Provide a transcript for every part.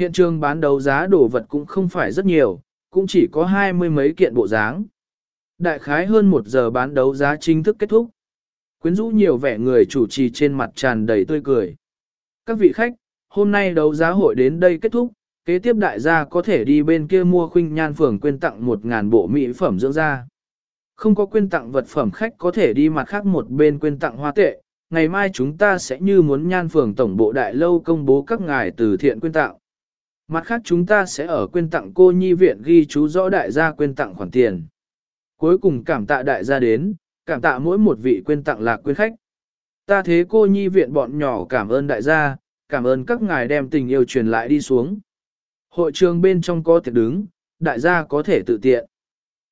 Hiện trường bán đấu giá đồ vật cũng không phải rất nhiều, cũng chỉ có hai mươi mấy kiện bộ dáng. Đại khái hơn một giờ bán đấu giá chính thức kết thúc. Quyến rũ nhiều vẻ người chủ trì trên mặt tràn đầy tươi cười. Các vị khách, hôm nay đấu giá hội đến đây kết thúc, kế tiếp đại gia có thể đi bên kia mua khuynh nhan phường quyên tặng một ngàn bộ mỹ phẩm dưỡng da. Không có quyên tặng vật phẩm khách có thể đi mặt khác một bên quyên tặng hoa tệ, ngày mai chúng ta sẽ như muốn nhan phường tổng bộ đại lâu công bố các ngài từ thiện quyên tặng. Mặt khác chúng ta sẽ ở quyên tặng cô nhi viện ghi chú rõ đại gia quyên tặng khoản tiền. Cuối cùng cảm tạ đại gia đến, cảm tạ mỗi một vị quyên tặng là quyên khách. Ta thế cô nhi viện bọn nhỏ cảm ơn đại gia, cảm ơn các ngài đem tình yêu truyền lại đi xuống. Hội trường bên trong có tiệc đứng, đại gia có thể tự tiện.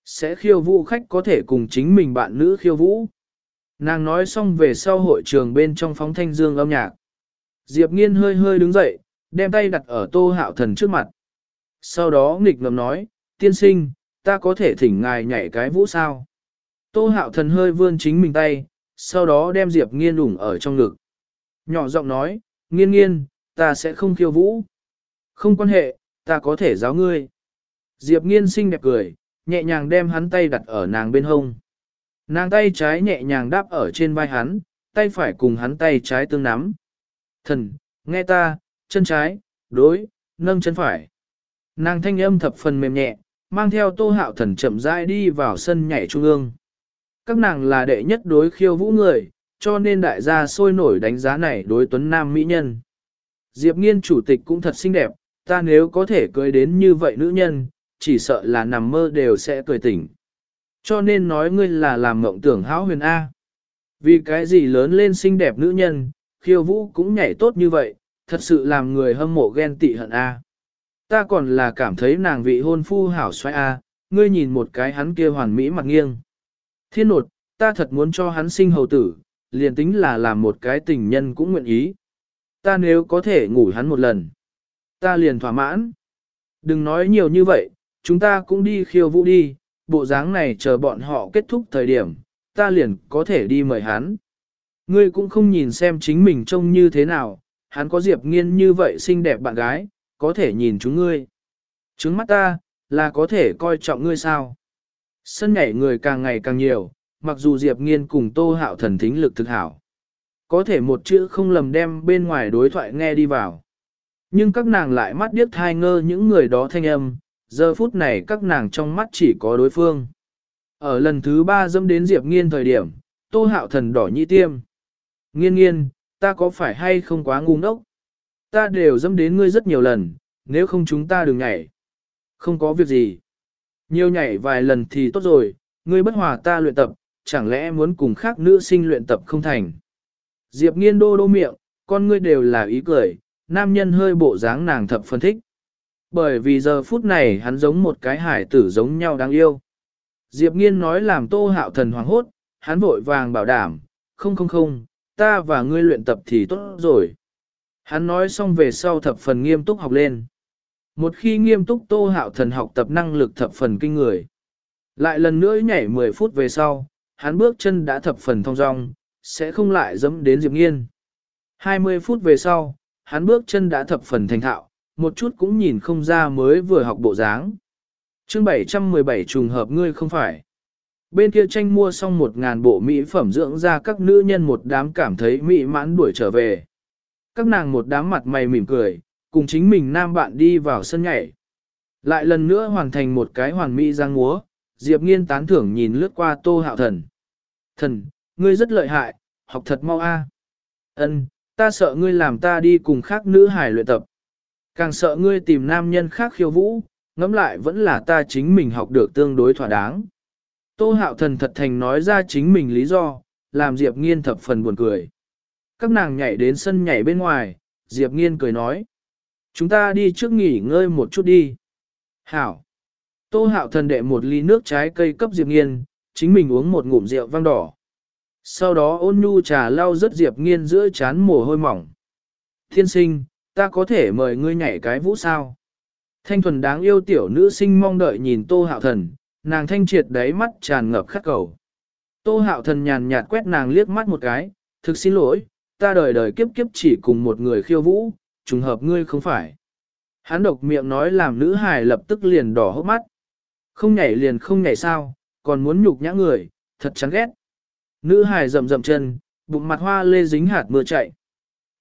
Sẽ khiêu vũ khách có thể cùng chính mình bạn nữ khiêu vũ. Nàng nói xong về sau hội trường bên trong phóng thanh dương âm nhạc. Diệp nghiên hơi hơi đứng dậy, đem tay đặt ở tô hạo thần trước mặt. Sau đó nghịch ngầm nói, tiên sinh, ta có thể thỉnh ngài nhảy cái vũ sao. Tô hạo thần hơi vươn chính mình tay, sau đó đem Diệp nghiên đủng ở trong ngực. Nhỏ giọng nói, nghiên nghiên, ta sẽ không khiêu vũ. Không quan hệ, ta có thể giáo ngươi. Diệp nghiên xinh đẹp cười, nhẹ nhàng đem hắn tay đặt ở nàng bên hông. Nàng tay trái nhẹ nhàng đáp ở trên vai hắn, tay phải cùng hắn tay trái tương nắm. Thần, nghe ta, chân trái, đối, nâng chân phải. Nàng thanh âm thập phần mềm nhẹ, mang theo tô hạo thần chậm rãi đi vào sân nhảy trung ương. Các nàng là đệ nhất đối khiêu vũ người, cho nên đại gia sôi nổi đánh giá này đối tuấn nam mỹ nhân. Diệp nghiên chủ tịch cũng thật xinh đẹp, ta nếu có thể cưới đến như vậy nữ nhân, chỉ sợ là nằm mơ đều sẽ cười tỉnh. Cho nên nói ngươi là làm mộng tưởng hão huyền A. Vì cái gì lớn lên xinh đẹp nữ nhân, khiêu vũ cũng nhảy tốt như vậy, thật sự làm người hâm mộ ghen tị hận A. Ta còn là cảm thấy nàng vị hôn phu hảo xoay A, ngươi nhìn một cái hắn kia hoàn mỹ mặt nghiêng. Thiên nột, ta thật muốn cho hắn sinh hầu tử, liền tính là làm một cái tình nhân cũng nguyện ý. Ta nếu có thể ngủ hắn một lần, ta liền thỏa mãn. Đừng nói nhiều như vậy, chúng ta cũng đi khiêu vũ đi, bộ dáng này chờ bọn họ kết thúc thời điểm, ta liền có thể đi mời hắn. Ngươi cũng không nhìn xem chính mình trông như thế nào, hắn có Diệp Nghiên như vậy xinh đẹp bạn gái, có thể nhìn chúng ngươi. Trứng mắt ta, là có thể coi trọng ngươi sao. Sân nhảy người càng ngày càng nhiều, mặc dù Diệp Nghiên cùng Tô Hạo thần thính lực thực hảo. Có thể một chữ không lầm đem bên ngoài đối thoại nghe đi vào. Nhưng các nàng lại mắt điếc thai ngơ những người đó thanh âm, giờ phút này các nàng trong mắt chỉ có đối phương. Ở lần thứ ba dâm đến Diệp Nghiên thời điểm, Tô Hạo thần đỏ nhị tiêm. Nghiên nghiên, ta có phải hay không quá ngu ngốc? Ta đều dâm đến ngươi rất nhiều lần, nếu không chúng ta đừng nhảy. Không có việc gì. Nhiều nhảy vài lần thì tốt rồi, ngươi bất hòa ta luyện tập, chẳng lẽ muốn cùng khác nữ sinh luyện tập không thành. Diệp nghiên đô đô miệng, con ngươi đều là ý cười, nam nhân hơi bộ dáng nàng thập phân thích. Bởi vì giờ phút này hắn giống một cái hải tử giống nhau đáng yêu. Diệp nghiên nói làm tô hạo thần hoàng hốt, hắn vội vàng bảo đảm, không không không, ta và ngươi luyện tập thì tốt rồi. Hắn nói xong về sau thập phần nghiêm túc học lên. Một khi nghiêm túc tô hạo thần học tập năng lực thập phần kinh người. Lại lần nữa nhảy 10 phút về sau, hắn bước chân đã thập phần thong dong, sẽ không lại dẫm đến Diệp Nghiên. 20 phút về sau, hắn bước chân đã thập phần thành thạo, một chút cũng nhìn không ra mới vừa học bộ dáng. chương 717 trùng hợp ngươi không phải. Bên kia tranh mua xong một ngàn bộ mỹ phẩm dưỡng ra các nữ nhân một đám cảm thấy mỹ mãn đuổi trở về. Các nàng một đám mặt mày mỉm cười, cùng chính mình nam bạn đi vào sân nhảy. Lại lần nữa hoàn thành một cái hoàn mỹ giang múa, Diệp Nghiên tán thưởng nhìn lướt qua Tô Hạo Thần. Thần, ngươi rất lợi hại, học thật mau a. Ân, ta sợ ngươi làm ta đi cùng khác nữ hải luyện tập. Càng sợ ngươi tìm nam nhân khác khiêu vũ, ngẫm lại vẫn là ta chính mình học được tương đối thỏa đáng. Tô hạo thần thật thành nói ra chính mình lý do, làm Diệp Nghiên thập phần buồn cười. Các nàng nhảy đến sân nhảy bên ngoài, Diệp Nghiên cười nói. Chúng ta đi trước nghỉ ngơi một chút đi. Hảo. Tô hạo thần đệ một ly nước trái cây cấp Diệp Nghiên, chính mình uống một ngụm rượu vang đỏ. Sau đó ôn nhu trà lau rất Diệp Nghiên giữa chán mồ hôi mỏng. Thiên sinh, ta có thể mời ngươi nhảy cái vũ sao? Thanh thuần đáng yêu tiểu nữ sinh mong đợi nhìn Tô Hạo Thần, nàng thanh triệt đáy mắt tràn ngập khắc cầu. Tô Hạo Thần nhàn nhạt quét nàng liếc mắt một cái, thực xin lỗi, ta đời đời kiếp kiếp chỉ cùng một người khiêu vũ, trùng hợp ngươi không phải. Hắn độc miệng nói làm nữ hài lập tức liền đỏ hốc mắt. Không nhảy liền không nhảy sao, còn muốn nhục nhã người, thật chán ghét. Nữ hài rậm rậm chân, bụng mặt hoa lê dính hạt mưa chạy.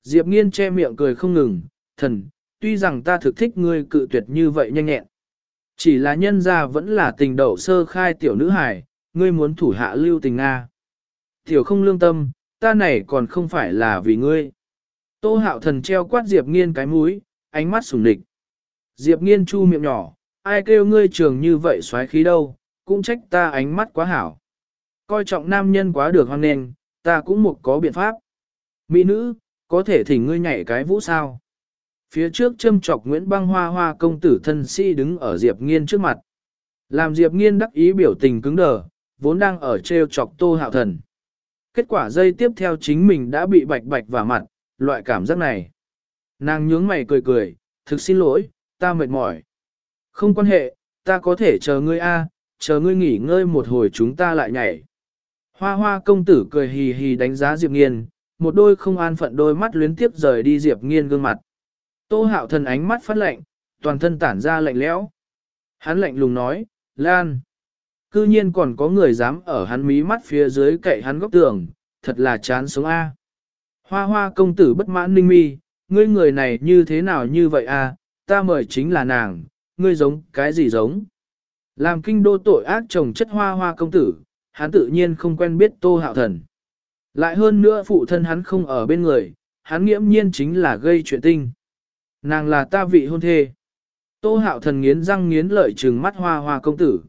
Diệp nghiên che miệng cười không ngừng, thần, tuy rằng ta thực thích ngươi cự tuyệt như vậy nhanh nhẹn. Chỉ là nhân gia vẫn là tình đậu sơ khai tiểu nữ hài, ngươi muốn thủ hạ lưu tình Nga. Tiểu không lương tâm, ta này còn không phải là vì ngươi. Tô hạo thần treo quát Diệp nghiên cái mũi, ánh mắt sủng địch. Diệp nghiên chu miệng nhỏ, ai kêu ngươi trường như vậy xoáy khí đâu, cũng trách ta ánh mắt quá hảo. Coi trọng nam nhân quá được hoan nền, ta cũng một có biện pháp. Mỹ nữ, có thể thỉnh ngươi nhảy cái vũ sao. Phía trước châm chọc Nguyễn băng hoa hoa công tử thân sĩ đứng ở Diệp nghiên trước mặt. Làm Diệp nghiên đắc ý biểu tình cứng đờ, vốn đang ở treo chọc tô hạo thần. Kết quả dây tiếp theo chính mình đã bị bạch bạch vào mặt, loại cảm giác này. Nàng nhướng mày cười cười, thực xin lỗi, ta mệt mỏi. Không quan hệ, ta có thể chờ ngươi a, chờ ngươi nghỉ ngơi một hồi chúng ta lại nhảy. Hoa hoa công tử cười hì hì đánh giá Diệp Nghiên, một đôi không an phận đôi mắt luyến tiếp rời đi Diệp Nghiên gương mặt. Tô hạo thần ánh mắt phát lạnh, toàn thân tản ra lạnh lẽo. Hắn lạnh lùng nói, Lan. Cư nhiên còn có người dám ở hắn mí mắt phía dưới cậy hắn góc tường, thật là chán sống A. Hoa hoa công tử bất mãn ninh mi, ngươi người này như thế nào như vậy a? ta mời chính là nàng, ngươi giống cái gì giống. Làm kinh đô tội ác chồng chất hoa hoa công tử, hắn tự nhiên không quen biết tô hạo thần. Lại hơn nữa phụ thân hắn không ở bên người, hắn nghiễm nhiên chính là gây chuyện tinh. Nàng là ta vị hôn thê. Tô hạo thần nghiến răng nghiến lợi trừng mắt hoa hoa công tử.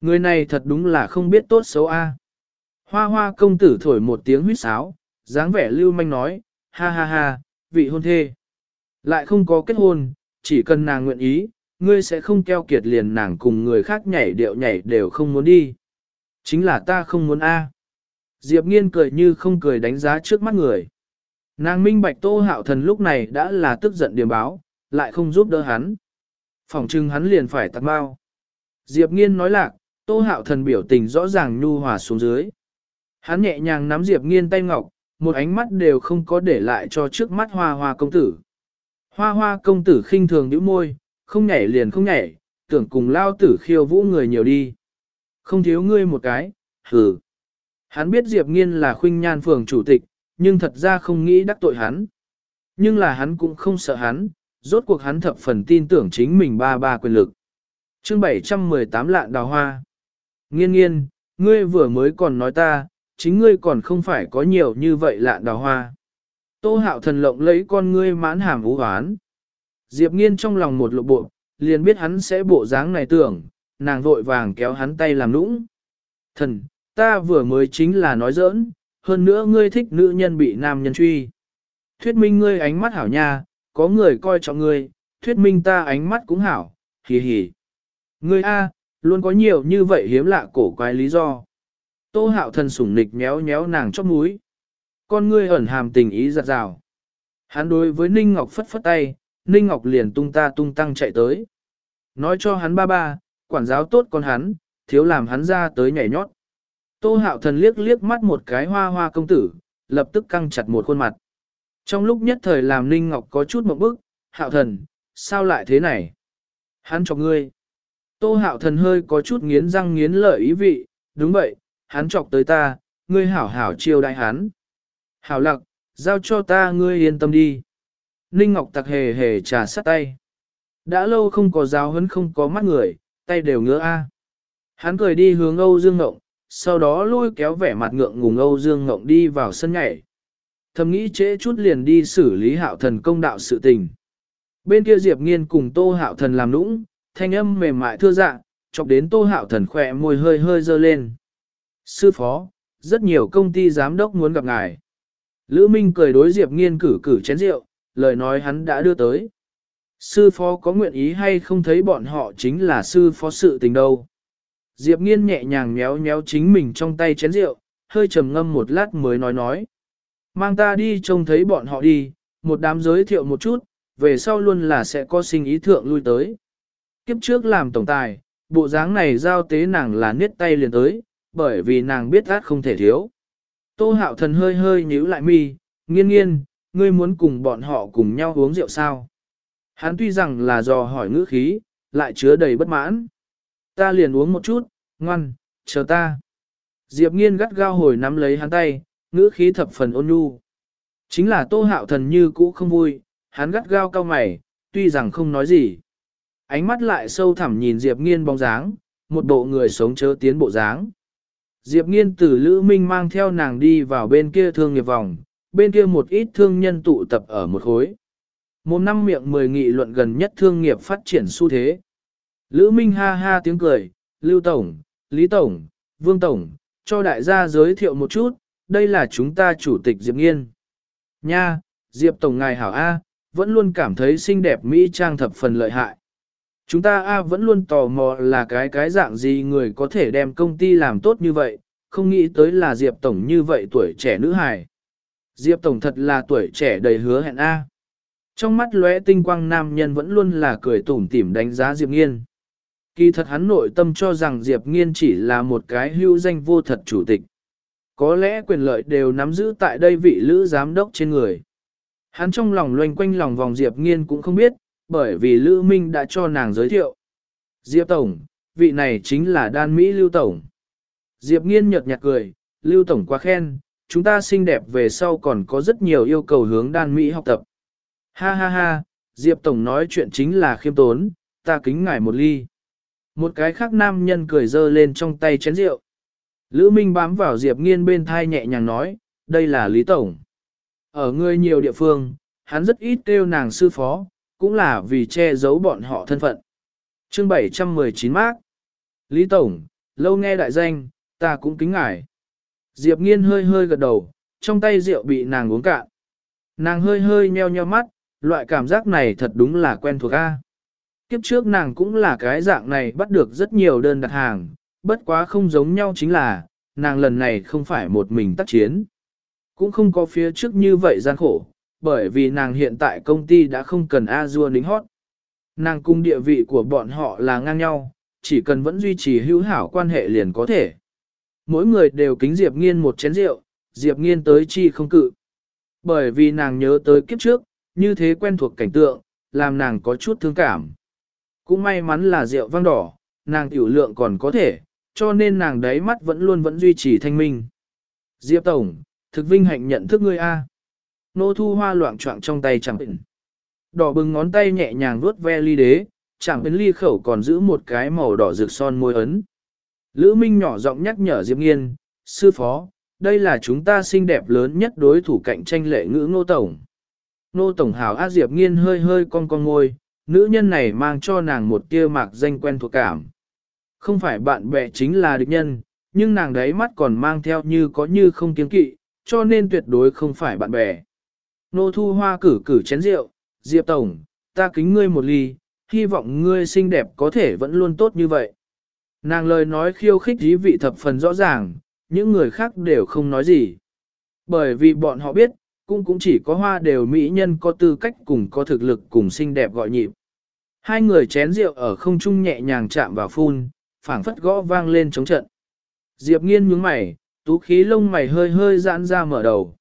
Người này thật đúng là không biết tốt xấu a. Hoa hoa công tử thổi một tiếng huýt sáo, dáng vẻ lưu manh nói, ha ha ha, vị hôn thê. Lại không có kết hôn, chỉ cần nàng nguyện ý, ngươi sẽ không keo kiệt liền nàng cùng người khác nhảy điệu nhảy đều không muốn đi. Chính là ta không muốn A. Diệp nghiên cười như không cười đánh giá trước mắt người. Nàng minh bạch tô hạo thần lúc này đã là tức giận điểm báo, lại không giúp đỡ hắn. Phòng trưng hắn liền phải tắt bao. Diệp nghiên nói lạc, tô hạo thần biểu tình rõ ràng nhu hòa xuống dưới. Hắn nhẹ nhàng nắm Diệp nghiên tay ngọc, một ánh mắt đều không có để lại cho trước mắt hoa hoa công tử. Hoa hoa công tử khinh thường nhíu môi, không nhảy liền không nhảy, tưởng cùng lao tử khiêu vũ người nhiều đi. Không thiếu ngươi một cái, hừ. Hắn biết Diệp Nghiên là khuynh nhan phường chủ tịch, nhưng thật ra không nghĩ đắc tội hắn. Nhưng là hắn cũng không sợ hắn, rốt cuộc hắn thập phần tin tưởng chính mình ba ba quyền lực. chương 718 lạn đào hoa. Nghiên nghiên, ngươi vừa mới còn nói ta, chính ngươi còn không phải có nhiều như vậy lạn đào hoa. Tô hạo thần lộng lấy con ngươi mãn hàm vũ hoán. Diệp nghiên trong lòng một lộ bộ, liền biết hắn sẽ bộ dáng này tưởng, nàng vội vàng kéo hắn tay làm nũng. Thần, ta vừa mới chính là nói giỡn, hơn nữa ngươi thích nữ nhân bị nam nhân truy. Thuyết minh ngươi ánh mắt hảo nha, có người coi trọng ngươi, thuyết minh ta ánh mắt cũng hảo, hì hì. Ngươi A, luôn có nhiều như vậy hiếm lạ cổ quái lý do. Tô hạo thần sủng nịch méo méo nàng chóp mũi. Con ngươi ẩn hàm tình ý giặt rào. Hắn đối với Ninh Ngọc phất phất tay, Ninh Ngọc liền tung ta tung tăng chạy tới. Nói cho hắn ba ba, quản giáo tốt con hắn, thiếu làm hắn ra tới nhảy nhót. Tô hạo thần liếc liếc mắt một cái hoa hoa công tử, lập tức căng chặt một khuôn mặt. Trong lúc nhất thời làm Ninh Ngọc có chút một bức, hạo thần, sao lại thế này? Hắn chọc ngươi. Tô hạo thần hơi có chút nghiến răng nghiến lợi ý vị, đúng vậy, hắn chọc tới ta, ngươi hảo hảo chiêu đại hắn. Hảo lặc, giao cho ta ngươi yên tâm đi. Ninh Ngọc tặc hề hề trà sắt tay. Đã lâu không có giáo hấn không có mắt người, tay đều ngứa a. Hắn cười đi hướng Âu Dương Ngộng, sau đó lôi kéo vẻ mặt ngượng ngùng Âu Dương Ngộng đi vào sân nhảy. Thầm nghĩ trễ chút liền đi xử lý hạo thần công đạo sự tình. Bên kia Diệp Nghiên cùng Tô Hạo Thần làm nũng, thanh âm mềm mại thưa dạ, chọc đến Tô Hạo Thần khỏe môi hơi hơi dơ lên. Sư phó, rất nhiều công ty giám đốc muốn gặp ngài. Lữ Minh cười đối Diệp Nghiên cử cử chén rượu, lời nói hắn đã đưa tới. Sư phó có nguyện ý hay không thấy bọn họ chính là sư phó sự tình đâu. Diệp Nghiên nhẹ nhàng méo méo chính mình trong tay chén rượu, hơi trầm ngâm một lát mới nói nói. Mang ta đi trông thấy bọn họ đi, một đám giới thiệu một chút, về sau luôn là sẽ có sinh ý thượng lui tới. Kiếp trước làm tổng tài, bộ dáng này giao tế nàng là niết tay liền tới, bởi vì nàng biết át không thể thiếu. Tô hạo thần hơi hơi nhíu lại mi, nghiên nghiên, ngươi muốn cùng bọn họ cùng nhau uống rượu sao? Hắn tuy rằng là dò hỏi ngữ khí, lại chứa đầy bất mãn. Ta liền uống một chút, ngoan, chờ ta. Diệp nghiên gắt gao hồi nắm lấy hắn tay, ngữ khí thập phần ôn nhu. Chính là tô hạo thần như cũ không vui, hắn gắt gao cao mày, tuy rằng không nói gì. Ánh mắt lại sâu thẳm nhìn Diệp nghiên bóng dáng, một bộ người sống chớ tiến bộ dáng. Diệp nghiên từ Lữ Minh mang theo nàng đi vào bên kia thương nghiệp vòng, bên kia một ít thương nhân tụ tập ở một khối. Một năm miệng mười nghị luận gần nhất thương nghiệp phát triển xu thế. Lữ Minh ha ha tiếng cười, Lưu Tổng, Lý Tổng, Vương Tổng, cho đại gia giới thiệu một chút, đây là chúng ta chủ tịch Diệp Nghiên. Nha, Diệp Tổng ngài hảo A, vẫn luôn cảm thấy xinh đẹp Mỹ Trang thập phần lợi hại. Chúng ta A vẫn luôn tò mò là cái cái dạng gì người có thể đem công ty làm tốt như vậy, không nghĩ tới là Diệp Tổng như vậy tuổi trẻ nữ hài. Diệp Tổng thật là tuổi trẻ đầy hứa hẹn A. Trong mắt lóe tinh quang nam nhân vẫn luôn là cười tủm tỉm đánh giá Diệp Nghiên. Kỳ thật hắn nội tâm cho rằng Diệp Nghiên chỉ là một cái hưu danh vô thật chủ tịch. Có lẽ quyền lợi đều nắm giữ tại đây vị lữ giám đốc trên người. Hắn trong lòng loanh quanh lòng vòng Diệp Nghiên cũng không biết, bởi vì Lữ Minh đã cho nàng giới thiệu. Diệp Tổng, vị này chính là Đan Mỹ Lưu Tổng. Diệp Nghiên nhợt nhạt cười, Lưu Tổng quá khen, chúng ta xinh đẹp về sau còn có rất nhiều yêu cầu hướng Đan Mỹ học tập. Ha ha ha, Diệp Tổng nói chuyện chính là khiêm tốn, ta kính ngài một ly. Một cái khác nam nhân cười dơ lên trong tay chén rượu. Lữ Minh bám vào Diệp Nghiên bên thai nhẹ nhàng nói, đây là Lý Tổng. Ở người nhiều địa phương, hắn rất ít kêu nàng sư phó, cũng là vì che giấu bọn họ thân phận. Chương 719 Mác Lý Tổng, lâu nghe đại danh, ta cũng kính ngài. Diệp Nghiên hơi hơi gật đầu, trong tay rượu bị nàng uống cạn. Nàng hơi hơi nheo nheo mắt, loại cảm giác này thật đúng là quen thuộc a. Kiếp trước nàng cũng là cái dạng này bắt được rất nhiều đơn đặt hàng, bất quá không giống nhau chính là, nàng lần này không phải một mình tác chiến. Cũng không có phía trước như vậy gian khổ, bởi vì nàng hiện tại công ty đã không cần A-dua lính hót. Nàng cung địa vị của bọn họ là ngang nhau, chỉ cần vẫn duy trì hữu hảo quan hệ liền có thể. Mỗi người đều kính Diệp Nghiên một chén rượu, Diệp Nghiên tới chi không cự. Bởi vì nàng nhớ tới kiếp trước, như thế quen thuộc cảnh tượng, làm nàng có chút thương cảm. Cũng may mắn là rượu vang đỏ, nàng tiểu lượng còn có thể, cho nên nàng đáy mắt vẫn luôn vẫn duy trì thanh minh. Diệp Tổng, thực vinh hạnh nhận thức ngươi A. Nô thu hoa loạn trọng trong tay chẳng bình. Đỏ bừng ngón tay nhẹ nhàng vuốt ve ly đế, chẳng bên ly khẩu còn giữ một cái màu đỏ rực son môi ấn. Lữ Minh nhỏ giọng nhắc nhở Diệp Nghiên, sư phó, đây là chúng ta xinh đẹp lớn nhất đối thủ cạnh tranh lệ ngữ nô tổng. Nô tổng hào A Diệp Nghiên hơi hơi cong cong ngôi, nữ nhân này mang cho nàng một tia mạc danh quen thuộc cảm. Không phải bạn bè chính là địch nhân, nhưng nàng đấy mắt còn mang theo như có như không kiêng kỵ, cho nên tuyệt đối không phải bạn bè. Nô thu hoa cử cử chén rượu, Diệp Tổng, ta kính ngươi một ly, hy vọng ngươi xinh đẹp có thể vẫn luôn tốt như vậy. Nàng lời nói khiêu khích dí vị thập phần rõ ràng, những người khác đều không nói gì. Bởi vì bọn họ biết, cũng cũng chỉ có hoa đều mỹ nhân có tư cách cùng có thực lực cùng xinh đẹp gọi nhịp. Hai người chén rượu ở không trung nhẹ nhàng chạm vào phun, phảng phất gõ vang lên chống trận. Diệp nghiên nhướng mày, tú khí lông mày hơi hơi giãn ra mở đầu.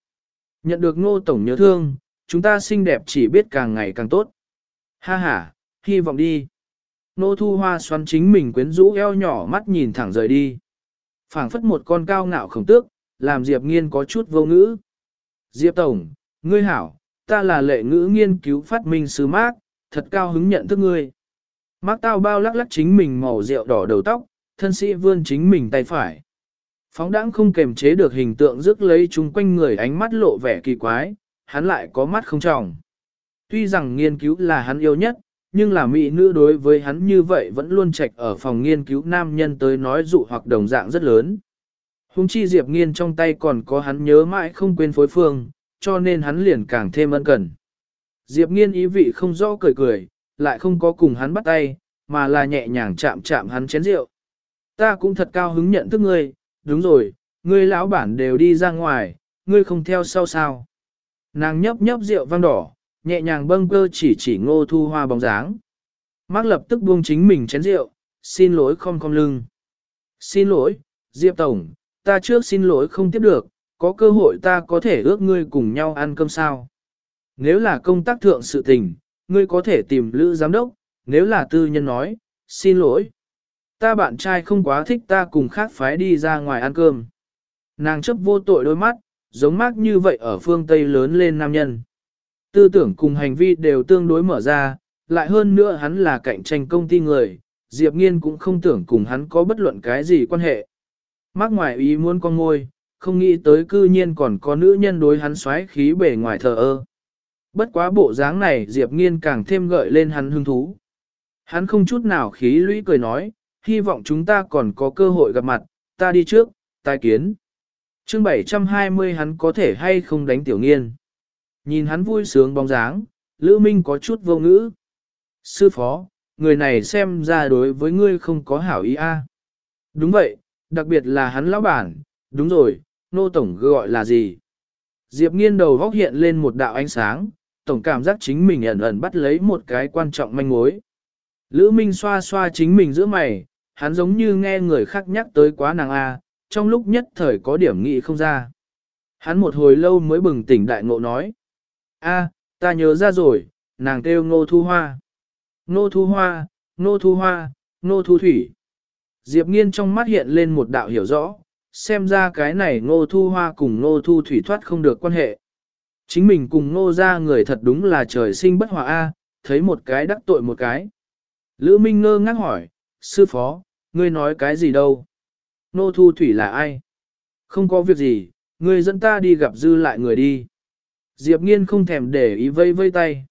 Nhận được ngô tổng nhớ thương, chúng ta xinh đẹp chỉ biết càng ngày càng tốt. Ha ha, hy vọng đi. Nô thu hoa xoắn chính mình quyến rũ eo nhỏ mắt nhìn thẳng rời đi. phảng phất một con cao ngạo khổng tước, làm Diệp nghiên có chút vô ngữ. Diệp Tổng, ngươi hảo, ta là lệ ngữ nghiên cứu phát minh sư Mark, thật cao hứng nhận thức ngươi. Mark tao bao lắc lắc chính mình màu rượu đỏ đầu tóc, thân sĩ vươn chính mình tay phải. Phóng đãng không kềm chế được hình tượng rước lấy chúng quanh người ánh mắt lộ vẻ kỳ quái, hắn lại có mắt không tròng. Tuy rằng nghiên cứu là hắn yêu nhất, nhưng là mỹ nữ đối với hắn như vậy vẫn luôn trạch ở phòng nghiên cứu nam nhân tới nói dụ hoặc đồng dạng rất lớn. Hùng chi Diệp Nghiên trong tay còn có hắn nhớ mãi không quên phối phương, cho nên hắn liền càng thêm ân cần. Diệp Nghiên ý vị không rõ cười cười, lại không có cùng hắn bắt tay, mà là nhẹ nhàng chạm chạm hắn chén rượu. Ta cũng thật cao hứng nhận thức ngươi, đúng rồi, ngươi lão bản đều đi ra ngoài, ngươi không theo sau sao. Nàng nhấp nhấp rượu vang đỏ, nhẹ nhàng bâng cơ chỉ chỉ ngô thu hoa bóng dáng. Mark lập tức buông chính mình chén rượu, xin lỗi không không lưng. Xin lỗi, Diệp Tổng, ta trước xin lỗi không tiếp được, có cơ hội ta có thể ước ngươi cùng nhau ăn cơm sao. Nếu là công tác thượng sự tình, ngươi có thể tìm Lữ Giám Đốc, nếu là tư nhân nói, xin lỗi. Ta bạn trai không quá thích ta cùng khác phái đi ra ngoài ăn cơm. Nàng chấp vô tội đôi mắt, giống mác như vậy ở phương Tây lớn lên nam nhân. Tư tưởng cùng hành vi đều tương đối mở ra, lại hơn nữa hắn là cạnh tranh công ty người, Diệp Nghiên cũng không tưởng cùng hắn có bất luận cái gì quan hệ mắc ngoài ý muốn con ngôi, không nghĩ tới cư nhiên còn có nữ nhân đối hắn xoáy khí bề ngoài thờ ơ. Bất quá bộ dáng này Diệp Nghiên càng thêm gợi lên hắn hứng thú. Hắn không chút nào khí lũy cười nói, hy vọng chúng ta còn có cơ hội gặp mặt, ta đi trước, tai kiến. chương 720 hắn có thể hay không đánh tiểu nghiên. Nhìn hắn vui sướng bóng dáng, Lữ Minh có chút vô ngữ. Sư phó, người này xem ra đối với ngươi không có hảo ý a. Đúng vậy, đặc biệt là hắn lão bản, đúng rồi, nô tổng gọi là gì? Diệp nghiên đầu góc hiện lên một đạo ánh sáng, tổng cảm giác chính mình ẩn ẩn bắt lấy một cái quan trọng manh mối. Lữ Minh xoa xoa chính mình giữa mày, hắn giống như nghe người khác nhắc tới quá nàng A, trong lúc nhất thời có điểm nghị không ra. Hắn một hồi lâu mới bừng tỉnh đại ngộ nói. A, ta nhớ ra rồi, nàng kêu ngô thu hoa. Ngô thu hoa, ngô thu hoa, ngô thu thủy. Diệp nghiên trong mắt hiện lên một đạo hiểu rõ, xem ra cái này ngô thu hoa cùng ngô thu thủy thoát không được quan hệ. Chính mình cùng ngô ra người thật đúng là trời sinh bất hòa A, thấy một cái đắc tội một cái. Lữ Minh ngơ ngác hỏi, sư phó, ngươi nói cái gì đâu? Ngô thu thủy là ai? Không có việc gì, ngươi dẫn ta đi gặp dư lại người đi. Diệp nghiên không thèm để ý vây vây tay.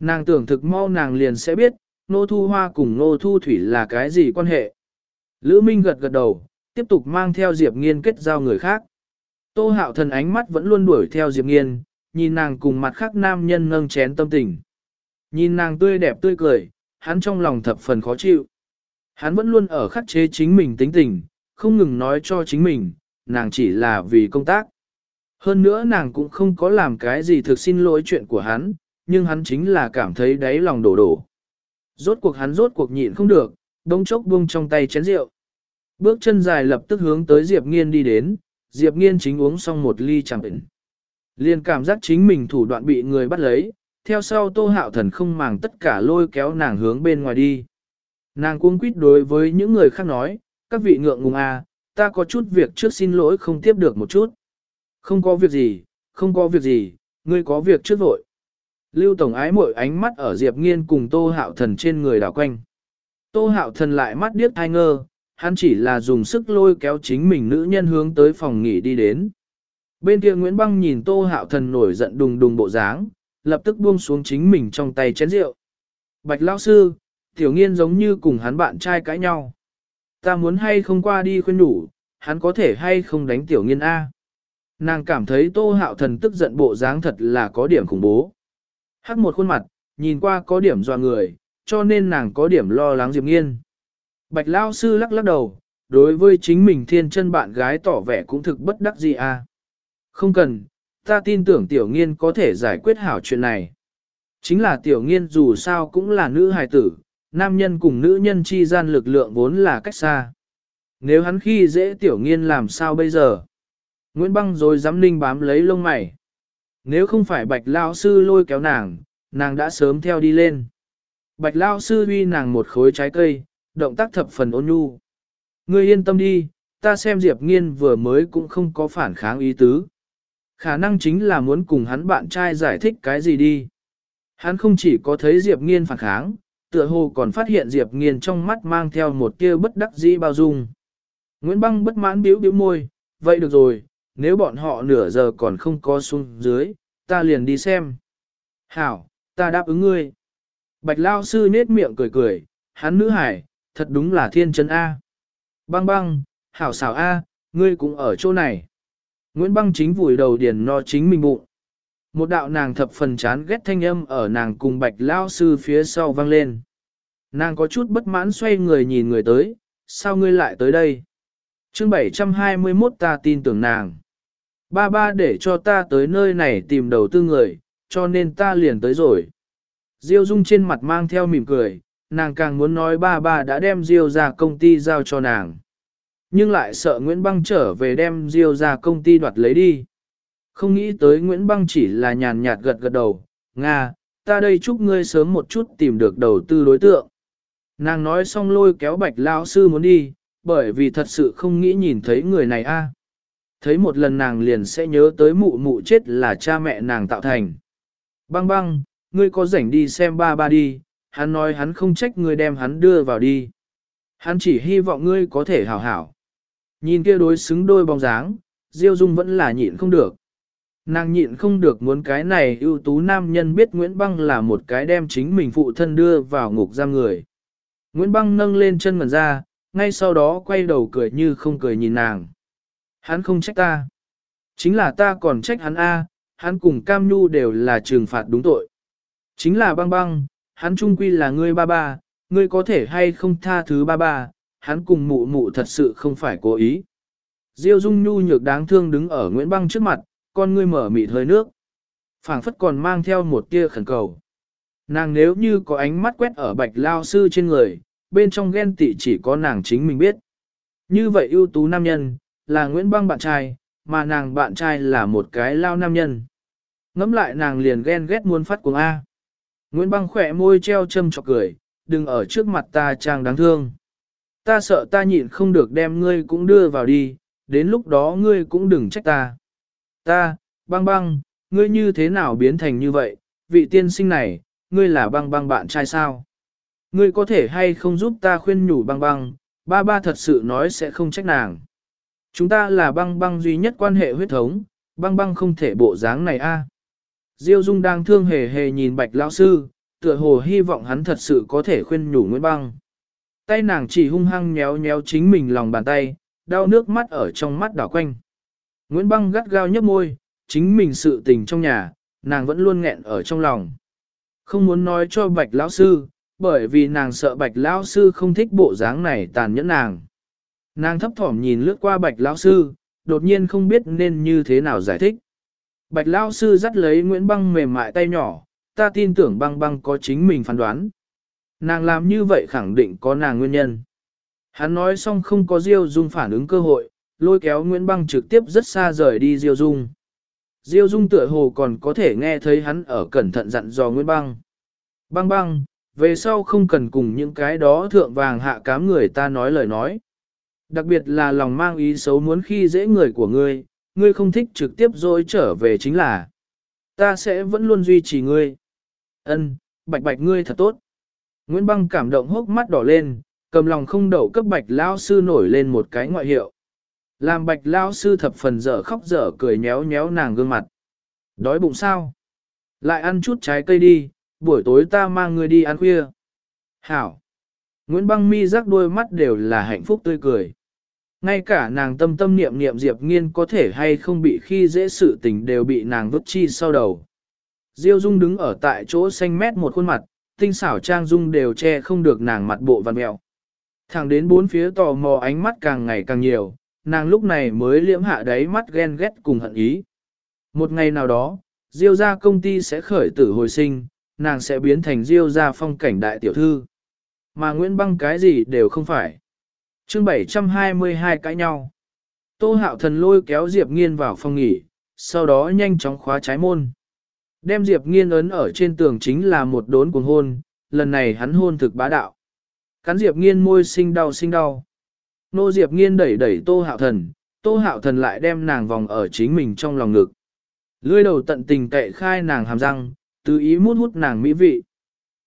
Nàng tưởng thực mau nàng liền sẽ biết, Ngô thu hoa cùng Ngô thu thủy là cái gì quan hệ. Lữ Minh gật gật đầu, tiếp tục mang theo Diệp nghiên kết giao người khác. Tô hạo thần ánh mắt vẫn luôn đuổi theo Diệp nghiên, nhìn nàng cùng mặt khác nam nhân nâng chén tâm tình. Nhìn nàng tươi đẹp tươi cười, hắn trong lòng thập phần khó chịu. Hắn vẫn luôn ở khắc chế chính mình tính tình, không ngừng nói cho chính mình, nàng chỉ là vì công tác. Hơn nữa nàng cũng không có làm cái gì thực xin lỗi chuyện của hắn, nhưng hắn chính là cảm thấy đáy lòng đổ đổ. Rốt cuộc hắn rốt cuộc nhịn không được, đông chốc buông trong tay chén rượu. Bước chân dài lập tức hướng tới Diệp Nghiên đi đến, Diệp Nghiên chính uống xong một ly chẳng bệnh. Liền cảm giác chính mình thủ đoạn bị người bắt lấy, theo sau tô hạo thần không màng tất cả lôi kéo nàng hướng bên ngoài đi. Nàng cuống quýt đối với những người khác nói, các vị ngượng ngùng à, ta có chút việc trước xin lỗi không tiếp được một chút. Không có việc gì, không có việc gì, ngươi có việc trước vội. Lưu Tổng ái mỗi ánh mắt ở Diệp Nghiên cùng Tô Hạo Thần trên người đảo quanh. Tô Hạo Thần lại mắt điếc thai ngơ, hắn chỉ là dùng sức lôi kéo chính mình nữ nhân hướng tới phòng nghỉ đi đến. Bên kia Nguyễn Băng nhìn Tô Hạo Thần nổi giận đùng đùng bộ dáng, lập tức buông xuống chính mình trong tay chén rượu. Bạch Lão Sư, Tiểu Nghiên giống như cùng hắn bạn trai cãi nhau. Ta muốn hay không qua đi khuyên đủ, hắn có thể hay không đánh Tiểu Nghiên A. Nàng cảm thấy tô hạo thần tức giận bộ dáng thật là có điểm khủng bố. Hắc một khuôn mặt, nhìn qua có điểm dọa người, cho nên nàng có điểm lo lắng Diệp Nghiên. Bạch Lao Sư lắc lắc đầu, đối với chính mình thiên chân bạn gái tỏ vẻ cũng thực bất đắc gì à. Không cần, ta tin tưởng Tiểu Nghiên có thể giải quyết hảo chuyện này. Chính là Tiểu Nghiên dù sao cũng là nữ hài tử, nam nhân cùng nữ nhân chi gian lực lượng vốn là cách xa. Nếu hắn khi dễ Tiểu Nghiên làm sao bây giờ? Nguyễn Băng rồi dám ninh bám lấy lông mày. Nếu không phải bạch lao sư lôi kéo nàng, nàng đã sớm theo đi lên. Bạch lao sư uy nàng một khối trái cây, động tác thập phần ôn nhu. Ngươi yên tâm đi, ta xem Diệp Nghiên vừa mới cũng không có phản kháng ý tứ. Khả năng chính là muốn cùng hắn bạn trai giải thích cái gì đi. Hắn không chỉ có thấy Diệp Nghiên phản kháng, tựa hồ còn phát hiện Diệp Nghiên trong mắt mang theo một tia bất đắc dĩ bao dung. Nguyễn Băng bất mãn biếu biếu môi, vậy được rồi, nếu bọn họ nửa giờ còn không có xuống dưới, ta liền đi xem. Hảo, ta đáp ứng ngươi. Bạch Lao Sư nết miệng cười cười, hắn nữ hải, thật đúng là thiên chân A. Băng băng, hảo xảo A, ngươi cũng ở chỗ này. Nguyễn băng chính vùi đầu điền no chính mình bụng. Một đạo nàng thập phần chán ghét thanh âm ở nàng cùng bạch lao sư phía sau vang lên. Nàng có chút bất mãn xoay người nhìn người tới, sao ngươi lại tới đây? chương 721 ta tin tưởng nàng. Ba ba để cho ta tới nơi này tìm đầu tư người, cho nên ta liền tới rồi. Diêu Dung trên mặt mang theo mỉm cười, nàng càng muốn nói ba ba đã đem Diêu ra công ty giao cho nàng. Nhưng lại sợ Nguyễn Băng trở về đem Diêu ra công ty đoạt lấy đi. Không nghĩ tới Nguyễn Băng chỉ là nhàn nhạt gật gật đầu, Nga, ta đây chúc ngươi sớm một chút tìm được đầu tư đối tượng. Nàng nói xong lôi kéo bạch lão sư muốn đi, bởi vì thật sự không nghĩ nhìn thấy người này a. Thấy một lần nàng liền sẽ nhớ tới mụ mụ chết là cha mẹ nàng tạo thành. Băng băng, ngươi có rảnh đi xem ba ba đi, hắn nói hắn không trách ngươi đem hắn đưa vào đi. Hắn chỉ hy vọng ngươi có thể hảo hảo. Nhìn kia đối xứng đôi bóng dáng, Diêu Dung vẫn là nhịn không được. Nàng nhịn không được muốn cái này ưu tú nam nhân biết Nguyễn Băng là một cái đem chính mình phụ thân đưa vào ngục giam người. Nguyễn Băng nâng lên chân ngần ra, ngay sau đó quay đầu cười như không cười nhìn nàng. Hắn không trách ta. Chính là ta còn trách hắn A, hắn cùng Cam Nhu đều là trừng phạt đúng tội. Chính là băng băng, hắn trung quy là ngươi ba ba, ngươi có thể hay không tha thứ ba ba, hắn cùng mụ mụ thật sự không phải cố ý. Diêu Dung Nhu nhược đáng thương đứng ở Nguyễn Băng trước mặt, con ngươi mở mịt hơi nước. phảng phất còn mang theo một tia khẩn cầu. Nàng nếu như có ánh mắt quét ở bạch lao sư trên người, bên trong ghen tị chỉ có nàng chính mình biết. Như vậy ưu tú nam nhân, là Nguyễn Băng bạn trai, mà nàng bạn trai là một cái lao nam nhân. Ngắm lại nàng liền ghen ghét muốn phát cuồng A. Nguyễn Băng khỏe môi treo châm chọc cười, đừng ở trước mặt ta trang đáng thương. Ta sợ ta nhịn không được đem ngươi cũng đưa vào đi, đến lúc đó ngươi cũng đừng trách ta. Ta, băng băng, ngươi như thế nào biến thành như vậy, vị tiên sinh này, ngươi là băng băng bạn trai sao? Ngươi có thể hay không giúp ta khuyên nhủ băng băng, ba ba thật sự nói sẽ không trách nàng. Chúng ta là băng băng duy nhất quan hệ huyết thống, băng băng không thể bộ dáng này a. Diêu Dung đang thương hề hề nhìn bạch lão sư, tựa hồ hy vọng hắn thật sự có thể khuyên nhủ Nguyễn Băng. Tay nàng chỉ hung hăng nhéo nhéo chính mình lòng bàn tay, đau nước mắt ở trong mắt đảo quanh. Nguyễn Băng gắt gao nhấp môi, chính mình sự tình trong nhà, nàng vẫn luôn nghẹn ở trong lòng. Không muốn nói cho bạch lão sư, bởi vì nàng sợ bạch lão sư không thích bộ dáng này tàn nhẫn nàng. Nàng thấp thỏm nhìn lướt qua bạch lão sư, đột nhiên không biết nên như thế nào giải thích. Bạch lão sư dắt lấy Nguyễn Băng mềm mại tay nhỏ, ta tin tưởng băng băng có chính mình phán đoán. Nàng làm như vậy khẳng định có nàng nguyên nhân. Hắn nói xong không có Diêu Dung phản ứng cơ hội, lôi kéo Nguyễn Băng trực tiếp rất xa rời đi Diêu Dung. Diêu Dung tựa hồ còn có thể nghe thấy hắn ở cẩn thận dặn dò Nguyễn Băng. Băng băng, về sau không cần cùng những cái đó thượng vàng hạ cám người ta nói lời nói. Đặc biệt là lòng mang ý xấu muốn khi dễ người của ngươi, ngươi không thích trực tiếp rồi trở về chính là. Ta sẽ vẫn luôn duy trì ngươi. Ân, bạch bạch ngươi thật tốt. Nguyễn Băng cảm động hốc mắt đỏ lên, cầm lòng không đậu cấp bạch lao sư nổi lên một cái ngoại hiệu. Làm bạch lao sư thập phần dở khóc dở cười nhéo nhéo nàng gương mặt. Đói bụng sao? Lại ăn chút trái cây đi, buổi tối ta mang ngươi đi ăn khuya. Hảo! Nguyễn Băng mi rắc đôi mắt đều là hạnh phúc tươi cười. Ngay cả nàng tâm tâm niệm niệm Diệp Nghiên có thể hay không bị khi dễ sự tình đều bị nàng vứt chi sau đầu. Diêu Dung đứng ở tại chỗ xanh mét một khuôn mặt, tinh xảo trang dung đều che không được nàng mặt bộ văn mẹo. Thẳng đến bốn phía tò mò ánh mắt càng ngày càng nhiều, nàng lúc này mới liễm hạ đáy mắt ghen ghét cùng hận ý. Một ngày nào đó, Diêu gia công ty sẽ khởi tử hồi sinh, nàng sẽ biến thành Diêu gia phong cảnh đại tiểu thư. Mà Nguyễn Băng cái gì đều không phải chương 722 cãi nhau. Tô hạo thần lôi kéo Diệp Nghiên vào phòng nghỉ, sau đó nhanh chóng khóa trái môn. Đem Diệp Nghiên ấn ở trên tường chính là một đốn cuồng hôn, lần này hắn hôn thực bá đạo. Cắn Diệp Nghiên môi sinh đau sinh đau. Nô Diệp Nghiên đẩy đẩy Tô Hạo Thần, Tô Hạo Thần lại đem nàng vòng ở chính mình trong lòng ngực. Lưỡi đầu tận tình cậy khai nàng hàm răng, tứ ý mút hút nàng mỹ vị.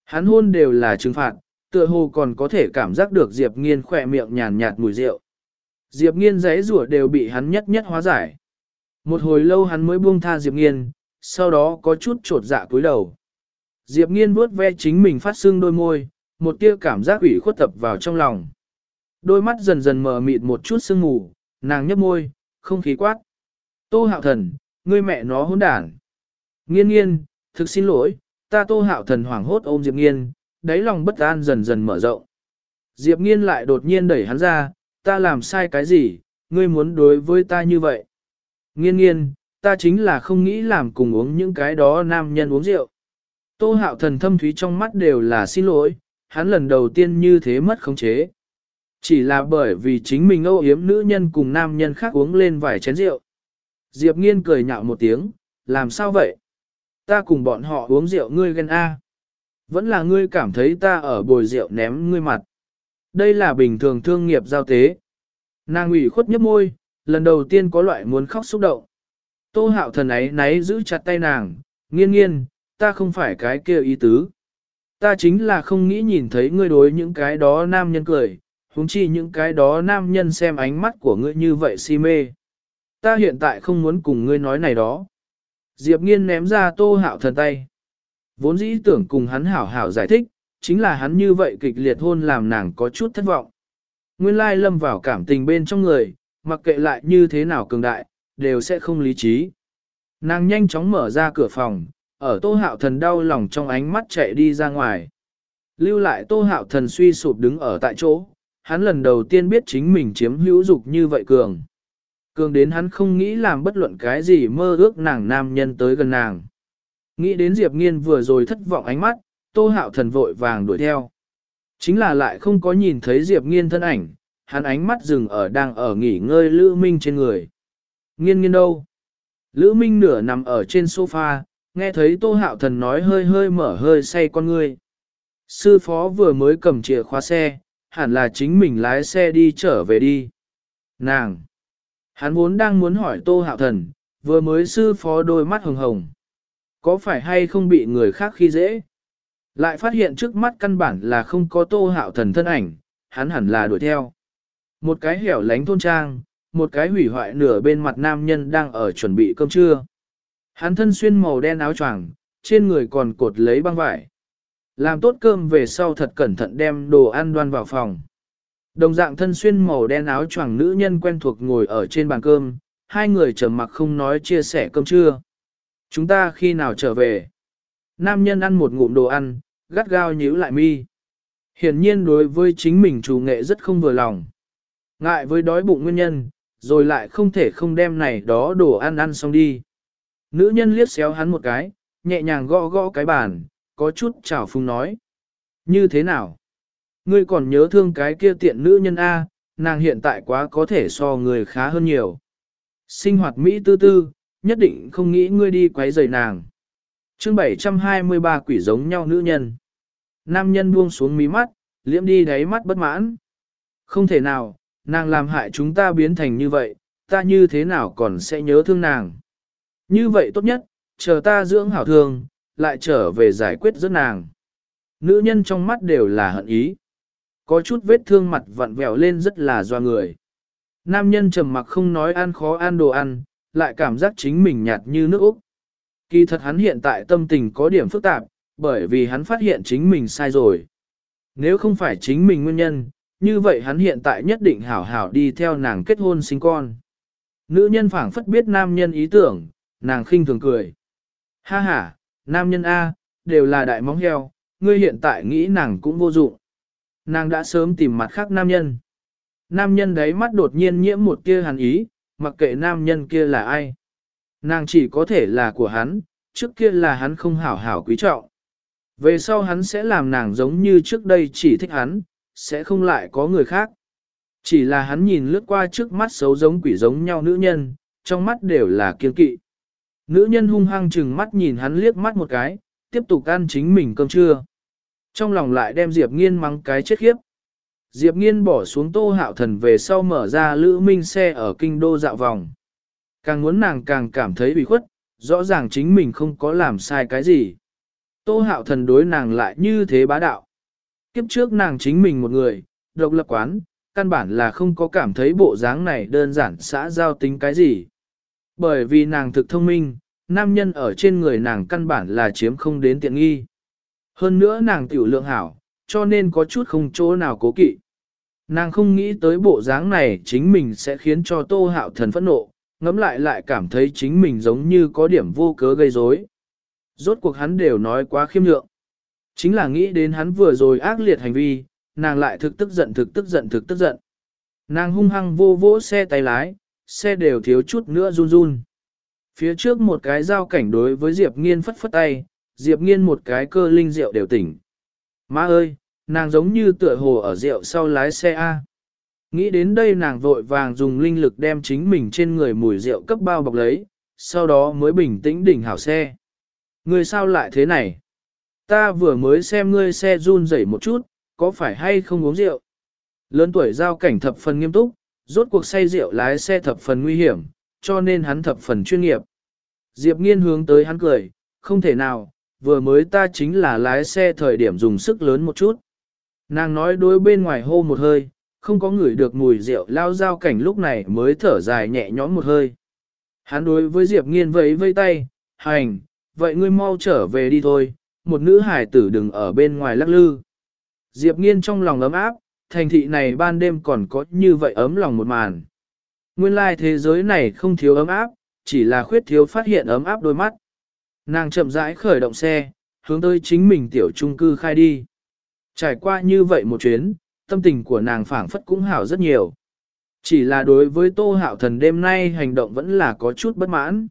Hắn hôn đều là trừng phạt, tựa hồ còn có thể cảm giác được Diệp Nghiên khỏe miệng nhàn nhạt mùi rượu. Diệp Nghiên giấy rủa đều bị hắn nhất nhất hóa giải. Một hồi lâu hắn mới buông tha Diệp Nghiên, sau đó có chút trột dạ cúi đầu. Diệp Nghiên vuốt ve chính mình phát sưng đôi môi, một tia cảm giác ủy khuất tập vào trong lòng. Đôi mắt dần dần mờ mịt một chút sương mù, nàng nhấp môi, không khí quát. Tô hạo thần, ngươi mẹ nó hỗn đản. Nghiên nghiên, thực xin lỗi, ta tô hạo thần hoảng hốt ôm Diệp nghiên, đáy lòng bất an dần dần mở rộng. Diệp nghiên lại đột nhiên đẩy hắn ra, ta làm sai cái gì, ngươi muốn đối với ta như vậy. Nghiên nghiên, ta chính là không nghĩ làm cùng uống những cái đó nam nhân uống rượu. Tô hạo thần thâm thúy trong mắt đều là xin lỗi, hắn lần đầu tiên như thế mất khống chế. Chỉ là bởi vì chính mình âu yếm nữ nhân cùng nam nhân khác uống lên vài chén rượu. Diệp nghiên cười nhạo một tiếng, làm sao vậy? ta cùng bọn họ uống rượu ngươi ghen A. Vẫn là ngươi cảm thấy ta ở bồi rượu ném ngươi mặt. Đây là bình thường thương nghiệp giao tế. Nàng ủy khuất nhấp môi, lần đầu tiên có loại muốn khóc xúc động. Tô hạo thần ấy náy giữ chặt tay nàng, nghiên nghiên, ta không phải cái kia ý tứ. Ta chính là không nghĩ nhìn thấy ngươi đối những cái đó nam nhân cười, huống chi những cái đó nam nhân xem ánh mắt của ngươi như vậy si mê. Ta hiện tại không muốn cùng ngươi nói này đó. Diệp nghiên ném ra tô hạo thần tay. Vốn dĩ tưởng cùng hắn hảo hảo giải thích, chính là hắn như vậy kịch liệt hôn làm nàng có chút thất vọng. Nguyên lai lâm vào cảm tình bên trong người, mặc kệ lại như thế nào cường đại, đều sẽ không lý trí. Nàng nhanh chóng mở ra cửa phòng, ở tô hạo thần đau lòng trong ánh mắt chạy đi ra ngoài. Lưu lại tô hạo thần suy sụp đứng ở tại chỗ, hắn lần đầu tiên biết chính mình chiếm hữu dục như vậy cường. Cường đến hắn không nghĩ làm bất luận cái gì mơ ước nàng nam nhân tới gần nàng. Nghĩ đến Diệp Nghiên vừa rồi thất vọng ánh mắt, tô hạo thần vội vàng đuổi theo. Chính là lại không có nhìn thấy Diệp Nghiên thân ảnh, hắn ánh mắt dừng ở đang ở nghỉ ngơi Lữ Minh trên người. Nghiên nghiên đâu? Lữ Minh nửa nằm ở trên sofa, nghe thấy Tô Hạo Thần nói hơi hơi mở hơi say con ngươi. Sư phó vừa mới cầm chìa khóa xe, hẳn là chính mình lái xe đi trở về đi. Nàng! Hắn vốn đang muốn hỏi Tô Hạo Thần, vừa mới sư phó đôi mắt hồng hồng. Có phải hay không bị người khác khi dễ? Lại phát hiện trước mắt căn bản là không có Tô Hạo Thần thân ảnh, hắn hẳn là đuổi theo. Một cái hẻo lánh thôn trang, một cái hủy hoại nửa bên mặt nam nhân đang ở chuẩn bị cơm trưa. Hắn thân xuyên màu đen áo choàng, trên người còn cột lấy băng vải. Làm tốt cơm về sau thật cẩn thận đem đồ ăn đoan vào phòng. Đồng dạng thân xuyên màu đen áo choàng nữ nhân quen thuộc ngồi ở trên bàn cơm, hai người trầm mặc không nói chia sẻ cơm trưa. Chúng ta khi nào trở về? Nam nhân ăn một ngụm đồ ăn, gắt gao nhíu lại mi. Hiển nhiên đối với chính mình chủ nghệ rất không vừa lòng. Ngại với đói bụng nguyên nhân, rồi lại không thể không đem này đó đồ ăn ăn xong đi. Nữ nhân liếc xéo hắn một cái, nhẹ nhàng gõ gõ cái bàn, có chút chảo phung nói. Như thế nào? Ngươi còn nhớ thương cái kia tiện nữ nhân A, nàng hiện tại quá có thể so người khá hơn nhiều. Sinh hoạt Mỹ tư tư, nhất định không nghĩ ngươi đi quấy rầy nàng. chương 723 quỷ giống nhau nữ nhân. Nam nhân buông xuống mí mắt, liễm đi đáy mắt bất mãn. Không thể nào, nàng làm hại chúng ta biến thành như vậy, ta như thế nào còn sẽ nhớ thương nàng. Như vậy tốt nhất, chờ ta dưỡng hảo thương, lại trở về giải quyết giữa nàng. Nữ nhân trong mắt đều là hận ý. Có chút vết thương mặt vặn vẹo lên rất là doa người. Nam nhân trầm mặc không nói ăn khó ăn đồ ăn, lại cảm giác chính mình nhạt như nước Úc. Kỳ thật hắn hiện tại tâm tình có điểm phức tạp, bởi vì hắn phát hiện chính mình sai rồi. Nếu không phải chính mình nguyên nhân, như vậy hắn hiện tại nhất định hảo hảo đi theo nàng kết hôn sinh con. Nữ nhân phảng phất biết nam nhân ý tưởng, nàng khinh thường cười. Ha ha, nam nhân A, đều là đại móng heo, ngươi hiện tại nghĩ nàng cũng vô dụng. Nàng đã sớm tìm mặt khác nam nhân. Nam nhân đấy mắt đột nhiên nhiễm một tia hàn ý, mặc kệ nam nhân kia là ai. Nàng chỉ có thể là của hắn, trước kia là hắn không hảo hảo quý trọng. Về sau hắn sẽ làm nàng giống như trước đây chỉ thích hắn, sẽ không lại có người khác. Chỉ là hắn nhìn lướt qua trước mắt xấu giống quỷ giống nhau nữ nhân, trong mắt đều là kiên kỵ. Nữ nhân hung hăng chừng mắt nhìn hắn liếc mắt một cái, tiếp tục ăn chính mình cơm trưa. Trong lòng lại đem Diệp Nghiên mắng cái chết khiếp. Diệp Nghiên bỏ xuống tô hạo thần về sau mở ra lữ minh xe ở kinh đô dạo vòng. Càng muốn nàng càng cảm thấy bị khuất, rõ ràng chính mình không có làm sai cái gì. Tô hạo thần đối nàng lại như thế bá đạo. Kiếp trước nàng chính mình một người, độc lập quán, căn bản là không có cảm thấy bộ dáng này đơn giản xã giao tính cái gì. Bởi vì nàng thực thông minh, nam nhân ở trên người nàng căn bản là chiếm không đến tiện nghi. Hơn nữa nàng tiểu lượng hảo, cho nên có chút không chỗ nào cố kỵ. Nàng không nghĩ tới bộ dáng này chính mình sẽ khiến cho tô hạo thần phẫn nộ, ngẫm lại lại cảm thấy chính mình giống như có điểm vô cớ gây rối. Rốt cuộc hắn đều nói quá khiêm nhượng, Chính là nghĩ đến hắn vừa rồi ác liệt hành vi, nàng lại thực tức giận thực tức giận thực tức giận. Nàng hung hăng vô vỗ xe tay lái, xe đều thiếu chút nữa run run. Phía trước một cái giao cảnh đối với Diệp Nghiên phất phất tay, Diệp Nghiên một cái cơ linh rượu đều tỉnh. Má ơi, nàng giống như tựa hồ ở rượu sau lái xe A. Nghĩ đến đây nàng vội vàng dùng linh lực đem chính mình trên người mùi rượu cấp bao bọc lấy, sau đó mới bình tĩnh đỉnh hảo xe. Ngươi sao lại thế này? Ta vừa mới xem ngươi xe run rẩy một chút, có phải hay không uống rượu? Lớn tuổi giao cảnh thập phần nghiêm túc, rốt cuộc say rượu lái xe thập phần nguy hiểm, cho nên hắn thập phần chuyên nghiệp. Diệp nghiên hướng tới hắn cười, không thể nào, vừa mới ta chính là lái xe thời điểm dùng sức lớn một chút. Nàng nói đối bên ngoài hô một hơi, không có ngửi được mùi rượu lao dao cảnh lúc này mới thở dài nhẹ nhõm một hơi. Hắn đối với Diệp nghiên vẫy vây tay, hành, vậy ngươi mau trở về đi thôi, một nữ hải tử đừng ở bên ngoài lắc lư. Diệp nghiên trong lòng ấm áp, thành thị này ban đêm còn có như vậy ấm lòng một màn. Nguyên lai thế giới này không thiếu ấm áp, chỉ là khuyết thiếu phát hiện ấm áp đôi mắt. Nàng chậm rãi khởi động xe, hướng tới chính mình tiểu trung cư khai đi. Trải qua như vậy một chuyến, tâm tình của nàng phảng phất cũng hảo rất nhiều. Chỉ là đối với tô hạo thần đêm nay hành động vẫn là có chút bất mãn.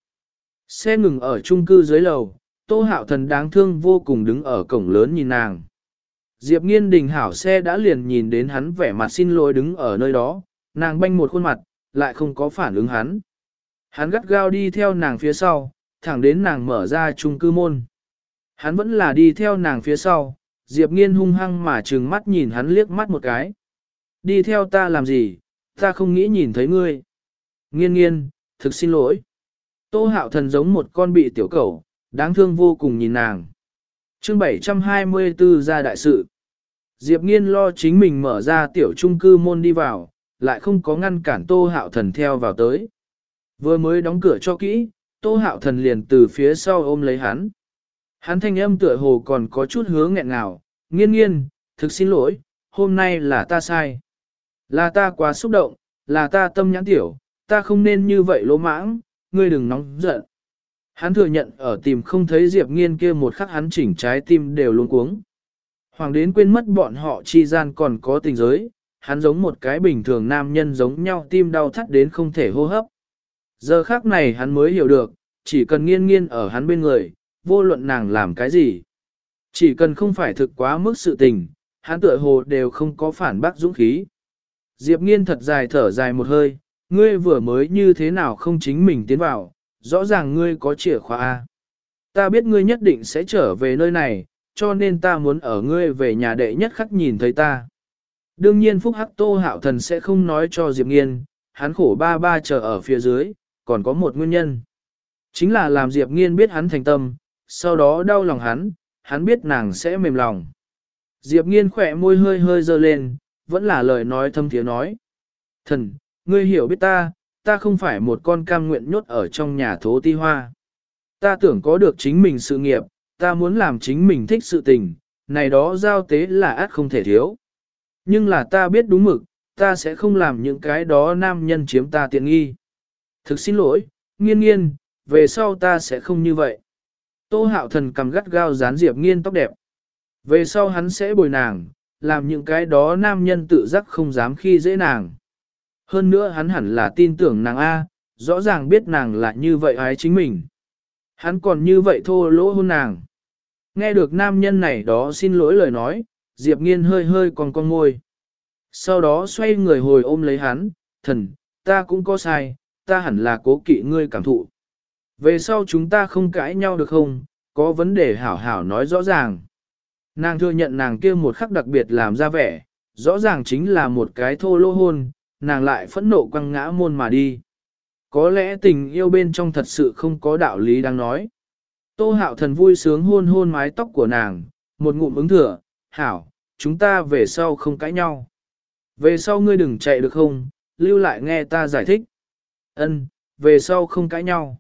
Xe ngừng ở trung cư dưới lầu, tô hạo thần đáng thương vô cùng đứng ở cổng lớn nhìn nàng. Diệp nghiên đình hảo xe đã liền nhìn đến hắn vẻ mặt xin lỗi đứng ở nơi đó, nàng banh một khuôn mặt, lại không có phản ứng hắn. Hắn gắt gao đi theo nàng phía sau, thẳng đến nàng mở ra trung cư môn. Hắn vẫn là đi theo nàng phía sau, Diệp nghiên hung hăng mà trừng mắt nhìn hắn liếc mắt một cái. Đi theo ta làm gì, ta không nghĩ nhìn thấy ngươi. Nghiên nghiên, thực xin lỗi. Tô hạo thần giống một con bị tiểu cẩu, đáng thương vô cùng nhìn nàng. chương 724 ra đại sự. Diệp nghiên lo chính mình mở ra tiểu trung cư môn đi vào, lại không có ngăn cản tô hạo thần theo vào tới. Vừa mới đóng cửa cho kỹ, tô hạo thần liền từ phía sau ôm lấy hắn. Hắn thanh âm tựa hồ còn có chút hứa nghẹn ngào, nghiên nghiên, thực xin lỗi, hôm nay là ta sai. Là ta quá xúc động, là ta tâm nhãn tiểu, ta không nên như vậy lỗ mãng, ngươi đừng nóng giận. Hắn thừa nhận ở tìm không thấy Diệp Nghiên kia một khắc hắn chỉnh trái tim đều luôn cuống. Hoàng đến quên mất bọn họ chi gian còn có tình giới, hắn giống một cái bình thường nam nhân giống nhau tim đau thắt đến không thể hô hấp. Giờ khác này hắn mới hiểu được, chỉ cần nghiên nghiên ở hắn bên người, vô luận nàng làm cái gì. Chỉ cần không phải thực quá mức sự tình, hắn tựa hồ đều không có phản bác dũng khí. Diệp nghiên thật dài thở dài một hơi, ngươi vừa mới như thế nào không chính mình tiến vào, rõ ràng ngươi có chìa khóa A. Ta biết ngươi nhất định sẽ trở về nơi này, cho nên ta muốn ở ngươi về nhà đệ nhất khắc nhìn thấy ta. Đương nhiên Phúc Hắc Tô Hạo Thần sẽ không nói cho Diệp Nghiên, hắn khổ ba ba chờ ở phía dưới, còn có một nguyên nhân. Chính là làm Diệp Nghiên biết hắn thành tâm, sau đó đau lòng hắn, hắn biết nàng sẽ mềm lòng. Diệp Nghiên khỏe môi hơi hơi dơ lên, vẫn là lời nói thâm tiếng nói. Thần, ngươi hiểu biết ta, ta không phải một con cam nguyện nhốt ở trong nhà thố ti hoa. Ta tưởng có được chính mình sự nghiệp, ta muốn làm chính mình thích sự tình, này đó giao tế là át không thể thiếu. Nhưng là ta biết đúng mực, ta sẽ không làm những cái đó nam nhân chiếm ta tiện nghi. Thực xin lỗi, nghiên nghiên, về sau ta sẽ không như vậy. Tô hạo thần cầm gắt gao dán diệp nghiên tóc đẹp. Về sau hắn sẽ bồi nàng, làm những cái đó nam nhân tự giác không dám khi dễ nàng. Hơn nữa hắn hẳn là tin tưởng nàng A, rõ ràng biết nàng là như vậy ái chính mình. Hắn còn như vậy thô lỗ hôn nàng. Nghe được nam nhân này đó xin lỗi lời nói, Diệp Nghiên hơi hơi còn con ngôi. Sau đó xoay người hồi ôm lấy hắn, thần, ta cũng có sai, ta hẳn là cố kỵ ngươi cảm thụ. Về sau chúng ta không cãi nhau được không, có vấn đề hảo hảo nói rõ ràng. Nàng thừa nhận nàng kia một khắc đặc biệt làm ra vẻ, rõ ràng chính là một cái thô lỗ hôn, nàng lại phẫn nộ quăng ngã môn mà đi. Có lẽ tình yêu bên trong thật sự không có đạo lý đang nói. Tô hạo thần vui sướng hôn hôn mái tóc của nàng, một ngụm ứng thừa, hảo, chúng ta về sau không cãi nhau. Về sau ngươi đừng chạy được không, lưu lại nghe ta giải thích. Ân, về sau không cãi nhau.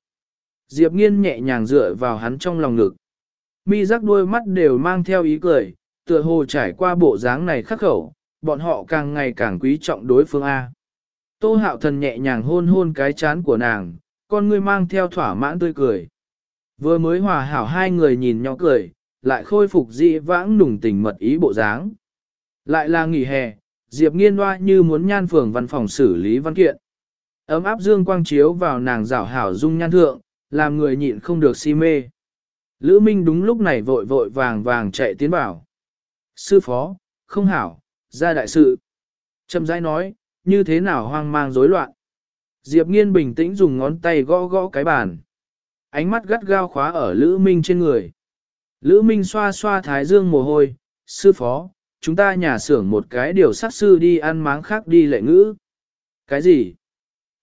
Diệp nghiên nhẹ nhàng dựa vào hắn trong lòng ngực. Mi rắc đôi mắt đều mang theo ý cười, tựa hồ trải qua bộ dáng này khắc khẩu, bọn họ càng ngày càng quý trọng đối phương A. Tô hạo thần nhẹ nhàng hôn hôn cái chán của nàng, con ngươi mang theo thỏa mãn tươi cười. Vừa mới hòa hảo hai người nhìn nhau cười, lại khôi phục dị vãng nùng tình mật ý bộ dáng. Lại là nghỉ hè, Diệp nghiên hoa như muốn nhan phường văn phòng xử lý văn kiện. Ấm áp dương quang chiếu vào nàng rảo hảo dung nhan thượng, làm người nhịn không được si mê. Lữ Minh đúng lúc này vội vội vàng vàng chạy tiến bảo. Sư phó, không hảo, ra đại sự. Trầm rãi nói, như thế nào hoang mang rối loạn. Diệp nghiên bình tĩnh dùng ngón tay gõ gõ cái bàn. Ánh mắt gắt gao khóa ở Lữ Minh trên người. Lữ Minh xoa xoa thái dương mồ hôi, sư phó, chúng ta nhà xưởng một cái điều sát sư đi ăn máng khác đi lệ ngữ. Cái gì?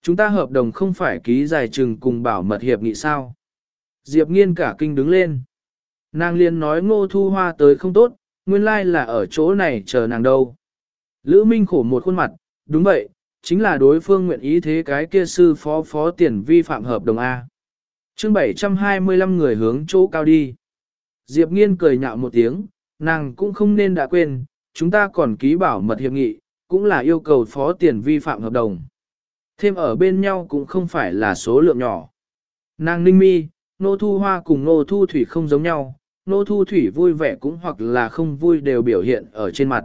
Chúng ta hợp đồng không phải ký dài trừng cùng bảo mật hiệp nghị sao? Diệp nghiên cả kinh đứng lên. Nàng liền nói ngô thu hoa tới không tốt, nguyên lai là ở chỗ này chờ nàng đâu. Lữ Minh khổ một khuôn mặt, đúng vậy, chính là đối phương nguyện ý thế cái kia sư phó phó tiền vi phạm hợp đồng A. chương 725 người hướng chỗ cao đi. Diệp nghiên cười nhạo một tiếng, nàng cũng không nên đã quên, chúng ta còn ký bảo mật hiệp nghị, cũng là yêu cầu phó tiền vi phạm hợp đồng. Thêm ở bên nhau cũng không phải là số lượng nhỏ. Nàng ninh mi, nô thu hoa cùng nô thu thủy không giống nhau, nô thu thủy vui vẻ cũng hoặc là không vui đều biểu hiện ở trên mặt.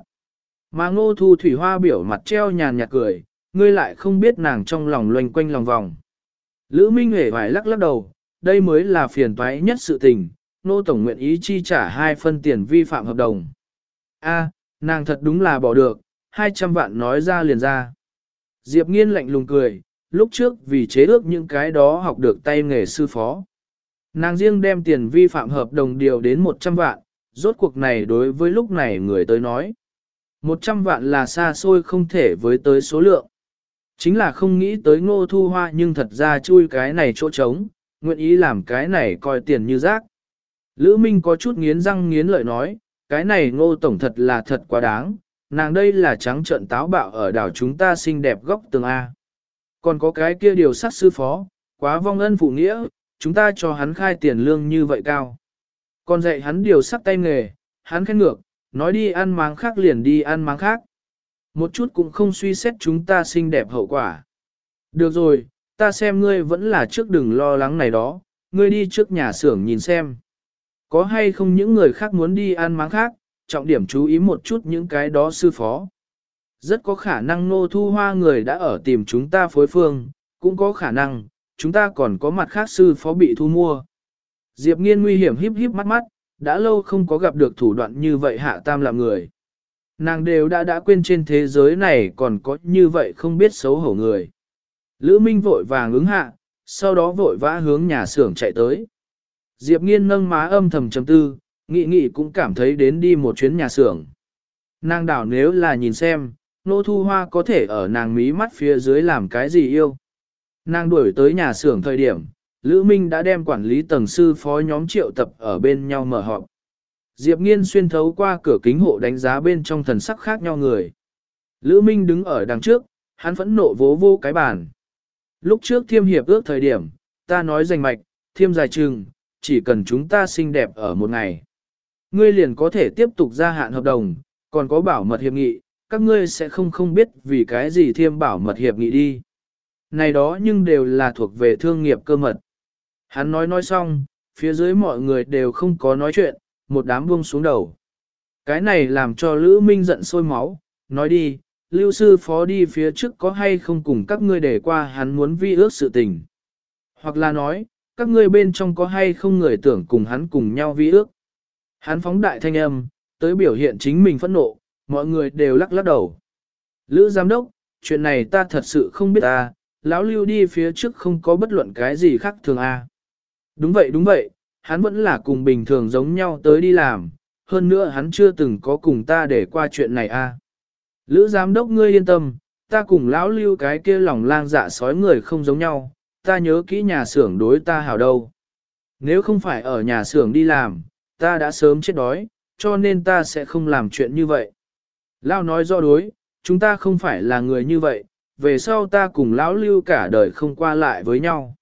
Mà nô thu thủy hoa biểu mặt treo nhàn nhạt cười, ngươi lại không biết nàng trong lòng loanh quanh lòng vòng. Lữ Minh Huệ phải lắc lắc đầu, đây mới là phiền toái nhất sự tình, nô tổng nguyện ý chi trả hai phân tiền vi phạm hợp đồng. A, nàng thật đúng là bỏ được, 200 vạn nói ra liền ra. Diệp nghiên lạnh lùng cười, lúc trước vì chế ước những cái đó học được tay nghề sư phó. Nàng riêng đem tiền vi phạm hợp đồng điều đến 100 vạn, rốt cuộc này đối với lúc này người tới nói. 100 vạn là xa xôi không thể với tới số lượng. Chính là không nghĩ tới ngô thu hoa nhưng thật ra chui cái này chỗ trống, nguyện ý làm cái này coi tiền như rác. Lữ Minh có chút nghiến răng nghiến lợi nói, cái này ngô tổng thật là thật quá đáng, nàng đây là trắng trợn táo bạo ở đảo chúng ta xinh đẹp góc tường A. Còn có cái kia điều sát sư phó, quá vong ân phụ nghĩa, chúng ta cho hắn khai tiền lương như vậy cao. Còn dạy hắn điều sắc tay nghề, hắn khen ngược, nói đi ăn máng khác liền đi ăn máng khác. Một chút cũng không suy xét chúng ta xinh đẹp hậu quả. Được rồi, ta xem ngươi vẫn là trước đừng lo lắng này đó, ngươi đi trước nhà xưởng nhìn xem. Có hay không những người khác muốn đi ăn máng khác, trọng điểm chú ý một chút những cái đó sư phó. Rất có khả năng nô thu hoa người đã ở tìm chúng ta phối phương, cũng có khả năng, chúng ta còn có mặt khác sư phó bị thu mua. Diệp nghiên nguy hiểm híp híp mắt mắt, đã lâu không có gặp được thủ đoạn như vậy hạ tam làm người. Nàng đều đã đã quên trên thế giới này còn có như vậy không biết xấu hổ người. Lữ Minh vội vàng ứng hạ, sau đó vội vã hướng nhà xưởng chạy tới. Diệp nghiên nâng má âm thầm chầm tư, nghị nghị cũng cảm thấy đến đi một chuyến nhà xưởng. Nàng đảo nếu là nhìn xem, nô thu hoa có thể ở nàng mí mắt phía dưới làm cái gì yêu. Nàng đuổi tới nhà xưởng thời điểm, Lữ Minh đã đem quản lý tầng sư phó nhóm triệu tập ở bên nhau mở họp. Diệp Nghiên xuyên thấu qua cửa kính hộ đánh giá bên trong thần sắc khác nhau người. Lữ Minh đứng ở đằng trước, hắn phẫn nộ vố vô cái bàn. Lúc trước thiêm hiệp ước thời điểm, ta nói rành mạch, thiêm dài trừng, chỉ cần chúng ta xinh đẹp ở một ngày. Ngươi liền có thể tiếp tục gia hạn hợp đồng, còn có bảo mật hiệp nghị, các ngươi sẽ không không biết vì cái gì thiêm bảo mật hiệp nghị đi. Này đó nhưng đều là thuộc về thương nghiệp cơ mật. Hắn nói nói xong, phía dưới mọi người đều không có nói chuyện, một đám buông xuống đầu. Cái này làm cho Lữ Minh giận sôi máu, nói đi, lưu sư phó đi phía trước có hay không cùng các ngươi để qua hắn muốn vi ước sự tình. Hoặc là nói, các ngươi bên trong có hay không người tưởng cùng hắn cùng nhau vi ước. Hắn phóng đại thanh âm, tới biểu hiện chính mình phẫn nộ, mọi người đều lắc lắc đầu. Lữ giám đốc, chuyện này ta thật sự không biết ta, lão lưu đi phía trước không có bất luận cái gì khác thường a. Đúng vậy đúng vậy, hắn vẫn là cùng bình thường giống nhau tới đi làm, hơn nữa hắn chưa từng có cùng ta để qua chuyện này a. Lữ giám đốc ngươi yên tâm, ta cùng lão lưu cái kia lòng lang dạ sói người không giống nhau, ta nhớ kỹ nhà xưởng đối ta hảo đâu. Nếu không phải ở nhà xưởng đi làm, ta đã sớm chết đói, cho nên ta sẽ không làm chuyện như vậy. Lão nói do đối, chúng ta không phải là người như vậy, về sau ta cùng lão lưu cả đời không qua lại với nhau.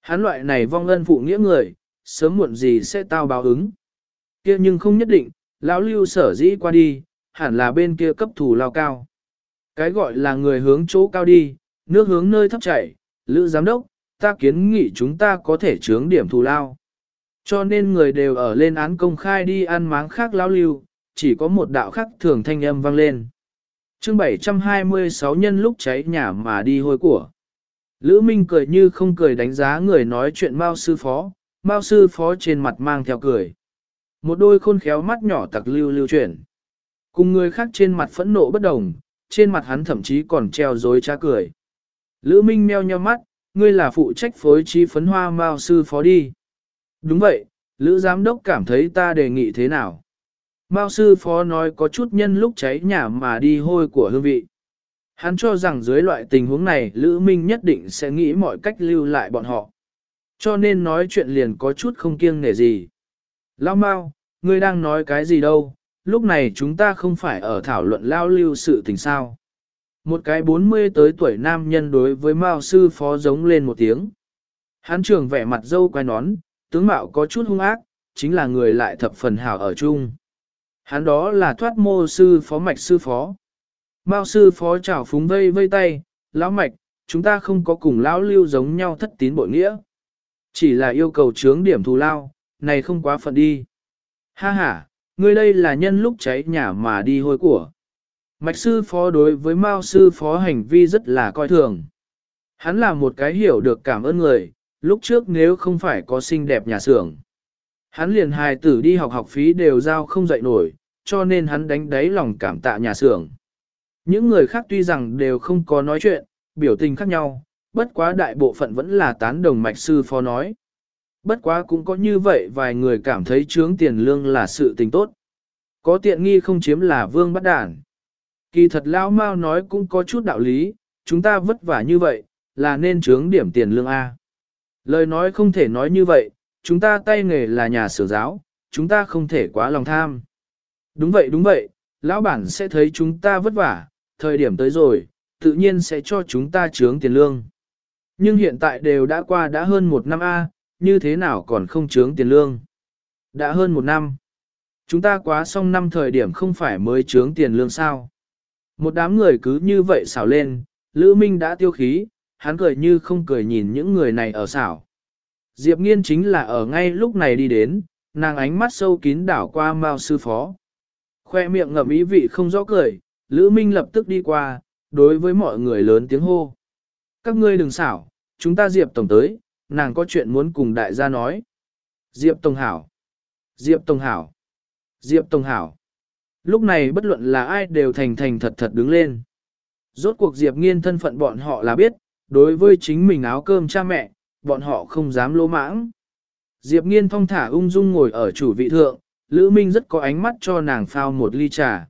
Hắn loại này vong ân phụ nghĩa người, sớm muộn gì sẽ tao báo ứng. kia nhưng không nhất định, lão lưu sở dĩ qua đi, hẳn là bên kia cấp thủ lao cao. Cái gọi là người hướng chỗ cao đi, nước hướng nơi thấp chảy, lữ giám đốc, ta kiến nghị chúng ta có thể chướng điểm thù lao. Cho nên người đều ở lên án công khai đi ăn máng khác lão lưu, chỉ có một đạo khắc thường thanh âm vang lên. chương 726 nhân lúc cháy nhà mà đi hôi của. Lữ Minh cười như không cười đánh giá người nói chuyện Mao sư phó, Mao sư phó trên mặt mang theo cười. Một đôi khôn khéo mắt nhỏ tặc lưu lưu chuyển. Cùng người khác trên mặt phẫn nộ bất đồng, trên mặt hắn thậm chí còn treo dối trá cười. Lữ Minh meo nheo mắt, ngươi là phụ trách phối trí phấn hoa mao sư phó đi. Đúng vậy, Lữ Giám Đốc cảm thấy ta đề nghị thế nào? Mao sư phó nói có chút nhân lúc cháy nhà mà đi hôi của hương vị. Hắn cho rằng dưới loại tình huống này Lữ Minh nhất định sẽ nghĩ mọi cách lưu lại bọn họ. Cho nên nói chuyện liền có chút không kiêng nể gì. Lao Mao, ngươi đang nói cái gì đâu, lúc này chúng ta không phải ở thảo luận lao lưu sự tình sao. Một cái 40 tới tuổi nam nhân đối với Mao sư phó giống lên một tiếng. Hắn trường vẻ mặt dâu quay nón, tướng mạo có chút hung ác, chính là người lại thập phần hảo ở chung. Hắn đó là thoát mô sư phó mạch sư phó. Mao sư phó chảo phúng vây vây tay, lão mạch, chúng ta không có cùng lão lưu giống nhau thất tín bội nghĩa. Chỉ là yêu cầu chướng điểm thù lao, này không quá phận đi. Ha ha, ngươi đây là nhân lúc cháy nhà mà đi hôi của. Mạch sư phó đối với Mao sư phó hành vi rất là coi thường. Hắn là một cái hiểu được cảm ơn người, lúc trước nếu không phải có xinh đẹp nhà xưởng. Hắn liền hài tử đi học học phí đều giao không dậy nổi, cho nên hắn đánh đáy lòng cảm tạ nhà xưởng. Những người khác tuy rằng đều không có nói chuyện, biểu tình khác nhau, bất quá đại bộ phận vẫn là tán đồng mạch sư phó nói. Bất quá cũng có như vậy vài người cảm thấy trướng tiền lương là sự tình tốt. Có tiện nghi không chiếm là vương bắt đản. Kỳ thật lão Mao nói cũng có chút đạo lý, chúng ta vất vả như vậy, là nên trướng điểm tiền lương A. Lời nói không thể nói như vậy, chúng ta tay nghề là nhà sửa giáo, chúng ta không thể quá lòng tham. Đúng vậy đúng vậy, lão bản sẽ thấy chúng ta vất vả, thời điểm tới rồi, tự nhiên sẽ cho chúng ta trướng tiền lương. Nhưng hiện tại đều đã qua đã hơn một năm A, như thế nào còn không trướng tiền lương? Đã hơn một năm. Chúng ta quá xong năm thời điểm không phải mới trướng tiền lương sao? Một đám người cứ như vậy xảo lên, Lữ Minh đã tiêu khí, hắn cười như không cười nhìn những người này ở xảo. Diệp Nghiên chính là ở ngay lúc này đi đến, nàng ánh mắt sâu kín đảo qua Mao sư phó. Khoe miệng ngậm ý vị không rõ cười, Lữ Minh lập tức đi qua, đối với mọi người lớn tiếng hô. Các ngươi đừng xảo, chúng ta Diệp Tổng tới, nàng có chuyện muốn cùng đại gia nói. Diệp Tổng Hảo. Diệp Tổng Hảo. Diệp Tổng Hảo. Lúc này bất luận là ai đều thành thành thật thật đứng lên. Rốt cuộc Diệp nghiên thân phận bọn họ là biết, đối với chính mình áo cơm cha mẹ, bọn họ không dám lỗ mãng. Diệp nghiên thong thả ung dung ngồi ở chủ vị thượng, Lữ Minh rất có ánh mắt cho nàng phao một ly trà.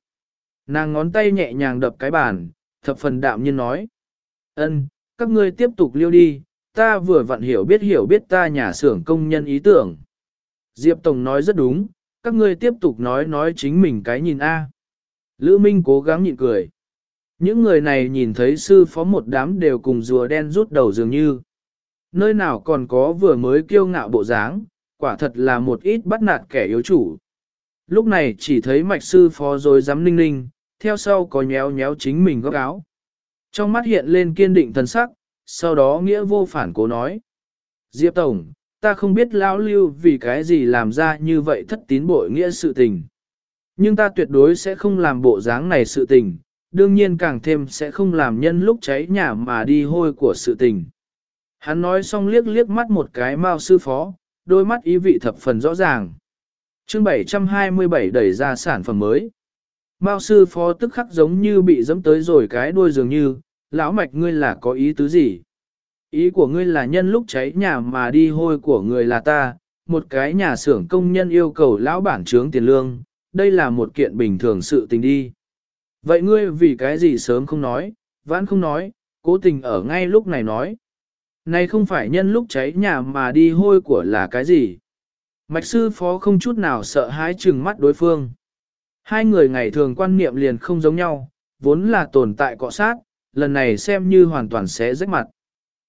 Nàng ngón tay nhẹ nhàng đập cái bàn, thập phần đạm nhiên nói. ân, các ngươi tiếp tục liêu đi, ta vừa vặn hiểu biết hiểu biết ta nhà xưởng công nhân ý tưởng. Diệp Tổng nói rất đúng, các ngươi tiếp tục nói nói chính mình cái nhìn A. Lữ Minh cố gắng nhịn cười. Những người này nhìn thấy sư phó một đám đều cùng rùa đen rút đầu dường như. Nơi nào còn có vừa mới kiêu ngạo bộ dáng, quả thật là một ít bắt nạt kẻ yếu chủ. Lúc này chỉ thấy mạch sư phó rồi dám ninh ninh, theo sau có nhéo nhéo chính mình góc áo. Trong mắt hiện lên kiên định thần sắc, sau đó nghĩa vô phản cố nói. Diệp Tổng, ta không biết lão lưu vì cái gì làm ra như vậy thất tín bội nghĩa sự tình. Nhưng ta tuyệt đối sẽ không làm bộ dáng này sự tình, đương nhiên càng thêm sẽ không làm nhân lúc cháy nhà mà đi hôi của sự tình. Hắn nói xong liếc liếc mắt một cái mao sư phó, đôi mắt ý vị thập phần rõ ràng. chương 727 đẩy ra sản phẩm mới. Mao sư phó tức khắc giống như bị dẫm tới rồi cái đuôi dường như, lão mạch ngươi là có ý tứ gì? Ý của ngươi là nhân lúc cháy nhà mà đi hôi của người là ta, một cái nhà xưởng công nhân yêu cầu lão bản trướng tiền lương, đây là một kiện bình thường sự tình đi. Vậy ngươi vì cái gì sớm không nói, vãn không nói, cố tình ở ngay lúc này nói. Này không phải nhân lúc cháy nhà mà đi hôi của là cái gì. Mạch sư phó không chút nào sợ hãi chừng mắt đối phương. Hai người ngày thường quan niệm liền không giống nhau, vốn là tồn tại cọ sát, lần này xem như hoàn toàn sẽ rách mặt.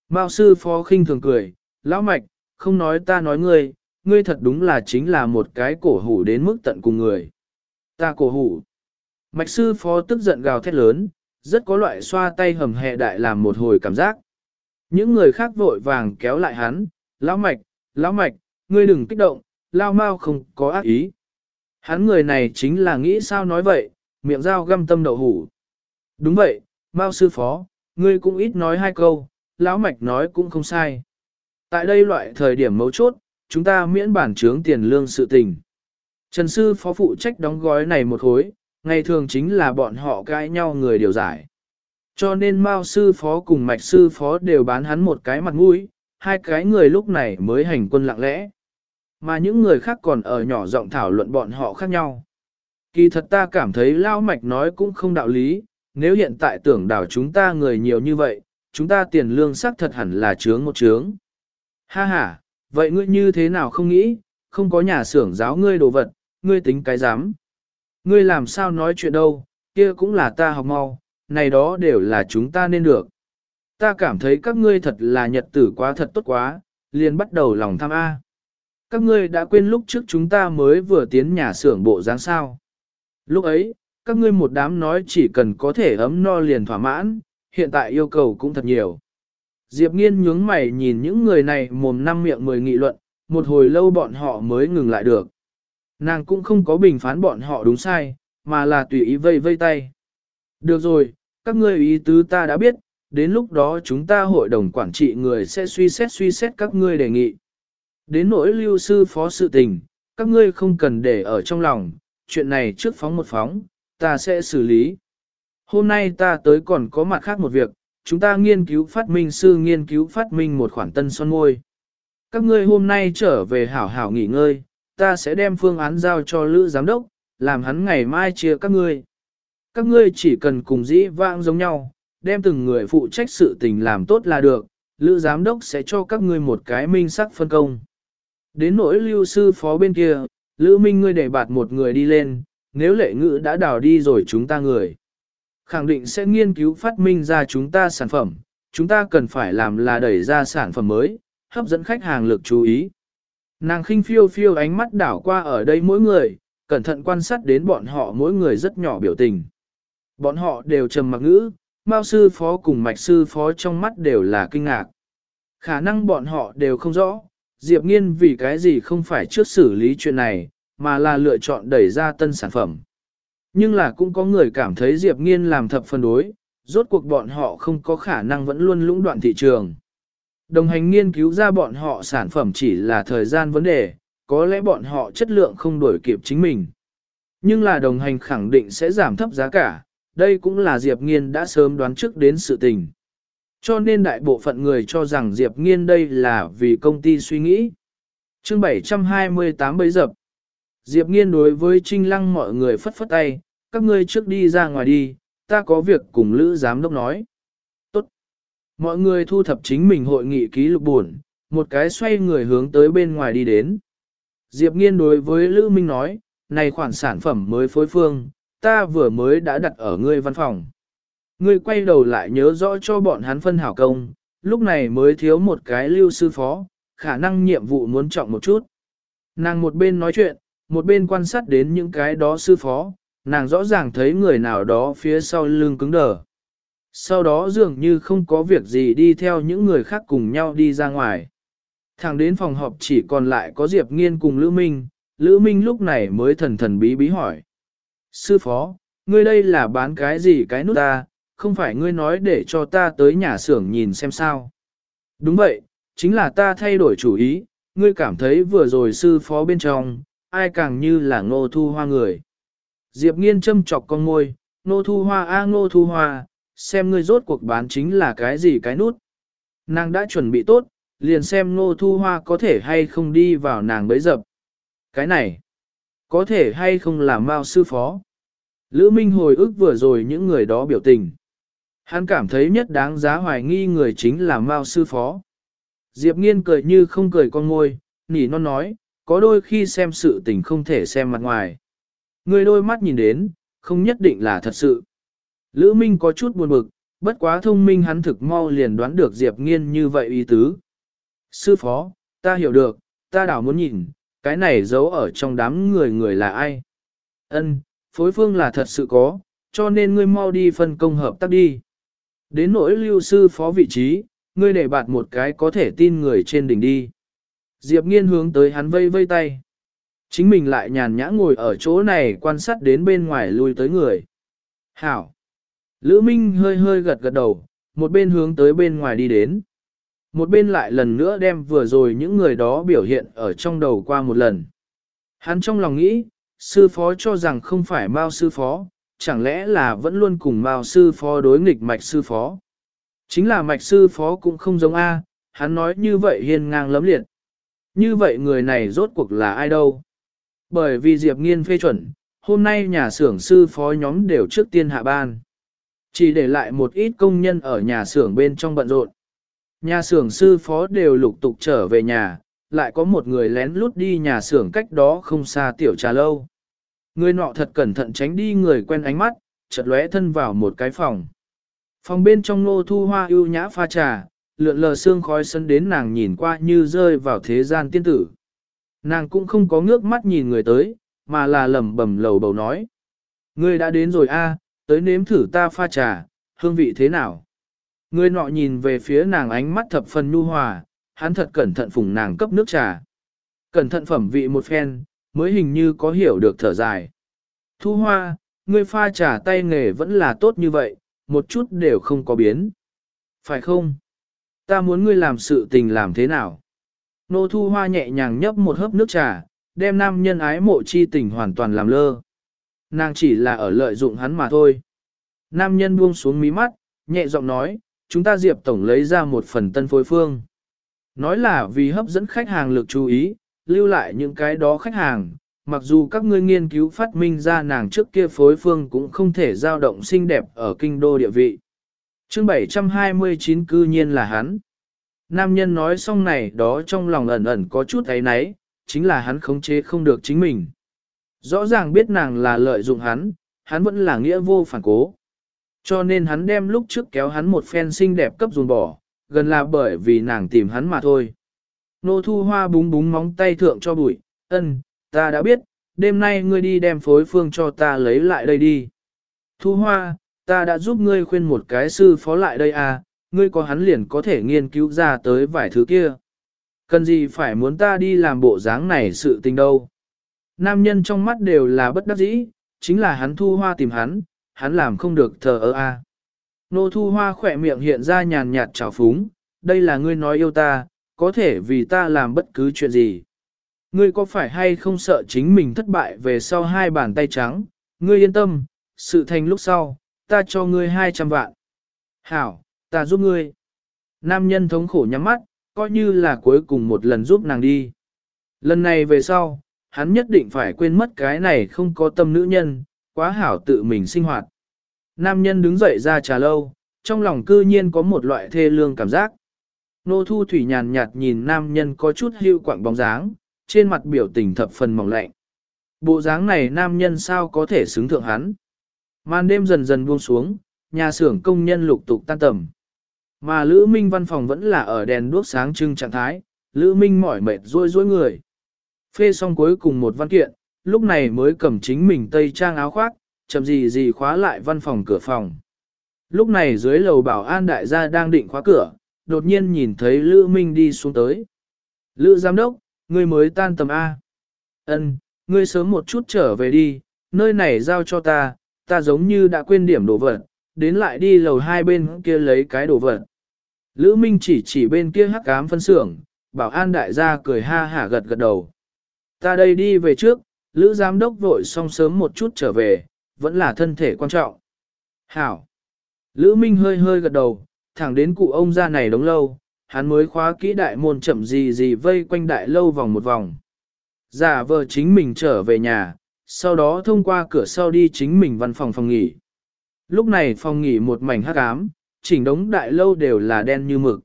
Mao sư phó khinh thường cười, lão mạch, không nói ta nói ngươi, ngươi thật đúng là chính là một cái cổ hủ đến mức tận cùng người. Ta cổ hủ. Mạch sư phó tức giận gào thét lớn, rất có loại xoa tay hầm hẹ đại làm một hồi cảm giác. Những người khác vội vàng kéo lại hắn, lão mạch, lão mạch, ngươi đừng kích động, lao mau không có ác ý. Hắn người này chính là nghĩ sao nói vậy, miệng dao găm tâm đậu hủ. Đúng vậy, Mao sư phó, ngươi cũng ít nói hai câu, lão mạch nói cũng không sai. Tại đây loại thời điểm mấu chốt, chúng ta miễn bản trướng tiền lương sự tình. Trần sư phó phụ trách đóng gói này một hối, ngày thường chính là bọn họ cãi nhau người điều giải. Cho nên Mao sư phó cùng mạch sư phó đều bán hắn một cái mặt mũi, hai cái người lúc này mới hành quân lặng lẽ. Mà những người khác còn ở nhỏ giọng thảo luận bọn họ khác nhau. Kỳ thật ta cảm thấy Lao Mạch nói cũng không đạo lý, nếu hiện tại tưởng đảo chúng ta người nhiều như vậy, chúng ta tiền lương sắc thật hẳn là trướng một trướng. Ha ha, vậy ngươi như thế nào không nghĩ, không có nhà xưởng giáo ngươi đồ vật, ngươi tính cái dám. Ngươi làm sao nói chuyện đâu, kia cũng là ta học mau, này đó đều là chúng ta nên được. Ta cảm thấy các ngươi thật là nhật tử quá thật tốt quá, liền bắt đầu lòng tham A. Các ngươi đã quên lúc trước chúng ta mới vừa tiến nhà xưởng bộ dáng sao. Lúc ấy, các ngươi một đám nói chỉ cần có thể ấm no liền thỏa mãn, hiện tại yêu cầu cũng thật nhiều. Diệp nghiên nhướng mày nhìn những người này mồm năm miệng mười nghị luận, một hồi lâu bọn họ mới ngừng lại được. Nàng cũng không có bình phán bọn họ đúng sai, mà là tùy ý vây vây tay. Được rồi, các ngươi ý tứ ta đã biết, đến lúc đó chúng ta hội đồng quản trị người sẽ suy xét suy xét các ngươi đề nghị. Đến nỗi lưu sư phó sự tình, các ngươi không cần để ở trong lòng, chuyện này trước phóng một phóng, ta sẽ xử lý. Hôm nay ta tới còn có mặt khác một việc, chúng ta nghiên cứu phát minh sư nghiên cứu phát minh một khoản tân son môi. Các ngươi hôm nay trở về hảo hảo nghỉ ngơi, ta sẽ đem phương án giao cho Lữ Giám Đốc, làm hắn ngày mai chia các ngươi. Các ngươi chỉ cần cùng dĩ vãng giống nhau, đem từng người phụ trách sự tình làm tốt là được, Lữ Giám Đốc sẽ cho các ngươi một cái minh sắc phân công. Đến nỗi lưu sư phó bên kia, Lữ Minh ngươi để bạt một người đi lên, nếu lệ ngữ đã đào đi rồi chúng ta người. Khẳng định sẽ nghiên cứu phát minh ra chúng ta sản phẩm, chúng ta cần phải làm là đẩy ra sản phẩm mới, hấp dẫn khách hàng lực chú ý. Nàng khinh phiêu phiêu ánh mắt đảo qua ở đây mỗi người, cẩn thận quan sát đến bọn họ mỗi người rất nhỏ biểu tình. Bọn họ đều trầm mặc ngữ, Mao sư phó cùng mạch sư phó trong mắt đều là kinh ngạc. Khả năng bọn họ đều không rõ, Diệp Nghiên vì cái gì không phải trước xử lý chuyện này, mà là lựa chọn đẩy ra tân sản phẩm. Nhưng là cũng có người cảm thấy Diệp Nghiên làm thập phần đối, rốt cuộc bọn họ không có khả năng vẫn luôn lũng đoạn thị trường. Đồng hành nghiên cứu ra bọn họ sản phẩm chỉ là thời gian vấn đề, có lẽ bọn họ chất lượng không đổi kịp chính mình. Nhưng là đồng hành khẳng định sẽ giảm thấp giá cả, đây cũng là Diệp Nghiên đã sớm đoán trước đến sự tình. Cho nên đại bộ phận người cho rằng Diệp Nghiên đây là vì công ty suy nghĩ. chương 728 bấy dập. Diệp Nghiên đối với Trinh Lăng mọi người phất phất tay, các ngươi trước đi ra ngoài đi, ta có việc cùng Lữ Giám Đốc nói. Mọi người thu thập chính mình hội nghị ký lục buồn, một cái xoay người hướng tới bên ngoài đi đến. Diệp Nghiên đối với Lữ Minh nói, này khoản sản phẩm mới phối phương, ta vừa mới đã đặt ở ngươi văn phòng. Ngươi quay đầu lại nhớ rõ cho bọn hắn phân hảo công, lúc này mới thiếu một cái lưu sư phó, khả năng nhiệm vụ muốn trọng một chút. Nàng một bên nói chuyện, một bên quan sát đến những cái đó sư phó, nàng rõ ràng thấy người nào đó phía sau lưng cứng đờ. Sau đó dường như không có việc gì đi theo những người khác cùng nhau đi ra ngoài. Thẳng đến phòng họp chỉ còn lại có Diệp Nghiên cùng Lữ Minh, Lữ Minh lúc này mới thần thần bí bí hỏi. Sư phó, ngươi đây là bán cái gì cái nút ta, không phải ngươi nói để cho ta tới nhà xưởng nhìn xem sao. Đúng vậy, chính là ta thay đổi chủ ý, ngươi cảm thấy vừa rồi sư phó bên trong, ai càng như là ngô thu hoa người. Diệp nghiên châm chọc con ngôi, ngô thu hoa a ngô thu hoa, xem ngươi rốt cuộc bán chính là cái gì cái nút. Nàng đã chuẩn bị tốt, liền xem ngô thu hoa có thể hay không đi vào nàng bấy dập. Cái này, có thể hay không làm mao sư phó. Lữ Minh hồi ức vừa rồi những người đó biểu tình. Hắn cảm thấy nhất đáng giá hoài nghi người chính là mao sư phó. Diệp nghiên cười như không cười con ngôi, nỉ non nói, có đôi khi xem sự tình không thể xem mặt ngoài. Người đôi mắt nhìn đến, không nhất định là thật sự. Lữ Minh có chút buồn bực, bất quá thông minh hắn thực mau liền đoán được Diệp nghiên như vậy ý tứ. Sư phó, ta hiểu được, ta đảo muốn nhìn, cái này giấu ở trong đám người người là ai. Ân, phối phương là thật sự có, cho nên ngươi mau đi phân công hợp tác đi. Đến nỗi lưu sư phó vị trí, ngươi để bạt một cái có thể tin người trên đỉnh đi. Diệp nghiên hướng tới hắn vây vây tay. Chính mình lại nhàn nhã ngồi ở chỗ này quan sát đến bên ngoài lui tới người. Hảo! Lữ Minh hơi hơi gật gật đầu, một bên hướng tới bên ngoài đi đến. Một bên lại lần nữa đem vừa rồi những người đó biểu hiện ở trong đầu qua một lần. Hắn trong lòng nghĩ, sư phó cho rằng không phải Mao sư phó, chẳng lẽ là vẫn luôn cùng Mao sư phó đối nghịch mạch sư phó. Chính là mạch sư phó cũng không giống A, hắn nói như vậy hiên ngang lấm liệt. Như vậy người này rốt cuộc là ai đâu? Bởi vì Diệp Nghiên phê chuẩn, hôm nay nhà xưởng sư phó nhóm đều trước tiên hạ ban. Chỉ để lại một ít công nhân ở nhà xưởng bên trong bận rộn. Nhà xưởng sư phó đều lục tục trở về nhà, lại có một người lén lút đi nhà xưởng cách đó không xa tiểu trà lâu. Người nọ thật cẩn thận tránh đi người quen ánh mắt, chợt lóe thân vào một cái phòng. Phòng bên trong nô thu hoa ưu nhã pha trà, lượn lờ xương khói sân đến nàng nhìn qua như rơi vào thế gian tiên tử. Nàng cũng không có ngước mắt nhìn người tới, mà là lẩm bẩm lầu bầu nói. Người đã đến rồi a, tới nếm thử ta pha trà, hương vị thế nào? Người nọ nhìn về phía nàng ánh mắt thập phần nhu hòa, hắn thật cẩn thận phùng nàng cấp nước trà. Cẩn thận phẩm vị một phen, mới hình như có hiểu được thở dài. Thu hoa, ngươi pha trà tay nghề vẫn là tốt như vậy, một chút đều không có biến. Phải không? Ta muốn ngươi làm sự tình làm thế nào? Nô thu hoa nhẹ nhàng nhấp một hớp nước trà, đem nam nhân ái mộ chi tình hoàn toàn làm lơ. Nàng chỉ là ở lợi dụng hắn mà thôi. Nam nhân buông xuống mí mắt, nhẹ giọng nói, chúng ta Diệp Tổng lấy ra một phần tân phối phương. Nói là vì hấp dẫn khách hàng lực chú ý, lưu lại những cái đó khách hàng, mặc dù các ngươi nghiên cứu phát minh ra nàng trước kia phối phương cũng không thể giao động xinh đẹp ở kinh đô địa vị. chương 729 cư nhiên là hắn. Nam nhân nói xong này đó trong lòng ẩn ẩn có chút thấy náy, chính là hắn khống chế không được chính mình. Rõ ràng biết nàng là lợi dụng hắn, hắn vẫn là nghĩa vô phản cố. Cho nên hắn đem lúc trước kéo hắn một phen xinh đẹp cấp dùn bỏ, gần là bởi vì nàng tìm hắn mà thôi. Nô thu hoa búng búng móng tay thượng cho bụi, ân, ta đã biết, đêm nay ngươi đi đem phối phương cho ta lấy lại đây đi. Thu hoa, ta đã giúp ngươi khuyên một cái sư phó lại đây à, ngươi có hắn liền có thể nghiên cứu ra tới vài thứ kia. Cần gì phải muốn ta đi làm bộ dáng này sự tình đâu. Nam nhân trong mắt đều là bất đắc dĩ, chính là hắn thu hoa tìm hắn, hắn làm không được thờ ơ a. Nô thu hoa khỏe miệng hiện ra nhàn nhạt trào phúng, đây là ngươi nói yêu ta, có thể vì ta làm bất cứ chuyện gì. Ngươi có phải hay không sợ chính mình thất bại về sau hai bàn tay trắng, ngươi yên tâm, sự thành lúc sau, ta cho ngươi 200 vạn. Hảo, ta giúp ngươi. Nam nhân thống khổ nhắm mắt, coi như là cuối cùng một lần giúp nàng đi. Lần này về sau, hắn nhất định phải quên mất cái này không có tâm nữ nhân, quá hảo tự mình sinh hoạt. Nam nhân đứng dậy ra trà lâu, trong lòng cư nhiên có một loại thê lương cảm giác. Nô thu thủy nhàn nhạt nhìn nam nhân có chút hưu quạng bóng dáng, trên mặt biểu tình thập phần mỏng lạnh. Bộ dáng này nam nhân sao có thể xứng thượng hắn. Màn đêm dần dần buông xuống, nhà xưởng công nhân lục tục tan tầm. Mà Lữ Minh văn phòng vẫn là ở đèn đuốc sáng trưng trạng thái, Lữ Minh mỏi mệt rôi rối người. Phê xong cuối cùng một văn kiện, lúc này mới cầm chính mình tây trang áo khoác, chậm gì gì khóa lại văn phòng cửa phòng. Lúc này dưới lầu bảo an đại gia đang định khóa cửa, đột nhiên nhìn thấy Lữ Minh đi xuống tới. Lữ giám đốc, ngươi mới tan tầm A. Ân, ngươi sớm một chút trở về đi, nơi này giao cho ta, ta giống như đã quên điểm đồ vật, đến lại đi lầu hai bên kia lấy cái đồ vật. Lữ Minh chỉ chỉ bên kia hắc ám phân xưởng, bảo an đại gia cười ha hả gật gật đầu. Ta đây đi về trước, Lữ giám đốc vội xong sớm một chút trở về, vẫn là thân thể quan trọng. Hảo. Lữ Minh hơi hơi gật đầu, thẳng đến cụ ông ra này đống lâu, hắn mới khóa kỹ đại môn chậm gì gì vây quanh đại lâu vòng một vòng. Giả vờ chính mình trở về nhà, sau đó thông qua cửa sau đi chính mình văn phòng phòng nghỉ. Lúc này phòng nghỉ một mảnh hắc ám, chỉnh đống đại lâu đều là đen như mực.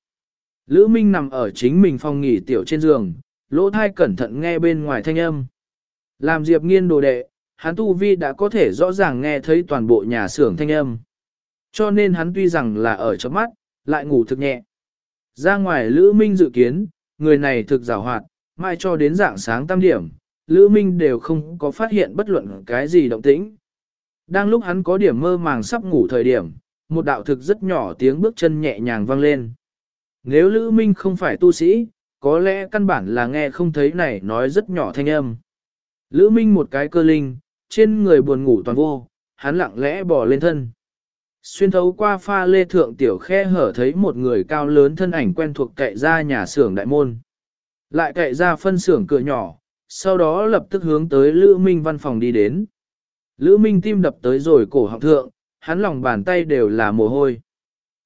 Lữ Minh nằm ở chính mình phòng nghỉ tiểu trên giường, lỗ thai cẩn thận nghe bên ngoài thanh âm. Làm Diệp nghiên đồ đệ, hắn tu vi đã có thể rõ ràng nghe thấy toàn bộ nhà xưởng thanh âm. Cho nên hắn tuy rằng là ở chớp mắt, lại ngủ thực nhẹ. Ra ngoài Lữ Minh dự kiến, người này thực rào hoạt, mai cho đến dạng sáng tam điểm, Lữ Minh đều không có phát hiện bất luận cái gì động tĩnh. Đang lúc hắn có điểm mơ màng sắp ngủ thời điểm, một đạo thực rất nhỏ tiếng bước chân nhẹ nhàng vang lên. Nếu Lữ Minh không phải tu sĩ, có lẽ căn bản là nghe không thấy này nói rất nhỏ thanh âm. Lữ Minh một cái cơ linh, trên người buồn ngủ toàn vô, hắn lặng lẽ bò lên thân. Xuyên thấu qua pha lê thượng tiểu khe hở thấy một người cao lớn thân ảnh quen thuộc cậy ra nhà xưởng đại môn. Lại cậy ra phân xưởng cửa nhỏ, sau đó lập tức hướng tới Lữ Minh văn phòng đi đến. Lữ Minh tim đập tới rồi cổ họng thượng, hắn lòng bàn tay đều là mồ hôi.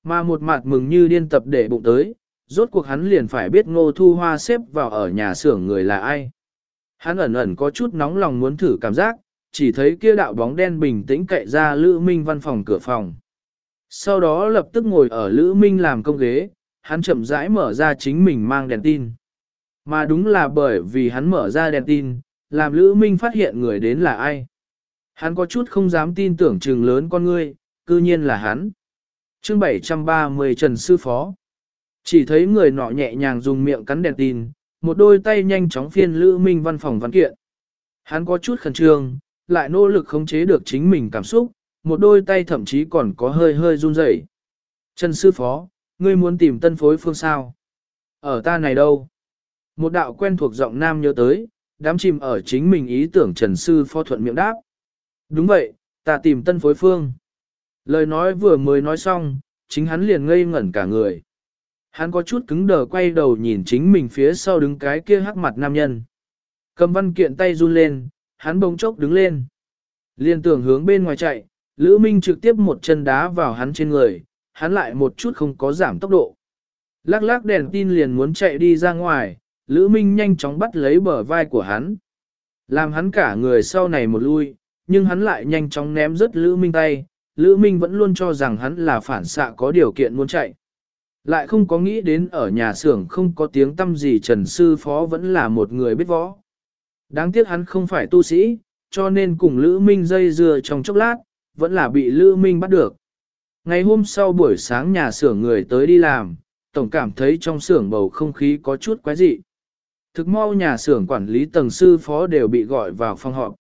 Mà một mặt mừng như điên tập để bụng tới, rốt cuộc hắn liền phải biết ngô thu hoa xếp vào ở nhà xưởng người là ai. Hắn ẩn ẩn có chút nóng lòng muốn thử cảm giác, chỉ thấy kia đạo bóng đen bình tĩnh cậy ra Lữ Minh văn phòng cửa phòng. Sau đó lập tức ngồi ở Lữ Minh làm công ghế, hắn chậm rãi mở ra chính mình mang đèn tin. Mà đúng là bởi vì hắn mở ra đèn tin, làm Lữ Minh phát hiện người đến là ai. Hắn có chút không dám tin tưởng trường lớn con ngươi, cư nhiên là hắn. chương 730 Trần Sư Phó. Chỉ thấy người nọ nhẹ nhàng dùng miệng cắn đèn tin, một đôi tay nhanh chóng phiên Lữ Minh văn phòng văn kiện. Hắn có chút khẩn trương, lại nỗ lực khống chế được chính mình cảm xúc, một đôi tay thậm chí còn có hơi hơi run rẩy. Trần Sư Phó, ngươi muốn tìm tân phối phương sao? Ở ta này đâu? Một đạo quen thuộc giọng nam nhớ tới, đám chìm ở chính mình ý tưởng Trần Sư Phó thuận miệng đáp. Đúng vậy, ta tìm tân phối phương. Lời nói vừa mới nói xong, chính hắn liền ngây ngẩn cả người. Hắn có chút cứng đờ quay đầu nhìn chính mình phía sau đứng cái kia hắc mặt nam nhân. Cầm văn kiện tay run lên, hắn bỗng chốc đứng lên. Liên tưởng hướng bên ngoài chạy, Lữ Minh trực tiếp một chân đá vào hắn trên người, hắn lại một chút không có giảm tốc độ. Lắc lắc đèn tin liền muốn chạy đi ra ngoài, Lữ Minh nhanh chóng bắt lấy bờ vai của hắn. Làm hắn cả người sau này một lui, nhưng hắn lại nhanh chóng ném rớt Lữ Minh tay, Lữ Minh vẫn luôn cho rằng hắn là phản xạ có điều kiện muốn chạy. Lại không có nghĩ đến ở nhà xưởng không có tiếng tâm gì Trần Sư Phó vẫn là một người biết võ. Đáng tiếc hắn không phải tu sĩ, cho nên cùng Lữ Minh dây dưa trong chốc lát, vẫn là bị Lữ Minh bắt được. Ngày hôm sau buổi sáng nhà xưởng người tới đi làm, tổng cảm thấy trong xưởng bầu không khí có chút quái dị. Thực mau nhà xưởng quản lý tầng sư phó đều bị gọi vào phòng họp.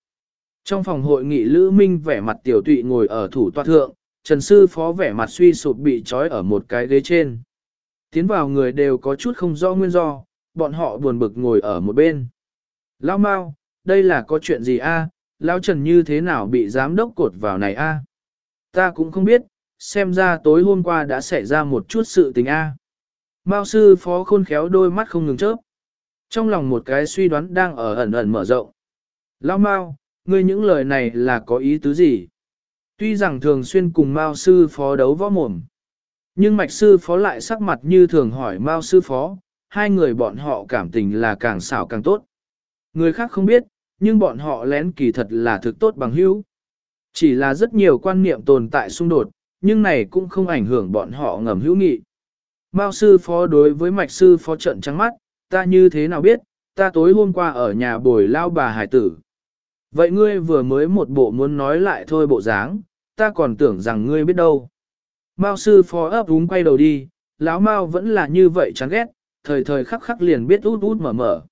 Trong phòng hội nghị Lữ Minh vẻ mặt tiểu tụy ngồi ở thủ tọa thượng, Trần sư phó vẻ mặt suy sụp bị trói ở một cái ghế trên. Tiến vào người đều có chút không rõ nguyên do, bọn họ buồn bực ngồi ở một bên. Lao Mao, đây là có chuyện gì a? Lao Trần như thế nào bị giám đốc cột vào này a? Ta cũng không biết, xem ra tối hôm qua đã xảy ra một chút sự tình a. Mao sư phó khôn khéo đôi mắt không ngừng chớp. Trong lòng một cái suy đoán đang ở ẩn ẩn mở rộng. Lao Mao, ngươi những lời này là có ý tứ gì? Tuy rằng thường xuyên cùng Mao sư phó đấu võ mồm, nhưng mạch sư phó lại sắc mặt như thường hỏi Mao sư phó, hai người bọn họ cảm tình là càng xảo càng tốt. Người khác không biết, nhưng bọn họ lén kỳ thật là thực tốt bằng hữu. Chỉ là rất nhiều quan niệm tồn tại xung đột, nhưng này cũng không ảnh hưởng bọn họ ngầm hữu nghị. Mao sư phó đối với mạch sư phó trận trắng mắt, ta như thế nào biết, ta tối hôm qua ở nhà bồi lao bà hải tử. Vậy ngươi vừa mới một bộ muốn nói lại thôi bộ dáng, ta còn tưởng rằng ngươi biết đâu. Mao sư phó ấp úng quay đầu đi, lão Mao vẫn là như vậy chán ghét, thời thời khắc khắc liền biết út út mở mở.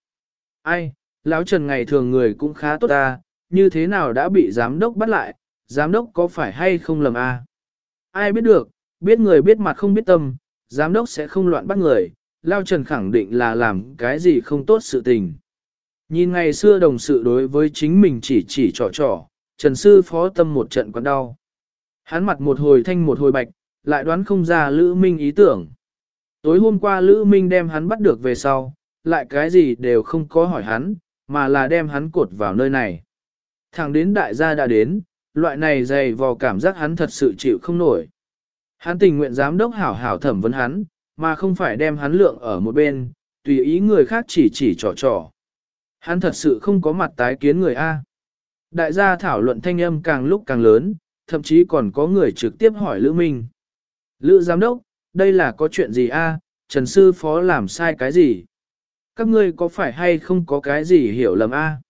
Ai, lão Trần ngày thường người cũng khá tốt ta, như thế nào đã bị giám đốc bắt lại, giám đốc có phải hay không lầm a? À? Ai biết được, biết người biết mặt không biết tâm, giám đốc sẽ không loạn bắt người, Lão Trần khẳng định là làm cái gì không tốt sự tình. Nhìn ngày xưa đồng sự đối với chính mình chỉ chỉ trò trò, Trần Sư phó tâm một trận quặn đau. Hắn mặt một hồi thanh một hồi bạch, lại đoán không ra Lữ Minh ý tưởng. Tối hôm qua Lữ Minh đem hắn bắt được về sau, lại cái gì đều không có hỏi hắn, mà là đem hắn cột vào nơi này. Thẳng đến đại gia đã đến, loại này dày vò cảm giác hắn thật sự chịu không nổi. Hắn tình nguyện giám đốc hảo hảo thẩm vấn hắn, mà không phải đem hắn lượng ở một bên, tùy ý người khác chỉ chỉ trò trò. Hắn thật sự không có mặt tái kiến người A. Đại gia thảo luận thanh âm càng lúc càng lớn, thậm chí còn có người trực tiếp hỏi Lữ Minh. Lữ giám đốc, đây là có chuyện gì A, Trần Sư Phó làm sai cái gì? Các ngươi có phải hay không có cái gì hiểu lầm A?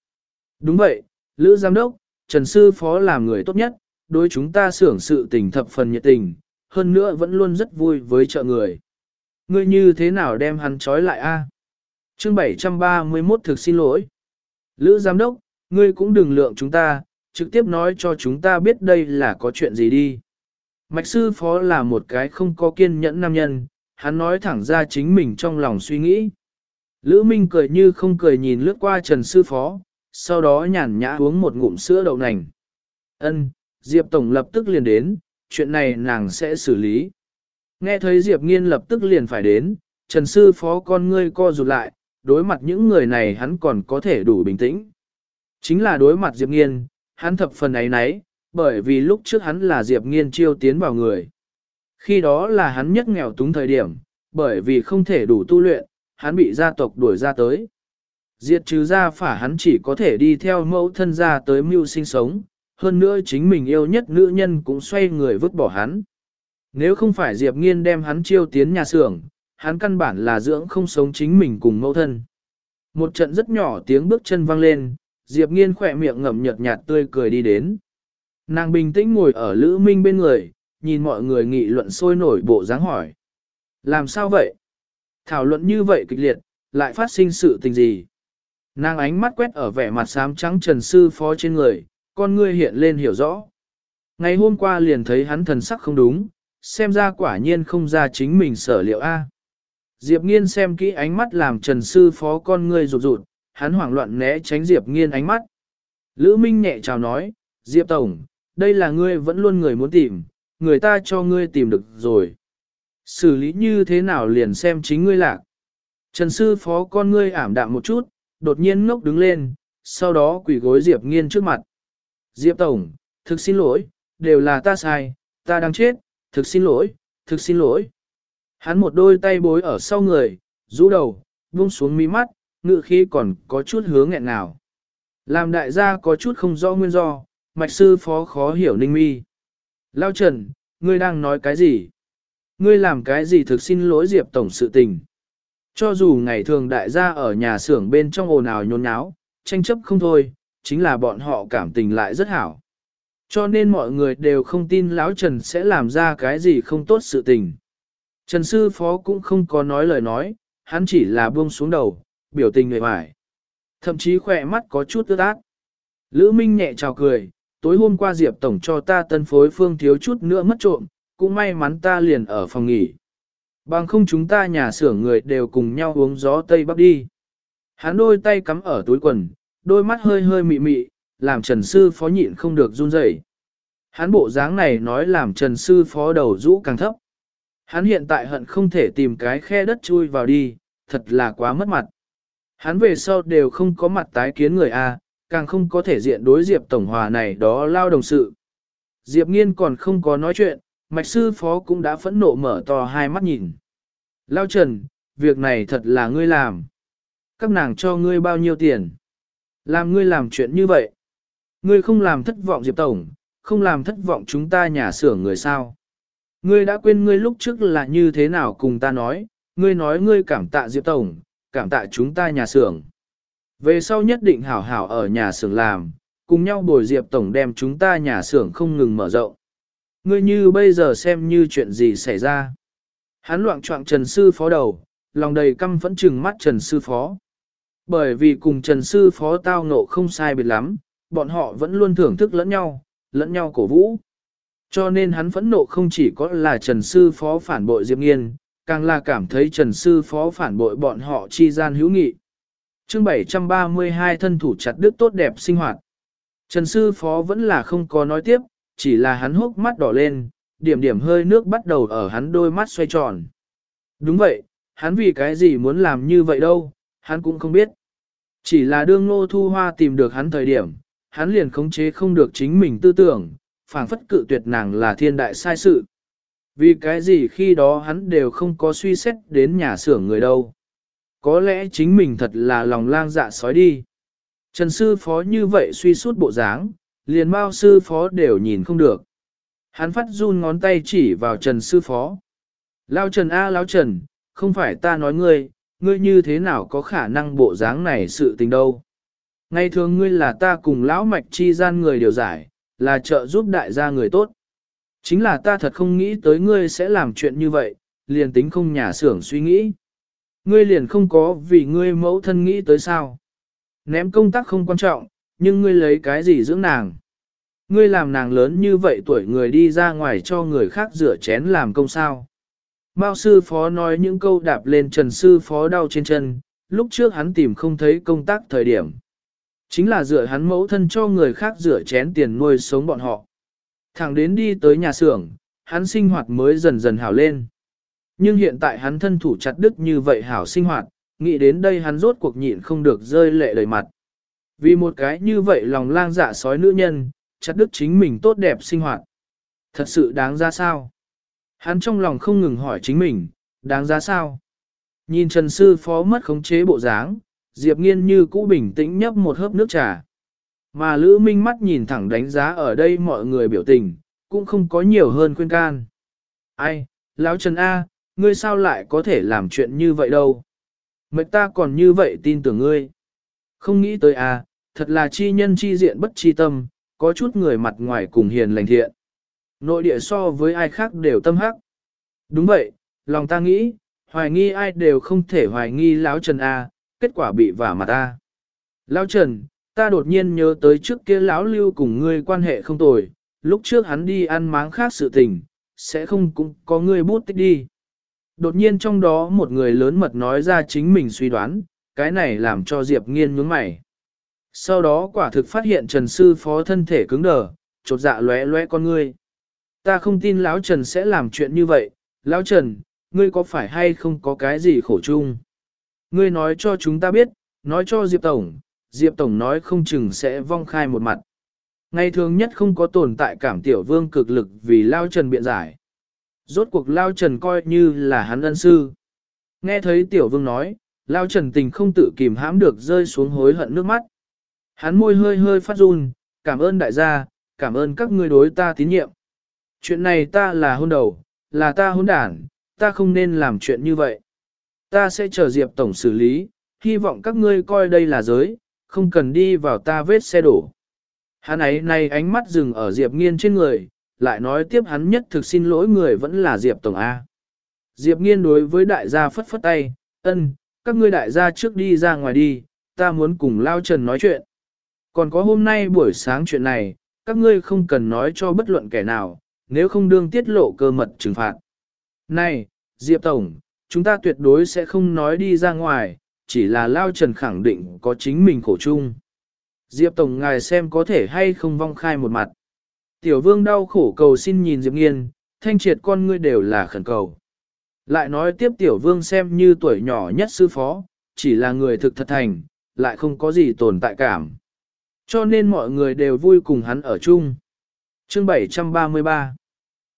Đúng vậy, Lữ giám đốc, Trần Sư Phó là người tốt nhất, đối chúng ta xưởng sự tình thập phần nhiệt tình, hơn nữa vẫn luôn rất vui với trợ người. Ngươi như thế nào đem hắn trói lại a? À? Chương 731 thực xin lỗi. Lữ giám đốc, ngươi cũng đừng lượng chúng ta, trực tiếp nói cho chúng ta biết đây là có chuyện gì đi. Mạch sư phó là một cái không có kiên nhẫn nam nhân, hắn nói thẳng ra chính mình trong lòng suy nghĩ. Lữ Minh cười như không cười nhìn lướt qua Trần sư phó, sau đó nhàn nhã uống một ngụm sữa đậu nành. Ân, Diệp Tổng lập tức liền đến, chuyện này nàng sẽ xử lý. Nghe thấy Diệp Nghiên lập tức liền phải đến, Trần Sư Phó con ngươi co rụt lại, đối mặt những người này hắn còn có thể đủ bình tĩnh. Chính là đối mặt Diệp Nghiên, hắn thập phần ấy nấy, bởi vì lúc trước hắn là Diệp Nghiên chiêu tiến vào người. Khi đó là hắn nhất nghèo túng thời điểm, bởi vì không thể đủ tu luyện, hắn bị gia tộc đuổi ra tới. Diệt trừ gia phả hắn chỉ có thể đi theo mẫu thân ra tới mưu sinh sống, hơn nữa chính mình yêu nhất nữ nhân cũng xoay người vứt bỏ hắn. Nếu không phải Diệp Nghiên đem hắn chiêu tiến nhà xưởng, hắn căn bản là dưỡng không sống chính mình cùng mẫu thân. Một trận rất nhỏ tiếng bước chân vang lên, Diệp Nghiên khỏe miệng ngậm nhợt nhạt tươi cười đi đến. Nàng bình tĩnh ngồi ở Lữ Minh bên người, nhìn mọi người nghị luận sôi nổi bộ dáng hỏi. Làm sao vậy? Thảo luận như vậy kịch liệt, lại phát sinh sự tình gì? Nàng ánh mắt quét ở vẻ mặt xám trắng trần sư phó trên người, con ngươi hiện lên hiểu rõ. Ngày hôm qua liền thấy hắn thần sắc không đúng, xem ra quả nhiên không ra chính mình sở liệu A. Diệp nghiên xem kỹ ánh mắt làm trần sư phó con ngươi rụt rụt, hắn hoảng loạn né tránh Diệp nghiên ánh mắt. Lữ Minh nhẹ chào nói, Diệp Tổng, đây là ngươi vẫn luôn người muốn tìm, người ta cho ngươi tìm được rồi. Xử lý như thế nào liền xem chính ngươi lạc. Trần sư phó con ngươi ảm đạm một chút, đột nhiên ngốc đứng lên, sau đó quỳ gối Diệp nghiên trước mặt. Diệp Tổng, thực xin lỗi, đều là ta sai, ta đang chết, thực xin lỗi, thực xin lỗi. Hắn một đôi tay bối ở sau người, rũ đầu, buông xuống mi mắt, ngự khí còn có chút hướng nghẹn nào. Làm đại gia có chút không rõ nguyên do, mạch sư phó khó hiểu ninh mi. Lao Trần, ngươi đang nói cái gì? Ngươi làm cái gì thực xin lỗi Diệp Tổng sự tình? Cho dù ngày thường đại gia ở nhà xưởng bên trong ồn ào nhốn nháo, tranh chấp không thôi, chính là bọn họ cảm tình lại rất hảo. Cho nên mọi người đều không tin Lão Trần sẽ làm ra cái gì không tốt sự tình. Trần Sư Phó cũng không có nói lời nói, hắn chỉ là buông xuống đầu, biểu tình người hoài. Thậm chí khỏe mắt có chút ướt át. Lữ Minh nhẹ chào cười, tối hôm qua Diệp Tổng cho ta tân phối phương thiếu chút nữa mất trộm, cũng may mắn ta liền ở phòng nghỉ. Bằng không chúng ta nhà xưởng người đều cùng nhau uống gió Tây Bắc đi. Hắn đôi tay cắm ở túi quần, đôi mắt hơi hơi mị mị, làm Trần Sư Phó nhịn không được run rẩy. Hắn bộ dáng này nói làm Trần Sư Phó đầu rũ càng thấp. Hắn hiện tại hận không thể tìm cái khe đất chui vào đi, thật là quá mất mặt. Hắn về sau đều không có mặt tái kiến người A, càng không có thể diện đối Diệp Tổng Hòa này đó lao đồng sự. Diệp Nghiên còn không có nói chuyện, Mạch Sư Phó cũng đã phẫn nộ mở to hai mắt nhìn. Lao Trần, việc này thật là ngươi làm. Các nàng cho ngươi bao nhiêu tiền? Làm ngươi làm chuyện như vậy. Ngươi không làm thất vọng Diệp Tổng, không làm thất vọng chúng ta nhà xưởng người sao. Ngươi đã quên ngươi lúc trước là như thế nào cùng ta nói, ngươi nói ngươi cảm tạ Diệp Tổng, cảm tạ chúng ta nhà xưởng. Về sau nhất định hảo hảo ở nhà xưởng làm, cùng nhau bồi Diệp Tổng đem chúng ta nhà xưởng không ngừng mở rộng. Ngươi như bây giờ xem như chuyện gì xảy ra. Hắn loạn trọng Trần Sư Phó đầu, lòng đầy căm phẫn trừng mắt Trần Sư Phó. Bởi vì cùng Trần Sư Phó tao ngộ không sai biệt lắm, bọn họ vẫn luôn thưởng thức lẫn nhau, lẫn nhau cổ vũ. Cho nên hắn phẫn nộ không chỉ có là Trần Sư Phó phản bội Diệp Nghiên, càng là cảm thấy Trần Sư Phó phản bội bọn họ chi gian hữu nghị chương 732 thân thủ chặt đức tốt đẹp sinh hoạt. Trần Sư Phó vẫn là không có nói tiếp, chỉ là hắn hốc mắt đỏ lên, điểm điểm hơi nước bắt đầu ở hắn đôi mắt xoay tròn. Đúng vậy, hắn vì cái gì muốn làm như vậy đâu, hắn cũng không biết. Chỉ là đương ngô thu hoa tìm được hắn thời điểm, hắn liền khống chế không được chính mình tư tưởng, phảng phất cự tuyệt nàng là thiên đại sai sự. Vì cái gì khi đó hắn đều không có suy xét đến nhà xưởng người đâu. Có lẽ chính mình thật là lòng lang dạ sói đi. Trần sư phó như vậy suy suốt bộ dáng, liền bao sư phó đều nhìn không được. Hắn phát run ngón tay chỉ vào Trần sư phó. Lao Trần A Lao Trần, không phải ta nói ngươi, ngươi như thế nào có khả năng bộ dáng này sự tình đâu. Ngày thường ngươi là ta cùng lão mạch chi gian người điều giải, là trợ giúp đại gia người tốt. Chính là ta thật không nghĩ tới ngươi sẽ làm chuyện như vậy, liền tính không nhà xưởng suy nghĩ. Ngươi liền không có vì ngươi mẫu thân nghĩ tới sao. Ném công tác không quan trọng, nhưng ngươi lấy cái gì dưỡng nàng. Ngươi làm nàng lớn như vậy tuổi người đi ra ngoài cho người khác rửa chén làm công sao. Mao sư phó nói những câu đạp lên trần sư phó đau trên chân, lúc trước hắn tìm không thấy công tác thời điểm. Chính là dựa hắn mẫu thân cho người khác rửa chén tiền nuôi sống bọn họ. Thẳng đến đi tới nhà xưởng, hắn sinh hoạt mới dần dần hảo lên. Nhưng hiện tại hắn thân thủ chặt đứt như vậy hảo sinh hoạt, nghĩ đến đây hắn rốt cuộc nhịn không được rơi lệ đầy mặt. Vì một cái như vậy lòng lang dạ sói nữ nhân, chặt đứt chính mình tốt đẹp sinh hoạt. Thật sự đáng ra sao? Hắn trong lòng không ngừng hỏi chính mình, đáng ra sao? Nhìn Trần Sư Phó mất khống chế bộ dáng, Diệp Nghiên như cũ bình tĩnh nhấp một hớp nước trà. Mà Lữ Minh mắt nhìn thẳng đánh giá ở đây mọi người biểu tình, cũng không có nhiều hơn khuyên can. Ai, Lão Trần A, ngươi sao lại có thể làm chuyện như vậy đâu? Mệnh ta còn như vậy tin tưởng ngươi. Không nghĩ tới A, thật là chi nhân chi diện bất chi tâm, có chút người mặt ngoài cùng hiền lành thiện. Nội địa so với ai khác đều tâm hắc. Đúng vậy, lòng ta nghĩ, hoài nghi ai đều không thể hoài nghi Lão Trần A, kết quả bị vả mặt ta. Lão Trần, ta đột nhiên nhớ tới trước kia lão lưu cùng ngươi quan hệ không tồi, lúc trước hắn đi ăn máng khác sự tình, sẽ không cũng có ngươi bút tích đi. Đột nhiên trong đó một người lớn mật nói ra chính mình suy đoán, cái này làm cho Diệp nghiên nhướng mày. Sau đó quả thực phát hiện Trần Sư Phó thân thể cứng đờ, chột dạ lóe lóe con ngươi. Ta không tin Lão Trần sẽ làm chuyện như vậy, Lão Trần, ngươi có phải hay không có cái gì khổ chung? Ngươi nói cho chúng ta biết, nói cho Diệp Tổng, Diệp Tổng nói không chừng sẽ vong khai một mặt. Ngày thường nhất không có tồn tại cảm tiểu vương cực lực vì Lao Trần biện giải. Rốt cuộc Lao Trần coi như là hắn ân sư. Nghe thấy tiểu vương nói, Lao Trần tình không tự kìm hãm được rơi xuống hối hận nước mắt. Hắn môi hơi hơi phát run, cảm ơn đại gia, cảm ơn các ngươi đối ta tín nhiệm. Chuyện này ta là hôn đầu, là ta hôn đản, ta không nên làm chuyện như vậy. Ta sẽ chờ Diệp Tổng xử lý, hy vọng các ngươi coi đây là giới, không cần đi vào ta vết xe đổ. Hắn ấy nay ánh mắt dừng ở Diệp Nghiên trên người, lại nói tiếp hắn nhất thực xin lỗi người vẫn là Diệp Tổng A. Diệp Nghiên đối với đại gia phất phất tay, ân, các ngươi đại gia trước đi ra ngoài đi, ta muốn cùng Lao Trần nói chuyện. Còn có hôm nay buổi sáng chuyện này, các ngươi không cần nói cho bất luận kẻ nào, nếu không đương tiết lộ cơ mật trừng phạt. Này, Diệp Tổng, chúng ta tuyệt đối sẽ không nói đi ra ngoài, chỉ là Lao Trần khẳng định có chính mình khổ chung. Diệp Tổng ngài xem có thể hay không vong khai một mặt. Tiểu vương đau khổ cầu xin nhìn Diệp Nghiên, thanh triệt con ngươi đều là khẩn cầu. Lại nói tiếp tiểu vương xem như tuổi nhỏ nhất sư phó, chỉ là người thực thật thành, lại không có gì tồn tại cảm. Cho nên mọi người đều vui cùng hắn ở chung. Chương 733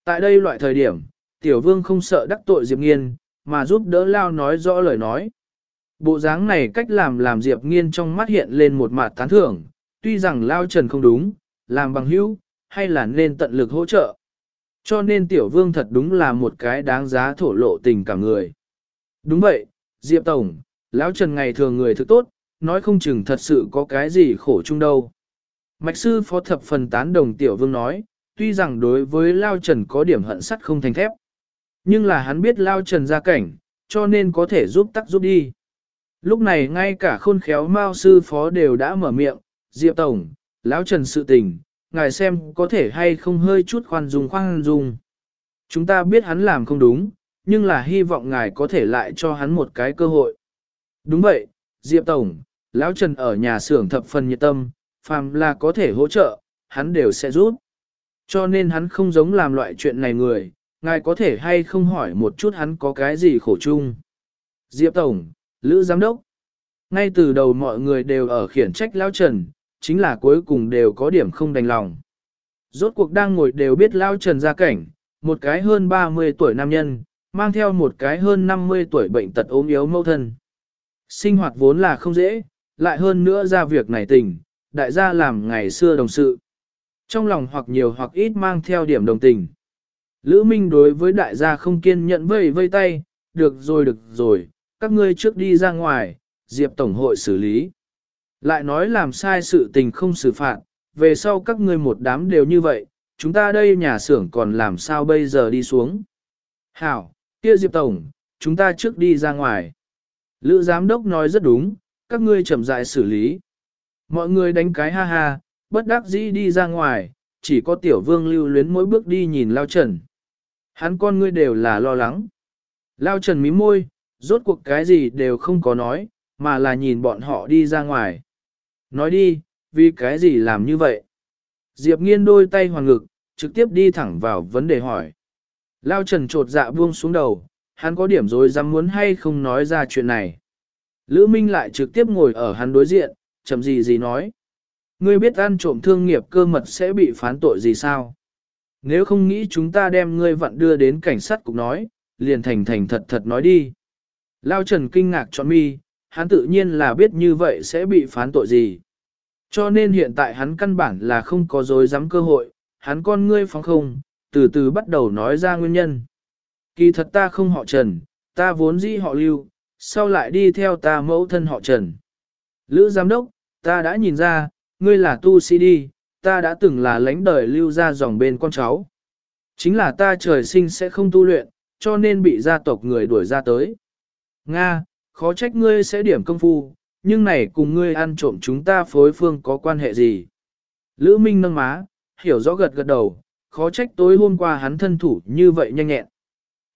Tại đây loại thời điểm, tiểu vương không sợ đắc tội Diệp Nghiên, mà giúp đỡ Lao nói rõ lời nói. Bộ dáng này cách làm làm Diệp Nghiên trong mắt hiện lên một mặt tán thưởng, tuy rằng Lao Trần không đúng, làm bằng hữu, hay là nên tận lực hỗ trợ. Cho nên Tiểu Vương thật đúng là một cái đáng giá thổ lộ tình cả người. Đúng vậy, Diệp Tổng, Lão Trần ngày thường người thực tốt, nói không chừng thật sự có cái gì khổ chung đâu. Mạch sư phó thập phần tán đồng Tiểu Vương nói, tuy rằng đối với Lao Trần có điểm hận sắt không thành thép. Nhưng là hắn biết Lao Trần ra cảnh, cho nên có thể giúp tắc giúp đi. Lúc này ngay cả khôn khéo Mao sư phó đều đã mở miệng, Diệp Tổng, lão Trần sự tình, ngài xem có thể hay không hơi chút khoan dung khoan dung. Chúng ta biết hắn làm không đúng, nhưng là hy vọng ngài có thể lại cho hắn một cái cơ hội. Đúng vậy, Diệp Tổng, lão Trần ở nhà xưởng thập phần nhiệt tâm, phàm là có thể hỗ trợ, hắn đều sẽ giúp. Cho nên hắn không giống làm loại chuyện này người, ngài có thể hay không hỏi một chút hắn có cái gì khổ chung. Diệp Tổng, Lữ Giám Đốc. Ngay từ đầu mọi người đều ở khiển trách lão Trần, chính là cuối cùng đều có điểm không đành lòng. Rốt cuộc đang ngồi đều biết Lao Trần ra cảnh, một cái hơn 30 tuổi nam nhân, mang theo một cái hơn 50 tuổi bệnh tật ốm yếu mâu thân. Sinh hoạt vốn là không dễ, lại hơn nữa ra việc này tình, đại gia làm ngày xưa đồng sự. Trong lòng hoặc nhiều hoặc ít mang theo điểm đồng tình. Lữ Minh đối với đại gia không kiên nhẫn vây vây tay, được rồi được rồi, các ngươi trước đi ra ngoài, Diệp Tổng hội xử lý. Lại nói làm sai sự tình không xử phạt, về sau các ngươi một đám đều như vậy, chúng ta đây nhà xưởng còn làm sao bây giờ đi xuống. Hảo, kia Diệp Tổng, chúng ta trước đi ra ngoài. Lữ giám đốc nói rất đúng, các ngươi chậm rãi xử lý. Mọi người đánh cái ha ha, bất đắc dĩ đi ra ngoài, chỉ có tiểu vương lưu luyến mỗi bước đi nhìn Lao Trần. Hắn con ngươi đều là lo lắng. Lao Trần mím môi, rốt cuộc cái gì đều không có nói, mà là nhìn bọn họ đi ra ngoài. Nói đi, vì cái gì làm như vậy? Diệp nghiên đôi tay hoàn ngực, trực tiếp đi thẳng vào vấn đề hỏi. Lao trần trột dạ buông xuống đầu, hắn có điểm rồi dám muốn hay không nói ra chuyện này. Lữ Minh lại trực tiếp ngồi ở hắn đối diện, chậm gì gì nói. Ngươi biết ăn trộm thương nghiệp cơ mật sẽ bị phán tội gì sao? Nếu không nghĩ chúng ta đem ngươi vặn đưa đến cảnh sát cục nói, liền thành thành thật thật nói đi. Lao Trần kinh ngạc cho mi, hắn tự nhiên là biết như vậy sẽ bị phán tội gì. Cho nên hiện tại hắn căn bản là không có dối dám cơ hội, hắn con ngươi phóng không, từ từ bắt đầu nói ra nguyên nhân. Kỳ thật ta không họ Trần, ta vốn dĩ họ Lưu, sau lại đi theo ta mẫu thân họ Trần. Lữ giám đốc, ta đã nhìn ra, ngươi là tu sĩ đi, ta đã từng là lãnh đời lưu ra dòng bên con cháu. Chính là ta trời sinh sẽ không tu luyện, cho nên bị gia tộc người đuổi ra tới. Nga, khó trách ngươi sẽ điểm công phu, nhưng này cùng ngươi ăn trộm chúng ta phối phương có quan hệ gì? Lữ Minh nâng má, hiểu rõ gật gật đầu, khó trách tối hôm qua hắn thân thủ như vậy nhanh nhẹn.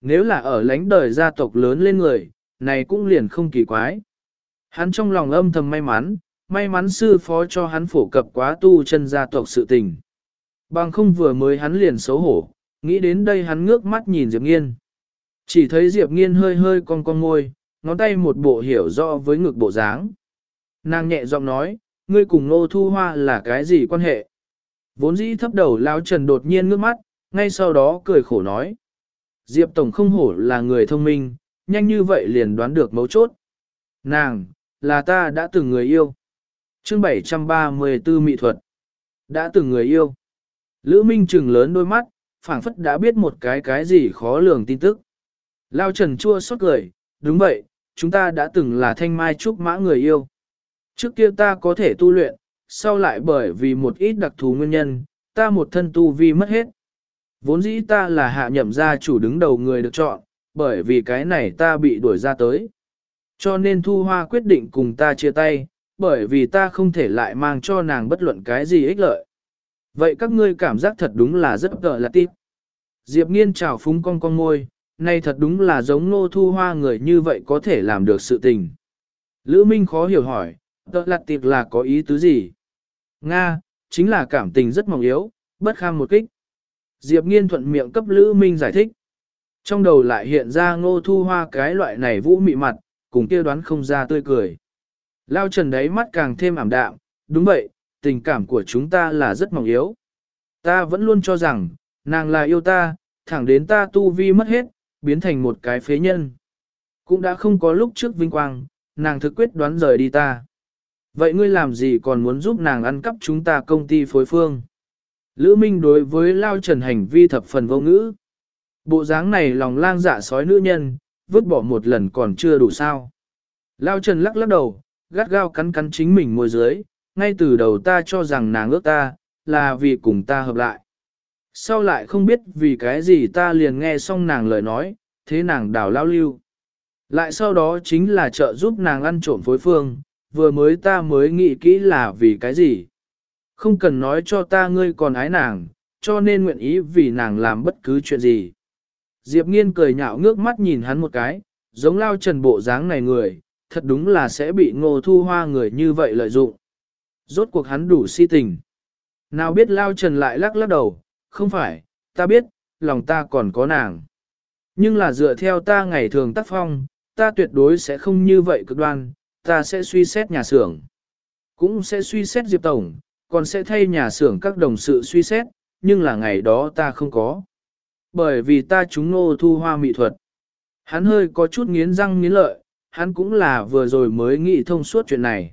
Nếu là ở lãnh đời gia tộc lớn lên người, này cũng liền không kỳ quái. Hắn trong lòng âm thầm may mắn, may mắn sư phó cho hắn phổ cập quá tu chân gia tộc sự tình. Bằng không vừa mới hắn liền xấu hổ, nghĩ đến đây hắn ngước mắt nhìn Diệp Nghiên. Chỉ thấy Diệp Nghiên hơi hơi cong cong môi, ngón tay một bộ hiểu rõ với ngực bộ dáng. Nàng nhẹ giọng nói, ngươi cùng Nô Thu Hoa là cái gì quan hệ? Vốn dĩ thấp đầu lão Trần đột nhiên ngước mắt, ngay sau đó cười khổ nói. Diệp Tổng không hổ là người thông minh, nhanh như vậy liền đoán được mấu chốt. Nàng, là ta đã từng người yêu. Chương 734 Mỹ thuật. Đã từng người yêu. Lữ Minh trừng lớn đôi mắt, phảng phất đã biết một cái cái gì khó lường tin tức. Lao Trần chua xót cười, đúng vậy, chúng ta đã từng là thanh mai trúc mã người yêu. Trước kia ta có thể tu luyện, sau lại bởi vì một ít đặc thù nguyên nhân, ta một thân tu vi mất hết. Vốn dĩ ta là hạ nhậm gia chủ đứng đầu người được chọn, bởi vì cái này ta bị đuổi ra tới. Cho nên Thu Hoa quyết định cùng ta chia tay, bởi vì ta không thể lại mang cho nàng bất luận cái gì ích lợi. Vậy các ngươi cảm giác thật đúng là rất gợi là tiếp. Diệp nghiên chào phúng con con môi, nay thật đúng là giống nô thu hoa người như vậy có thể làm được sự tình. Lữ Minh khó hiểu hỏi, tợ lặt tiệc là có ý tứ gì? Nga, chính là cảm tình rất mỏng yếu, bất kham một kích. Diệp nghiên thuận miệng cấp Lữ Minh giải thích. Trong đầu lại hiện ra ngô thu hoa cái loại này vũ mị mặt, cùng kia đoán không ra tươi cười. Lao trần đấy mắt càng thêm ảm đạm, đúng vậy, tình cảm của chúng ta là rất mỏng yếu. Ta vẫn luôn cho rằng, nàng là yêu ta, thẳng đến ta tu vi mất hết, biến thành một cái phế nhân. Cũng đã không có lúc trước vinh quang, nàng thực quyết đoán rời đi ta. Vậy ngươi làm gì còn muốn giúp nàng ăn cắp chúng ta công ty phối phương? Lữ Minh đối với Lao Trần hành vi thập phần vô ngữ. Bộ dáng này lòng lang dạ sói nữ nhân, vứt bỏ một lần còn chưa đủ sao. Lao Trần lắc lắc đầu, gắt gao cắn cắn chính mình môi dưới, ngay từ đầu ta cho rằng nàng ước ta, là vì cùng ta hợp lại. Sau lại không biết vì cái gì ta liền nghe xong nàng lời nói, thế nàng đảo lao lưu. Lại sau đó chính là trợ giúp nàng ăn trộm phối phương, vừa mới ta mới nghĩ kỹ là vì cái gì. Không cần nói cho ta ngươi còn ái nàng, cho nên nguyện ý vì nàng làm bất cứ chuyện gì. Diệp nghiên cười nhạo ngước mắt nhìn hắn một cái, giống lao trần bộ dáng này người, thật đúng là sẽ bị ngô thu hoa người như vậy lợi dụng. Rốt cuộc hắn đủ si tình. Nào biết lao trần lại lắc lắc đầu, không phải, ta biết, lòng ta còn có nàng. Nhưng là dựa theo ta ngày thường tác phong, ta tuyệt đối sẽ không như vậy cực đoan, ta sẽ suy xét nhà xưởng. Cũng sẽ suy xét Diệp Tổng, còn sẽ thay nhà xưởng các đồng sự suy xét, nhưng là ngày đó ta không có. Bởi vì ta chúng nô thu hoa mỹ thuật. Hắn hơi có chút nghiến răng nghiến lợi, hắn cũng là vừa rồi mới nghĩ thông suốt chuyện này.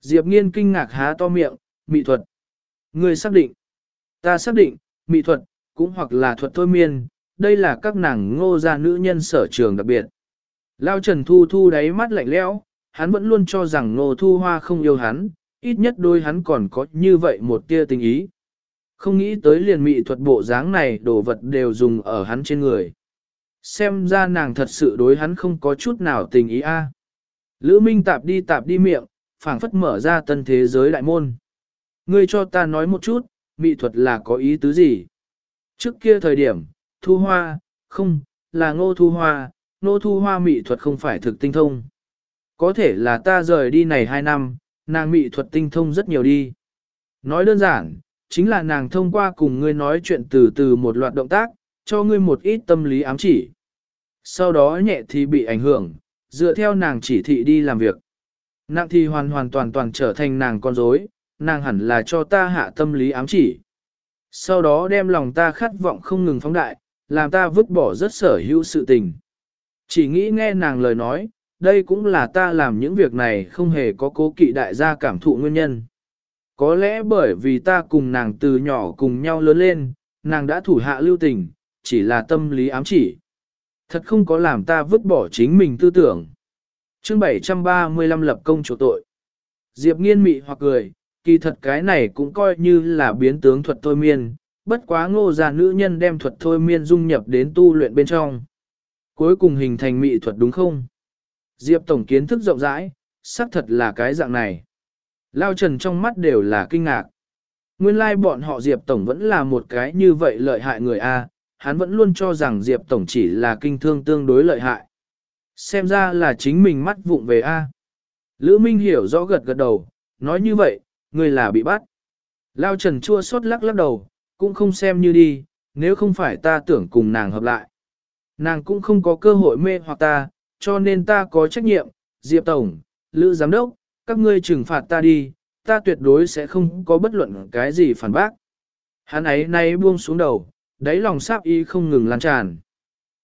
Diệp nghiên kinh ngạc há to miệng, mỹ thuật. Người xác định. Ta xác định, mỹ thuật, cũng hoặc là thuật thôi miên, đây là các nàng ngô gia nữ nhân sở trường đặc biệt. Lao Trần Thu Thu đáy mắt lạnh lẽo, hắn vẫn luôn cho rằng Ngô Thu Hoa không yêu hắn, ít nhất đôi hắn còn có như vậy một tia tình ý. Không nghĩ tới liền mỹ thuật bộ dáng này đồ vật đều dùng ở hắn trên người. Xem ra nàng thật sự đối hắn không có chút nào tình ý a. Lữ Minh tạp đi tạp đi miệng, phảng phất mở ra tân thế giới đại môn. Ngươi cho ta nói một chút, mỹ thuật là có ý tứ gì? Trước kia thời điểm, thu hoa, không, là ngô thu hoa, ngô thu hoa mỹ thuật không phải thực tinh thông. Có thể là ta rời đi này hai năm, nàng mỹ thuật tinh thông rất nhiều đi. Nói đơn giản, chính là nàng thông qua cùng ngươi nói chuyện từ từ một loạt động tác, cho ngươi một ít tâm lý ám chỉ. Sau đó nhẹ thì bị ảnh hưởng, dựa theo nàng chỉ thị đi làm việc. Nặng thì hoàn hoàn toàn toàn trở thành nàng con dối, nàng hẳn là cho ta hạ tâm lý ám chỉ. Sau đó đem lòng ta khát vọng không ngừng phóng đại, làm ta vứt bỏ rất sở hữu sự tình. Chỉ nghĩ nghe nàng lời nói, đây cũng là ta làm những việc này không hề có cố kỵ đại gia cảm thụ nguyên nhân. Có lẽ bởi vì ta cùng nàng từ nhỏ cùng nhau lớn lên, nàng đã thủ hạ lưu tình, chỉ là tâm lý ám chỉ. Thật không có làm ta vứt bỏ chính mình tư tưởng. chương 735 lập công chỗ tội. Diệp nghiên mị hoặc cười, kỳ thật cái này cũng coi như là biến tướng thuật thôi miên, bất quá ngô già nữ nhân đem thuật thôi miên dung nhập đến tu luyện bên trong. Cuối cùng hình thành mị thuật đúng không? Diệp Tổng kiến thức rộng rãi, xác thật là cái dạng này. Lao Trần trong mắt đều là kinh ngạc. Nguyên lai like bọn họ Diệp Tổng vẫn là một cái như vậy lợi hại người A, hắn vẫn luôn cho rằng Diệp Tổng chỉ là kinh thương tương đối lợi hại. Xem ra là chính mình mắt vụng về A. Lữ Minh hiểu rõ gật gật đầu, nói như vậy, người là bị bắt. Lao Trần chua xót lắc lắc đầu, cũng không xem như đi, nếu không phải ta tưởng cùng nàng hợp lại. Nàng cũng không có cơ hội mê hoặc ta, cho nên ta có trách nhiệm, Diệp Tổng, Lữ Giám Đốc, các ngươi trừng phạt ta đi, ta tuyệt đối sẽ không có bất luận cái gì phản bác. Hắn ấy nay buông xuống đầu, đáy lòng sáp y không ngừng lan tràn.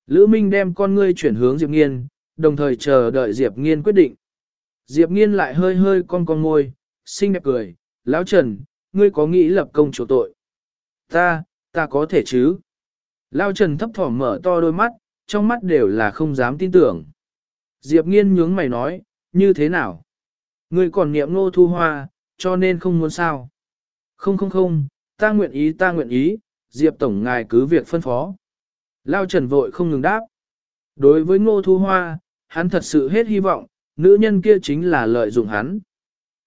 Lữ Minh đem con ngươi chuyển hướng Diệp Nghiên, đồng thời chờ đợi Diệp Nghiên quyết định. Diệp Nghiên lại hơi hơi con con môi, xinh đẹp cười, Lão Trần, ngươi có nghĩ lập công chỗ tội? Ta, ta có thể chứ? Lão Trần thấp thỏm mở to đôi mắt, trong mắt đều là không dám tin tưởng. Diệp Nghiên nhướng mày nói, như thế nào? Ngươi còn niệm nô thu hoa, cho nên không muốn sao? Không không không, ta nguyện ý ta nguyện ý, Diệp Tổng ngài cứ việc phân phó. Lao Trần vội không ngừng đáp. Đối với ngô thu hoa, hắn thật sự hết hy vọng, nữ nhân kia chính là lợi dụng hắn.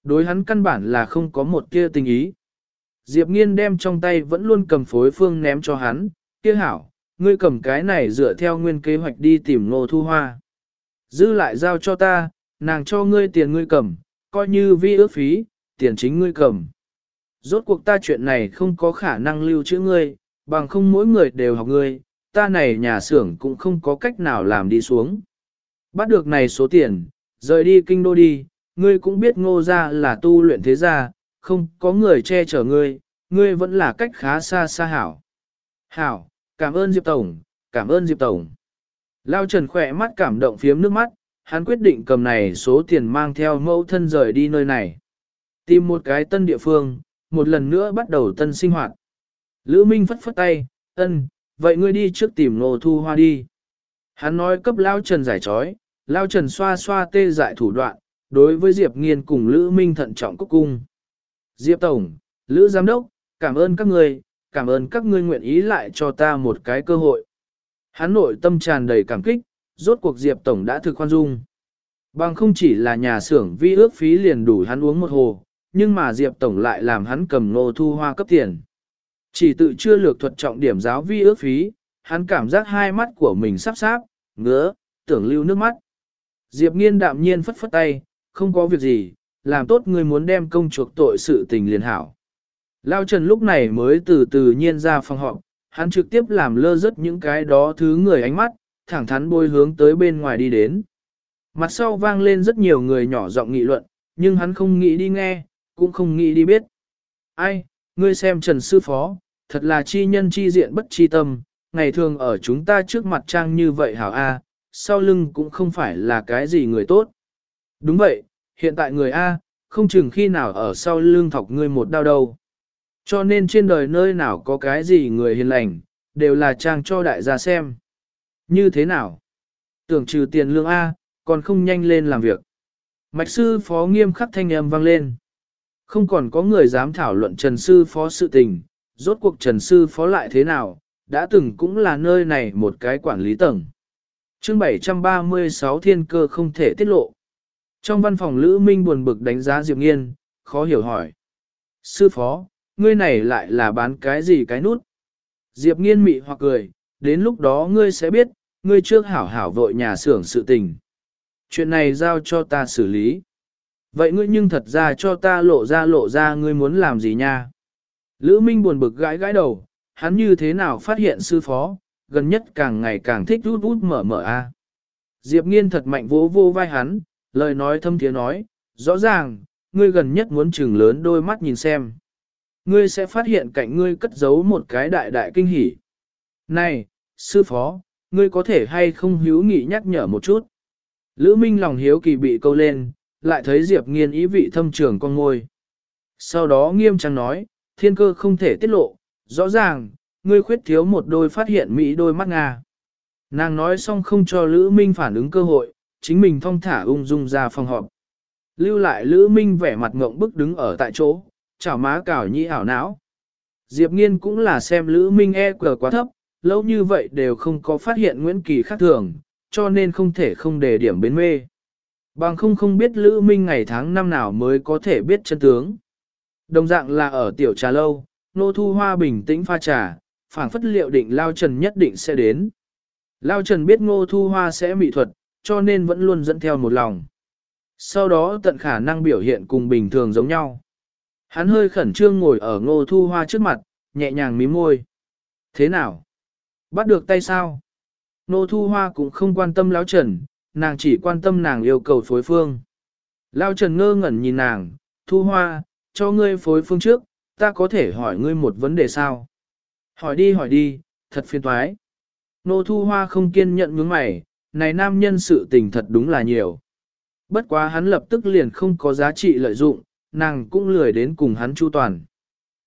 Đối hắn căn bản là không có một kia tình ý. Diệp nghiên đem trong tay vẫn luôn cầm phối phương ném cho hắn, kia hảo, ngươi cầm cái này dựa theo nguyên kế hoạch đi tìm ngô thu hoa. Giữ lại giao cho ta, nàng cho ngươi tiền ngươi cầm, coi như vi ước phí, tiền chính ngươi cầm. Rốt cuộc ta chuyện này không có khả năng lưu trữ ngươi, bằng không mỗi người đều học ngươi, ta này nhà xưởng cũng không có cách nào làm đi xuống. Bắt được này số tiền, rời đi kinh đô đi, ngươi cũng biết ngô ra là tu luyện thế gia, không có người che chở ngươi, ngươi vẫn là cách khá xa xa hảo. Hảo, cảm ơn Diệp Tổng, cảm ơn Diệp Tổng. Lao Trần khỏe mắt cảm động phiếm nước mắt, hắn quyết định cầm này số tiền mang theo mẫu thân rời đi nơi này. Tìm một cái tân địa phương, một lần nữa bắt đầu tân sinh hoạt. Lữ Minh phất phất tay, ân, vậy ngươi đi trước tìm Ngô thu hoa đi. Hắn nói cấp Lao Trần giải trói, Lao Trần xoa xoa tê dại thủ đoạn, đối với Diệp Nghiên cùng Lữ Minh thận trọng cúc cung. Diệp Tổng, Lữ Giám Đốc, cảm ơn các người cảm ơn các ngươi nguyện ý lại cho ta một cái cơ hội. Hắn nội tâm tràn đầy cảm kích, rốt cuộc Diệp Tổng đã thực khoan dung. Bằng không chỉ là nhà xưởng vi ước phí liền đủ hắn uống một hồ, nhưng mà Diệp Tổng lại làm hắn cầm nô thu hoa cấp tiền. Chỉ tự chưa lược thuật trọng điểm giáo vi ước phí, hắn cảm giác hai mắt của mình sắp sáp, ngứa, tưởng lưu nước mắt. Diệp nghiên đạm nhiên phất phất tay, không có việc gì, làm tốt người muốn đem công chuộc tội sự tình liền hảo. Lao Trần lúc này mới từ từ nhiên ra phòng họp, hắn trực tiếp làm lơ rất những cái đó thứ người ánh mắt, thẳng thắn bôi hướng tới bên ngoài đi đến. Mặt sau vang lên rất nhiều người nhỏ giọng nghị luận, nhưng hắn không nghĩ đi nghe, cũng không nghĩ đi biết. Ai, ngươi xem Trần Sư Phó, thật là chi nhân chi diện bất chi tâm, ngày thường ở chúng ta trước mặt trang như vậy hảo A, sau lưng cũng không phải là cái gì người tốt. Đúng vậy, hiện tại người A, không chừng khi nào ở sau lưng thọc ngươi một đau đâu. Cho nên trên đời nơi nào có cái gì người hiền lành, đều là trang cho đại gia xem. Như thế nào? Tưởng trừ tiền lương A, còn không nhanh lên làm việc. Mạch sư phó nghiêm khắc thanh âm vang lên. Không còn có người dám thảo luận Trần Sư Phó sự tình, rốt cuộc Trần Sư Phó lại thế nào, đã từng cũng là nơi này một cái quản lý tầng. chương 736 thiên cơ không thể tiết lộ. Trong văn phòng Lữ Minh buồn bực đánh giá Diệp Nghiên, khó hiểu hỏi. Sư Phó, ngươi này lại là bán cái gì cái nút? Diệp Nghiên mị hoặc cười, đến lúc đó ngươi sẽ biết, ngươi trước hảo hảo vội nhà xưởng sự tình. Chuyện này giao cho ta xử lý. Vậy ngươi nhưng thật ra cho ta lộ ra lộ ra ngươi muốn làm gì nha? Lữ Minh buồn bực gãi gãi đầu, hắn như thế nào phát hiện sư phó, gần nhất càng ngày càng thích rút rút mở mở a. Diệp nghiên thật mạnh vỗ vô vai hắn, lời nói thâm thiế nói, Rõ ràng, ngươi gần nhất muốn trừng lớn đôi mắt nhìn xem. Ngươi sẽ phát hiện cạnh ngươi cất giấu một cái đại đại kinh hỉ. Này, sư phó, ngươi có thể hay không hiếu nghị nhắc nhở một chút. Lữ Minh lòng hiếu kỳ bị câu lên, lại thấy Diệp nghiên ý vị thâm trường con ngôi. Sau đó nghiêm trang nói, thiên cơ không thể tiết lộ, rõ ràng, ngươi khuyết thiếu một đôi phát hiện mỹ đôi mắt Nga. Nàng nói xong không cho Lữ Minh phản ứng cơ hội, chính mình thong thả ung dung ra phòng họp. Lưu lại Lữ Minh vẻ mặt ngộng bức đứng ở tại chỗ, chảo má cảo nhĩ ảo não. Diệp Nghiên cũng là xem Lữ Minh e cờ quá thấp, lâu như vậy đều không có phát hiện Nguyễn Kỳ khác thường, cho nên không thể không đề điểm bến mê. Bằng không không biết Lữ Minh ngày tháng năm nào mới có thể biết chân tướng. Đồng dạng là ở tiểu trà lâu, nô thu hoa bình tĩnh pha trà, phảng phất liệu định Lao Trần nhất định sẽ đến. Lao Trần biết ngô thu hoa sẽ mỹ thuật, cho nên vẫn luôn dẫn theo một lòng. Sau đó tận khả năng biểu hiện cùng bình thường giống nhau. Hắn hơi khẩn trương ngồi ở ngô thu hoa trước mặt, nhẹ nhàng mím môi. Thế nào? Bắt được tay sao? Ngô thu hoa cũng không quan tâm Lão Trần, nàng chỉ quan tâm nàng yêu cầu phối phương. Lão Trần ngơ ngẩn nhìn nàng, thu hoa, cho ngươi phối phương trước, ta có thể hỏi ngươi một vấn đề sao? Hỏi đi hỏi đi, thật phiền toái. Nô thu hoa không kiên nhận nhướng mày, này nam nhân sự tình thật đúng là nhiều. Bất quá hắn lập tức liền không có giá trị lợi dụng, nàng cũng lười đến cùng hắn chu toàn.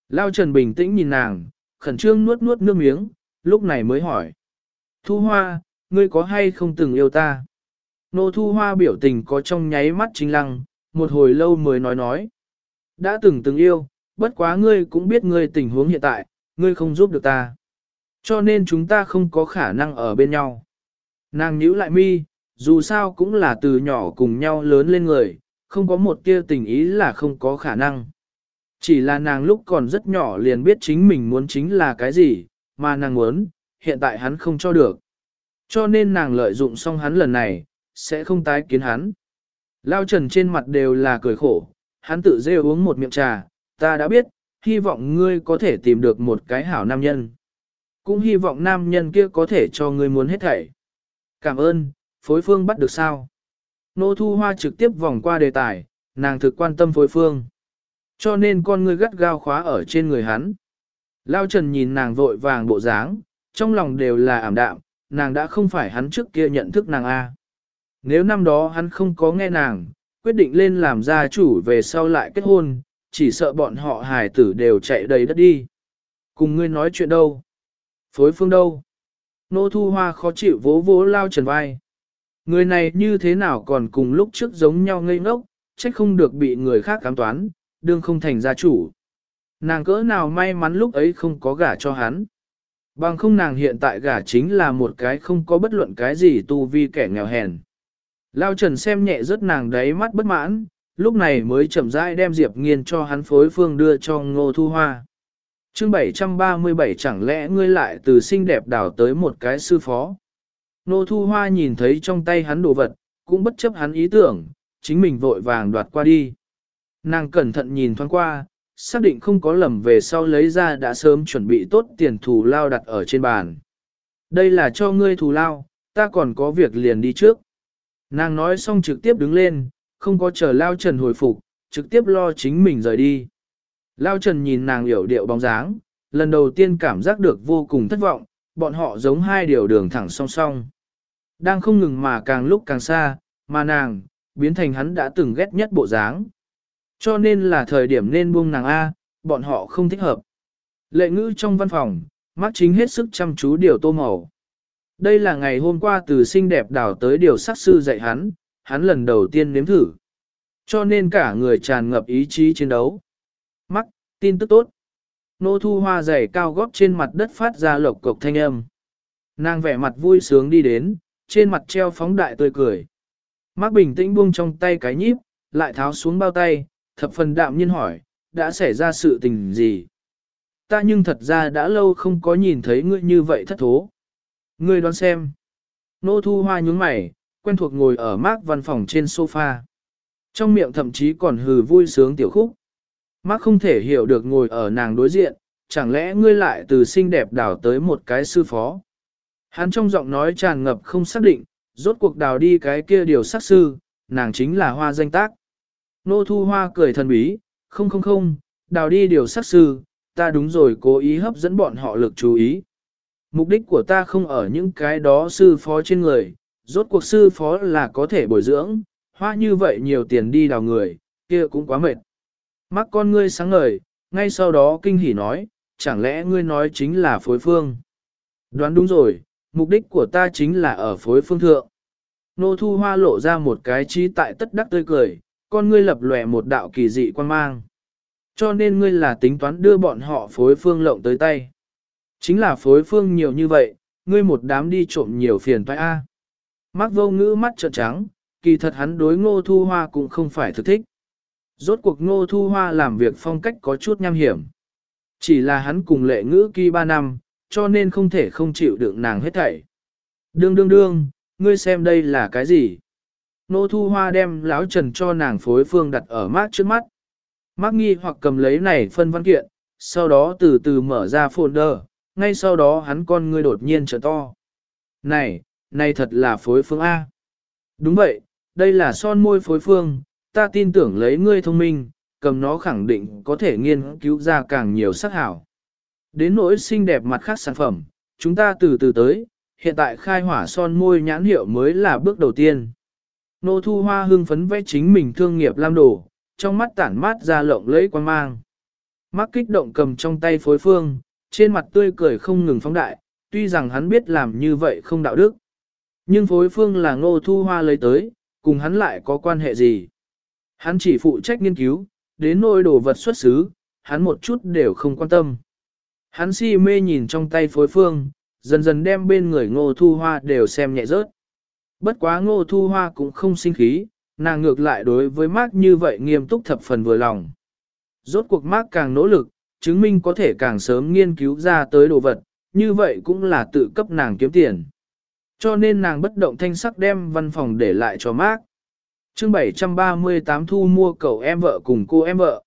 Lao Trần bình tĩnh nhìn nàng, khẩn trương nuốt nuốt nước miếng, lúc này mới hỏi. Thu hoa, ngươi có hay không từng yêu ta? Nô thu hoa biểu tình có trong nháy mắt chính lăng, một hồi lâu mới nói nói. Đã từng từng yêu, bất quá ngươi cũng biết ngươi tình huống hiện tại, ngươi không giúp được ta. Cho nên chúng ta không có khả năng ở bên nhau. Nàng nhíu lại mi, dù sao cũng là từ nhỏ cùng nhau lớn lên người, không có một tia tình ý là không có khả năng. Chỉ là nàng lúc còn rất nhỏ liền biết chính mình muốn chính là cái gì, mà nàng muốn, hiện tại hắn không cho được. Cho nên nàng lợi dụng xong hắn lần này, sẽ không tái kiến hắn. Lao trần trên mặt đều là cười khổ, hắn tự dê uống một miệng trà, ta đã biết, hy vọng ngươi có thể tìm được một cái hảo nam nhân. Cũng hy vọng nam nhân kia có thể cho ngươi muốn hết thảy. Cảm ơn, phối phương bắt được sao? Nô thu hoa trực tiếp vòng qua đề tài, nàng thực quan tâm phối phương. Cho nên con ngươi gắt gao khóa ở trên người hắn. Lao Trần nhìn nàng vội vàng bộ dáng, trong lòng đều là ảm đạm, nàng đã không phải hắn trước kia nhận thức nàng A. Nếu năm đó hắn không có nghe nàng, quyết định lên làm gia chủ về sau lại kết hôn, chỉ sợ bọn họ hài tử đều chạy đầy đất đi. Cùng ngươi nói chuyện đâu? Phối phương đâu? Nô thu hoa khó chịu vỗ vỗ lao trần vai. Người này như thế nào còn cùng lúc trước giống nhau ngây ngốc, trách không được bị người khác cám toán, đương không thành gia chủ. Nàng cỡ nào may mắn lúc ấy không có gả cho hắn. Bằng không nàng hiện tại gả chính là một cái không có bất luận cái gì tu vi kẻ nghèo hèn. Lao Trần xem nhẹ rất nàng đáy mắt bất mãn, lúc này mới chậm rãi đem Diệp Nghiên cho hắn phối phương đưa cho Ngô Thu Hoa. Chương 737 chẳng lẽ ngươi lại từ xinh đẹp đảo tới một cái sư phó. Nô Thu Hoa nhìn thấy trong tay hắn đồ vật, cũng bất chấp hắn ý tưởng, chính mình vội vàng đoạt qua đi. Nàng cẩn thận nhìn thoáng qua, xác định không có lầm về sau lấy ra đã sớm chuẩn bị tốt tiền thù lao đặt ở trên bàn. Đây là cho ngươi thù lao, ta còn có việc liền đi trước. Nàng nói xong trực tiếp đứng lên, không có chờ Lao Trần hồi phục, trực tiếp lo chính mình rời đi. Lao Trần nhìn nàng hiểu điệu bóng dáng, lần đầu tiên cảm giác được vô cùng thất vọng, bọn họ giống hai điều đường thẳng song song. Đang không ngừng mà càng lúc càng xa, mà nàng, biến thành hắn đã từng ghét nhất bộ dáng. Cho nên là thời điểm nên buông nàng A, bọn họ không thích hợp. Lệ ngữ trong văn phòng, mắt chính hết sức chăm chú điều tô màu. Đây là ngày hôm qua từ xinh đẹp đảo tới điều sắc sư dạy hắn, hắn lần đầu tiên nếm thử. Cho nên cả người tràn ngập ý chí chiến đấu. Mắc, tin tức tốt. Nô thu hoa giày cao góp trên mặt đất phát ra lộc cộc thanh âm. Nàng vẻ mặt vui sướng đi đến, trên mặt treo phóng đại tươi cười. Mắc bình tĩnh buông trong tay cái nhíp, lại tháo xuống bao tay, thập phần đạm nhiên hỏi, đã xảy ra sự tình gì? Ta nhưng thật ra đã lâu không có nhìn thấy ngươi như vậy thất thố. Ngươi đoán xem. Nô thu hoa nhướng mày, quen thuộc ngồi ở mác văn phòng trên sofa. Trong miệng thậm chí còn hừ vui sướng tiểu khúc. Mắc không thể hiểu được ngồi ở nàng đối diện, chẳng lẽ ngươi lại từ xinh đẹp đào tới một cái sư phó. Hắn trong giọng nói tràn ngập không xác định, rốt cuộc đào đi cái kia điều sắc sư, nàng chính là hoa danh tác. Nô thu hoa cười thần bí, không không không, đào đi điều sắc sư, ta đúng rồi cố ý hấp dẫn bọn họ lực chú ý. Mục đích của ta không ở những cái đó sư phó trên người, rốt cuộc sư phó là có thể bồi dưỡng, hoa như vậy nhiều tiền đi đào người, kia cũng quá mệt. Mắt con ngươi sáng ngời, ngay sau đó kinh hỉ nói, chẳng lẽ ngươi nói chính là phối phương? Đoán đúng rồi, mục đích của ta chính là ở phối phương thượng. Nô thu hoa lộ ra một cái trí tại tất đắc tươi cười, con ngươi lập lòe một đạo kỳ dị quan mang. Cho nên ngươi là tính toán đưa bọn họ phối phương lộng tới tay. Chính là phối phương nhiều như vậy, ngươi một đám đi trộm nhiều phiền toái A. Mắc vô ngữ mắt trợn trắng, kỳ thật hắn đối ngô thu hoa cũng không phải thực thích. Rốt cuộc ngô thu hoa làm việc phong cách có chút nham hiểm. Chỉ là hắn cùng lệ ngữ kỳ ba năm, cho nên không thể không chịu đựng nàng hết thảy. Đương đương đương, ngươi xem đây là cái gì? Nô thu hoa đem láo trần cho nàng phối phương đặt ở mát trước mắt. Mác nghi hoặc cầm lấy này phân văn kiện, sau đó từ từ mở ra folder, ngay sau đó hắn con ngươi đột nhiên trở to. Này, này thật là phối phương A. Đúng vậy, đây là son môi phối phương, ta tin tưởng lấy ngươi thông minh, cầm nó khẳng định có thể nghiên cứu ra càng nhiều sắc hảo. Đến nỗi xinh đẹp mặt khác sản phẩm, chúng ta từ từ tới, hiện tại khai hỏa son môi nhãn hiệu mới là bước đầu tiên. Nô thu hoa hưng phấn vẽ chính mình thương nghiệp lam đồ, trong mắt tản mát ra lộng lẫy quan mang. Mắc kích động cầm trong tay phối phương, trên mặt tươi cười không ngừng phóng đại, tuy rằng hắn biết làm như vậy không đạo đức. Nhưng phối phương là ngô thu hoa lấy tới, cùng hắn lại có quan hệ gì? Hắn chỉ phụ trách nghiên cứu, đến nôi đồ vật xuất xứ, hắn một chút đều không quan tâm. Hắn si mê nhìn trong tay phối phương, dần dần đem bên người ngô thu hoa đều xem nhẹ rớt. Bất quá ngô thu hoa cũng không sinh khí, nàng ngược lại đối với Mark như vậy nghiêm túc thập phần vừa lòng. Rốt cuộc Mark càng nỗ lực, chứng minh có thể càng sớm nghiên cứu ra tới đồ vật, như vậy cũng là tự cấp nàng kiếm tiền. Cho nên nàng bất động thanh sắc đem văn phòng để lại cho Mark chương 738 thu mua cậu em vợ cùng cô em vợ.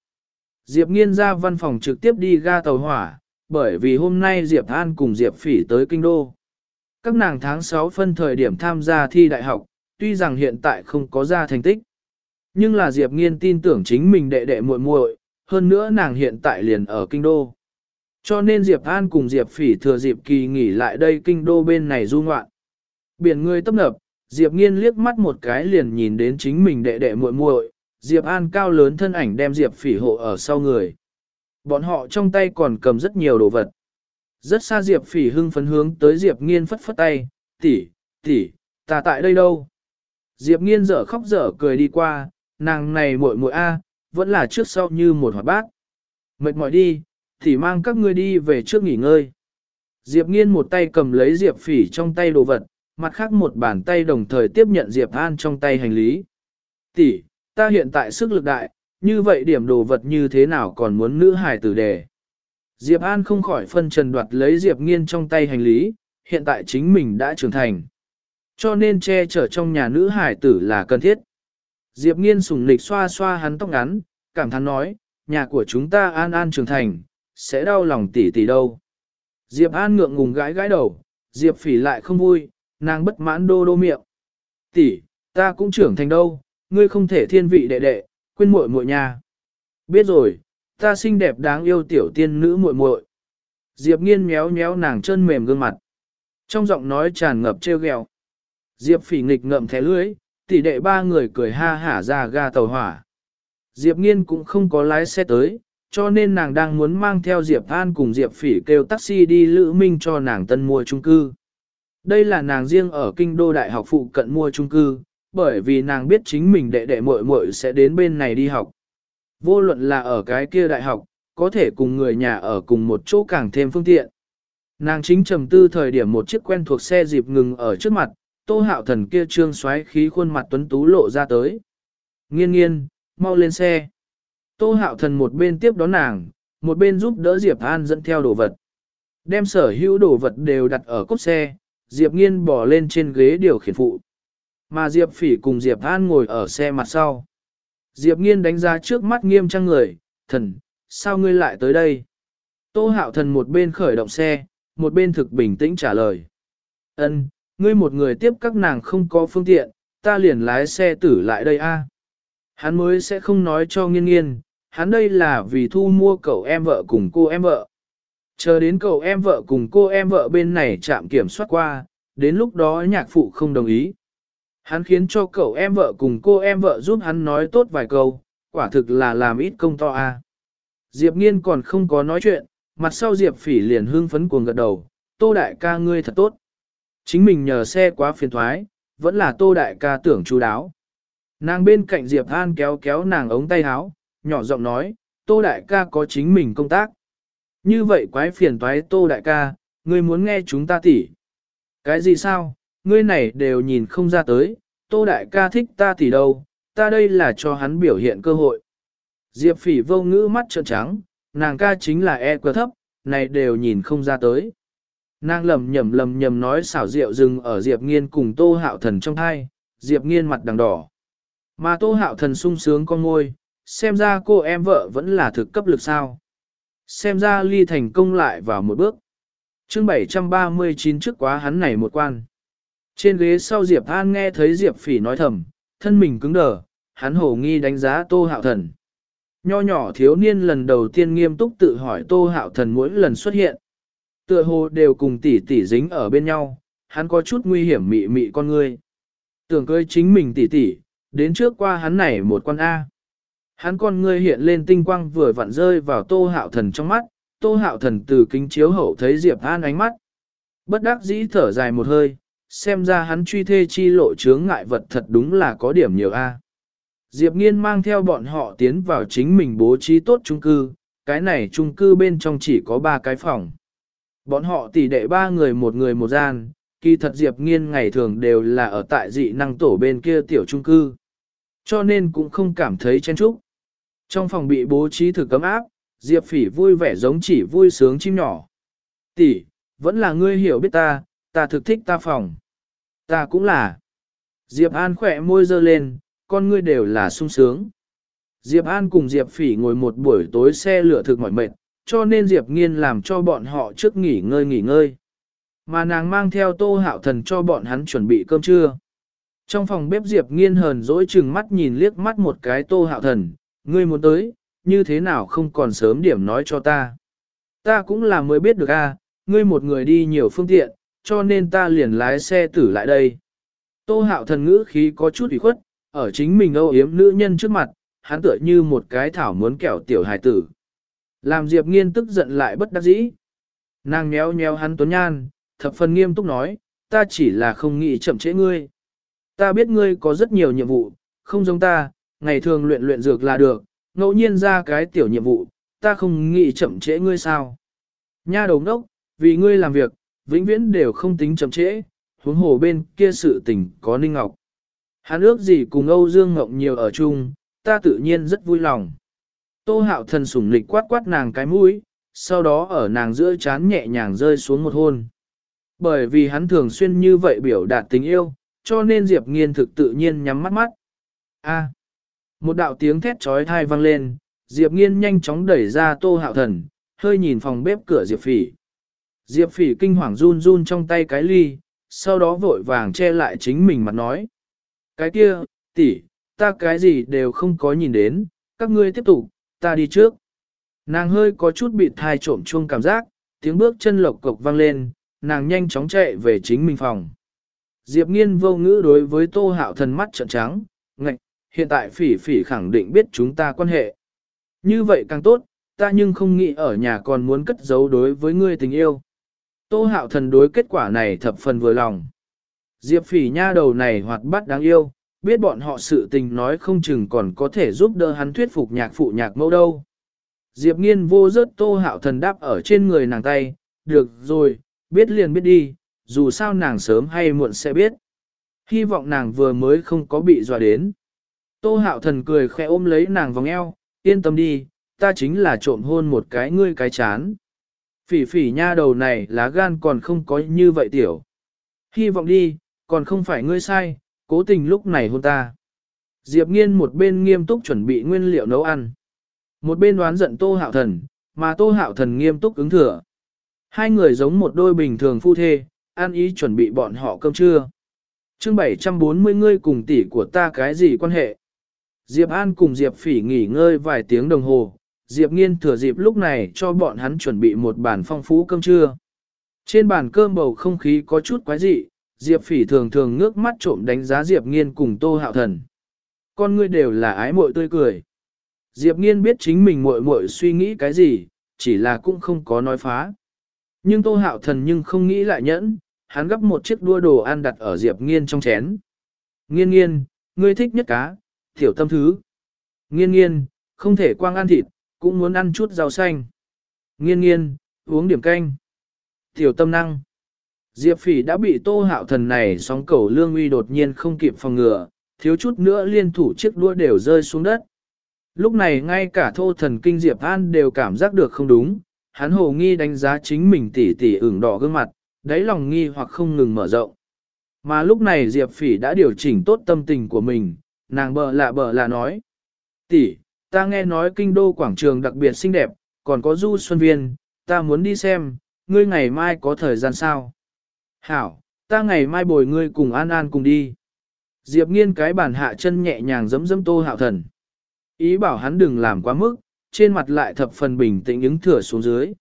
Diệp nghiên ra văn phòng trực tiếp đi ga tàu hỏa, bởi vì hôm nay Diệp An cùng Diệp Phỉ tới Kinh Đô. Các nàng tháng 6 phân thời điểm tham gia thi đại học, tuy rằng hiện tại không có ra thành tích. Nhưng là Diệp Nghiên tin tưởng chính mình đệ đệ muội muội, hơn nữa nàng hiện tại liền ở Kinh Đô. Cho nên Diệp An cùng Diệp Phỉ thừa dịp kỳ nghỉ lại đây Kinh Đô bên này du ngoạn. Biển người tấp nập, Diệp Nghiên liếc mắt một cái liền nhìn đến chính mình đệ đệ muội muội, Diệp An cao lớn thân ảnh đem Diệp Phỉ hộ ở sau người. Bọn họ trong tay còn cầm rất nhiều đồ vật. Rất xa Diệp Phỉ hưng phấn hướng tới Diệp Nghiên phất phất tay, tỷ, tỷ, ta tại đây đâu? Diệp Nghiên dở khóc dở cười đi qua, nàng này muội muội a, vẫn là trước sau như một hoạt bát. Mệt mỏi đi, tỷ mang các ngươi đi về trước nghỉ ngơi. Diệp Nghiên một tay cầm lấy Diệp Phỉ trong tay đồ vật, mặt khác một bàn tay đồng thời tiếp nhận Diệp An trong tay hành lý. Tỷ, ta hiện tại sức lực đại, như vậy điểm đồ vật như thế nào còn muốn nữ hài tử đề. Diệp An không khỏi phân trần đoạt lấy Diệp Nghiên trong tay hành lý, hiện tại chính mình đã trưởng thành. Cho nên che chở trong nhà nữ hải tử là cần thiết. Diệp nghiên sùng lịch xoa xoa hắn tóc ngắn, cảm thán nói, nhà của chúng ta an an trưởng thành, sẽ đau lòng tỷ tỷ đâu. Diệp an ngượng ngùng gãi gãi đầu, Diệp phỉ lại không vui, nàng bất mãn đô đô miệng. Tỷ, ta cũng trưởng thành đâu, ngươi không thể thiên vị đệ đệ, quên muội muội nhà. Biết rồi, ta xinh đẹp đáng yêu tiểu tiên nữ muội muội. Diệp nghiên méo méo nàng chân mềm gương mặt. Trong giọng nói tràn ngập trêu ghẹo. Diệp phỉ nghịch ngậm thẻ lưới, tỷ đệ ba người cười ha hả ra ga tàu hỏa. Diệp nghiên cũng không có lái xe tới, cho nên nàng đang muốn mang theo Diệp An cùng Diệp phỉ kêu taxi đi Lữ Minh cho nàng tân mua chung cư. Đây là nàng riêng ở kinh đô đại học phụ cận mua chung cư, bởi vì nàng biết chính mình đệ đệ muội muội sẽ đến bên này đi học. Vô luận là ở cái kia đại học, có thể cùng người nhà ở cùng một chỗ càng thêm phương tiện. Nàng chính trầm tư thời điểm một chiếc quen thuộc xe dịp ngừng ở trước mặt, tô hạo thần kia trương xoáy khí khuôn mặt tuấn tú lộ ra tới. Nghiên nghiên, mau lên xe. Tô hạo thần một bên tiếp đón nàng, một bên giúp đỡ Diệp An dẫn theo đồ vật. Đem sở hữu đồ vật đều đặt ở cốt xe, Diệp nghiên bỏ lên trên ghế điều khiển phụ. Mà Diệp phỉ cùng Diệp An ngồi ở xe mặt sau. Diệp nghiên đánh giá trước mắt nghiêm trang người, thần, sao ngươi lại tới đây? Tô hạo thần một bên khởi động xe, một bên thực bình tĩnh trả lời. Ân, ngươi một người tiếp các nàng không có phương tiện, ta liền lái xe tử lại đây a. Hắn mới sẽ không nói cho nghiên nghiên, hắn đây là vì thu mua cậu em vợ cùng cô em vợ. Chờ đến cậu em vợ cùng cô em vợ bên này chạm kiểm soát qua, đến lúc đó nhạc phụ không đồng ý. Hắn khiến cho cậu em vợ cùng cô em vợ giúp hắn nói tốt vài câu, quả thực là làm ít công to a. À. Diệp nghiên còn không có nói chuyện, mặt sau Diệp phỉ liền hưng phấn cuồng gật đầu, tô đại ca ngươi thật tốt. Chính mình nhờ xe quá phiền thoái, vẫn là tô đại ca tưởng chú đáo. Nàng bên cạnh Diệp An kéo kéo nàng ống tay áo, nhỏ giọng nói, tô đại ca có chính mình công tác. Như vậy quái phiền toái tô đại ca, ngươi muốn nghe chúng ta tỉ. Cái gì sao, ngươi này đều nhìn không ra tới, tô đại ca thích ta tỉ đâu, ta đây là cho hắn biểu hiện cơ hội. Diệp phỉ vô ngữ mắt trợn trắng, nàng ca chính là e quá thấp, này đều nhìn không ra tới. Nàng lầm nhầm lầm nhầm nói xảo rượu dừng ở Diệp nghiên cùng tô hạo thần trong thai, Diệp nghiên mặt đằng đỏ. Mà tô hạo thần sung sướng con ngôi, xem ra cô em vợ vẫn là thực cấp lực sao. Xem ra ly thành công lại vào một bước. chương 739 trước quá hắn này một quan. Trên ghế sau Diệp An nghe thấy Diệp Phỉ nói thầm, thân mình cứng đờ, hắn hổ nghi đánh giá Tô Hạo Thần. Nho nhỏ thiếu niên lần đầu tiên nghiêm túc tự hỏi Tô Hạo Thần mỗi lần xuất hiện. Tựa hồ đều cùng tỷ tỷ dính ở bên nhau, hắn có chút nguy hiểm mị mị con người Tưởng cưới chính mình tỷ tỷ, đến trước qua hắn này một quan A. Hắn con ngươi hiện lên tinh quang vừa vặn rơi vào tô hạo thần trong mắt, tô hạo thần từ kính chiếu hậu thấy Diệp An ánh mắt. Bất đắc dĩ thở dài một hơi, xem ra hắn truy thê chi lộ chướng ngại vật thật đúng là có điểm nhiều a. Diệp Nghiên mang theo bọn họ tiến vào chính mình bố trí tốt chung cư, cái này chung cư bên trong chỉ có ba cái phòng. Bọn họ tỷ đệ ba người một người một gian, kỳ thật Diệp Nghiên ngày thường đều là ở tại dị năng tổ bên kia tiểu chung cư. Cho nên cũng không cảm thấy chen chúc. Trong phòng bị bố trí thực cấm áp, Diệp Phỉ vui vẻ giống chỉ vui sướng chim nhỏ. Tỷ, vẫn là ngươi hiểu biết ta, ta thực thích ta phòng. Ta cũng là. Diệp An khỏe môi dơ lên, con ngươi đều là sung sướng. Diệp An cùng Diệp Phỉ ngồi một buổi tối xe lửa thực mỏi mệt, cho nên Diệp Nghiên làm cho bọn họ trước nghỉ ngơi nghỉ ngơi. Mà nàng mang theo tô hạo thần cho bọn hắn chuẩn bị cơm trưa. Trong phòng bếp Diệp Nghiên hờn dỗi chừng mắt nhìn liếc mắt một cái tô hạo thần, ngươi muốn tới, như thế nào không còn sớm điểm nói cho ta. Ta cũng là mới biết được a, ngươi một người đi nhiều phương tiện, cho nên ta liền lái xe tử lại đây. Tô hạo thần ngữ khí có chút ủy khuất, ở chính mình âu yếm nữ nhân trước mặt, hắn tựa như một cái thảo muốn kẹo tiểu hài tử. Làm Diệp nghiên tức giận lại bất đắc dĩ. Nàng nhéo nhéo hắn tuấn nhan, thập phần nghiêm túc nói, ta chỉ là không nghĩ chậm trễ ngươi. Ta biết ngươi có rất nhiều nhiệm vụ, không giống ta, ngày thường luyện luyện dược là được, ngẫu nhiên ra cái tiểu nhiệm vụ, ta không nghĩ chậm trễ ngươi sao. Nha đầu ngốc, vì ngươi làm việc, vĩnh viễn đều không tính chậm trễ, huống hồ bên kia sự tình có Ninh Ngọc. Hắn ước gì cùng Âu Dương Ngọc nhiều ở chung, ta tự nhiên rất vui lòng. Tô hạo thần sủng lịch quát quát nàng cái mũi, sau đó ở nàng giữa chán nhẹ nhàng rơi xuống một hôn. Bởi vì hắn thường xuyên như vậy biểu đạt tình yêu, cho nên Diệp Nghiên thực tự nhiên nhắm mắt mắt. A. Một đạo tiếng thét trói thai vang lên, Diệp Nghiên nhanh chóng đẩy ra Tô Hạo Thần, hơi nhìn phòng bếp cửa Diệp Phỉ. Diệp Phỉ kinh hoàng run run trong tay cái ly, sau đó vội vàng che lại chính mình mặt nói. Cái kia, tỷ, ta cái gì đều không có nhìn đến, các ngươi tiếp tục, ta đi trước. Nàng hơi có chút bị thai trộm chuông cảm giác, tiếng bước chân lộc cộc vang lên, nàng nhanh chóng chạy về chính mình phòng. Diệp nghiên vô ngữ đối với tô hạo thần mắt trợn trắng, ngạch, hiện tại phỉ phỉ khẳng định biết chúng ta quan hệ. Như vậy càng tốt, ta nhưng không nghĩ ở nhà còn muốn cất giấu đối với ngươi tình yêu. Tô hạo thần đối kết quả này thập phần vừa lòng. Diệp phỉ nha đầu này hoạt bát đáng yêu, biết bọn họ sự tình nói không chừng còn có thể giúp đỡ hắn thuyết phục nhạc phụ nhạc mẫu đâu. Diệp nghiên vô rớt tô hạo thần đáp ở trên người nàng tay, được rồi, biết liền biết đi, dù sao nàng sớm hay muộn sẽ biết. Hy vọng nàng vừa mới không có bị dọa đến. Tô hạo thần cười khẽ ôm lấy nàng vòng eo, yên tâm đi, ta chính là trộm hôn một cái ngươi cái chán. Phỉ phỉ nha đầu này lá gan còn không có như vậy tiểu. Hy vọng đi, còn không phải ngươi sai, cố tình lúc này hôn ta. Diệp nghiên một bên nghiêm túc chuẩn bị nguyên liệu nấu ăn. Một bên đoán giận tô hạo thần, mà tô hạo thần nghiêm túc ứng thừa. Hai người giống một đôi bình thường phu thê, ăn ý chuẩn bị bọn họ cơm trưa. chương 740 ngươi cùng tỷ của ta cái gì quan hệ? Diệp An cùng Diệp Phỉ nghỉ ngơi vài tiếng đồng hồ, Diệp Nghiên thừa dịp lúc này cho bọn hắn chuẩn bị một bàn phong phú cơm trưa. Trên bàn cơm bầu không khí có chút quái dị, Diệp Phỉ thường thường ngước mắt trộm đánh giá Diệp Nghiên cùng Tô Hạo Thần. Con ngươi đều là ái muội tươi cười. Diệp Nghiên biết chính mình muội muội suy nghĩ cái gì, chỉ là cũng không có nói phá. Nhưng Tô Hạo Thần nhưng không nghĩ lại nhẫn, hắn gấp một chiếc đua đồ ăn đặt ở Diệp Nghiên trong chén. Nghiên nghiên, ngươi thích nhất cá, tiểu tâm thứ. Nghiên nghiên, không thể quang ăn thịt, cũng muốn ăn chút rau xanh. Nghiên nghiên, uống điểm canh. Tiểu tâm năng. Diệp phỉ đã bị tô hạo thần này sóng cầu lương uy đột nhiên không kịp phòng ngừa, thiếu chút nữa liên thủ chiếc đua đều rơi xuống đất. Lúc này ngay cả thô thần kinh Diệp An đều cảm giác được không đúng, hắn hồ nghi đánh giá chính mình tỉ tỉ ửng đỏ gương mặt, đáy lòng nghi hoặc không ngừng mở rộng. Mà lúc này Diệp Phỉ đã điều chỉnh tốt tâm tình của mình, nàng bờ lạ bờ lạ nói. tỷ, ta nghe nói kinh đô quảng trường đặc biệt xinh đẹp, còn có du xuân viên, ta muốn đi xem, ngươi ngày mai có thời gian sao? Hảo, ta ngày mai bồi ngươi cùng An An cùng đi. Diệp nghiên cái bàn hạ chân nhẹ nhàng giấm giấm tô hạo thần. Ý bảo hắn đừng làm quá mức, trên mặt lại thập phần bình tĩnh ứng thừa xuống dưới.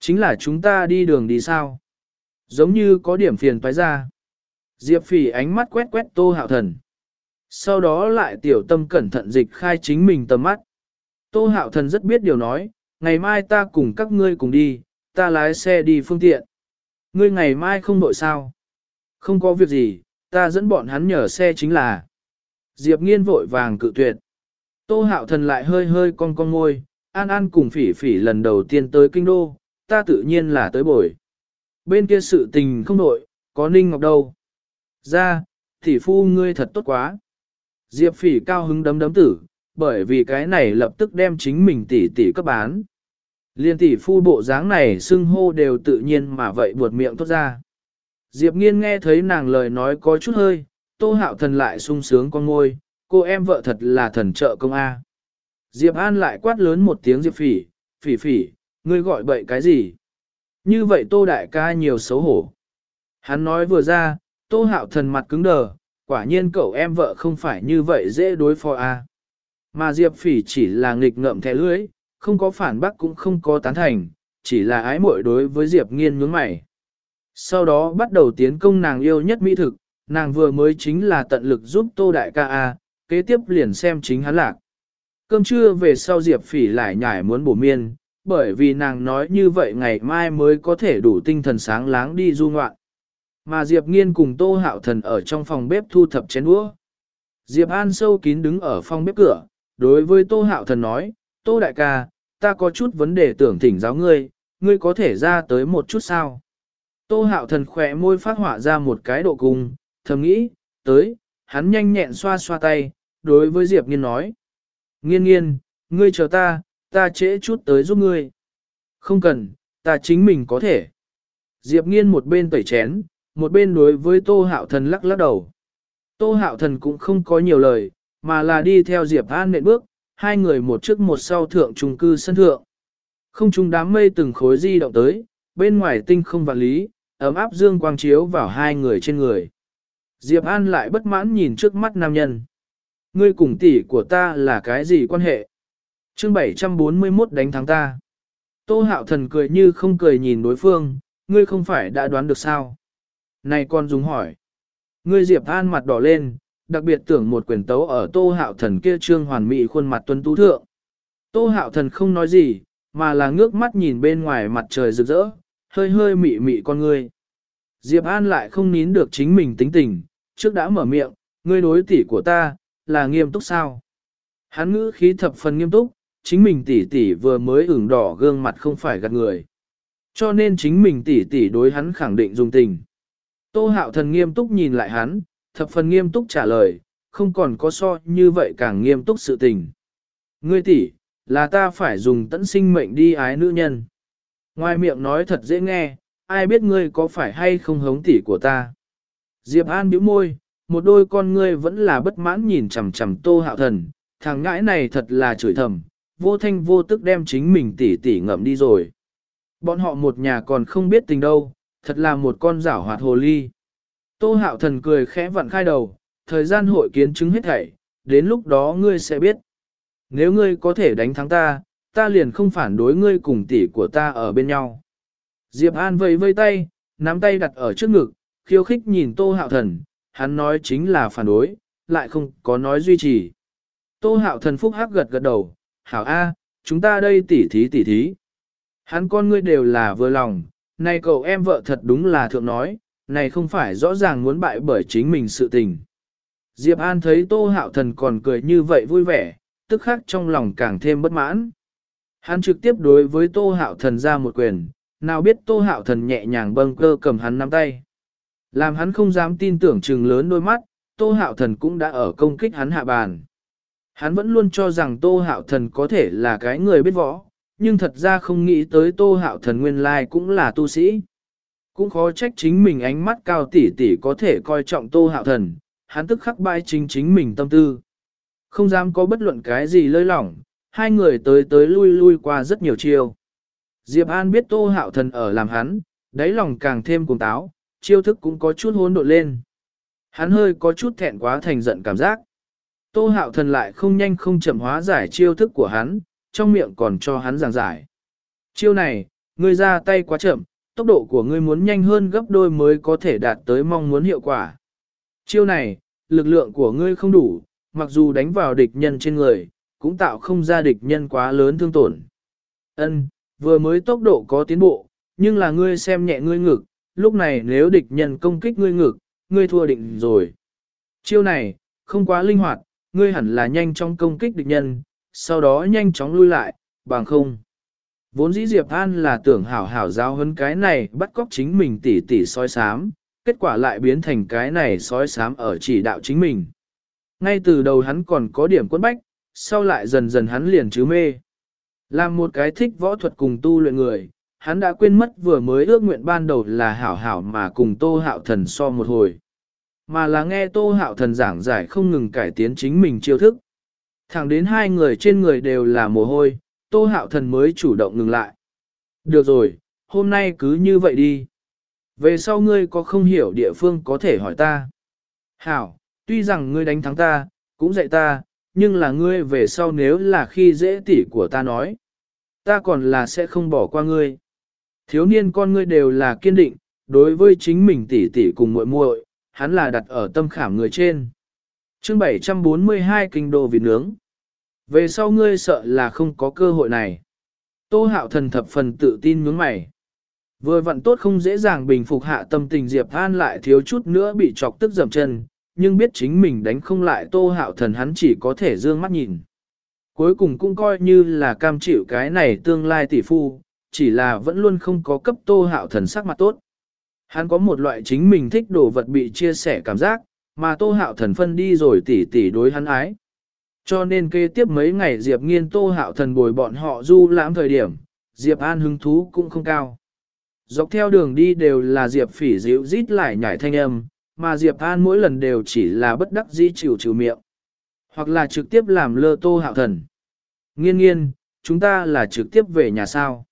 Chính là chúng ta đi đường đi sao? Giống như có điểm phiền toái ra. Diệp phỉ ánh mắt quét quét tô hạo thần. Sau đó lại tiểu tâm cẩn thận dịch khai chính mình tầm mắt. Tô hạo thần rất biết điều nói, ngày mai ta cùng các ngươi cùng đi, ta lái xe đi phương tiện. Ngươi ngày mai không đội sao? Không có việc gì, ta dẫn bọn hắn nhờ xe chính là. Diệp nghiên vội vàng cự tuyệt. Tô hạo thần lại hơi hơi cong cong ngôi, an an cùng phỉ phỉ lần đầu tiên tới kinh đô, ta tự nhiên là tới bồi. Bên kia sự tình không nội, có ninh ngọc đâu. Ra, thỉ phu ngươi thật tốt quá. Diệp phỉ cao hứng đấm đấm tử, bởi vì cái này lập tức đem chính mình tỷ tỷ cấp bán. Liên tỷ phu bộ dáng này xưng hô đều tự nhiên mà vậy buột miệng tốt ra. Diệp nghiên nghe thấy nàng lời nói có chút hơi, tô hạo thần lại sung sướng con ngôi, cô em vợ thật là thần trợ công A. Diệp An lại quát lớn một tiếng Diệp phỉ, phỉ phỉ, ngươi gọi bậy cái gì? Như vậy tô đại ca nhiều xấu hổ. Hắn nói vừa ra, tô hạo thần mặt cứng đờ, quả nhiên cậu em vợ không phải như vậy dễ đối phó A. Mà Diệp phỉ chỉ là nghịch ngợm thẻ lưới, không có phản bác cũng không có tán thành, chỉ là ái muội đối với Diệp nghiên nhướng mày. Sau đó bắt đầu tiến công nàng yêu nhất mỹ thực, nàng vừa mới chính là tận lực giúp tô đại ca A, kế tiếp liền xem chính hắn lạc. Cơm trưa về sau Diệp phỉ lại nhải muốn bổ miên, bởi vì nàng nói như vậy ngày mai mới có thể đủ tinh thần sáng láng đi du ngoạn. Mà Diệp nghiên cùng tô hạo thần ở trong phòng bếp thu thập chén đũa. Diệp An sâu kín đứng ở phòng bếp cửa, đối với tô hạo thần nói, tô đại ca, ta có chút vấn đề tưởng thỉnh giáo ngươi, ngươi có thể ra tới một chút sao? Tô hạo thần khỏe môi phát họa ra một cái độ cung, thầm nghĩ, tới, hắn nhanh nhẹn xoa xoa tay, đối với Diệp Nghiên nói. Nghiên nghiên, ngươi chờ ta, ta trễ chút tới giúp ngươi. Không cần, ta chính mình có thể. Diệp Nghiên một bên tẩy chén, một bên đối với Tô Hạo Thần lắc lắc đầu. Tô Hạo Thần cũng không có nhiều lời, mà là đi theo Diệp An nện bước, hai người một trước một sau thượng trùng cư sân thượng. Không trung đám mây từng khối di động tới, bên ngoài tinh không vạn lý, ấm áp dương quang chiếu vào hai người trên người. Diệp An lại bất mãn nhìn trước mắt nam nhân. Ngươi cùng tỷ của ta là cái gì quan hệ? chương 741 đánh thắng ta. Tô hạo thần cười như không cười nhìn đối phương, ngươi không phải đã đoán được sao? Này con dùng hỏi. Ngươi Diệp An mặt đỏ lên, đặc biệt tưởng một quyền tấu ở tô hạo thần kia trương hoàn mỹ khuôn mặt tuân tú thượng. Tô hạo thần không nói gì, mà là ngước mắt nhìn bên ngoài mặt trời rực rỡ, hơi hơi mị mị con ngươi. Diệp An lại không nín được chính mình tính tình, trước đã mở miệng, ngươi đối tỷ của ta, là nghiêm túc sao? Hắn ngữ khí thập phần nghiêm túc, chính mình tỷ tỷ vừa mới ửng đỏ gương mặt không phải gạt người. Cho nên chính mình tỷ tỷ đối hắn khẳng định dùng tình. Tô hạo thần nghiêm túc nhìn lại hắn, thập phần nghiêm túc trả lời, không còn có so như vậy càng nghiêm túc sự tình. Ngươi tỷ, là ta phải dùng tận sinh mệnh đi ái nữ nhân. Ngoài miệng nói thật dễ nghe, ai biết ngươi có phải hay không hống tỷ của ta. Diệp An bĩu môi, một đôi con ngươi vẫn là bất mãn nhìn chằm chằm tô hạo thần, thằng ngãi này thật là chửi thầm, vô thanh vô tức đem chính mình tỷ tỷ ngậm đi rồi. Bọn họ một nhà còn không biết tình đâu, thật là một con rảo hoạt hồ ly. Tô hạo thần cười khẽ vặn khai đầu, thời gian hội kiến chứng hết thảy, đến lúc đó ngươi sẽ biết. Nếu ngươi có thể đánh thắng ta, ta liền không phản đối ngươi cùng tỷ của ta ở bên nhau. Diệp An vẫy vây tay, nắm tay đặt ở trước ngực, khiêu khích nhìn Tô Hạo Thần, hắn nói chính là phản đối, lại không có nói duy trì. Tô Hạo Thần phúc hắc gật gật đầu, hảo A, chúng ta đây tỉ thí tỉ thí. Hắn con ngươi đều là vừa lòng, này cậu em vợ thật đúng là thượng nói, này không phải rõ ràng muốn bại bởi chính mình sự tình. Diệp An thấy Tô Hạo Thần còn cười như vậy vui vẻ, tức khắc trong lòng càng thêm bất mãn. Hắn trực tiếp đối với Tô Hạo Thần ra một quyền, nào biết Tô Hạo Thần nhẹ nhàng bâng cơ cầm hắn nắm tay. Làm hắn không dám tin tưởng trừng lớn đôi mắt, Tô Hạo Thần cũng đã ở công kích hắn hạ bàn. Hắn vẫn luôn cho rằng Tô Hạo Thần có thể là cái người biết võ, nhưng thật ra không nghĩ tới Tô Hạo Thần nguyên lai cũng là tu sĩ. Cũng khó trách chính mình ánh mắt cao tỉ tỉ có thể coi trọng Tô Hạo Thần, hắn tức khắc bại chính chính mình tâm tư. Không dám có bất luận cái gì lơi lỏng, hai người tới tới lui lui qua rất nhiều chiêu. Diệp An biết Tô Hạo Thần ở làm hắn, đáy lòng càng thêm cuồng táo, chiêu thức cũng có chút hỗn độn lên. Hắn hơi có chút thẹn quá thành giận cảm giác. Tô Hạo Thần lại không nhanh không chậm hóa giải chiêu thức của hắn, trong miệng còn cho hắn giảng giải. Chiêu này, ngươi ra tay quá chậm, tốc độ của ngươi muốn nhanh hơn gấp đôi mới có thể đạt tới mong muốn hiệu quả. Chiêu này, lực lượng của ngươi không đủ, mặc dù đánh vào địch nhân trên người, cũng tạo không ra địch nhân quá lớn thương tổn. Ân, vừa mới tốc độ có tiến bộ, nhưng là ngươi xem nhẹ ngươi ngực, lúc này nếu địch nhân công kích ngươi ngực, ngươi thua định rồi. Chiêu này, không quá linh hoạt, ngươi hẳn là nhanh trong công kích địch nhân, sau đó nhanh chóng lui lại, bằng không. Vốn dĩ Diệp An là tưởng hảo hảo giáo hấn cái này bắt cóc chính mình tỉ tỉ soi sám, kết quả lại biến thành cái này soi sám ở chỉ đạo chính mình. Ngay từ đầu hắn còn có điểm quân bách, sau lại dần dần hắn liền chứ mê. Làm một cái thích võ thuật cùng tu luyện người, hắn đã quên mất vừa mới ước nguyện ban đầu là hảo hảo mà cùng Tô Hạo Thần so một hồi. Mà là nghe Tô Hạo Thần giảng giải không ngừng cải tiến chính mình chiêu thức. Thẳng đến hai người trên người đều là mồ hôi, Tô Hạo Thần mới chủ động ngừng lại. Được rồi, hôm nay cứ như vậy đi. Về sau ngươi có không hiểu địa phương có thể hỏi ta. Hảo, tuy rằng ngươi đánh thắng ta, cũng dạy ta, nhưng là ngươi về sau nếu là khi dễ tỉ của ta nói. Ta còn là sẽ không bỏ qua ngươi. Thiếu niên con ngươi đều là kiên định, đối với chính mình tỷ tỷ cùng muội muội, hắn là đặt ở tâm khảm người trên. Chương 742 kinh đô vịt nướng. Về sau ngươi sợ là không có cơ hội này. Tô hạo thần thập phần tự tin nhướng mày. Vừa vặn tốt không dễ dàng bình phục hạ tâm tình Diệp An lại thiếu chút nữa bị chọc tức dầm chân, nhưng biết chính mình đánh không lại tô hạo thần hắn chỉ có thể dương mắt nhìn. Cuối cùng cũng coi như là cam chịu cái này tương lai tỷ phu, chỉ là vẫn luôn không có cấp tô hạo thần sắc mặt tốt. Hắn có một loại chính mình thích đồ vật bị chia sẻ cảm giác, mà tô hạo thần phân đi rồi tỉ tỉ đối hắn ái. Cho nên kế tiếp mấy ngày Diệp nghiên tô hạo thần bồi bọn họ du lãm thời điểm, Diệp An hứng thú cũng không cao. Dọc theo đường đi đều là Diệp phỉ dịu rít lại nhảy thanh âm, mà Diệp An mỗi lần đều chỉ là bất đắc dĩ chịu chịu miệng. Hoặc là trực tiếp làm lơ tô hạo thần. Nghiên nghiên, chúng ta là trực tiếp về nhà sao.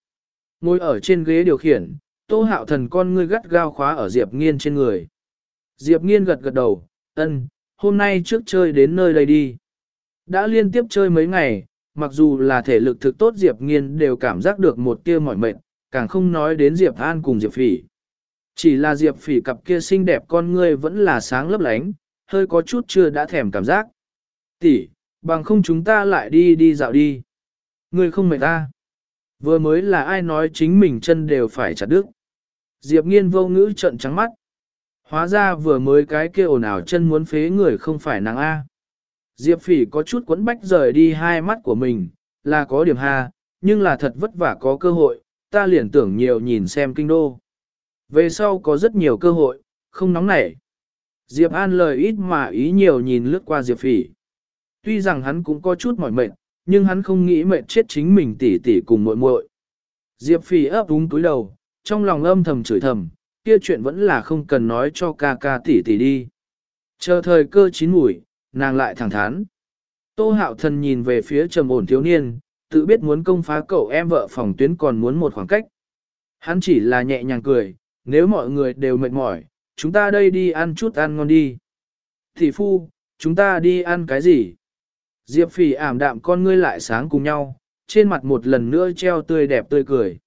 Ngồi ở trên ghế điều khiển, tô hạo thần con ngươi gắt gao khóa ở Diệp nghiên trên người. Diệp nghiên gật gật đầu, ân, hôm nay trước chơi đến nơi đây đi. Đã liên tiếp chơi mấy ngày, mặc dù là thể lực thực tốt Diệp nghiên đều cảm giác được một tia mỏi mệt, càng không nói đến Diệp An cùng Diệp Phỉ. Chỉ là Diệp Phỉ cặp kia xinh đẹp con ngươi vẫn là sáng lấp lánh, hơi có chút chưa đã thèm cảm giác. Tỷ, bằng không chúng ta lại đi đi dạo đi. Ngươi không mệt ta. Vừa mới là ai nói chính mình chân đều phải chặt đứt. Diệp nghiên vô ngữ trận trắng mắt. Hóa ra vừa mới cái kia ồn ào chân muốn phế người không phải nàng A. Diệp phỉ có chút quấn bách rời đi hai mắt của mình, là có điểm ha, nhưng là thật vất vả có cơ hội, ta liền tưởng nhiều nhìn xem kinh đô. Về sau có rất nhiều cơ hội, không nóng nảy. Diệp An lời ít mà ý nhiều nhìn lướt qua Diệp phỉ. Tuy rằng hắn cũng có chút mỏi mệt, nhưng hắn không nghĩ mệt chết chính mình tỉ tỉ cùng muội muội. Diệp Phỉ ấp úng túi đầu, trong lòng âm thầm chửi thầm, kia chuyện vẫn là không cần nói cho ca ca tỉ tỉ đi. Chờ thời cơ chín mùi, nàng lại thẳng thắn. Tô hạo thần nhìn về phía trầm ổn thiếu niên, tự biết muốn công phá cậu em vợ phòng tuyến còn muốn một khoảng cách. Hắn chỉ là nhẹ nhàng cười, nếu mọi người đều mệt mỏi, chúng ta đây đi ăn chút ăn ngon đi. Thị phu, chúng ta đi ăn cái gì? Diệp phỉ ảm đạm con ngươi lại sáng cùng nhau, trên mặt một lần nữa treo tươi đẹp tươi cười.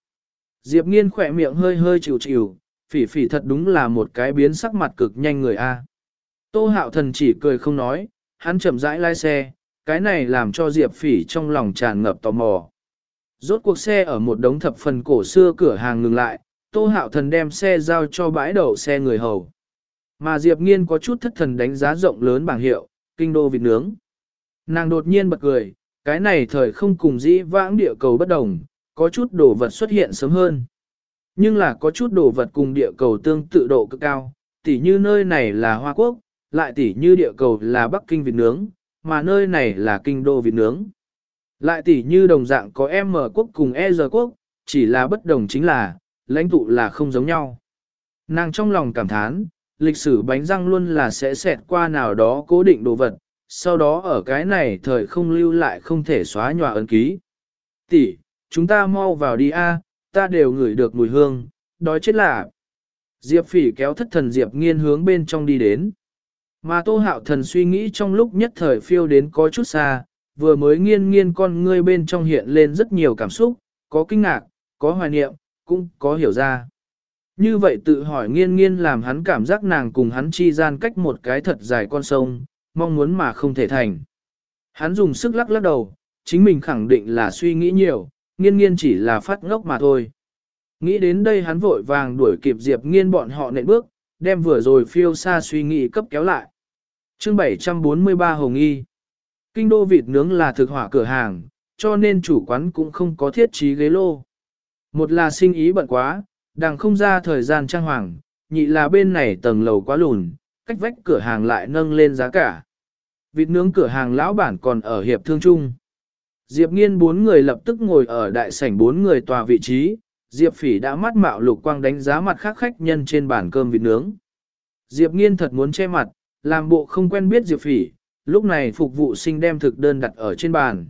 Diệp nghiên khỏe miệng hơi hơi chịu chịu, phỉ phỉ thật đúng là một cái biến sắc mặt cực nhanh người A. Tô hạo thần chỉ cười không nói, hắn chậm rãi lái xe, cái này làm cho Diệp phỉ trong lòng tràn ngập tò mò. Rốt cuộc xe ở một đống thập phần cổ xưa cửa hàng ngừng lại, Tô Hạo Thần đem xe giao cho bãi đậu xe người hầu. Mà Diệp Nghiên có chút thất thần đánh giá rộng lớn bảng hiệu, kinh đô vịt nướng. Nàng đột nhiên bật cười, cái này thời không cùng dĩ vãng địa cầu bất đồng, có chút đồ vật xuất hiện sớm hơn. Nhưng là có chút đồ vật cùng địa cầu tương tự độ cực cao, tỉ như nơi này là Hoa Quốc, lại tỉ như địa cầu là Bắc Kinh vịt nướng, mà nơi này là kinh đô vịt nướng. Lại tỉ như đồng dạng có M quốc cùng E giờ quốc, chỉ là bất đồng chính là, lãnh tụ là không giống nhau. Nàng trong lòng cảm thán, lịch sử bánh răng luôn là sẽ xẹt qua nào đó cố định đồ vật, sau đó ở cái này thời không lưu lại không thể xóa nhòa ấn ký. Tỷ, chúng ta mau vào đi a, ta đều ngửi được mùi hương, đói chết là. Diệp phỉ kéo thất thần Diệp nghiên hướng bên trong đi đến. Mà tô hạo thần suy nghĩ trong lúc nhất thời phiêu đến có chút xa, vừa mới nghiên nghiên con ngươi bên trong hiện lên rất nhiều cảm xúc, có kinh ngạc, có hoài niệm, cũng có hiểu ra. Như vậy tự hỏi nghiên nghiên làm hắn cảm giác nàng cùng hắn chi gian cách một cái thật dài con sông, mong muốn mà không thể thành. Hắn dùng sức lắc lắc đầu, chính mình khẳng định là suy nghĩ nhiều, nghiên nghiên chỉ là phát ngốc mà thôi. Nghĩ đến đây hắn vội vàng đuổi kịp Diệp nghiên bọn họ nện bước, đem vừa rồi phiêu xa suy nghĩ cấp kéo lại chương 743 Hồng Y Kinh đô vịt nướng là thực hỏa cửa hàng, cho nên chủ quán cũng không có thiết trí ghế lô. Một là sinh ý bận quá, đằng không ra thời gian trang hoàng, nhị là bên này tầng lầu quá lùn, cách vách cửa hàng lại nâng lên giá cả. Vịt nướng cửa hàng lão bản còn ở hiệp thương trung. Diệp nghiên bốn người lập tức ngồi ở đại sảnh bốn người tòa vị trí, Diệp phỉ đã mắt mạo lục quang đánh giá mặt khác khách nhân trên bàn cơm vịt nướng. Diệp nghiên thật muốn che mặt, làm bộ không quen biết Diệp phỉ, lúc này phục vụ sinh đem thực đơn đặt ở trên bàn.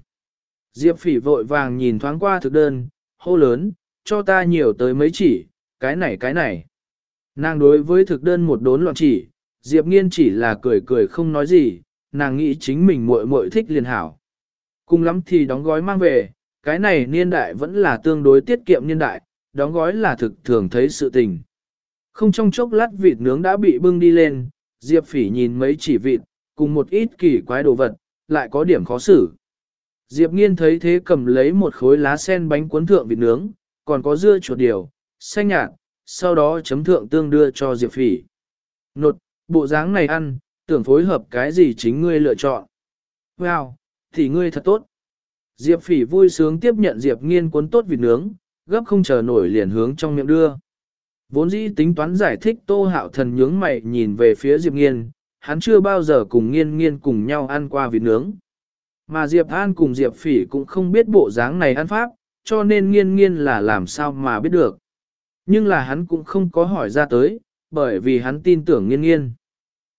Diệp phỉ vội vàng nhìn thoáng qua thực đơn, hô lớn, cho ta nhiều tới mấy chỉ, cái này cái này. Nàng đối với thực đơn một đốn loạn chỉ, Diệp nghiên chỉ là cười cười không nói gì, nàng nghĩ chính mình muội muội thích liền hảo. Cùng lắm thì đóng gói mang về, cái này niên đại vẫn là tương đối tiết kiệm niên đại, đóng gói là thực thường thấy sự tình. Không trong chốc lát vịt nướng đã bị bưng đi lên, Diệp phỉ nhìn mấy chỉ vịt, cùng một ít kỳ quái đồ vật, lại có điểm khó xử. Diệp nghiên thấy thế cầm lấy một khối lá sen bánh cuốn thượng vịt nướng, còn có dưa chuột điều, xanh nhạt, sau đó chấm thượng tương đưa cho Diệp phỉ. Nột, bộ dáng này ăn, tưởng phối hợp cái gì chính ngươi lựa chọn. Wow, thì ngươi thật tốt. Diệp phỉ vui sướng tiếp nhận Diệp nghiên cuốn tốt vịt nướng, gấp không chờ nổi liền hướng trong miệng đưa. Vốn dĩ tính toán giải thích tô hạo thần nhướng mày nhìn về phía Diệp nghiên, hắn chưa bao giờ cùng nghiên nghiên cùng nhau ăn qua vịt nướng. Mà Diệp An cùng Diệp Phỉ cũng không biết bộ dáng này ăn pháp, cho nên nghiên nghiên là làm sao mà biết được. Nhưng là hắn cũng không có hỏi ra tới, bởi vì hắn tin tưởng nghiên nghiên.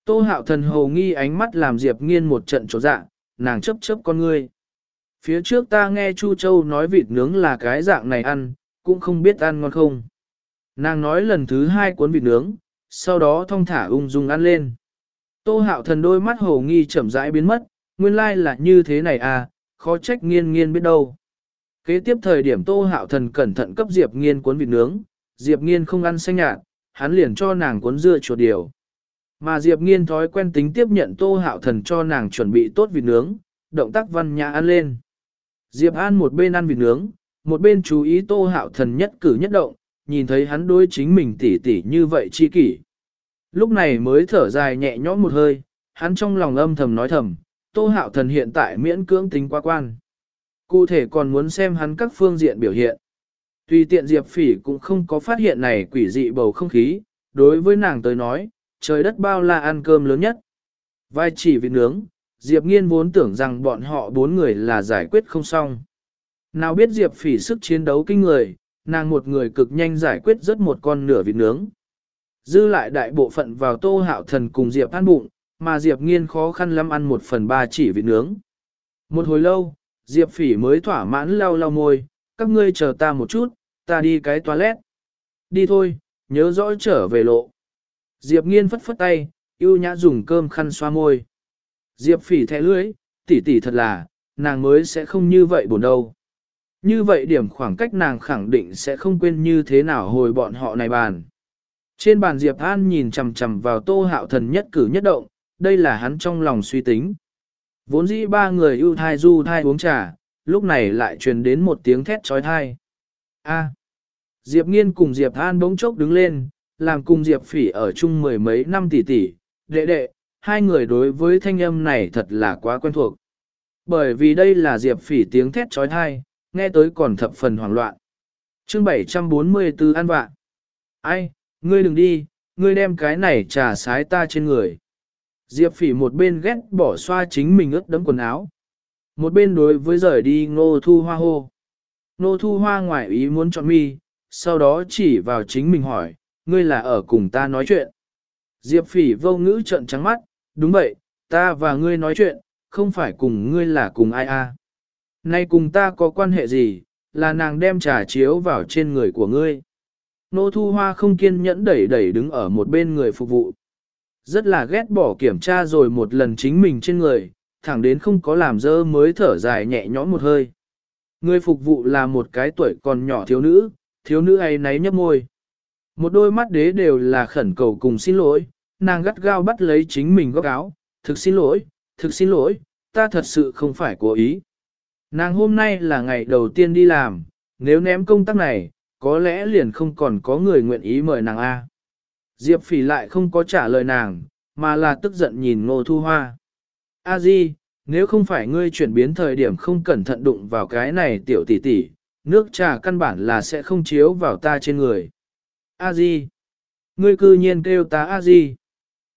Tô hạo thần hầu nghi ánh mắt làm Diệp nghiên một trận chỗ dạ, nàng chấp chấp con ngươi. Phía trước ta nghe Chu Châu nói vịt nướng là cái dạng này ăn, cũng không biết ăn ngon không. Nàng nói lần thứ hai cuốn vịt nướng, sau đó thong thả ung dung ăn lên. Tô hạo thần đôi mắt hồ nghi chậm rãi biến mất, nguyên lai là như thế này à, khó trách nghiên nghiên biết đâu. Kế tiếp thời điểm tô hạo thần cẩn thận cấp Diệp nghiên cuốn vịt nướng, Diệp nghiên không ăn xanh nhạt, hắn liền cho nàng cuốn dưa chuột điều. Mà Diệp nghiên thói quen tính tiếp nhận tô hạo thần cho nàng chuẩn bị tốt vịt nướng, động tác văn nhã ăn lên. Diệp An một bên ăn vịt nướng, một bên chú ý tô hạo thần nhất cử nhất động, nhìn thấy hắn đối chính mình tỉ tỉ như vậy chi kỷ. Lúc này mới thở dài nhẹ nhõm một hơi, hắn trong lòng âm thầm nói thầm, tô hạo thần hiện tại miễn cưỡng tính quá quan. Cụ thể còn muốn xem hắn các phương diện biểu hiện. tuy tiện Diệp Phỉ cũng không có phát hiện này quỷ dị bầu không khí, đối với nàng tới nói, trời đất bao la ăn cơm lớn nhất. Vai chỉ vịt nướng, Diệp Nghiên vốn tưởng rằng bọn họ bốn người là giải quyết không xong. Nào biết Diệp Phỉ sức chiến đấu kinh người, nàng một người cực nhanh giải quyết rất một con nửa vịt nướng. Dư lại đại bộ phận vào tô hạo thần cùng Diệp ăn bụng, mà Diệp Nghiên khó khăn lắm ăn một phần ba chỉ vịt nướng. Một hồi lâu, Diệp Phỉ mới thỏa mãn lau lau môi, các ngươi chờ ta một chút, ta đi cái toilet. Đi thôi, nhớ rõ trở về lộ. Diệp nghiên phất phất tay, yêu nhã dùng cơm khăn xoa môi. Diệp phỉ thẻ lưới, tỷ tỷ thật là, nàng mới sẽ không như vậy buồn đâu. Như vậy điểm khoảng cách nàng khẳng định sẽ không quên như thế nào hồi bọn họ này bàn. Trên bàn Diệp An nhìn chằm chằm vào tô hạo thần nhất cử nhất động, đây là hắn trong lòng suy tính. Vốn dĩ ba người ưu thai du thai uống trà, lúc này lại truyền đến một tiếng thét trói thai. A. Diệp Nghiên cùng Diệp An bỗng chốc đứng lên, làm cùng Diệp Phỉ ở chung mười mấy năm tỷ tỷ, đệ đệ, hai người đối với thanh âm này thật là quá quen thuộc. Bởi vì đây là Diệp Phỉ tiếng thét trói thai, nghe tới còn thập phần hoảng loạn. Chương 744 An Vạn. Ai, ngươi đừng đi, ngươi đem cái này trà sái ta trên người. Diệp Phỉ một bên ghét bỏ xoa chính mình ướt đấm quần áo. Một bên đối với rời đi ngô thu hoa hô. Ngô thu hoa ngoại ý muốn chọn mi, sau đó chỉ vào chính mình hỏi, ngươi là ở cùng ta nói chuyện. Diệp phỉ vô ngữ trận trắng mắt, đúng vậy, ta và ngươi nói chuyện, không phải cùng ngươi là cùng ai a. À. Nay cùng ta có quan hệ gì, là nàng đem trà chiếu vào trên người của ngươi. Nô thu hoa không kiên nhẫn đẩy đẩy đứng ở một bên người phục vụ. Rất là ghét bỏ kiểm tra rồi một lần chính mình trên người, thẳng đến không có làm dơ mới thở dài nhẹ nhõm một hơi. Người phục vụ là một cái tuổi còn nhỏ thiếu nữ, thiếu nữ ấy náy nhấp môi. Một đôi mắt đế đều là khẩn cầu cùng xin lỗi, nàng gắt gao bắt lấy chính mình góc áo, thực xin lỗi, thực xin lỗi, ta thật sự không phải cố ý. Nàng hôm nay là ngày đầu tiên đi làm, nếu ném công tác này, có lẽ liền không còn có người nguyện ý mời nàng A. Diệp phỉ lại không có trả lời nàng, mà là tức giận nhìn ngô thu hoa. A di, nếu không phải ngươi chuyển biến thời điểm không cẩn thận đụng vào cái này tiểu tỷ tỷ, nước trà căn bản là sẽ không chiếu vào ta trên người. A di, ngươi cư nhiên kêu ta A di.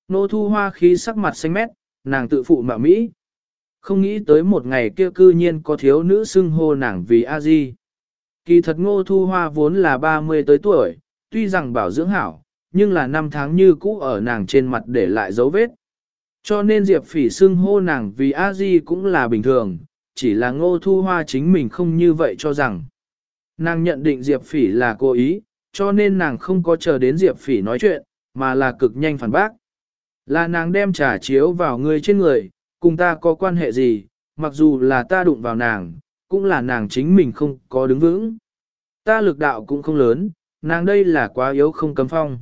Nô thu hoa khí sắc mặt xanh mét, nàng tự phụ mạo Mỹ. Không nghĩ tới một ngày kia cư nhiên có thiếu nữ xưng hô nàng vì A di. Kỳ thật ngô thu hoa vốn là 30 tới tuổi, tuy rằng bảo dưỡng hảo, nhưng là năm tháng như cũ ở nàng trên mặt để lại dấu vết. Cho nên Diệp Phỉ xưng hô nàng vì A Di cũng là bình thường, chỉ là ngô thu hoa chính mình không như vậy cho rằng. Nàng nhận định Diệp Phỉ là cố ý, cho nên nàng không có chờ đến Diệp Phỉ nói chuyện, mà là cực nhanh phản bác. Là nàng đem trà chiếu vào người trên người, cùng ta có quan hệ gì, mặc dù là ta đụng vào nàng, cũng là nàng chính mình không có đứng vững. Ta lực đạo cũng không lớn, nàng đây là quá yếu không cấm phong.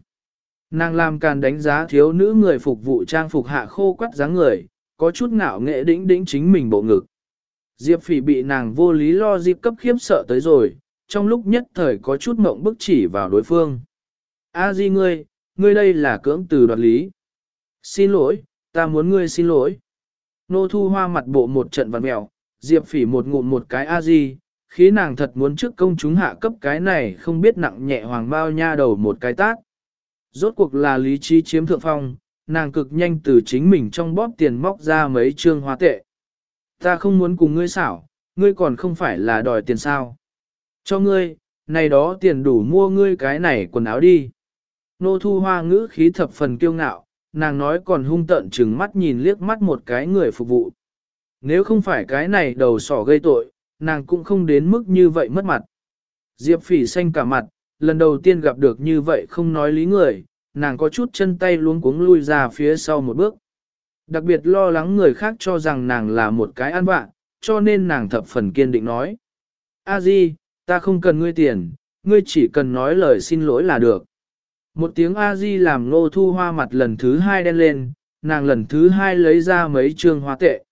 Nàng làm càn đánh giá thiếu nữ người phục vụ trang phục hạ khô quắt dáng người, có chút ngạo nghệ đĩnh đĩnh chính mình bộ ngực. Diệp phỉ bị nàng vô lý lo dịp cấp khiếp sợ tới rồi, trong lúc nhất thời có chút mộng bức chỉ vào đối phương. A di ngươi, ngươi đây là cưỡng từ đoạt lý. Xin lỗi, ta muốn ngươi xin lỗi. Nô thu hoa mặt bộ một trận vằn mèo, diệp phỉ một ngụm một cái A di, khí nàng thật muốn trước công chúng hạ cấp cái này không biết nặng nhẹ hoàng bao nha đầu một cái tác. Rốt cuộc là lý trí chiếm thượng phong, nàng cực nhanh từ chính mình trong bóp tiền móc ra mấy trương hoa tệ. Ta không muốn cùng ngươi xảo, ngươi còn không phải là đòi tiền sao. Cho ngươi, này đó tiền đủ mua ngươi cái này quần áo đi. Nô thu hoa ngữ khí thập phần kiêu ngạo, nàng nói còn hung tợn chừng mắt nhìn liếc mắt một cái người phục vụ. Nếu không phải cái này đầu sỏ gây tội, nàng cũng không đến mức như vậy mất mặt. Diệp phỉ xanh cả mặt, lần đầu tiên gặp được như vậy không nói lý người, nàng có chút chân tay luống cuống lui ra phía sau một bước. Đặc biệt lo lắng người khác cho rằng nàng là một cái ăn vạ, cho nên nàng thập phần kiên định nói. A Di, ta không cần ngươi tiền, ngươi chỉ cần nói lời xin lỗi là được. Một tiếng A Di làm nô thu hoa mặt lần thứ hai đen lên, nàng lần thứ hai lấy ra mấy trương hoa tệ.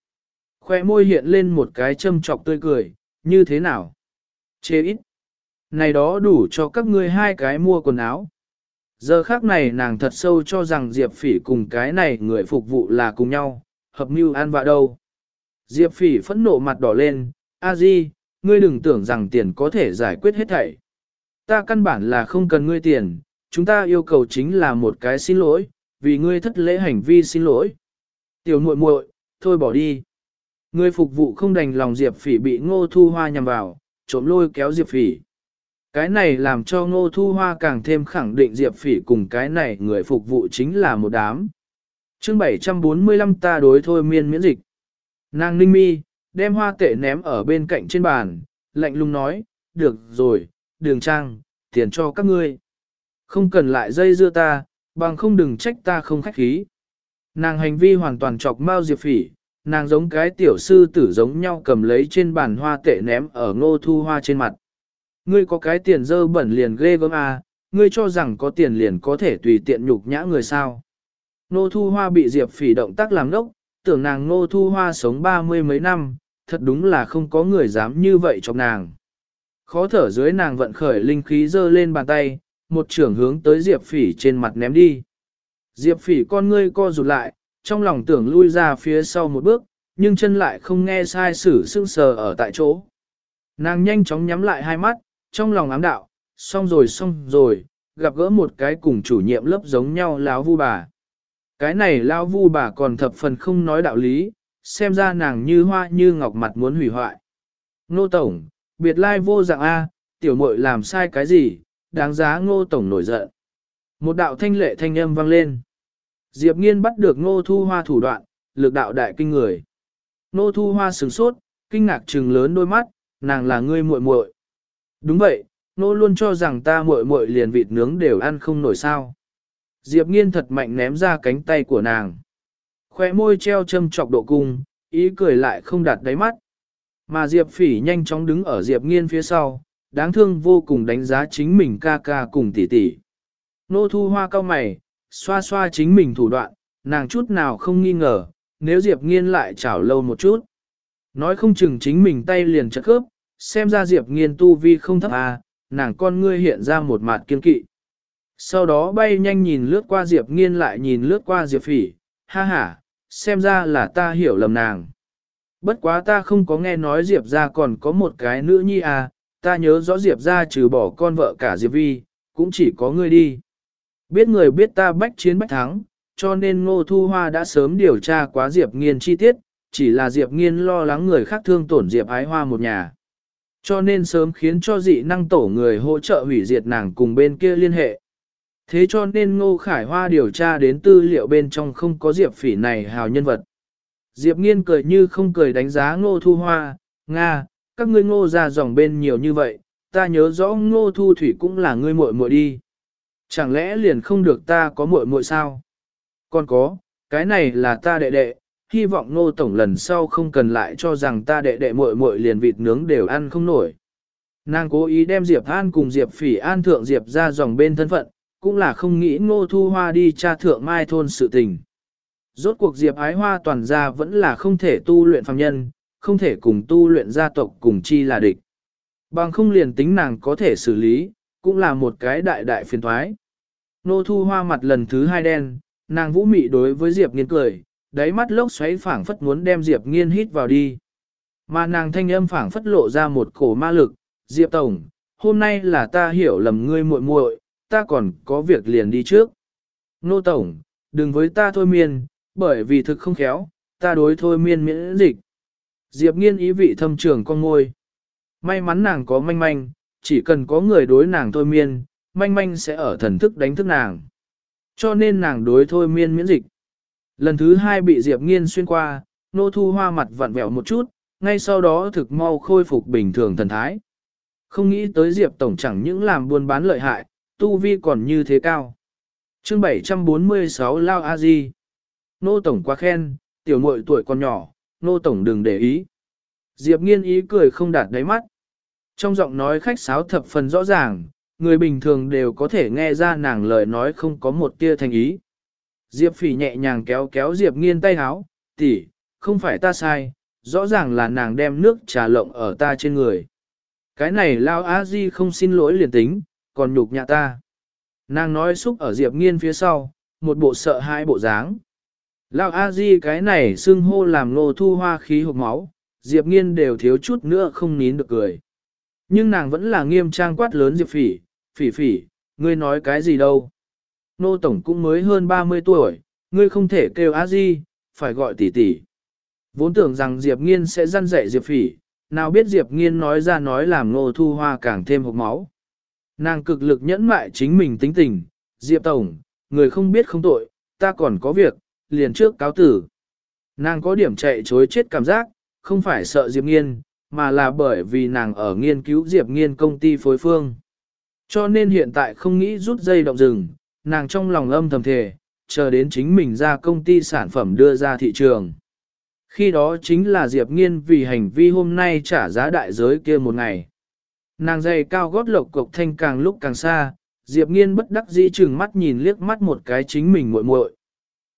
Khoe môi hiện lên một cái châm trọc tươi cười, như thế nào? Chê ít. Này đó đủ cho các ngươi hai cái mua quần áo. Giờ khác này nàng thật sâu cho rằng Diệp Phỉ cùng cái này người phục vụ là cùng nhau, hợp mưu ăn vạ đâu. Diệp Phỉ phẫn nộ mặt đỏ lên, A Di, ngươi đừng tưởng rằng tiền có thể giải quyết hết thảy. Ta căn bản là không cần ngươi tiền, chúng ta yêu cầu chính là một cái xin lỗi, vì ngươi thất lễ hành vi xin lỗi. Tiểu muội muội, thôi bỏ đi. Người phục vụ không đành lòng Diệp Phỉ bị Ngô Thu Hoa nhằm vào, trộm lôi kéo Diệp Phỉ. Cái này làm cho Ngô Thu Hoa càng thêm khẳng định Diệp Phỉ cùng cái này người phục vụ chính là một đám. chương 745 ta đối thôi miên miễn dịch. Nàng ninh mi, đem hoa tệ ném ở bên cạnh trên bàn, lạnh lùng nói, được rồi, đường trang, tiền cho các ngươi. Không cần lại dây dưa ta, bằng không đừng trách ta không khách khí. Nàng hành vi hoàn toàn chọc Mao Diệp Phỉ, nàng giống cái tiểu sư tử giống nhau cầm lấy trên bàn hoa tệ ném ở ngô thu hoa trên mặt. Ngươi có cái tiền dơ bẩn liền ghê gớm à, ngươi cho rằng có tiền liền có thể tùy tiện nhục nhã người sao. Ngô thu hoa bị Diệp phỉ động tác làm ngốc, tưởng nàng ngô thu hoa sống ba mươi mấy năm, thật đúng là không có người dám như vậy chọc nàng. Khó thở dưới nàng vận khởi linh khí dơ lên bàn tay, một trưởng hướng tới Diệp phỉ trên mặt ném đi. Diệp phỉ con ngươi co rụt lại, trong lòng tưởng lui ra phía sau một bước, nhưng chân lại không nghe sai sử sưng sờ ở tại chỗ. Nàng nhanh chóng nhắm lại hai mắt, trong lòng ám đạo, xong rồi xong rồi, gặp gỡ một cái cùng chủ nhiệm lớp giống nhau láo vu bà. Cái này lao vu bà còn thập phần không nói đạo lý, xem ra nàng như hoa như ngọc mặt muốn hủy hoại. Nô Tổng, biệt lai vô dạng A, tiểu muội làm sai cái gì, đáng giá ngô Tổng nổi giận. Một đạo thanh lệ thanh âm vang lên. Diệp nghiên bắt được ngô thu hoa thủ đoạn, lực đạo đại kinh người. Ngô thu hoa sửng sốt, kinh ngạc trừng lớn đôi mắt, nàng là ngươi muội muội. Đúng vậy, nô luôn cho rằng ta muội muội liền vịt nướng đều ăn không nổi sao. Diệp nghiên thật mạnh ném ra cánh tay của nàng. Khoe môi treo châm chọc độ cung, ý cười lại không đạt đáy mắt. Mà Diệp phỉ nhanh chóng đứng ở Diệp nghiên phía sau, đáng thương vô cùng đánh giá chính mình ca ca cùng tỷ tỷ. Nô thu hoa cao mày, xoa xoa chính mình thủ đoạn, nàng chút nào không nghi ngờ, nếu Diệp nghiên lại chảo lâu một chút. Nói không chừng chính mình tay liền chật khớp, xem ra Diệp nghiên tu vi không thấp à, nàng con ngươi hiện ra một mặt kiên kỵ. Sau đó bay nhanh nhìn lướt qua Diệp nghiên lại nhìn lướt qua Diệp phỉ, ha ha, xem ra là ta hiểu lầm nàng. Bất quá ta không có nghe nói Diệp ra còn có một cái nữ nhi à, ta nhớ rõ Diệp ra trừ bỏ con vợ cả Diệp vi, cũng chỉ có ngươi đi. Biết người biết ta bách chiến bách thắng, cho nên Ngô Thu Hoa đã sớm điều tra quá Diệp Nghiên chi tiết, chỉ là Diệp Nghiên lo lắng người khác thương tổn Diệp Ái Hoa một nhà. Cho nên sớm khiến cho dị năng tổ người hỗ trợ hủy diệt nàng cùng bên kia liên hệ. Thế cho nên Ngô Khải Hoa điều tra đến tư liệu bên trong không có Diệp phỉ này hào nhân vật. Diệp Nghiên cười như không cười đánh giá Ngô Thu Hoa, Nga, các ngươi ngô ra dòng bên nhiều như vậy, ta nhớ rõ Ngô Thu Thủy cũng là ngươi muội muội đi. Chẳng lẽ liền không được ta có muội muội sao? Còn có, cái này là ta đệ đệ, hy vọng Ngô Tổng lần sau không cần lại cho rằng ta đệ đệ muội muội liền vịt nướng đều ăn không nổi. Nàng cố ý đem Diệp An cùng Diệp Phỉ An thượng Diệp ra dòng bên thân phận, cũng là không nghĩ Ngô Thu Hoa đi tra thượng mai thôn sự tình. Rốt cuộc Diệp Ái Hoa toàn gia vẫn là không thể tu luyện phàm nhân, không thể cùng tu luyện gia tộc cùng chi là địch. Bằng không liền tính nàng có thể xử lý, cũng là một cái đại đại phiền thoái. Nô thu hoa mặt lần thứ hai đen, nàng vũ mị đối với Diệp nghiên cười, đáy mắt lốc xoáy phảng phất muốn đem Diệp nghiên hít vào đi. Mà nàng thanh âm phảng phất lộ ra một cổ ma lực, Diệp Tổng, hôm nay là ta hiểu lầm ngươi muội muội, ta còn có việc liền đi trước. Nô Tổng, đừng với ta thôi miên, bởi vì thực không khéo, ta đối thôi miên miễn dịch. Diệp nghiên ý vị thâm trường con ngôi. May mắn nàng có manh manh, chỉ cần có người đối nàng thôi miên, manh manh sẽ ở thần thức đánh thức nàng. Cho nên nàng đối thôi miên miễn dịch. Lần thứ hai bị Diệp nghiên xuyên qua, nô thu hoa mặt vặn vẹo một chút, ngay sau đó thực mau khôi phục bình thường thần thái. Không nghĩ tới Diệp Tổng chẳng những làm buôn bán lợi hại, tu vi còn như thế cao. chương 746 Lao A Di Nô Tổng quá khen, tiểu muội tuổi còn nhỏ, Nô Tổng đừng để ý. Diệp nghiên ý cười không đạt đáy mắt. Trong giọng nói khách sáo thập phần rõ ràng, người bình thường đều có thể nghe ra nàng lời nói không có một tia thành ý. Diệp phỉ nhẹ nhàng kéo kéo Diệp nghiên tay háo, tỷ, không phải ta sai, rõ ràng là nàng đem nước trà lộng ở ta trên người. Cái này lao á di không xin lỗi liền tính, còn nhục nhạ ta. Nàng nói xúc ở Diệp nghiên phía sau, một bộ sợ hai bộ dáng. Lao a di cái này xưng hô làm nô thu hoa khí hộp máu, Diệp nghiên đều thiếu chút nữa không nín được cười. Nhưng nàng vẫn là nghiêm trang quát lớn Diệp phỉ, phỉ phỉ, ngươi nói cái gì đâu. Nô Tổng cũng mới hơn 30 tuổi, ngươi không thể kêu a di, phải gọi tỷ tỷ. Vốn tưởng rằng Diệp Nghiên sẽ răn dạy Diệp Phỉ, nào biết Diệp Nghiên nói ra nói làm Nô Thu Hoa càng thêm hộp máu. Nàng cực lực nhẫn mại chính mình tính tình, Diệp Tổng, người không biết không tội, ta còn có việc, liền trước cáo tử. Nàng có điểm chạy chối chết cảm giác, không phải sợ Diệp Nghiên, mà là bởi vì nàng ở nghiên cứu Diệp Nghiên công ty phối phương. Cho nên hiện tại không nghĩ rút dây động rừng, nàng trong lòng âm thầm thề, chờ đến chính mình ra công ty sản phẩm đưa ra thị trường. Khi đó chính là Diệp Nghiên vì hành vi hôm nay trả giá đại giới kia một ngày. Nàng dày cao gót lộc cộc thanh càng lúc càng xa, Diệp Nghiên bất đắc dĩ chừng mắt nhìn liếc mắt một cái chính mình muội muội.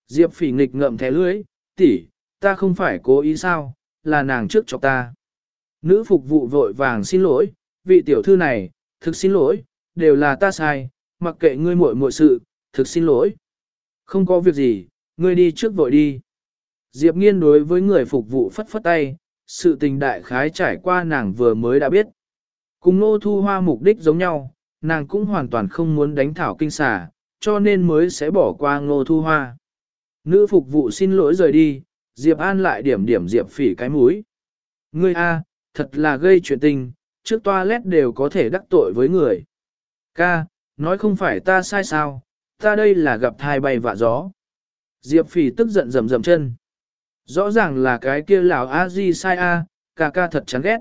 Diệp phỉ nghịch ngậm thẻ lưới, tỷ, ta không phải cố ý sao, là nàng trước cho ta. Nữ phục vụ vội vàng xin lỗi, vị tiểu thư này, thực xin lỗi, đều là ta sai, mặc kệ ngươi muội muội sự, thực xin lỗi. Không có việc gì, ngươi đi trước vội đi. Diệp nghiên đối với người phục vụ phất phất tay, sự tình đại khái trải qua nàng vừa mới đã biết. Cùng nô thu hoa mục đích giống nhau, nàng cũng hoàn toàn không muốn đánh thảo kinh xà, cho nên mới sẽ bỏ qua ngô thu hoa. Nữ phục vụ xin lỗi rời đi, Diệp An lại điểm điểm Diệp phỉ cái mũi. Ngươi A, thật là gây chuyện tình, trước toilet đều có thể đắc tội với người. Ca, nói không phải ta sai sao, ta đây là gặp thai bay vạ gió. Diệp phỉ tức giận rầm rầm chân. Rõ ràng là cái kia lão a di sai a, ca ca thật chán ghét.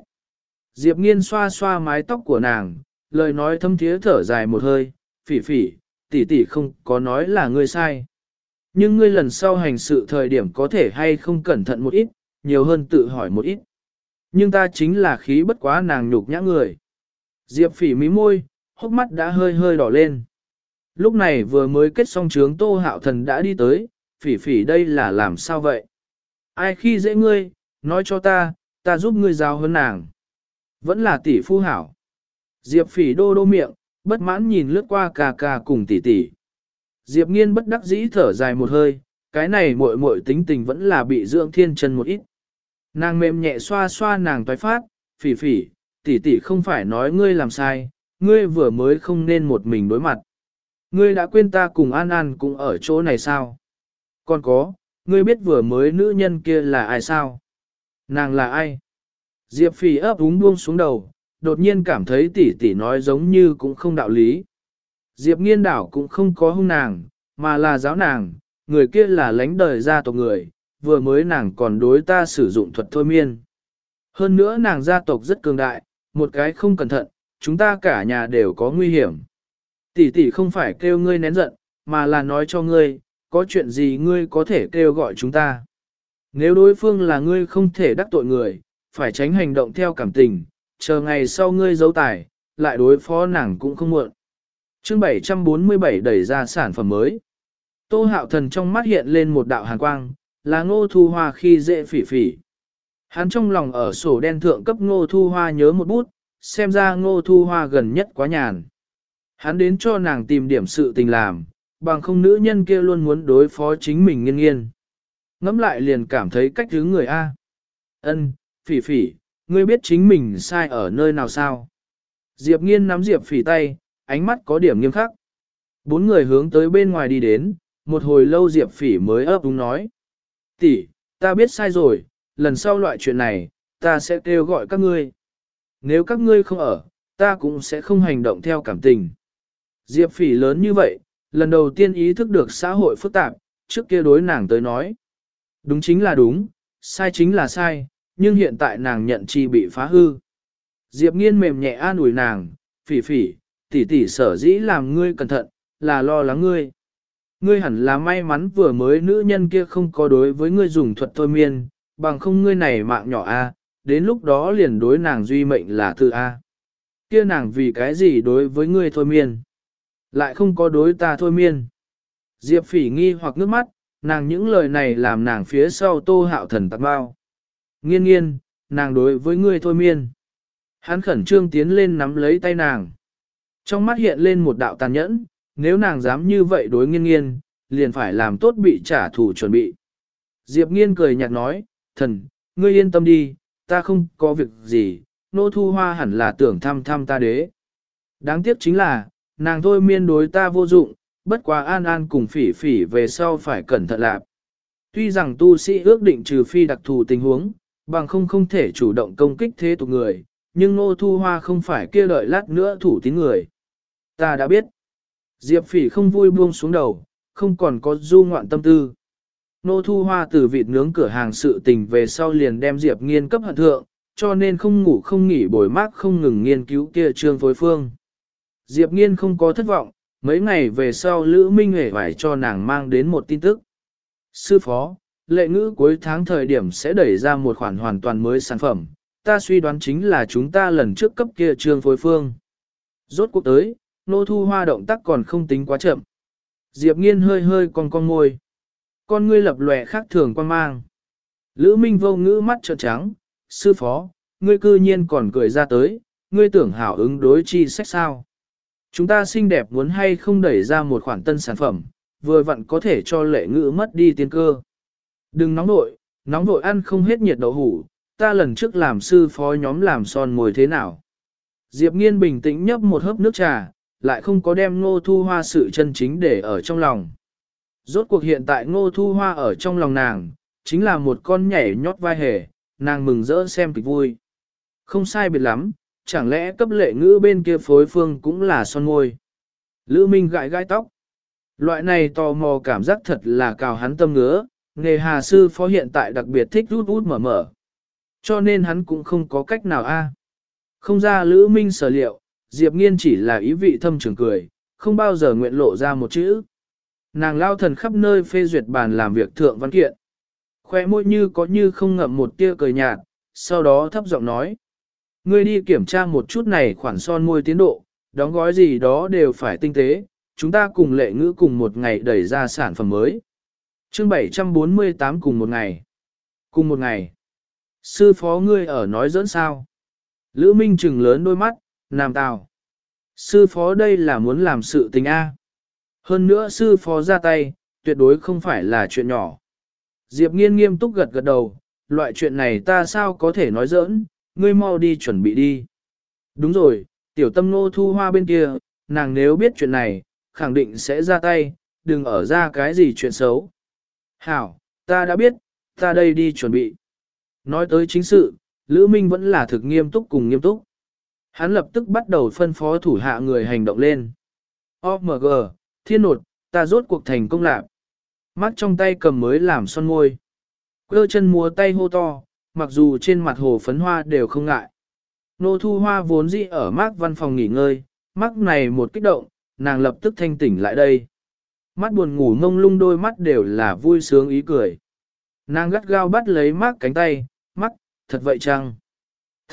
Diệp nghiên xoa xoa mái tóc của nàng, lời nói thâm thiế thở dài một hơi, phỉ phỉ, tỷ tỷ không có nói là ngươi sai. Nhưng ngươi lần sau hành sự thời điểm có thể hay không cẩn thận một ít, nhiều hơn tự hỏi một ít. Nhưng ta chính là khí bất quá nàng nhục nhã người. Diệp phỉ mí môi, hốc mắt đã hơi hơi đỏ lên. Lúc này vừa mới kết xong trướng tô hạo thần đã đi tới, phỉ phỉ đây là làm sao vậy? Ai khi dễ ngươi, nói cho ta, ta giúp ngươi giao hơn nàng. Vẫn là tỷ phu hảo. Diệp phỉ đô đô miệng, bất mãn nhìn lướt qua cà cà cùng tỷ tỷ. Diệp nghiên bất đắc dĩ thở dài một hơi, cái này muội muội tính tình vẫn là bị dưỡng thiên chân một ít. Nàng mềm nhẹ xoa xoa nàng toái phát, phỉ phỉ, tỷ tỷ không phải nói ngươi làm sai, ngươi vừa mới không nên một mình đối mặt. Ngươi đã quên ta cùng An An cũng ở chỗ này sao? Còn có, ngươi biết vừa mới nữ nhân kia là ai sao? Nàng là ai? Diệp phỉ ấp úng buông xuống đầu, đột nhiên cảm thấy tỷ tỷ nói giống như cũng không đạo lý. Diệp nghiên đảo cũng không có hung nàng, mà là giáo nàng, người kia là lãnh đời gia tộc người, vừa mới nàng còn đối ta sử dụng thuật thôi miên. Hơn nữa nàng gia tộc rất cường đại, một cái không cẩn thận, chúng ta cả nhà đều có nguy hiểm. Tỷ tỷ không phải kêu ngươi nén giận, mà là nói cho ngươi, có chuyện gì ngươi có thể kêu gọi chúng ta. Nếu đối phương là ngươi không thể đắc tội người, phải tránh hành động theo cảm tình, chờ ngày sau ngươi giấu tài, lại đối phó nàng cũng không muộn. Chương 747 đẩy ra sản phẩm mới. Tô hạo thần trong mắt hiện lên một đạo hàn quang, là ngô thu hoa khi dễ phỉ phỉ. Hắn trong lòng ở sổ đen thượng cấp ngô thu hoa nhớ một bút, xem ra ngô thu hoa gần nhất quá nhàn. Hắn đến cho nàng tìm điểm sự tình làm, bằng không nữ nhân kia luôn muốn đối phó chính mình nghiên nghiên. Ngắm lại liền cảm thấy cách thứ người A. ân phỉ phỉ, ngươi biết chính mình sai ở nơi nào sao? Diệp nghiên nắm Diệp phỉ tay, ánh mắt có điểm nghiêm khắc. Bốn người hướng tới bên ngoài đi đến, một hồi lâu Diệp phỉ mới ấp úng nói. tỷ, ta biết sai rồi, lần sau loại chuyện này, ta sẽ kêu gọi các ngươi. Nếu các ngươi không ở, ta cũng sẽ không hành động theo cảm tình. Diệp phỉ lớn như vậy, lần đầu tiên ý thức được xã hội phức tạp, trước kia đối nàng tới nói. Đúng chính là đúng, sai chính là sai, nhưng hiện tại nàng nhận chi bị phá hư. Diệp nghiên mềm nhẹ an ủi nàng, phỉ phỉ, tỷ tỷ sở dĩ làm ngươi cẩn thận, là lo lắng ngươi. Ngươi hẳn là may mắn vừa mới nữ nhân kia không có đối với ngươi dùng thuật thôi miên, bằng không ngươi này mạng nhỏ a, đến lúc đó liền đối nàng duy mệnh là tự a. Kia nàng vì cái gì đối với ngươi thôi miên? Lại không có đối ta thôi miên. Diệp phỉ nghi hoặc nước mắt, nàng những lời này làm nàng phía sau tô hạo thần tạc bao. Nghiên nghiên, nàng đối với ngươi thôi miên. Hắn khẩn trương tiến lên nắm lấy tay nàng. Trong mắt hiện lên một đạo tàn nhẫn, nếu nàng dám như vậy đối nghiên nghiên, liền phải làm tốt bị trả thù chuẩn bị. Diệp nghiên cười nhạt nói, thần, ngươi yên tâm đi, ta không có việc gì, nô thu hoa hẳn là tưởng thăm thăm ta đế. Đáng tiếc chính là, nàng thôi miên đối ta vô dụng, bất quá an an cùng phỉ phỉ về sau phải cẩn thận lạp. Tuy rằng tu sĩ ước định trừ phi đặc thù tình huống, bằng không không thể chủ động công kích thế tục người, nhưng nô thu hoa không phải kia đợi lát nữa thủ tín người. Ta đã biết. Diệp phỉ không vui buông xuống đầu, không còn có du ngoạn tâm tư. Nô thu hoa từ vịt nướng cửa hàng sự tình về sau liền đem Diệp nghiên cấp hận thượng, cho nên không ngủ không nghỉ bồi mát không ngừng nghiên cứu kia trương phối phương. Diệp nghiên không có thất vọng, mấy ngày về sau Lữ Minh Huệ phải cho nàng mang đến một tin tức. Sư phó, lệ ngữ cuối tháng thời điểm sẽ đẩy ra một khoản hoàn toàn mới sản phẩm, ta suy đoán chính là chúng ta lần trước cấp kia trương phối phương. Rốt cuộc tới, nô thu hoa động tác còn không tính quá chậm. Diệp nghiên hơi hơi còn con môi. Con ngươi lập lòe khác thường quan mang. Lữ Minh vô ngữ mắt trợn trắng, sư phó, ngươi cư nhiên còn cười ra tới, ngươi tưởng hảo ứng đối chi sách sao. Chúng ta xinh đẹp muốn hay không đẩy ra một khoản tân sản phẩm, vừa vặn có thể cho lệ ngữ mất đi tiên cơ. Đừng nóng nội, nóng vội ăn không hết nhiệt đậu hủ, ta lần trước làm sư phó nhóm làm son mồi thế nào. Diệp nghiên bình tĩnh nhấp một hớp nước trà, lại không có đem ngô thu hoa sự chân chính để ở trong lòng. Rốt cuộc hiện tại ngô thu hoa ở trong lòng nàng, chính là một con nhảy nhót vai hề, nàng mừng rỡ xem kịch vui. Không sai biệt lắm, chẳng lẽ cấp lệ ngữ bên kia phối phương cũng là son môi. Lữ Minh gãi gãi tóc. Loại này tò mò cảm giác thật là cào hắn tâm ngứa, nghề hà sư phó hiện tại đặc biệt thích rút rút mở mở. Cho nên hắn cũng không có cách nào a. Không ra Lữ Minh sở liệu, Diệp Nghiên chỉ là ý vị thâm trường cười, không bao giờ nguyện lộ ra một chữ. Nàng lao thần khắp nơi phê duyệt bàn làm việc thượng văn kiện. Khoe môi như có như không ngậm một tia cười nhạt, sau đó thấp giọng nói. Ngươi đi kiểm tra một chút này khoản son môi tiến độ, đóng gói gì đó đều phải tinh tế, chúng ta cùng lệ ngữ cùng một ngày đẩy ra sản phẩm mới. chương 748 cùng một ngày. Cùng một ngày. Sư phó ngươi ở nói dẫn sao? Lữ Minh trừng lớn đôi mắt, nam tào. Sư phó đây là muốn làm sự tình A. Hơn nữa sư phó ra tay, tuyệt đối không phải là chuyện nhỏ. Diệp nghiên nghiêm túc gật gật đầu, loại chuyện này ta sao có thể nói giỡn, ngươi mau đi chuẩn bị đi. Đúng rồi, tiểu tâm nô thu hoa bên kia, nàng nếu biết chuyện này, khẳng định sẽ ra tay, đừng ở ra cái gì chuyện xấu. Hảo, ta đã biết, ta đây đi chuẩn bị. Nói tới chính sự, Lữ Minh vẫn là thực nghiêm túc cùng nghiêm túc. Hắn lập tức bắt đầu phân phó thủ hạ người hành động lên. OMG, thiên nột, ta rốt cuộc thành công lạc. Mắt trong tay cầm mới làm son môi. Quơ chân múa tay hô to, mặc dù trên mặt hồ phấn hoa đều không ngại. Nô thu hoa vốn dĩ ở mác văn phòng nghỉ ngơi, mắc này một kích động, nàng lập tức thanh tỉnh lại đây. Mắt buồn ngủ ngông lung đôi mắt đều là vui sướng ý cười. Nàng gắt gao bắt lấy mác cánh tay, mắc, thật vậy chăng?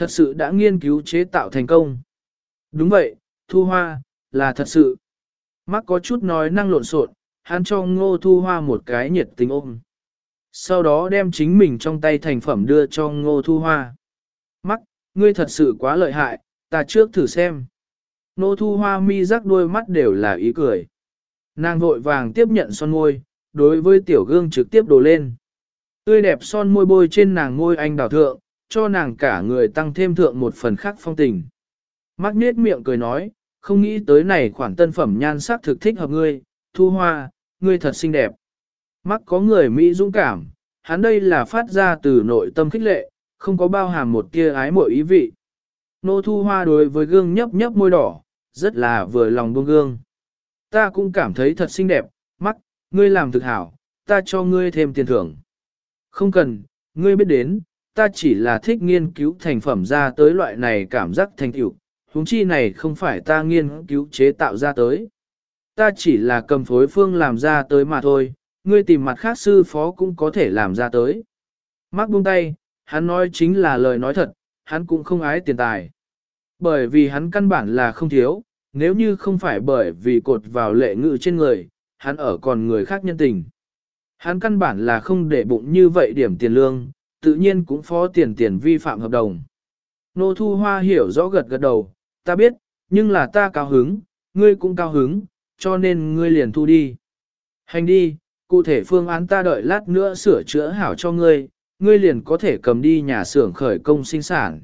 Thật sự đã nghiên cứu chế tạo thành công. Đúng vậy, thu hoa, là thật sự. Mắc có chút nói năng lộn xộn, hắn cho ngô thu hoa một cái nhiệt tình ôm. Sau đó đem chính mình trong tay thành phẩm đưa cho ngô thu hoa. Mắc, ngươi thật sự quá lợi hại, ta trước thử xem. Ngô thu hoa mi rắc đôi mắt đều là ý cười. Nàng vội vàng tiếp nhận son môi, đối với tiểu gương trực tiếp đổ lên. Tươi đẹp son môi bôi trên nàng ngôi anh đào thượng, cho nàng cả người tăng thêm thượng một phần khác phong tình. Mắc nết miệng cười nói, không nghĩ tới này khoản tân phẩm nhan sắc thực thích hợp ngươi, thu hoa, ngươi thật xinh đẹp. Mắc có người Mỹ dũng cảm, hắn đây là phát ra từ nội tâm khích lệ, không có bao hàm một tia ái mội ý vị. Nô thu hoa đối với gương nhấp nhấp môi đỏ, rất là vừa lòng buông gương. Ta cũng cảm thấy thật xinh đẹp, mắc, ngươi làm thực hảo, ta cho ngươi thêm tiền thưởng. Không cần, ngươi biết đến, ta chỉ là thích nghiên cứu thành phẩm ra tới loại này cảm giác thành tựu, huống chi này không phải ta nghiên cứu chế tạo ra tới. Ta chỉ là cầm phối phương làm ra tới mà thôi, ngươi tìm mặt khác sư phó cũng có thể làm ra tới. Mắc buông tay, hắn nói chính là lời nói thật, hắn cũng không ái tiền tài. Bởi vì hắn căn bản là không thiếu, nếu như không phải bởi vì cột vào lệ ngự trên người, hắn ở còn người khác nhân tình. Hắn căn bản là không để bụng như vậy điểm tiền lương, tự nhiên cũng phó tiền tiền vi phạm hợp đồng. Nô Thu Hoa hiểu rõ gật gật đầu, ta biết, nhưng là ta cao hứng, ngươi cũng cao hứng, cho nên ngươi liền thu đi. Hành đi, cụ thể phương án ta đợi lát nữa sửa chữa hảo cho ngươi, ngươi liền có thể cầm đi nhà xưởng khởi công sinh sản.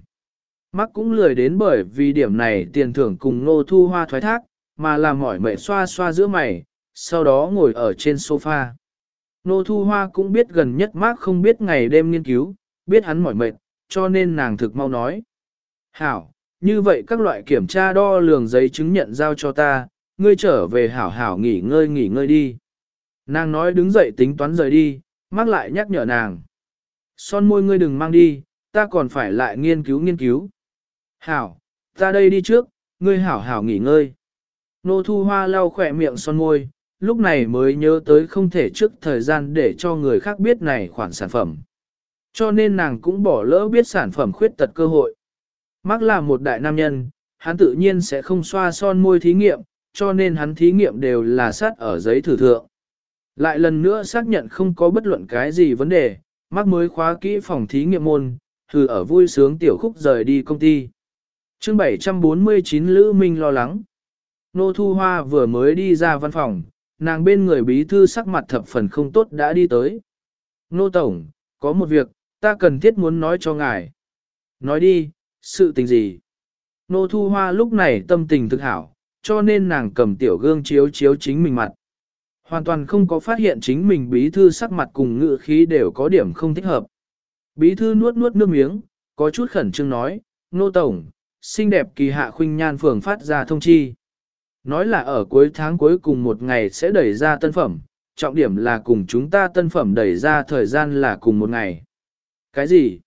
Mắc cũng lười đến bởi vì điểm này tiền thưởng cùng nô thu hoa thoái thác, mà làm mỏi mệt xoa xoa giữa mày, sau đó ngồi ở trên sofa. Nô thu hoa cũng biết gần nhất Mark không biết ngày đêm nghiên cứu, biết hắn mỏi mệt, cho nên nàng thực mau nói. Hảo, như vậy các loại kiểm tra đo lường giấy chứng nhận giao cho ta, ngươi trở về hảo hảo nghỉ ngơi nghỉ ngơi đi. Nàng nói đứng dậy tính toán rời đi, mắc lại nhắc nhở nàng. Son môi ngươi đừng mang đi, ta còn phải lại nghiên cứu nghiên cứu. Hảo, ta đây đi trước, ngươi hảo hảo nghỉ ngơi. Nô thu hoa lau khỏe miệng son môi, lúc này mới nhớ tới không thể trước thời gian để cho người khác biết này khoản sản phẩm. Cho nên nàng cũng bỏ lỡ biết sản phẩm khuyết tật cơ hội. Mark là một đại nam nhân, hắn tự nhiên sẽ không xoa son môi thí nghiệm, cho nên hắn thí nghiệm đều là sát ở giấy thử thượng. Lại lần nữa xác nhận không có bất luận cái gì vấn đề, Mark mới khóa kỹ phòng thí nghiệm môn, thử ở vui sướng tiểu khúc rời đi công ty. chương 749 Lữ Minh lo lắng. Nô Thu Hoa vừa mới đi ra văn phòng, nàng bên người bí thư sắc mặt thập phần không tốt đã đi tới. Nô Tổng, có một việc, ta cần thiết muốn nói cho ngài. Nói đi, sự tình gì? Nô Thu Hoa lúc này tâm tình thực hảo, cho nên nàng cầm tiểu gương chiếu chiếu chính mình mặt. Hoàn toàn không có phát hiện chính mình bí thư sắc mặt cùng ngự khí đều có điểm không thích hợp. Bí thư nuốt nuốt nước miếng, có chút khẩn trương nói, Nô Tổng, xinh đẹp kỳ hạ khuynh nhan phường phát ra thông chi. Nói là ở cuối tháng cuối cùng một ngày sẽ đẩy ra tân phẩm, trọng điểm là cùng chúng ta tân phẩm đẩy ra thời gian là cùng một ngày. Cái gì?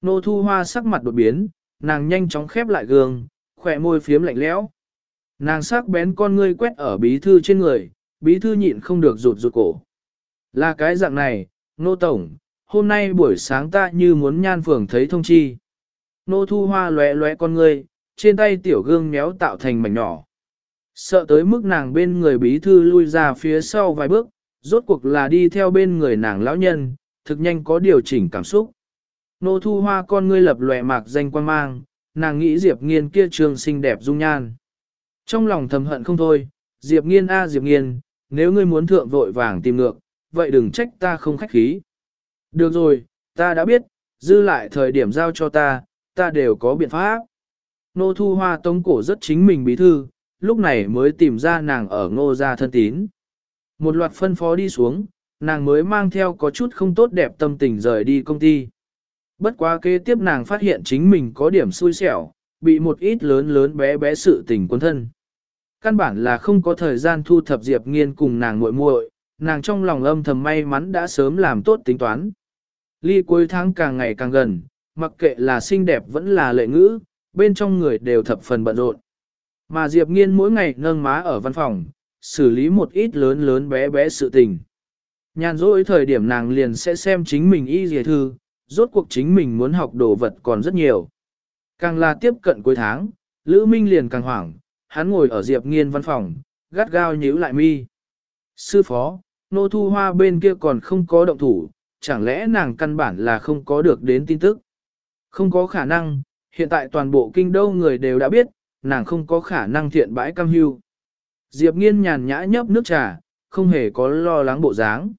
Nô thu hoa sắc mặt đột biến, nàng nhanh chóng khép lại gương, khỏe môi phiếm lạnh lẽo. Nàng sắc bén con ngươi quét ở bí thư trên người, bí thư nhịn không được rụt rụt cổ. Là cái dạng này, nô tổng, hôm nay buổi sáng ta như muốn nhan phường thấy thông chi. Nô thu hoa lóe lóe con ngươi, trên tay tiểu gương méo tạo thành mảnh nhỏ. Sợ tới mức nàng bên người bí thư lui ra phía sau vài bước, rốt cuộc là đi theo bên người nàng lão nhân, thực nhanh có điều chỉnh cảm xúc. Nô thu hoa con ngươi lập lòe mạc danh quan mang, nàng nghĩ Diệp Nghiên kia trường xinh đẹp dung nhan. Trong lòng thầm hận không thôi, Diệp Nghiên a à, Diệp Nghiên, nếu ngươi muốn thượng vội vàng tìm ngược, vậy đừng trách ta không khách khí. Được rồi, ta đã biết, dư lại thời điểm giao cho ta, ta đều có biện pháp. Nô thu hoa tống cổ rất chính mình bí thư, lúc này mới tìm ra nàng ở ngô gia thân tín. Một loạt phân phó đi xuống, nàng mới mang theo có chút không tốt đẹp tâm tình rời đi công ty. Bất quá kế tiếp nàng phát hiện chính mình có điểm xui xẻo, bị một ít lớn lớn bé bé sự tình quân thân. Căn bản là không có thời gian thu thập Diệp Nghiên cùng nàng muội muội, nàng trong lòng âm thầm may mắn đã sớm làm tốt tính toán. Ly cuối tháng càng ngày càng gần, mặc kệ là xinh đẹp vẫn là lệ ngữ, bên trong người đều thập phần bận rộn. Mà Diệp Nghiên mỗi ngày nâng má ở văn phòng, xử lý một ít lớn lớn bé bé sự tình. Nhàn rỗi thời điểm nàng liền sẽ xem chính mình y dề thư, rốt cuộc chính mình muốn học đồ vật còn rất nhiều. Càng là tiếp cận cuối tháng, Lữ Minh liền càng hoảng, hắn ngồi ở Diệp Nghiên văn phòng, gắt gao nhíu lại mi. Sư phó, nô thu hoa bên kia còn không có động thủ, chẳng lẽ nàng căn bản là không có được đến tin tức? Không có khả năng, hiện tại toàn bộ kinh đô người đều đã biết, nàng không có khả năng thiện bãi cam hưu. Diệp nghiên nhàn nhã nhấp nước trà, không hề có lo lắng bộ dáng.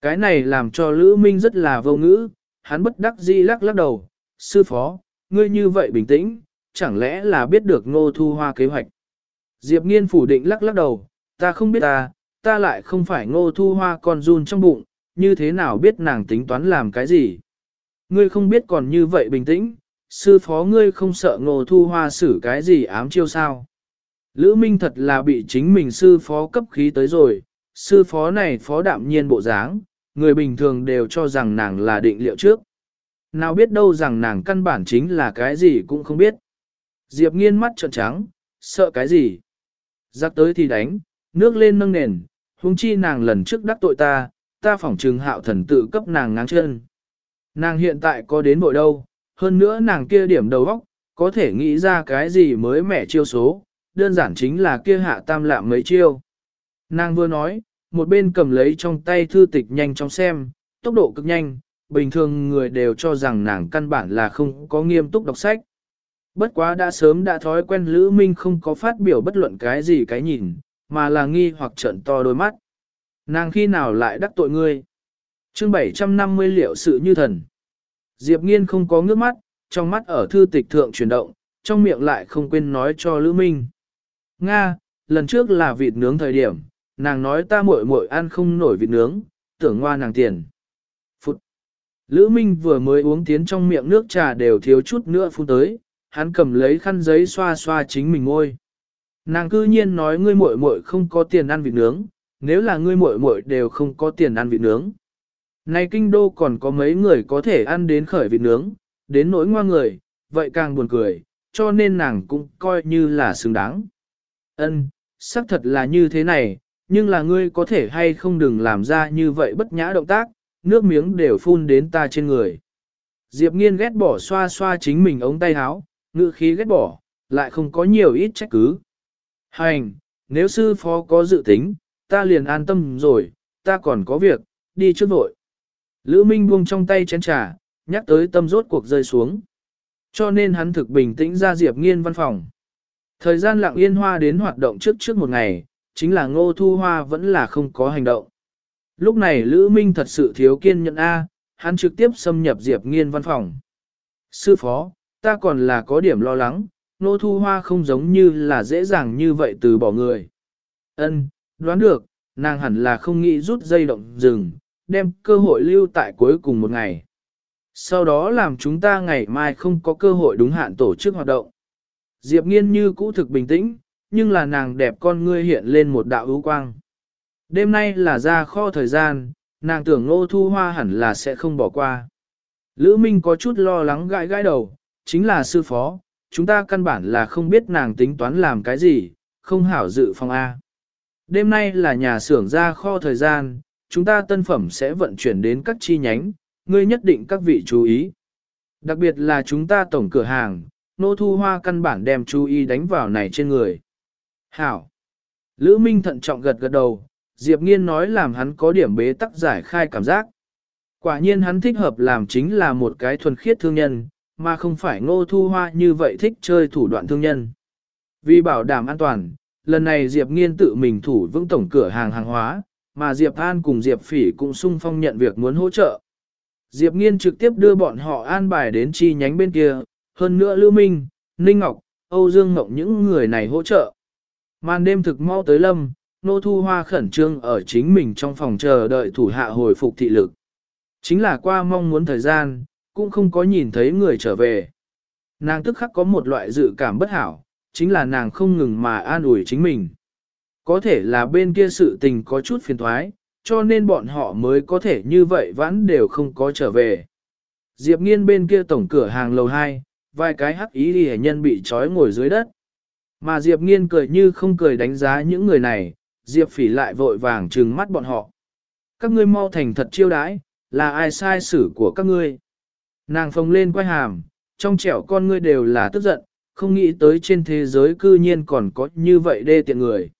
Cái này làm cho Lữ Minh rất là vô ngữ, hắn bất đắc dĩ lắc lắc đầu, sư phó, ngươi như vậy bình tĩnh, chẳng lẽ là biết được ngô thu hoa kế hoạch. Diệp nghiên phủ định lắc lắc đầu, ta không biết ta, ta lại không phải ngô thu hoa con run trong bụng, như thế nào biết nàng tính toán làm cái gì. Ngươi không biết còn như vậy bình tĩnh, sư phó ngươi không sợ ngô thu hoa xử cái gì ám chiêu sao. Lữ Minh thật là bị chính mình sư phó cấp khí tới rồi, sư phó này phó đạm nhiên bộ dáng, người bình thường đều cho rằng nàng là định liệu trước. Nào biết đâu rằng nàng căn bản chính là cái gì cũng không biết. Diệp nghiên mắt trợn trắng, sợ cái gì? Giặc tới thì đánh, nước lên nâng nền, huống chi nàng lần trước đắc tội ta, ta phỏng trừng hạo thần tự cấp nàng ngáng chân. Nàng hiện tại có đến bội đâu, hơn nữa nàng kia điểm đầu óc, có thể nghĩ ra cái gì mới mẻ chiêu số, đơn giản chính là kia hạ tam lạm mấy chiêu. Nàng vừa nói, một bên cầm lấy trong tay thư tịch nhanh chóng xem, tốc độ cực nhanh, bình thường người đều cho rằng nàng căn bản là không có nghiêm túc đọc sách. Bất quá đã sớm đã thói quen Lữ Minh không có phát biểu bất luận cái gì cái nhìn, mà là nghi hoặc trợn to đôi mắt. Nàng khi nào lại đắc tội ngươi? chương 750 liệu sự như thần. Diệp Nghiên không có ngước mắt, trong mắt ở thư tịch thượng chuyển động, trong miệng lại không quên nói cho Lữ Minh. Nga, lần trước là vịt nướng thời điểm, nàng nói ta muội muội ăn không nổi vịt nướng, tưởng ngoa nàng tiền. Phút, Lữ Minh vừa mới uống tiến trong miệng nước trà đều thiếu chút nữa phun tới, hắn cầm lấy khăn giấy xoa xoa chính mình ngôi. Nàng cư nhiên nói ngươi muội muội không có tiền ăn vịt nướng, nếu là ngươi muội muội đều không có tiền ăn vịt nướng. Này kinh đô còn có mấy người có thể ăn đến khởi vịt nướng, đến nỗi ngoa người, vậy càng buồn cười, cho nên nàng cũng coi như là xứng đáng. Ân, xác thật là như thế này, nhưng là ngươi có thể hay không đừng làm ra như vậy bất nhã động tác, nước miếng đều phun đến ta trên người. Diệp nghiên ghét bỏ xoa xoa chính mình ống tay áo, ngự khí ghét bỏ, lại không có nhiều ít trách cứ. Hành, nếu sư phó có dự tính, ta liền an tâm rồi, ta còn có việc, đi trước vội. Lữ Minh buông trong tay chén trà, nhắc tới tâm rốt cuộc rơi xuống. Cho nên hắn thực bình tĩnh ra Diệp Nghiên văn phòng. Thời gian lặng yên hoa đến hoạt động trước trước một ngày, chính là ngô thu hoa vẫn là không có hành động. Lúc này Lữ Minh thật sự thiếu kiên nhẫn A, hắn trực tiếp xâm nhập Diệp Nghiên văn phòng. Sư phó, ta còn là có điểm lo lắng, ngô thu hoa không giống như là dễ dàng như vậy từ bỏ người. Ân, đoán được, nàng hẳn là không nghĩ rút dây động rừng, đem cơ hội lưu tại cuối cùng một ngày. Sau đó làm chúng ta ngày mai không có cơ hội đúng hạn tổ chức hoạt động. Diệp nghiên như cũ thực bình tĩnh, nhưng là nàng đẹp con ngươi hiện lên một đạo ưu quang. Đêm nay là ra kho thời gian, nàng tưởng ngô thu hoa hẳn là sẽ không bỏ qua. Lữ Minh có chút lo lắng gãi gãi đầu, chính là sư phó, chúng ta căn bản là không biết nàng tính toán làm cái gì, không hảo dự phòng A. Đêm nay là nhà xưởng ra kho thời gian, chúng ta tân phẩm sẽ vận chuyển đến các chi nhánh, ngươi nhất định các vị chú ý. Đặc biệt là chúng ta tổng cửa hàng, nô thu hoa căn bản đem chú ý đánh vào này trên người. Hảo! Lữ Minh thận trọng gật gật đầu, Diệp Nghiên nói làm hắn có điểm bế tắc giải khai cảm giác. Quả nhiên hắn thích hợp làm chính là một cái thuần khiết thương nhân, mà không phải ngô thu hoa như vậy thích chơi thủ đoạn thương nhân. Vì bảo đảm an toàn, lần này Diệp Nghiên tự mình thủ vững tổng cửa hàng hàng hóa, mà Diệp An cùng Diệp Phỉ cũng sung phong nhận việc muốn hỗ trợ. Diệp Nghiên trực tiếp đưa bọn họ an bài đến chi nhánh bên kia, hơn nữa Lưu Minh, Ninh Ngọc, Âu Dương Ngọc những người này hỗ trợ. Màn đêm thực mau tới lâm, Nô Thu Hoa khẩn trương ở chính mình trong phòng chờ đợi thủ hạ hồi phục thị lực. Chính là qua mong muốn thời gian, cũng không có nhìn thấy người trở về. Nàng tức khắc có một loại dự cảm bất hảo, chính là nàng không ngừng mà an ủi chính mình. Có thể là bên kia sự tình có chút phiền thoái, cho nên bọn họ mới có thể như vậy vẫn đều không có trở về. Diệp nghiên bên kia tổng cửa hàng lầu 2, vài cái hắc ý đi nhân bị trói ngồi dưới đất. Mà Diệp nghiên cười như không cười đánh giá những người này, Diệp phỉ lại vội vàng trừng mắt bọn họ. Các ngươi mau thành thật chiêu đãi, là ai sai xử của các ngươi. Nàng phồng lên quay hàm, trong trẻo con ngươi đều là tức giận, không nghĩ tới trên thế giới cư nhiên còn có như vậy đê tiện người.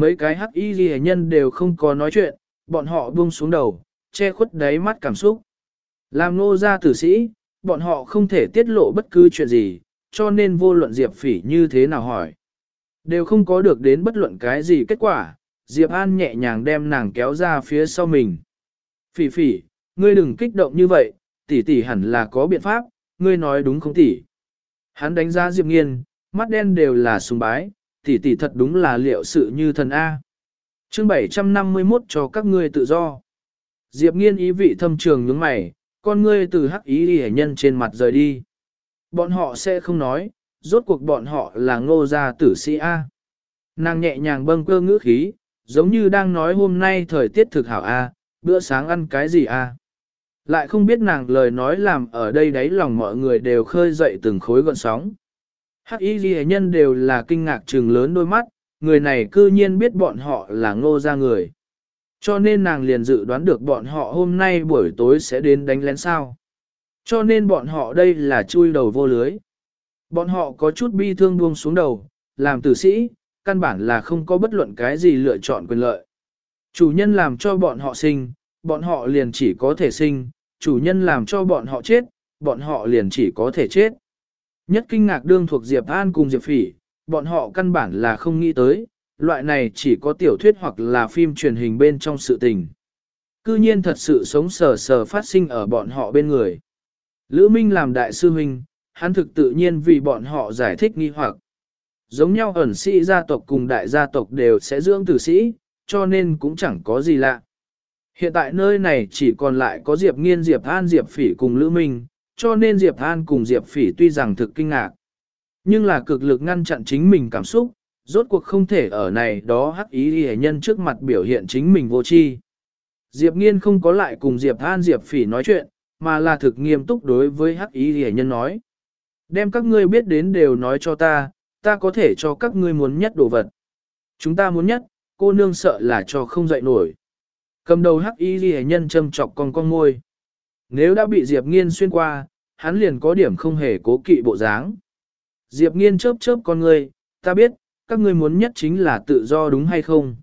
Mấy cái hắc y ghi nhân đều không có nói chuyện, bọn họ buông xuống đầu, che khuất đáy mắt cảm xúc. Làm nô gia tử sĩ, bọn họ không thể tiết lộ bất cứ chuyện gì, cho nên vô luận Diệp Phỉ như thế nào hỏi. Đều không có được đến bất luận cái gì kết quả, Diệp An nhẹ nhàng đem nàng kéo ra phía sau mình. Phỉ phỉ, ngươi đừng kích động như vậy, tỷ tỷ hẳn là có biện pháp, ngươi nói đúng không tỷ? Hắn đánh giá Diệp Nghiên, mắt đen đều là sùng bái, tỷ tỷ thật đúng là liệu sự như thần A. chương 751 cho các ngươi tự do. Diệp nghiên ý vị thâm trường nhướng mày, con ngươi từ hắc ý hề nhân trên mặt rời đi. Bọn họ sẽ không nói, rốt cuộc bọn họ là ngô gia tử sĩ A. Nàng nhẹ nhàng bâng cơ ngữ khí, giống như đang nói hôm nay thời tiết thực hảo A, bữa sáng ăn cái gì A. Lại không biết nàng lời nói làm ở đây đáy lòng mọi người đều khơi dậy từng khối gọn sóng. Hắc y ghi nhân đều là kinh ngạc trừng lớn đôi mắt, người này cư nhiên biết bọn họ là ngô ra người. Cho nên nàng liền dự đoán được bọn họ hôm nay buổi tối sẽ đến đánh lén sao. Cho nên bọn họ đây là chui đầu vô lưới. Bọn họ có chút bi thương buông xuống đầu, làm tử sĩ, căn bản là không có bất luận cái gì lựa chọn quyền lợi. Chủ nhân làm cho bọn họ sinh, bọn họ liền chỉ có thể sinh, chủ nhân làm cho bọn họ chết, bọn họ liền chỉ có thể chết. Nhất kinh ngạc đương thuộc Diệp An cùng Diệp Phỉ, bọn họ căn bản là không nghĩ tới, loại này chỉ có tiểu thuyết hoặc là phim truyền hình bên trong sự tình. Cư nhiên thật sự sống sờ sờ phát sinh ở bọn họ bên người. Lữ Minh làm đại sư huynh, hắn thực tự nhiên vì bọn họ giải thích nghi hoặc. Giống nhau ẩn sĩ gia tộc cùng đại gia tộc đều sẽ dưỡng tử sĩ, cho nên cũng chẳng có gì lạ. Hiện tại nơi này chỉ còn lại có Diệp Nghiên Diệp An Diệp Phỉ cùng Lữ Minh, cho nên Diệp An cùng Diệp Phỉ tuy rằng thực kinh ngạc, nhưng là cực lực ngăn chặn chính mình cảm xúc, rốt cuộc không thể ở này đó hắc ý hề nhân trước mặt biểu hiện chính mình vô tri. Diệp Nghiên không có lại cùng Diệp An Diệp Phỉ nói chuyện, mà là thực nghiêm túc đối với hắc ý hề nhân nói. Đem các ngươi biết đến đều nói cho ta, ta có thể cho các ngươi muốn nhất đồ vật. Chúng ta muốn nhất, cô nương sợ là cho không dậy nổi. Cầm đầu hắc y ghi nhân châm chọc con con ngôi. Nếu đã bị Diệp Nghiên xuyên qua, hắn liền có điểm không hề cố kỵ bộ dáng. Diệp Nghiên chớp chớp con ngươi, ta biết, các ngươi muốn nhất chính là tự do đúng hay không?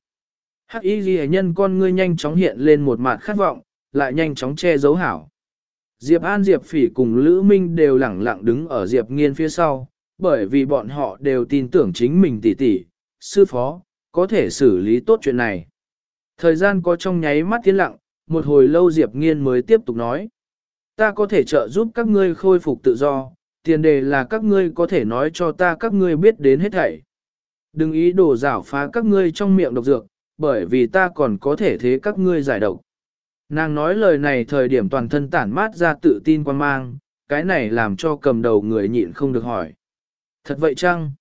Hắc y ghi nhân con ngươi nhanh chóng hiện lên một mặt khát vọng, lại nhanh chóng che giấu hảo. Diệp An Diệp Phỉ cùng Lữ Minh đều lẳng lặng đứng ở Diệp Nghiên phía sau, bởi vì bọn họ đều tin tưởng chính mình tỷ tỷ, sư phó, có thể xử lý tốt chuyện này. Thời gian có trong nháy mắt tiến lặng, một hồi lâu Diệp Nghiên mới tiếp tục nói. Ta có thể trợ giúp các ngươi khôi phục tự do, tiền đề là các ngươi có thể nói cho ta các ngươi biết đến hết thảy. Đừng ý đồ rảo phá các ngươi trong miệng độc dược, bởi vì ta còn có thể thế các ngươi giải độc. Nàng nói lời này thời điểm toàn thân tản mát ra tự tin quan mang, cái này làm cho cầm đầu người nhịn không được hỏi. Thật vậy chăng?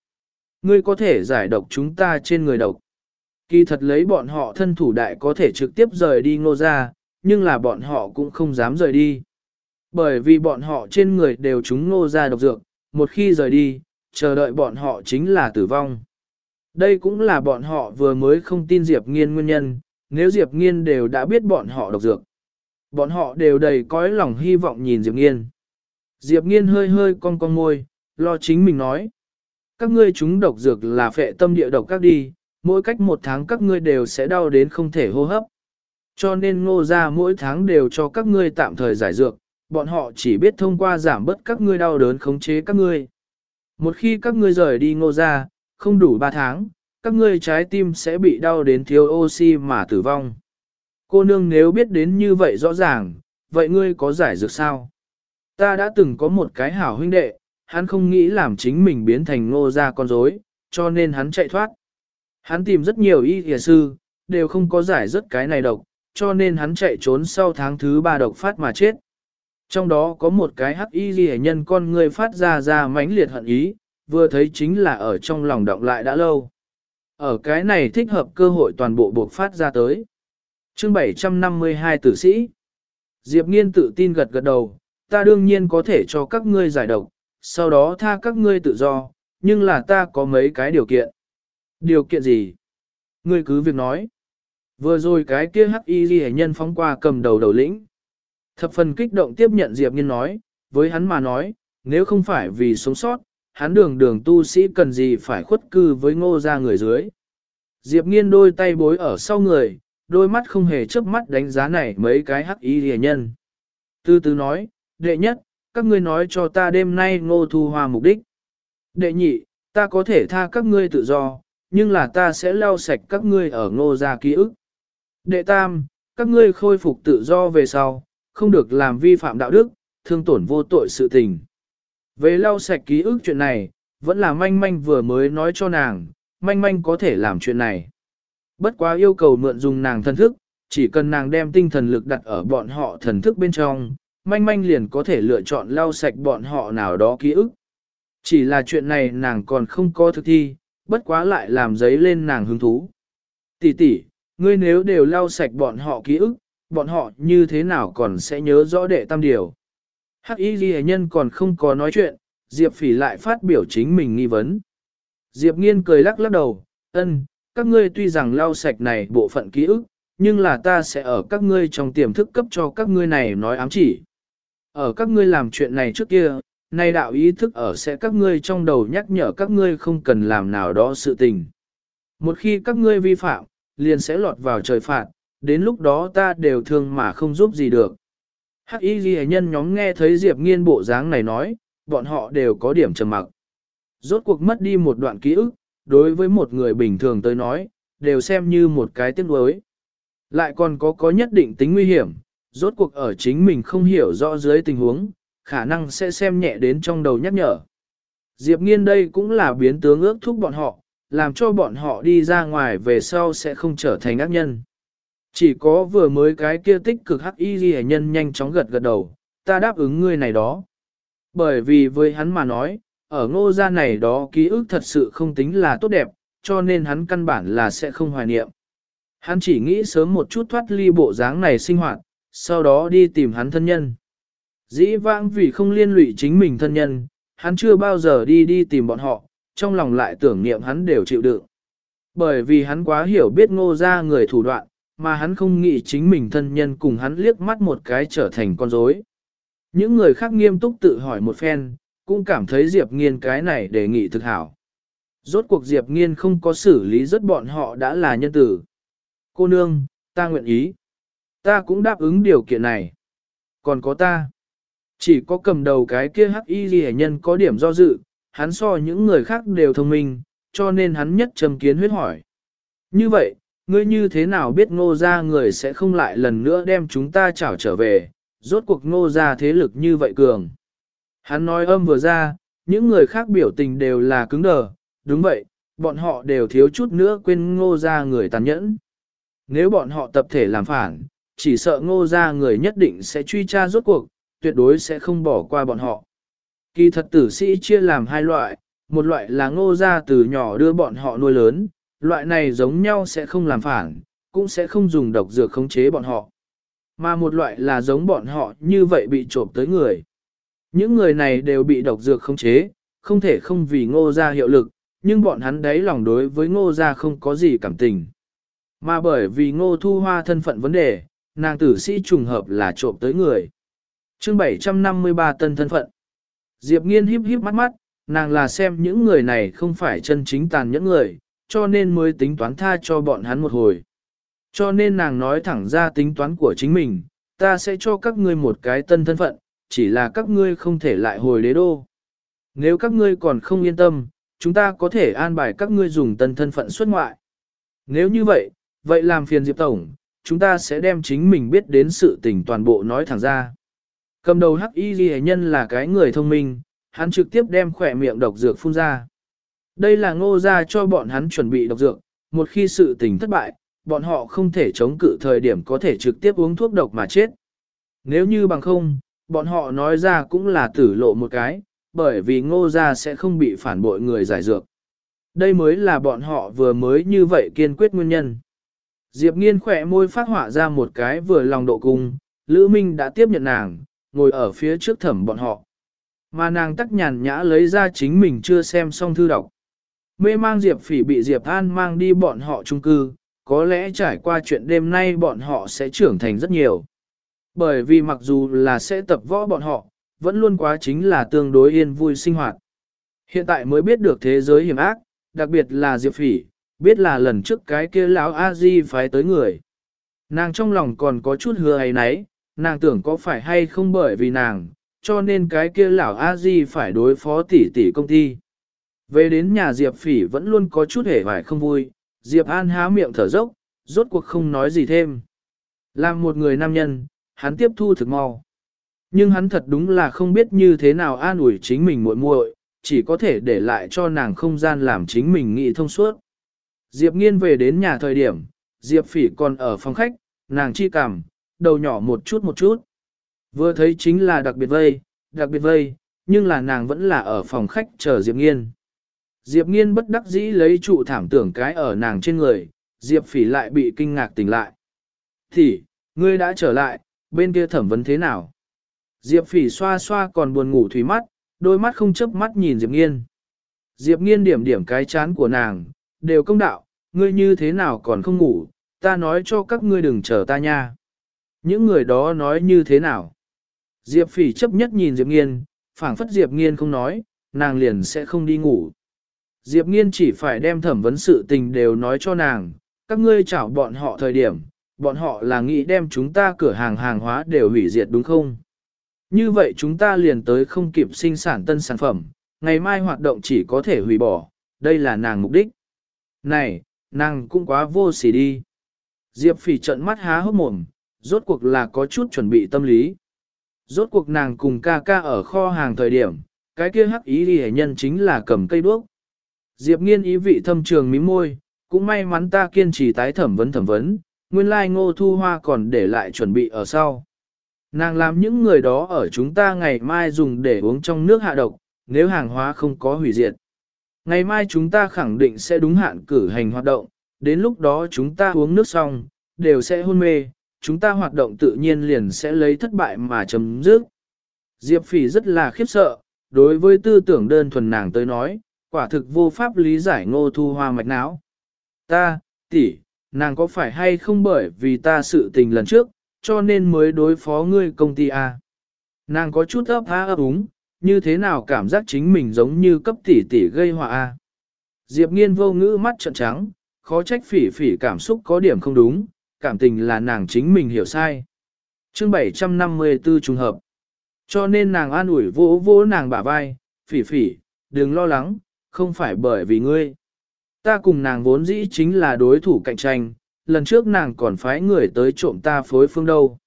Ngươi có thể giải độc chúng ta trên người độc. Kỳ thật lấy bọn họ thân thủ đại có thể trực tiếp rời đi ngô ra, nhưng là bọn họ cũng không dám rời đi. Bởi vì bọn họ trên người đều chúng ngô ra độc dược, một khi rời đi, chờ đợi bọn họ chính là tử vong. Đây cũng là bọn họ vừa mới không tin Diệp Nghiên nguyên nhân, nếu Diệp Nghiên đều đã biết bọn họ độc dược. Bọn họ đều đầy cõi lòng hy vọng nhìn Diệp Nghiên. Diệp Nghiên hơi hơi cong cong môi, lo chính mình nói. Các ngươi chúng độc dược là phệ tâm địa độc các đi, mỗi cách một tháng các ngươi đều sẽ đau đến không thể hô hấp. Cho nên ngô ra mỗi tháng đều cho các ngươi tạm thời giải dược, bọn họ chỉ biết thông qua giảm bớt các ngươi đau đớn khống chế các ngươi. Một khi các ngươi rời đi ngô ra, không đủ 3 tháng, các ngươi trái tim sẽ bị đau đến thiếu oxy mà tử vong. Cô nương nếu biết đến như vậy rõ ràng, vậy ngươi có giải dược sao? Ta đã từng có một cái hảo huynh đệ, hắn không nghĩ làm chính mình biến thành ngô ra con rối, cho nên hắn chạy thoát. Hắn tìm rất nhiều y y sư, đều không có giải rất cái này độc, cho nên hắn chạy trốn sau tháng thứ ba độc phát mà chết. Trong đó có một cái hắc y ghi nhân con người phát ra ra mãnh liệt hận ý, vừa thấy chính là ở trong lòng động lại đã lâu. Ở cái này thích hợp cơ hội toàn bộ buộc phát ra tới. chương 752 tử sĩ. Diệp Nghiên tự tin gật gật đầu, ta đương nhiên có thể cho các ngươi giải độc, sau đó tha các ngươi tự do, nhưng là ta có mấy cái điều kiện. Điều kiện gì? Ngươi cứ việc nói. Vừa rồi cái kia hắc y ghi nhân phóng qua cầm đầu đầu lĩnh. Thập phần kích động tiếp nhận Diệp Nghiên nói, với hắn mà nói, nếu không phải vì sống sót, hắn đường đường tu sĩ cần gì phải khuất cư với ngô ra người dưới. Diệp Nghiên đôi tay bối ở sau người, đôi mắt không hề chớp mắt đánh giá này mấy cái hắc y ghi nhân. Từ từ nói, đệ nhất, các ngươi nói cho ta đêm nay ngô thu hoa mục đích. Đệ nhị, ta có thể tha các ngươi tự do, nhưng là ta sẽ lau sạch các ngươi ở ngô gia ký ức. Đệ tam, các ngươi khôi phục tự do về sau, không được làm vi phạm đạo đức, thương tổn vô tội sự tình. Về lau sạch ký ức chuyện này, vẫn là manh manh vừa mới nói cho nàng, manh manh có thể làm chuyện này. Bất quá yêu cầu mượn dùng nàng thần thức, chỉ cần nàng đem tinh thần lực đặt ở bọn họ thần thức bên trong, manh manh liền có thể lựa chọn lau sạch bọn họ nào đó ký ức. Chỉ là chuyện này nàng còn không có thực thi, bất quá lại làm giấy lên nàng hứng thú. Tỷ tỷ, ngươi nếu đều lau sạch bọn họ ký ức, bọn họ như thế nào còn sẽ nhớ rõ đệ tam điều. Hắc y ghi nhân còn không có nói chuyện, Diệp phỉ lại phát biểu chính mình nghi vấn. Diệp nghiên cười lắc lắc đầu, ân, các ngươi tuy rằng lau sạch này bộ phận ký ức, nhưng là ta sẽ ở các ngươi trong tiềm thức cấp cho các ngươi này nói ám chỉ. Ở các ngươi làm chuyện này trước kia, nay đạo ý thức ở sẽ các ngươi trong đầu nhắc nhở các ngươi không cần làm nào đó sự tình. Một khi các ngươi vi phạm, liền sẽ lọt vào trời phạt, đến lúc đó ta đều thương mà không giúp gì được. Hắc y ghi nhân nhóm nghe thấy Diệp nghiên bộ dáng này nói, bọn họ đều có điểm trầm mặc. Rốt cuộc mất đi một đoạn ký ức, đối với một người bình thường tới nói, đều xem như một cái tiếc nuối. Lại còn có có nhất định tính nguy hiểm, rốt cuộc ở chính mình không hiểu rõ dưới tình huống, khả năng sẽ xem nhẹ đến trong đầu nhắc nhở. Diệp nghiên đây cũng là biến tướng ước thúc bọn họ, làm cho bọn họ đi ra ngoài về sau sẽ không trở thành ác nhân. Chỉ có vừa mới cái kia tích cực hắc y ghi nhân nhanh chóng gật gật đầu, ta đáp ứng ngươi này đó. Bởi vì với hắn mà nói, ở ngô gia này đó ký ức thật sự không tính là tốt đẹp, cho nên hắn căn bản là sẽ không hoài niệm. Hắn chỉ nghĩ sớm một chút thoát ly bộ dáng này sinh hoạt, sau đó đi tìm hắn thân nhân. Dĩ vãng vì không liên lụy chính mình thân nhân, hắn chưa bao giờ đi đi tìm bọn họ, trong lòng lại tưởng niệm hắn đều chịu đựng. Bởi vì hắn quá hiểu biết ngô ra người thủ đoạn, mà hắn không nghĩ chính mình thân nhân cùng hắn liếc mắt một cái trở thành con rối. Những người khác nghiêm túc tự hỏi một phen, cũng cảm thấy Diệp Nghiên cái này đề nghị thực hảo. Rốt cuộc Diệp Nghiên không có xử lý rất bọn họ đã là nhân tử. Cô nương, ta nguyện ý. Ta cũng đáp ứng điều kiện này. Còn có ta. Chỉ có cầm đầu cái kia hắc y ghi nhân có điểm do dự, hắn so những người khác đều thông minh, cho nên hắn nhất trầm kiến huyết hỏi. Như vậy, ngươi như thế nào biết ngô ra người sẽ không lại lần nữa đem chúng ta chảo trở về, rốt cuộc ngô ra thế lực như vậy cường. Hắn nói âm vừa ra, những người khác biểu tình đều là cứng đờ, đúng vậy, bọn họ đều thiếu chút nữa quên ngô ra người tàn nhẫn. Nếu bọn họ tập thể làm phản, chỉ sợ ngô ra người nhất định sẽ truy tra rốt cuộc, tuyệt đối sẽ không bỏ qua bọn họ. Kỳ thật tử sĩ chia làm hai loại, một loại là ngô ra từ nhỏ đưa bọn họ nuôi lớn, loại này giống nhau sẽ không làm phản, cũng sẽ không dùng độc dược khống chế bọn họ. Mà một loại là giống bọn họ như vậy bị trộm tới người. Những người này đều bị độc dược khống chế, không thể không vì ngô ra hiệu lực, nhưng bọn hắn đấy lòng đối với ngô ra không có gì cảm tình. Mà bởi vì ngô thu hoa thân phận vấn đề, nàng tử sĩ trùng hợp là trộm tới người. chương 753 tân thân phận. Diệp nghiên híp híp mắt mắt, nàng là xem những người này không phải chân chính tàn nhẫn người, cho nên mới tính toán tha cho bọn hắn một hồi. Cho nên nàng nói thẳng ra tính toán của chính mình, ta sẽ cho các ngươi một cái tân thân phận, chỉ là các ngươi không thể lại hồi đế đô. Nếu các ngươi còn không yên tâm, chúng ta có thể an bài các ngươi dùng tân thân phận xuất ngoại. Nếu như vậy, vậy làm phiền Diệp Tổng, chúng ta sẽ đem chính mình biết đến sự tình toàn bộ nói thẳng ra. Cầm đầu hắc y ghi nhân là cái người thông minh, hắn trực tiếp đem khỏe miệng độc dược phun ra. Đây là ngô ra cho bọn hắn chuẩn bị độc dược, một khi sự tình thất bại, bọn họ không thể chống cự thời điểm có thể trực tiếp uống thuốc độc mà chết. Nếu như bằng không, bọn họ nói ra cũng là tử lộ một cái, bởi vì ngô ra sẽ không bị phản bội người giải dược. Đây mới là bọn họ vừa mới như vậy kiên quyết nguyên nhân. Diệp nghiên khỏe môi phát họa ra một cái vừa lòng độ cung, Lữ Minh đã tiếp nhận nàng, ngồi ở phía trước thẩm bọn họ. Mà nàng tắc nhàn nhã lấy ra chính mình chưa xem xong thư đọc. Mê mang Diệp phỉ bị Diệp An mang đi bọn họ chung cư, có lẽ trải qua chuyện đêm nay bọn họ sẽ trưởng thành rất nhiều. Bởi vì mặc dù là sẽ tập võ bọn họ, vẫn luôn quá chính là tương đối yên vui sinh hoạt. Hiện tại mới biết được thế giới hiểm ác, đặc biệt là Diệp phỉ, biết là lần trước cái kia lão a di phái tới người. Nàng trong lòng còn có chút hứa ấy nấy, nàng tưởng có phải hay không bởi vì nàng, cho nên cái kia lão a di phải đối phó tỷ tỷ công ty. Về đến nhà Diệp Phỉ vẫn luôn có chút hề hoài không vui, Diệp An há miệng thở dốc, rốt cuộc không nói gì thêm. Làm một người nam nhân, hắn tiếp thu thực mau. Nhưng hắn thật đúng là không biết như thế nào an ủi chính mình muội muội, chỉ có thể để lại cho nàng không gian làm chính mình nghĩ thông suốt. Diệp Nghiên về đến nhà thời điểm, Diệp Phỉ còn ở phòng khách, nàng chi cảm đầu nhỏ một chút một chút. Vừa thấy chính là đặc biệt vây, đặc biệt vây, nhưng là nàng vẫn là ở phòng khách chờ Diệp Nghiên. Diệp Nghiên bất đắc dĩ lấy trụ thảm tưởng cái ở nàng trên người, Diệp Phỉ lại bị kinh ngạc tỉnh lại. Thì, ngươi đã trở lại, bên kia thẩm vấn thế nào? Diệp Phỉ xoa xoa còn buồn ngủ thủy mắt, đôi mắt không chớp mắt nhìn Diệp Nghiên. Diệp Nghiên điểm điểm cái chán của nàng, đều công đạo, ngươi như thế nào còn không ngủ, ta nói cho các ngươi đừng chờ ta nha. Những người đó nói như thế nào? Diệp Phỉ chấp nhất nhìn Diệp Nghiên, phảng phất Diệp Nghiên không nói, nàng liền sẽ không đi ngủ. Diệp Nghiên chỉ phải đem thẩm vấn sự tình đều nói cho nàng, các ngươi chảo bọn họ thời điểm, bọn họ là nghĩ đem chúng ta cửa hàng hàng hóa đều hủy diệt đúng không? Như vậy chúng ta liền tới không kịp sinh sản tân sản phẩm, ngày mai hoạt động chỉ có thể hủy bỏ, đây là nàng mục đích. Này, nàng cũng quá vô sỉ đi. Diệp phỉ trận mắt há hốc mồm, rốt cuộc là có chút chuẩn bị tâm lý. Rốt cuộc nàng cùng ca ca ở kho hàng thời điểm, cái kia hắc ý đi nhân chính là cầm cây đuốc. Diệp nghiên ý vị thâm trường mím môi, cũng may mắn ta kiên trì tái thẩm vấn thẩm vấn, nguyên lai ngô thu hoa còn để lại chuẩn bị ở sau. Nàng làm những người đó ở chúng ta ngày mai dùng để uống trong nước hạ độc, nếu hàng hóa không có hủy diệt. Ngày mai chúng ta khẳng định sẽ đúng hạn cử hành hoạt động, đến lúc đó chúng ta uống nước xong, đều sẽ hôn mê, chúng ta hoạt động tự nhiên liền sẽ lấy thất bại mà chấm dứt. Diệp Phỉ rất là khiếp sợ, đối với tư tưởng đơn thuần nàng tới nói, quả thực vô pháp lý giải ngô thu hoa mạch não. Ta, tỷ, nàng có phải hay không bởi vì ta sự tình lần trước, cho nên mới đối phó ngươi công ty A. Nàng có chút ấp há ấp úng, như thế nào cảm giác chính mình giống như cấp tỷ tỷ gây họa A. Diệp nghiên vô ngữ mắt trợn trắng, khó trách phỉ phỉ cảm xúc có điểm không đúng, cảm tình là nàng chính mình hiểu sai. chương 754 trùng hợp. Cho nên nàng an ủi vỗ vỗ nàng bả vai, phỉ phỉ, đừng lo lắng, không phải bởi vì ngươi. Ta cùng nàng vốn dĩ chính là đối thủ cạnh tranh, lần trước nàng còn phái người tới trộm ta phối phương đâu.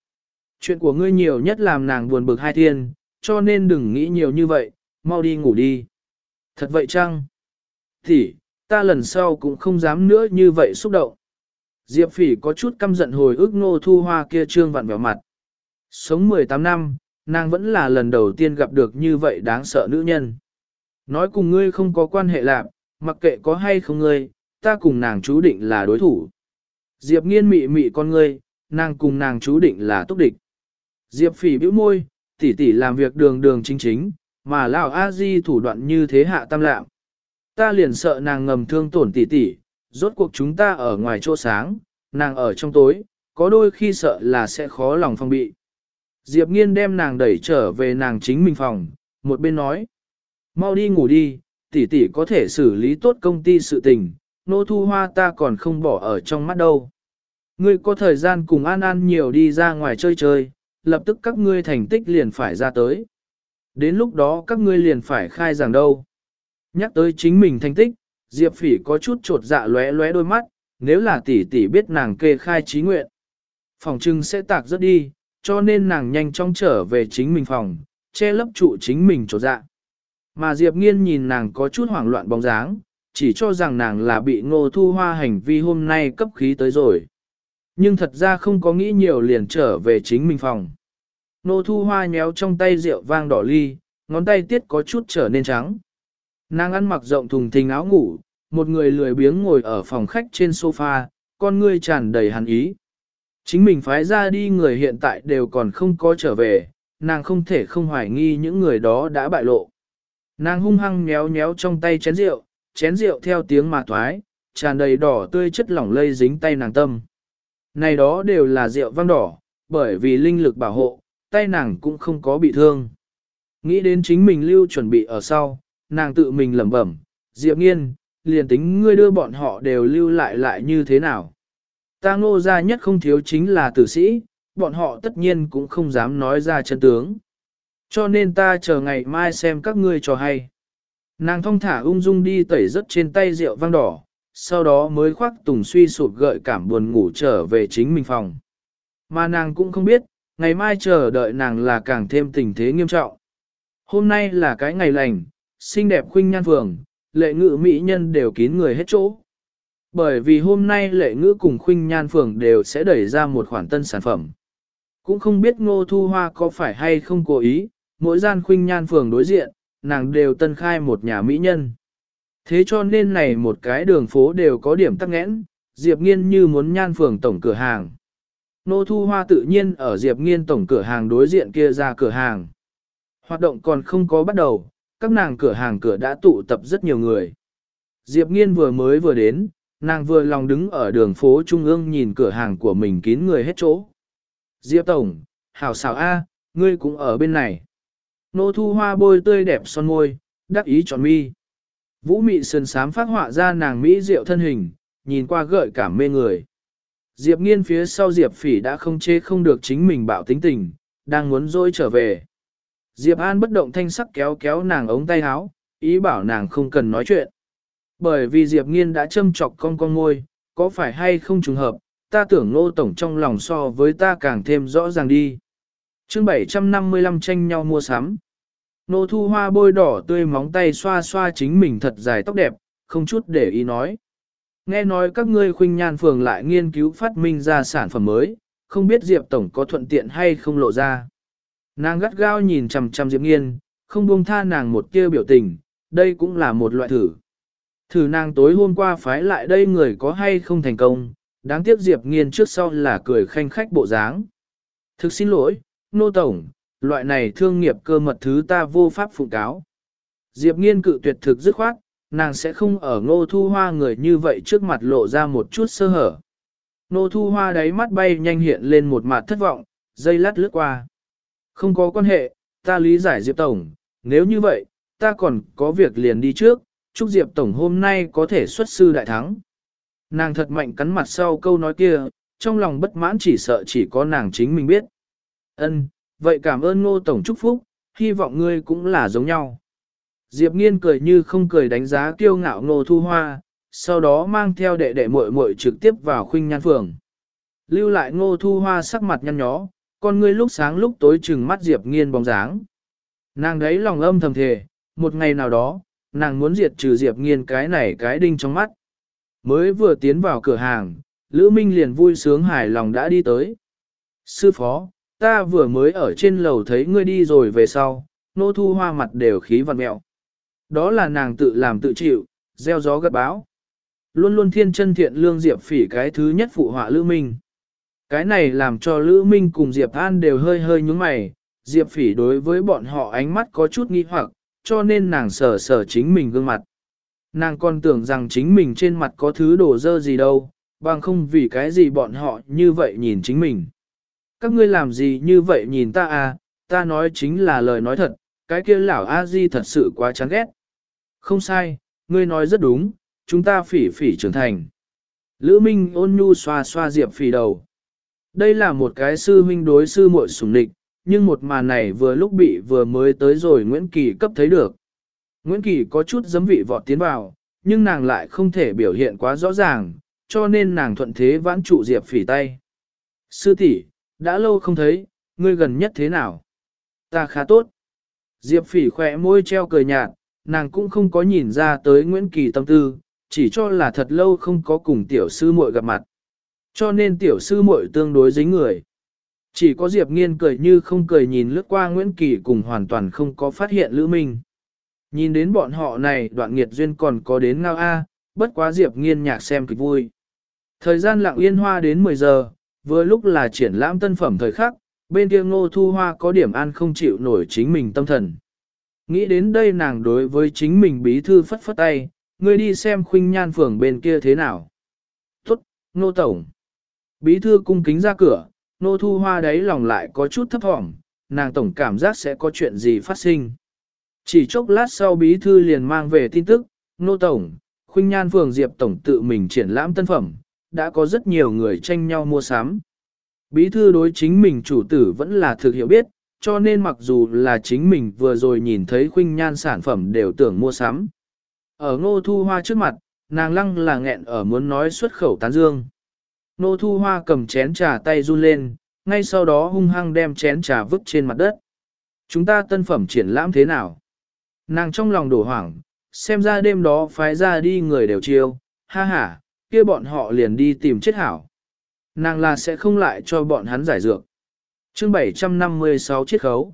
Chuyện của ngươi nhiều nhất làm nàng buồn bực hai thiên, cho nên đừng nghĩ nhiều như vậy, mau đi ngủ đi. Thật vậy chăng? Thì, ta lần sau cũng không dám nữa như vậy xúc động. Diệp phỉ có chút căm giận hồi ức nô thu hoa kia trương vặn vẹo mặt. Sống 18 năm, nàng vẫn là lần đầu tiên gặp được như vậy đáng sợ nữ nhân. Nói cùng ngươi không có quan hệ lạc, mặc kệ có hay không ngươi, ta cùng nàng chú định là đối thủ. Diệp nghiên mị mị con ngươi, nàng cùng nàng chú định là túc địch. Diệp phỉ bĩu môi, tỷ tỷ làm việc đường đường chính chính, mà lão a di thủ đoạn như thế hạ tam lạm. Ta liền sợ nàng ngầm thương tổn tỷ tỷ, rốt cuộc chúng ta ở ngoài chỗ sáng, nàng ở trong tối, có đôi khi sợ là sẽ khó lòng phong bị. Diệp nghiên đem nàng đẩy trở về nàng chính mình phòng, một bên nói. Mau đi ngủ đi, tỷ tỷ có thể xử lý tốt công ty sự tình, nô thu hoa ta còn không bỏ ở trong mắt đâu. Ngươi có thời gian cùng An An nhiều đi ra ngoài chơi chơi, lập tức các ngươi thành tích liền phải ra tới. Đến lúc đó các ngươi liền phải khai giảng đâu. Nhắc tới chính mình thành tích, Diệp Phỉ có chút trột dạ lóe lóe đôi mắt, nếu là tỷ tỷ biết nàng kê khai trí nguyện. Phòng trưng sẽ tạc rất đi, cho nên nàng nhanh chóng trở về chính mình phòng, che lấp trụ chính mình trột dạ. Mà Diệp Nghiên nhìn nàng có chút hoảng loạn bóng dáng, chỉ cho rằng nàng là bị ngô thu hoa hành vi hôm nay cấp khí tới rồi. Nhưng thật ra không có nghĩ nhiều liền trở về chính mình phòng. Ngô thu hoa nhéo trong tay rượu vang đỏ ly, ngón tay tiết có chút trở nên trắng. Nàng ăn mặc rộng thùng thình áo ngủ, một người lười biếng ngồi ở phòng khách trên sofa, con ngươi tràn đầy hàn ý. Chính mình phái ra đi người hiện tại đều còn không có trở về, nàng không thể không hoài nghi những người đó đã bại lộ. Nàng hung hăng nhéo nhéo trong tay chén rượu, chén rượu theo tiếng mà thoái, tràn đầy đỏ tươi chất lỏng lây dính tay nàng tâm. Này đó đều là rượu vang đỏ, bởi vì linh lực bảo hộ, tay nàng cũng không có bị thương. Nghĩ đến chính mình lưu chuẩn bị ở sau, nàng tự mình lẩm bẩm, Diệp Nghiên, liền tính ngươi đưa bọn họ đều lưu lại lại như thế nào. Ta ngô ra nhất không thiếu chính là tử sĩ, bọn họ tất nhiên cũng không dám nói ra chân tướng. Cho nên ta chờ ngày mai xem các ngươi trò hay. Nàng thong thả ung dung đi tẩy rất trên tay rượu vang đỏ, sau đó mới khoác tùng suy sụt gợi cảm buồn ngủ trở về chính mình phòng. Mà nàng cũng không biết, ngày mai chờ đợi nàng là càng thêm tình thế nghiêm trọng. Hôm nay là cái ngày lành, xinh đẹp khuynh nhan phường, lệ ngự mỹ nhân đều kín người hết chỗ. Bởi vì hôm nay lệ ngữ cùng khuynh nhan phường đều sẽ đẩy ra một khoản tân sản phẩm. Cũng không biết ngô thu hoa có phải hay không cố ý, mỗi gian khuynh nhan phường đối diện, nàng đều tân khai một nhà mỹ nhân. Thế cho nên này một cái đường phố đều có điểm tắc nghẽn, Diệp Nghiên như muốn nhan phường tổng cửa hàng. Nô Thu Hoa tự nhiên ở Diệp Nghiên tổng cửa hàng đối diện kia ra cửa hàng. Hoạt động còn không có bắt đầu, các nàng cửa hàng cửa đã tụ tập rất nhiều người. Diệp Nghiên vừa mới vừa đến, nàng vừa lòng đứng ở đường phố Trung ương nhìn cửa hàng của mình kín người hết chỗ. Diệp Tổng, hảo xảo A, ngươi cũng ở bên này. Nô thu hoa bôi tươi đẹp son môi, đắc ý tròn mi. Vũ mị sườn sám phát họa ra nàng Mỹ diệu thân hình, nhìn qua gợi cảm mê người. Diệp nghiên phía sau Diệp phỉ đã không chê không được chính mình bạo tính tình, đang muốn dôi trở về. Diệp An bất động thanh sắc kéo kéo nàng ống tay áo, ý bảo nàng không cần nói chuyện. Bởi vì Diệp nghiên đã châm chọc con con ngôi, có phải hay không trùng hợp, ta tưởng nô tổng trong lòng so với ta càng thêm rõ ràng đi chương 755 tranh nhau mua sắm. Nô thu hoa bôi đỏ tươi móng tay xoa xoa chính mình thật dài tóc đẹp, không chút để ý nói. Nghe nói các ngươi khuynh nhan phường lại nghiên cứu phát minh ra sản phẩm mới, không biết Diệp Tổng có thuận tiện hay không lộ ra. Nàng gắt gao nhìn chằm chằm Diệp Nghiên, không buông tha nàng một kia biểu tình, đây cũng là một loại thử. Thử nàng tối hôm qua phái lại đây người có hay không thành công, đáng tiếc Diệp Nghiên trước sau là cười khanh khách bộ dáng. Thực xin lỗi, Nô Tổng, loại này thương nghiệp cơ mật thứ ta vô pháp phụ cáo. Diệp nghiên cự tuyệt thực dứt khoát, nàng sẽ không ở ngô thu hoa người như vậy trước mặt lộ ra một chút sơ hở. Ngô thu hoa đáy mắt bay nhanh hiện lên một mặt thất vọng, dây lát lướt qua. Không có quan hệ, ta lý giải Diệp Tổng, nếu như vậy, ta còn có việc liền đi trước, chúc Diệp Tổng hôm nay có thể xuất sư đại thắng. Nàng thật mạnh cắn mặt sau câu nói kia, trong lòng bất mãn chỉ sợ chỉ có nàng chính mình biết. Ân, vậy cảm ơn ngô Tổng chúc phúc, hy vọng ngươi cũng là giống nhau. Diệp nghiên cười như không cười đánh giá kiêu ngạo ngô thu hoa, sau đó mang theo đệ đệ muội muội trực tiếp vào khuynh nhan phường. Lưu lại ngô thu hoa sắc mặt nhăn nhó, con ngươi lúc sáng lúc tối chừng mắt Diệp nghiên bóng dáng. Nàng đấy lòng âm thầm thề, một ngày nào đó, nàng muốn diệt trừ Diệp nghiên cái này cái đinh trong mắt. Mới vừa tiến vào cửa hàng, Lữ Minh liền vui sướng hài lòng đã đi tới. Sư phó, ta vừa mới ở trên lầu thấy ngươi đi rồi về sau, nô thu hoa mặt đều khí vặn mẹo. Đó là nàng tự làm tự chịu, gieo gió gật báo. Luôn luôn thiên chân thiện lương Diệp phỉ cái thứ nhất phụ họa Lữ Minh. Cái này làm cho Lữ Minh cùng Diệp An đều hơi hơi nhúng mày, Diệp phỉ đối với bọn họ ánh mắt có chút nghi hoặc, cho nên nàng sờ sờ chính mình gương mặt. Nàng còn tưởng rằng chính mình trên mặt có thứ đổ dơ gì đâu, bằng không vì cái gì bọn họ như vậy nhìn chính mình. Các ngươi làm gì như vậy nhìn ta à, ta nói chính là lời nói thật, cái kia lão a di thật sự quá chán ghét. Không sai, ngươi nói rất đúng, chúng ta phỉ phỉ trưởng thành. Lữ Minh ôn nhu xoa xoa Diệp phỉ đầu. Đây là một cái sư huynh đối sư muội sủng nịch, nhưng một màn này vừa lúc bị vừa mới tới rồi Nguyễn Kỳ cấp thấy được. Nguyễn Kỳ có chút giấm vị vọt tiến vào, nhưng nàng lại không thể biểu hiện quá rõ ràng, cho nên nàng thuận thế vãn trụ Diệp phỉ tay. Sư tỷ, đã lâu không thấy, ngươi gần nhất thế nào? Ta khá tốt. Diệp phỉ khỏe môi treo cười nhạt, nàng cũng không có nhìn ra tới Nguyễn Kỳ tâm tư, chỉ cho là thật lâu không có cùng tiểu sư muội gặp mặt. Cho nên tiểu sư muội tương đối dính người. Chỉ có Diệp nghiên cười như không cười nhìn lướt qua Nguyễn Kỳ cùng hoàn toàn không có phát hiện Lữ Minh. Nhìn đến bọn họ này đoạn nghiệt duyên còn có đến ngao A, bất quá Diệp nghiên nhạc xem kịch vui. Thời gian lặng yên hoa đến 10 giờ, vừa lúc là triển lãm tân phẩm thời khắc, bên kia ngô thu hoa có điểm an không chịu nổi chính mình tâm thần. Nghĩ đến đây nàng đối với chính mình bí thư phất phất tay, ngươi đi xem khuynh nhan phường bên kia thế nào. Tốt, ngô tổng. Bí thư cung kính ra cửa, ngô thu hoa đấy lòng lại có chút thấp thỏm, nàng tổng cảm giác sẽ có chuyện gì phát sinh. Chỉ chốc lát sau bí thư liền mang về tin tức, ngô tổng, khuynh nhan phường diệp tổng tự mình triển lãm tân phẩm, đã có rất nhiều người tranh nhau mua sắm. Bí thư đối chính mình chủ tử vẫn là thực hiểu biết, cho nên mặc dù là chính mình vừa rồi nhìn thấy khuynh nhan sản phẩm đều tưởng mua sắm. Ở ngô thu hoa trước mặt, nàng lăng là nghẹn ở muốn nói xuất khẩu tán dương. Ngô thu hoa cầm chén trà tay run lên, ngay sau đó hung hăng đem chén trà vứt trên mặt đất. Chúng ta tân phẩm triển lãm thế nào? Nàng trong lòng đổ hoảng, xem ra đêm đó phái ra đi người đều chiêu, ha ha, kia bọn họ liền đi tìm chết hảo. Nàng là sẽ không lại cho bọn hắn giải dược. chương 756 chiết khấu.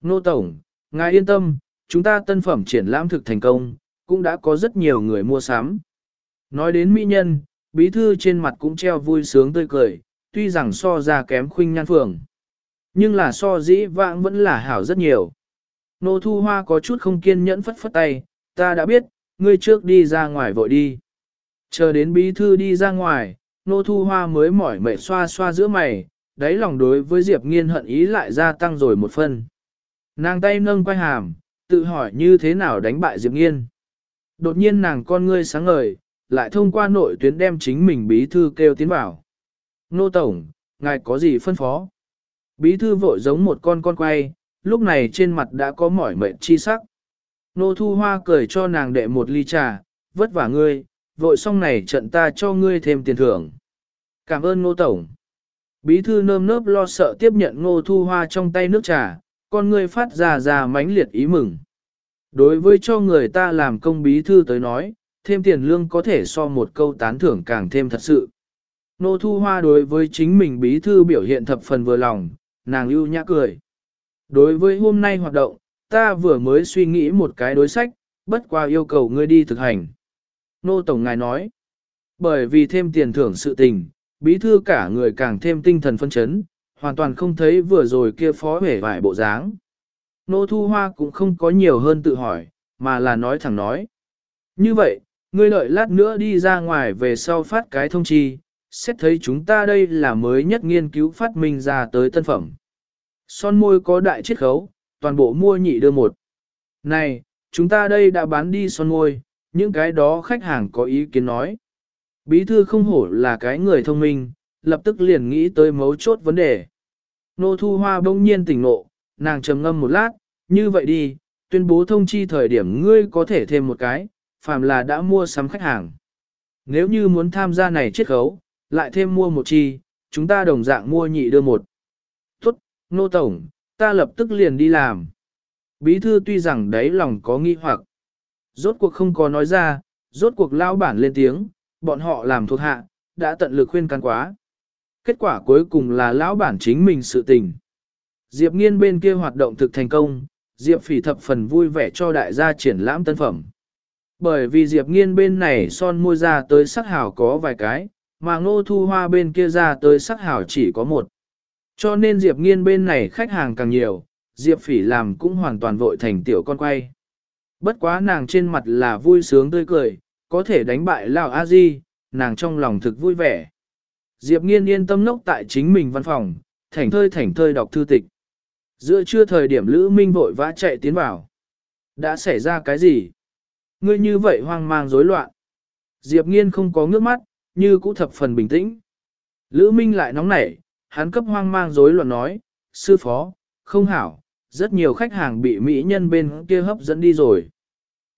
Nô Tổng, ngài yên tâm, chúng ta tân phẩm triển lãm thực thành công, cũng đã có rất nhiều người mua sắm. Nói đến mỹ nhân, bí thư trên mặt cũng treo vui sướng tươi cười, tuy rằng so ra kém khuynh nhan phường. Nhưng là so dĩ vãng vẫn là hảo rất nhiều. Nô thu hoa có chút không kiên nhẫn phất phất tay, ta đã biết, ngươi trước đi ra ngoài vội đi. Chờ đến bí thư đi ra ngoài, nô thu hoa mới mỏi mệt xoa xoa giữa mày, đáy lòng đối với Diệp nghiên hận ý lại gia tăng rồi một phân. Nàng tay nâng quay hàm, tự hỏi như thế nào đánh bại Diệp nghiên. Đột nhiên nàng con ngươi sáng ngời, lại thông qua nội tuyến đem chính mình bí thư kêu tiến vào. Nô Tổng, ngài có gì phân phó? Bí thư vội giống một con con quay, lúc này trên mặt đã có mỏi mệt chi sắc. Nô Thu Hoa cười cho nàng đệ một ly trà, vất vả ngươi, vội xong này trận ta cho ngươi thêm tiền thưởng. Cảm ơn Ngô Tổng. Bí thư nơm nớp lo sợ tiếp nhận Ngô Thu Hoa trong tay nước trà, con ngươi phát ra ra mãnh liệt ý mừng. Đối với cho người ta làm công bí thư tới nói, thêm tiền lương có thể so một câu tán thưởng càng thêm thật sự. Nô Thu Hoa đối với chính mình bí thư biểu hiện thập phần vừa lòng, nàng ưu nhã cười. Đối với hôm nay hoạt động, ta vừa mới suy nghĩ một cái đối sách, bất qua yêu cầu ngươi đi thực hành. Nô Tổng Ngài nói, bởi vì thêm tiền thưởng sự tình, bí thư cả người càng thêm tinh thần phân chấn, hoàn toàn không thấy vừa rồi kia phó hể vải bộ dáng. Nô Thu Hoa cũng không có nhiều hơn tự hỏi, mà là nói thẳng nói. Như vậy, ngươi đợi lát nữa đi ra ngoài về sau phát cái thông chi, xét thấy chúng ta đây là mới nhất nghiên cứu phát minh ra tới tân phẩm. Son môi có đại chiết khấu, toàn bộ mua nhị đưa một. Này, chúng ta đây đã bán đi son môi, những cái đó khách hàng có ý kiến nói. Bí thư không hổ là cái người thông minh, lập tức liền nghĩ tới mấu chốt vấn đề. Nô Thu Hoa bỗng nhiên tỉnh nộ, nàng trầm ngâm một lát, như vậy đi, tuyên bố thông chi thời điểm ngươi có thể thêm một cái, phàm là đã mua sắm khách hàng. Nếu như muốn tham gia này chiết khấu, lại thêm mua một chi, chúng ta đồng dạng mua nhị đưa một. Tốt, Nô Tổng, ta lập tức liền đi làm. Bí thư tuy rằng đấy lòng có nghi hoặc, rốt cuộc không có nói ra, rốt cuộc lao bản lên tiếng, bọn họ làm thuộc hạ, đã tận lực khuyên can quá. Kết quả cuối cùng là lão bản chính mình sự tình. Diệp nghiên bên kia hoạt động thực thành công, Diệp phỉ thập phần vui vẻ cho đại gia triển lãm tân phẩm. Bởi vì Diệp nghiên bên này son môi ra tới sắc hảo có vài cái, mà ngô thu hoa bên kia ra tới sắc hảo chỉ có một. Cho nên Diệp nghiên bên này khách hàng càng nhiều, Diệp phỉ làm cũng hoàn toàn vội thành tiểu con quay. Bất quá nàng trên mặt là vui sướng tươi cười, có thể đánh bại Lào A Di, nàng trong lòng thực vui vẻ. Diệp nghiên yên tâm nốc tại chính mình văn phòng, thảnh thơi thảnh thơi đọc thư tịch. Giữa trưa thời điểm Lữ Minh vội vã chạy tiến vào. Đã xảy ra cái gì? Ngươi như vậy hoang mang rối loạn. Diệp nghiên không có ngước mắt, như cũ thập phần bình tĩnh. Lữ Minh lại nóng nảy, hắn cấp hoang mang rối loạn nói, sư phó, không hảo, rất nhiều khách hàng bị mỹ nhân bên kia hấp dẫn đi rồi.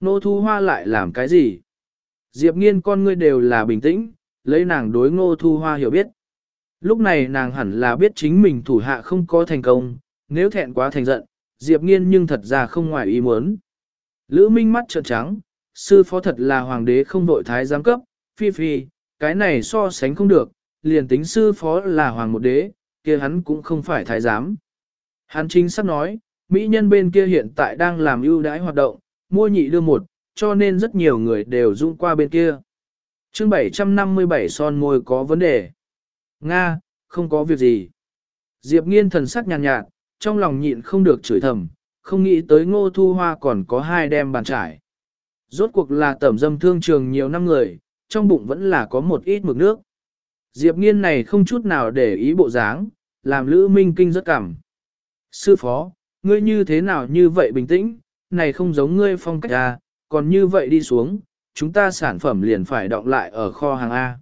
Nô thu hoa lại làm cái gì? Diệp nghiên con ngươi đều là bình tĩnh, lấy nàng đối ngô thu hoa hiểu biết. Lúc này nàng hẳn là biết chính mình thủ hạ không có thành công, nếu thẹn quá thành giận, Diệp nghiên nhưng thật ra không ngoài ý muốn. Lữ Minh mắt trợn trắng, sư phó thật là hoàng đế không đội thái giám cấp, phi phi, cái này so sánh không được, liền tính sư phó là hoàng một đế, kia hắn cũng không phải thái giám. Hắn chính xác nói, Mỹ nhân bên kia hiện tại đang làm ưu đãi hoạt động, mua nhị đưa một, cho nên rất nhiều người đều dung qua bên kia. chương 757 son môi có vấn đề. Nga, không có việc gì. Diệp nghiên thần sắc nhàn nhạt, nhạt, trong lòng nhịn không được chửi thầm, không nghĩ tới ngô thu hoa còn có hai đem bàn trải. Rốt cuộc là tẩm dâm thương trường nhiều năm người, trong bụng vẫn là có một ít mực nước. Diệp nghiên này không chút nào để ý bộ dáng, làm Lữ Minh Kinh rất cảm. Sư phó, ngươi như thế nào như vậy bình tĩnh, này không giống ngươi phong cách à, còn như vậy đi xuống, chúng ta sản phẩm liền phải động lại ở kho hàng A.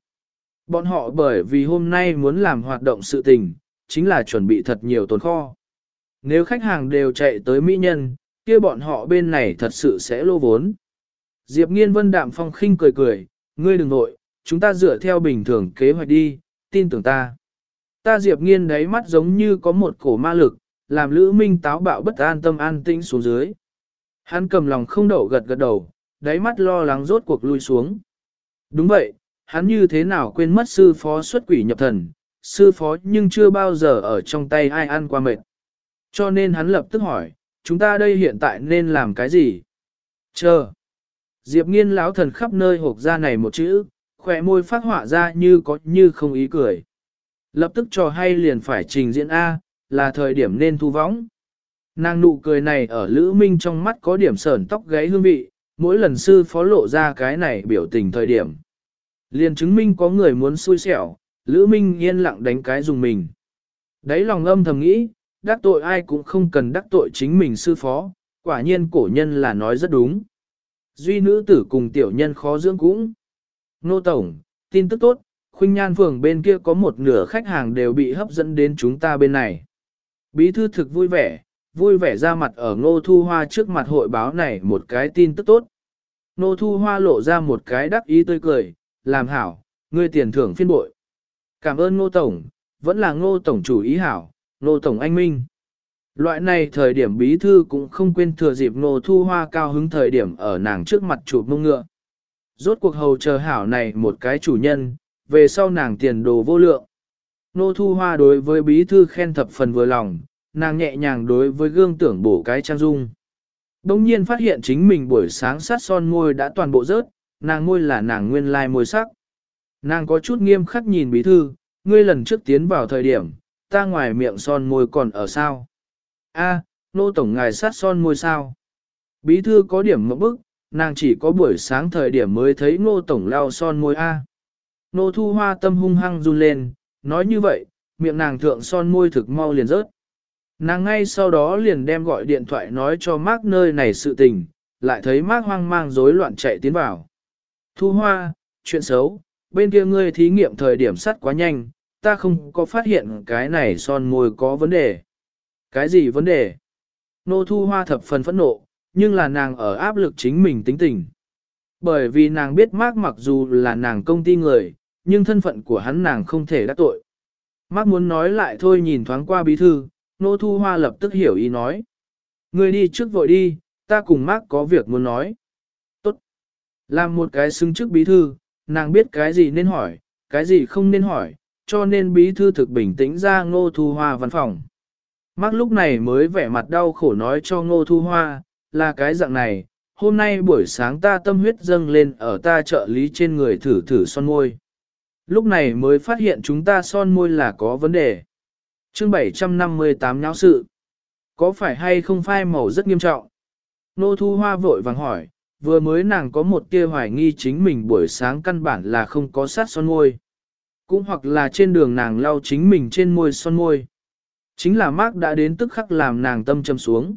Bọn họ bởi vì hôm nay muốn làm hoạt động sự tình, chính là chuẩn bị thật nhiều tồn kho. Nếu khách hàng đều chạy tới mỹ nhân, kia bọn họ bên này thật sự sẽ lô vốn. Diệp Nghiên Vân Đạm Phong khinh cười cười, ngươi đừng nội, chúng ta dựa theo bình thường kế hoạch đi, tin tưởng ta. Ta Diệp Nghiên đáy mắt giống như có một cổ ma lực, làm Lữ Minh táo bạo bất an tâm an tĩnh xuống dưới. Hắn cầm lòng không đậu gật gật đầu, đáy mắt lo lắng rốt cuộc lui xuống. Đúng vậy, hắn như thế nào quên mất sư phó xuất quỷ nhập thần, sư phó nhưng chưa bao giờ ở trong tay ai ăn qua mệt. Cho nên hắn lập tức hỏi, chúng ta đây hiện tại nên làm cái gì? Chờ. Diệp nghiên lão thần khắp nơi hộp ra này một chữ, khỏe môi phát họa ra như có như không ý cười. Lập tức cho hay liền phải trình diễn A, là thời điểm nên thu võng. Nàng nụ cười này ở Lữ Minh trong mắt có điểm sờn tóc gáy hương vị, mỗi lần sư phó lộ ra cái này biểu tình thời điểm. Liền chứng minh có người muốn xui xẻo, Lữ Minh yên lặng đánh cái dùng mình. Đấy lòng âm thầm nghĩ, đắc tội ai cũng không cần đắc tội chính mình sư phó, quả nhiên cổ nhân là nói rất đúng. Duy nữ tử cùng tiểu nhân khó dưỡng cũng. Nô Tổng, tin tức tốt, khuynh nhan phường bên kia có một nửa khách hàng đều bị hấp dẫn đến chúng ta bên này. Bí thư thực vui vẻ, vui vẻ ra mặt ở Ngô Thu Hoa trước mặt hội báo này một cái tin tức tốt. Ngô Thu Hoa lộ ra một cái đắc ý tươi cười, làm hảo, ngươi tiền thưởng phiên bội. Cảm ơn Ngô Tổng, vẫn là Ngô Tổng chủ ý hảo, Ngô Tổng anh minh. Loại này thời điểm bí thư cũng không quên thừa dịp Ngô Thu Hoa cao hứng thời điểm ở nàng trước mặt chụp mông ngựa. Rốt cuộc hầu chờ hảo này một cái chủ nhân, về sau nàng tiền đồ vô lượng. Nô Thu Hoa đối với bí thư khen thập phần vừa lòng, nàng nhẹ nhàng đối với gương tưởng bổ cái trang dung. Đông nhiên phát hiện chính mình buổi sáng sát son môi đã toàn bộ rớt, nàng môi là nàng nguyên lai môi sắc. Nàng có chút nghiêm khắc nhìn bí thư, ngươi lần trước tiến vào thời điểm, ta ngoài miệng son môi còn ở sao? A, nô tổng ngài sát son môi sao? Bí thư có điểm mẫu bức, nàng chỉ có buổi sáng thời điểm mới thấy nô tổng lao son môi A. Nô thu hoa tâm hung hăng run lên, nói như vậy, miệng nàng thượng son môi thực mau liền rớt. Nàng ngay sau đó liền đem gọi điện thoại nói cho Mark nơi này sự tình, lại thấy Mark hoang mang rối loạn chạy tiến vào. Thu hoa, chuyện xấu, bên kia ngươi thí nghiệm thời điểm sắt quá nhanh, ta không có phát hiện cái này son môi có vấn đề. Cái gì vấn đề? Nô thu hoa thập phần phẫn nộ, nhưng là nàng ở áp lực chính mình tính tình. Bởi vì nàng biết Mark mặc dù là nàng công ty người, nhưng thân phận của hắn nàng không thể đắc tội. Mark muốn nói lại thôi nhìn thoáng qua bí thư, nô thu hoa lập tức hiểu ý nói. Người đi trước vội đi, ta cùng Mark có việc muốn nói. Tốt. Làm một cái xứng trước bí thư, nàng biết cái gì nên hỏi, cái gì không nên hỏi, cho nên bí thư thực bình tĩnh ra ngô thu hoa văn phòng. Mark lúc này mới vẻ mặt đau khổ nói cho ngô thu hoa, là cái dạng này, hôm nay buổi sáng ta tâm huyết dâng lên ở ta trợ lý trên người thử thử son môi. Lúc này mới phát hiện chúng ta son môi là có vấn đề chương 758 náo sự. Có phải hay không phai màu rất nghiêm trọng? Nô Thu Hoa vội vàng hỏi, vừa mới nàng có một tia hoài nghi chính mình buổi sáng căn bản là không có sát son môi. Cũng hoặc là trên đường nàng lau chính mình trên môi son môi. Chính là Mark đã đến tức khắc làm nàng tâm trầm xuống.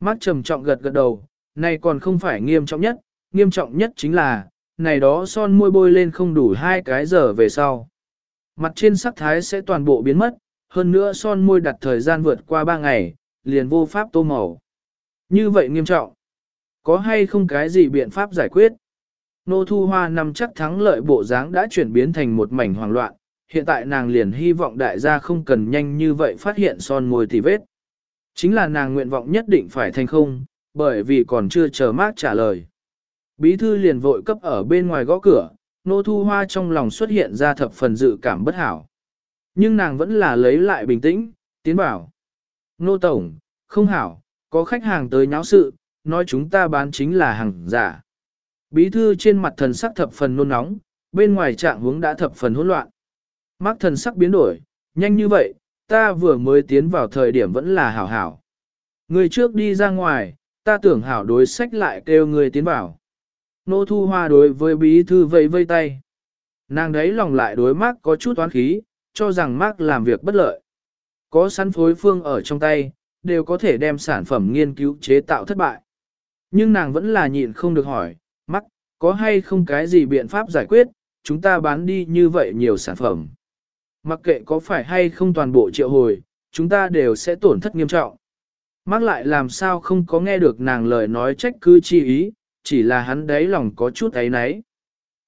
Mark trầm trọng gật gật đầu, này còn không phải nghiêm trọng nhất, nghiêm trọng nhất chính là, này đó son môi bôi lên không đủ hai cái giờ về sau. Mặt trên sắc thái sẽ toàn bộ biến mất, hơn nữa son môi đặt thời gian vượt qua ba ngày, liền vô pháp tô màu. Như vậy nghiêm trọng. Có hay không cái gì biện pháp giải quyết? Nô Thu Hoa nằm chắc thắng lợi bộ dáng đã chuyển biến thành một mảnh hoang loạn, hiện tại nàng liền hy vọng đại gia không cần nhanh như vậy phát hiện son môi tì vết. Chính là nàng nguyện vọng nhất định phải thành không, bởi vì còn chưa chờ mát trả lời. Bí thư liền vội cấp ở bên ngoài gõ cửa, nô thu hoa trong lòng xuất hiện ra thập phần dự cảm bất hảo. Nhưng nàng vẫn là lấy lại bình tĩnh, tiến bảo. Nô tổng, không hảo, có khách hàng tới nháo sự, nói chúng ta bán chính là hàng giả. Bí thư trên mặt thần sắc thập phần nôn nóng, bên ngoài trạng hướng đã thập phần hỗn loạn. Mắt thần sắc biến đổi, nhanh như vậy, ta vừa mới tiến vào thời điểm vẫn là hảo hảo. Người trước đi ra ngoài, ta tưởng hảo đối sách lại kêu người tiến vào. Nô thu hoa đối với bí thư vây vây tay. Nàng đấy lòng lại đối mắc có chút toán khí, cho rằng Mark làm việc bất lợi. Có sẵn phối phương ở trong tay, đều có thể đem sản phẩm nghiên cứu chế tạo thất bại. Nhưng nàng vẫn là nhịn không được hỏi, Mark, có hay không cái gì biện pháp giải quyết, chúng ta bán đi như vậy nhiều sản phẩm. Mặc kệ có phải hay không toàn bộ triệu hồi, chúng ta đều sẽ tổn thất nghiêm trọng. Mark lại làm sao không có nghe được nàng lời nói trách cứ chi ý, chỉ là hắn đấy lòng có chút ấy náy.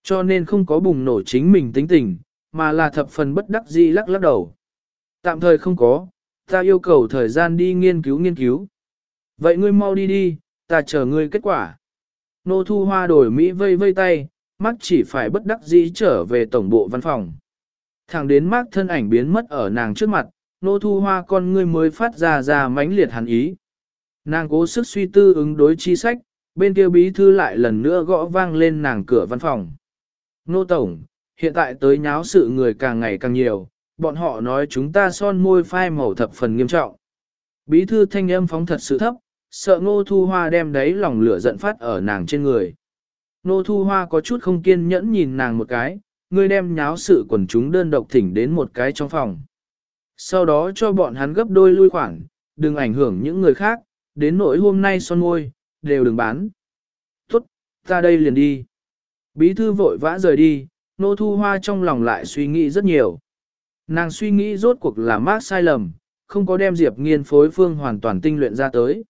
Cho nên không có bùng nổ chính mình tính tình, mà là thập phần bất đắc dĩ lắc lắc đầu. Tạm thời không có, ta yêu cầu thời gian đi nghiên cứu nghiên cứu. Vậy ngươi mau đi đi, ta chờ ngươi kết quả. Nô thu hoa đổi Mỹ vây vây tay, mắt chỉ phải bất đắc dĩ trở về tổng bộ văn phòng. Thẳng đến mắt thân ảnh biến mất ở nàng trước mặt, nô thu hoa con ngươi mới phát ra ra mãnh liệt hẳn ý. Nàng cố sức suy tư ứng đối chi sách, bên kia bí thư lại lần nữa gõ vang lên nàng cửa văn phòng. Nô Tổng, hiện tại tới nháo sự người càng ngày càng nhiều, bọn họ nói chúng ta son môi phai màu thập phần nghiêm trọng. Bí thư thanh âm phóng thật sự thấp, sợ ngô thu hoa đem đấy lòng lửa giận phát ở nàng trên người. Ngô thu hoa có chút không kiên nhẫn nhìn nàng một cái, ngươi đem nháo sự quần chúng đơn độc thỉnh đến một cái trong phòng. Sau đó cho bọn hắn gấp đôi lui khoản, đừng ảnh hưởng những người khác, đến nỗi hôm nay son môi, đều đừng bán. Tốt, ra đây liền đi. Bí thư vội vã rời đi, nô thu hoa trong lòng lại suy nghĩ rất nhiều. Nàng suy nghĩ rốt cuộc là mát sai lầm, không có đem Diệp Nghiên phối phương hoàn toàn tinh luyện ra tới.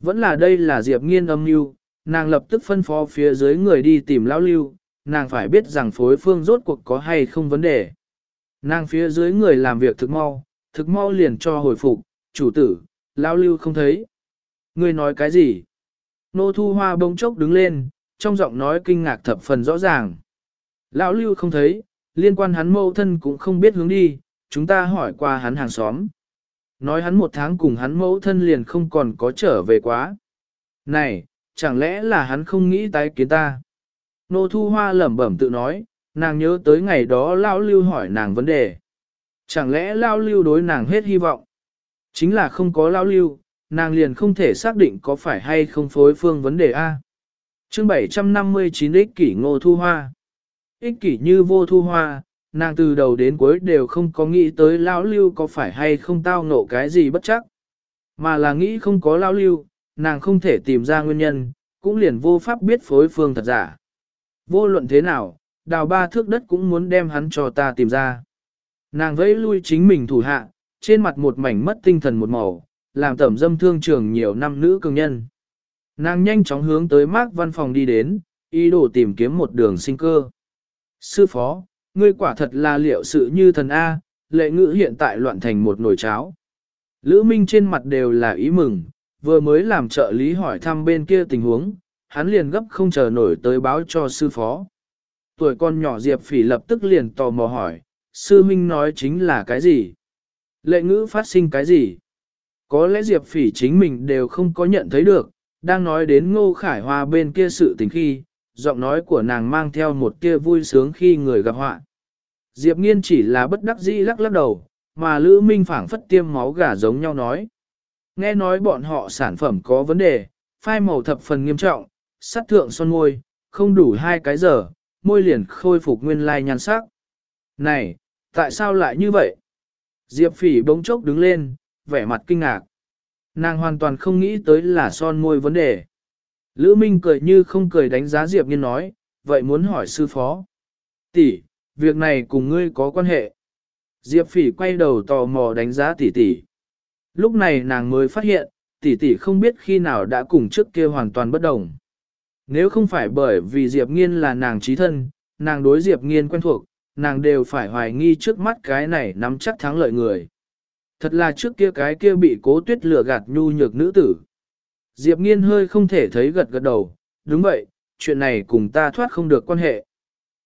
Vẫn là đây là Diệp Nghiên âm mưu, nàng lập tức phân phó phía dưới người đi tìm lão lưu, nàng phải biết rằng phối phương rốt cuộc có hay không vấn đề. Nàng phía dưới người làm việc thực mau, thực mau liền cho hồi phục, chủ tử, lão lưu không thấy. Người nói cái gì? Nô thu hoa bông chốc đứng lên, trong giọng nói kinh ngạc thập phần rõ ràng. Lão lưu không thấy, liên quan hắn mâu thân cũng không biết hướng đi, chúng ta hỏi qua hắn hàng xóm. Nói hắn một tháng cùng hắn mẫu thân liền không còn có trở về quá. Này, chẳng lẽ là hắn không nghĩ tái kiến ta? Nô thu hoa lẩm bẩm tự nói, nàng nhớ tới ngày đó Lão lưu hỏi nàng vấn đề. Chẳng lẽ Lão lưu đối nàng hết hy vọng? Chính là không có Lão lưu, nàng liền không thể xác định có phải hay không phối phương vấn đề A. chương 759 ích kỷ ngô thu hoa. Ích kỷ như vô thu hoa, nàng từ đầu đến cuối đều không có nghĩ tới lão lưu có phải hay không tao ngộ cái gì bất chắc. Mà là nghĩ không có lão lưu, nàng không thể tìm ra nguyên nhân, cũng liền vô pháp biết phối phương thật giả. Vô luận thế nào, đào ba thước đất cũng muốn đem hắn cho ta tìm ra. Nàng vẫy lui chính mình thủ hạ, trên mặt một mảnh mất tinh thần một màu, làm tẩm dâm thương trường nhiều năm nữ cường nhân. Nàng nhanh chóng hướng tới mác văn phòng đi đến, ý đồ tìm kiếm một đường sinh cơ. Sư phó, ngươi quả thật là liệu sự như thần A, lệ ngữ hiện tại loạn thành một nồi cháo. Lữ Minh trên mặt đều là ý mừng, vừa mới làm trợ lý hỏi thăm bên kia tình huống, hắn liền gấp không chờ nổi tới báo cho sư phó. Tuổi con nhỏ Diệp Phỉ lập tức liền tò mò hỏi, sư minh nói chính là cái gì? Lệ ngữ phát sinh cái gì? Có lẽ Diệp Phỉ chính mình đều không có nhận thấy được, đang nói đến ngô khải hoa bên kia sự tình khi, giọng nói của nàng mang theo một tia vui sướng khi người gặp họa. Diệp nghiên chỉ là bất đắc dĩ lắc lắc đầu, mà Lữ Minh phảng phất tiêm máu gà giống nhau nói. Nghe nói bọn họ sản phẩm có vấn đề, phai màu thập phần nghiêm trọng, sát thượng son môi, không đủ hai cái giờ, môi liền khôi phục nguyên lai nhan sắc. Này, tại sao lại như vậy? Diệp phỉ bỗng chốc đứng lên, vẻ mặt kinh ngạc. Nàng hoàn toàn không nghĩ tới là son môi vấn đề. Lữ Minh cười như không cười đánh giá Diệp Nghiên nói, vậy muốn hỏi sư phó. Tỷ, việc này cùng ngươi có quan hệ. Diệp phỉ quay đầu tò mò đánh giá tỷ tỷ. Lúc này nàng mới phát hiện, tỷ tỷ không biết khi nào đã cùng trước kia hoàn toàn bất đồng. Nếu không phải bởi vì Diệp Nghiên là nàng trí thân, nàng đối Diệp Nghiên quen thuộc, nàng đều phải hoài nghi trước mắt cái này nắm chắc thắng lợi người. Thật là trước kia cái kia bị cố tuyết lừa gạt nhu nhược nữ tử. Diệp Nghiên hơi không thể thấy gật gật đầu, đúng vậy, chuyện này cùng ta thoát không được quan hệ.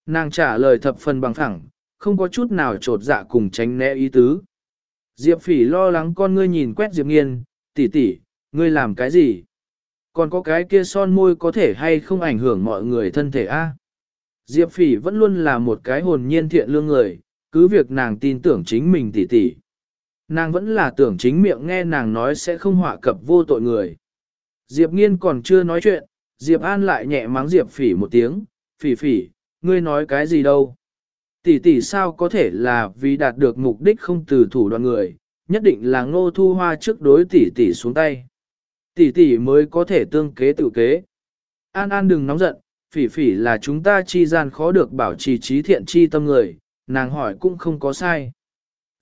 Nàng trả lời thập phần bằng thẳng, không có chút nào trột dạ cùng tránh né ý tứ. Diệp Phỉ lo lắng con ngươi nhìn quét Diệp Nghiên, tỷ tỷ, ngươi làm cái gì? Còn có cái kia son môi có thể hay không ảnh hưởng mọi người thân thể a? Diệp Phỉ vẫn luôn là một cái hồn nhiên thiện lương người, cứ việc nàng tin tưởng chính mình tỷ tỷ. Nàng vẫn là tưởng chính miệng nghe nàng nói sẽ không họa cập vô tội người. Diệp Nghiên còn chưa nói chuyện, Diệp An lại nhẹ mắng Diệp Phỉ một tiếng, "Phỉ Phỉ, ngươi nói cái gì đâu? Tỷ tỷ sao có thể là vì đạt được mục đích không từ thủ đoạn người, nhất định là Ngô Thu Hoa trước đối tỷ tỷ xuống tay." Tỷ tỷ mới có thể tương kế tự kế. An An đừng nóng giận, phỉ phỉ là chúng ta chi gian khó được bảo trì trí thiện chi tâm người, nàng hỏi cũng không có sai.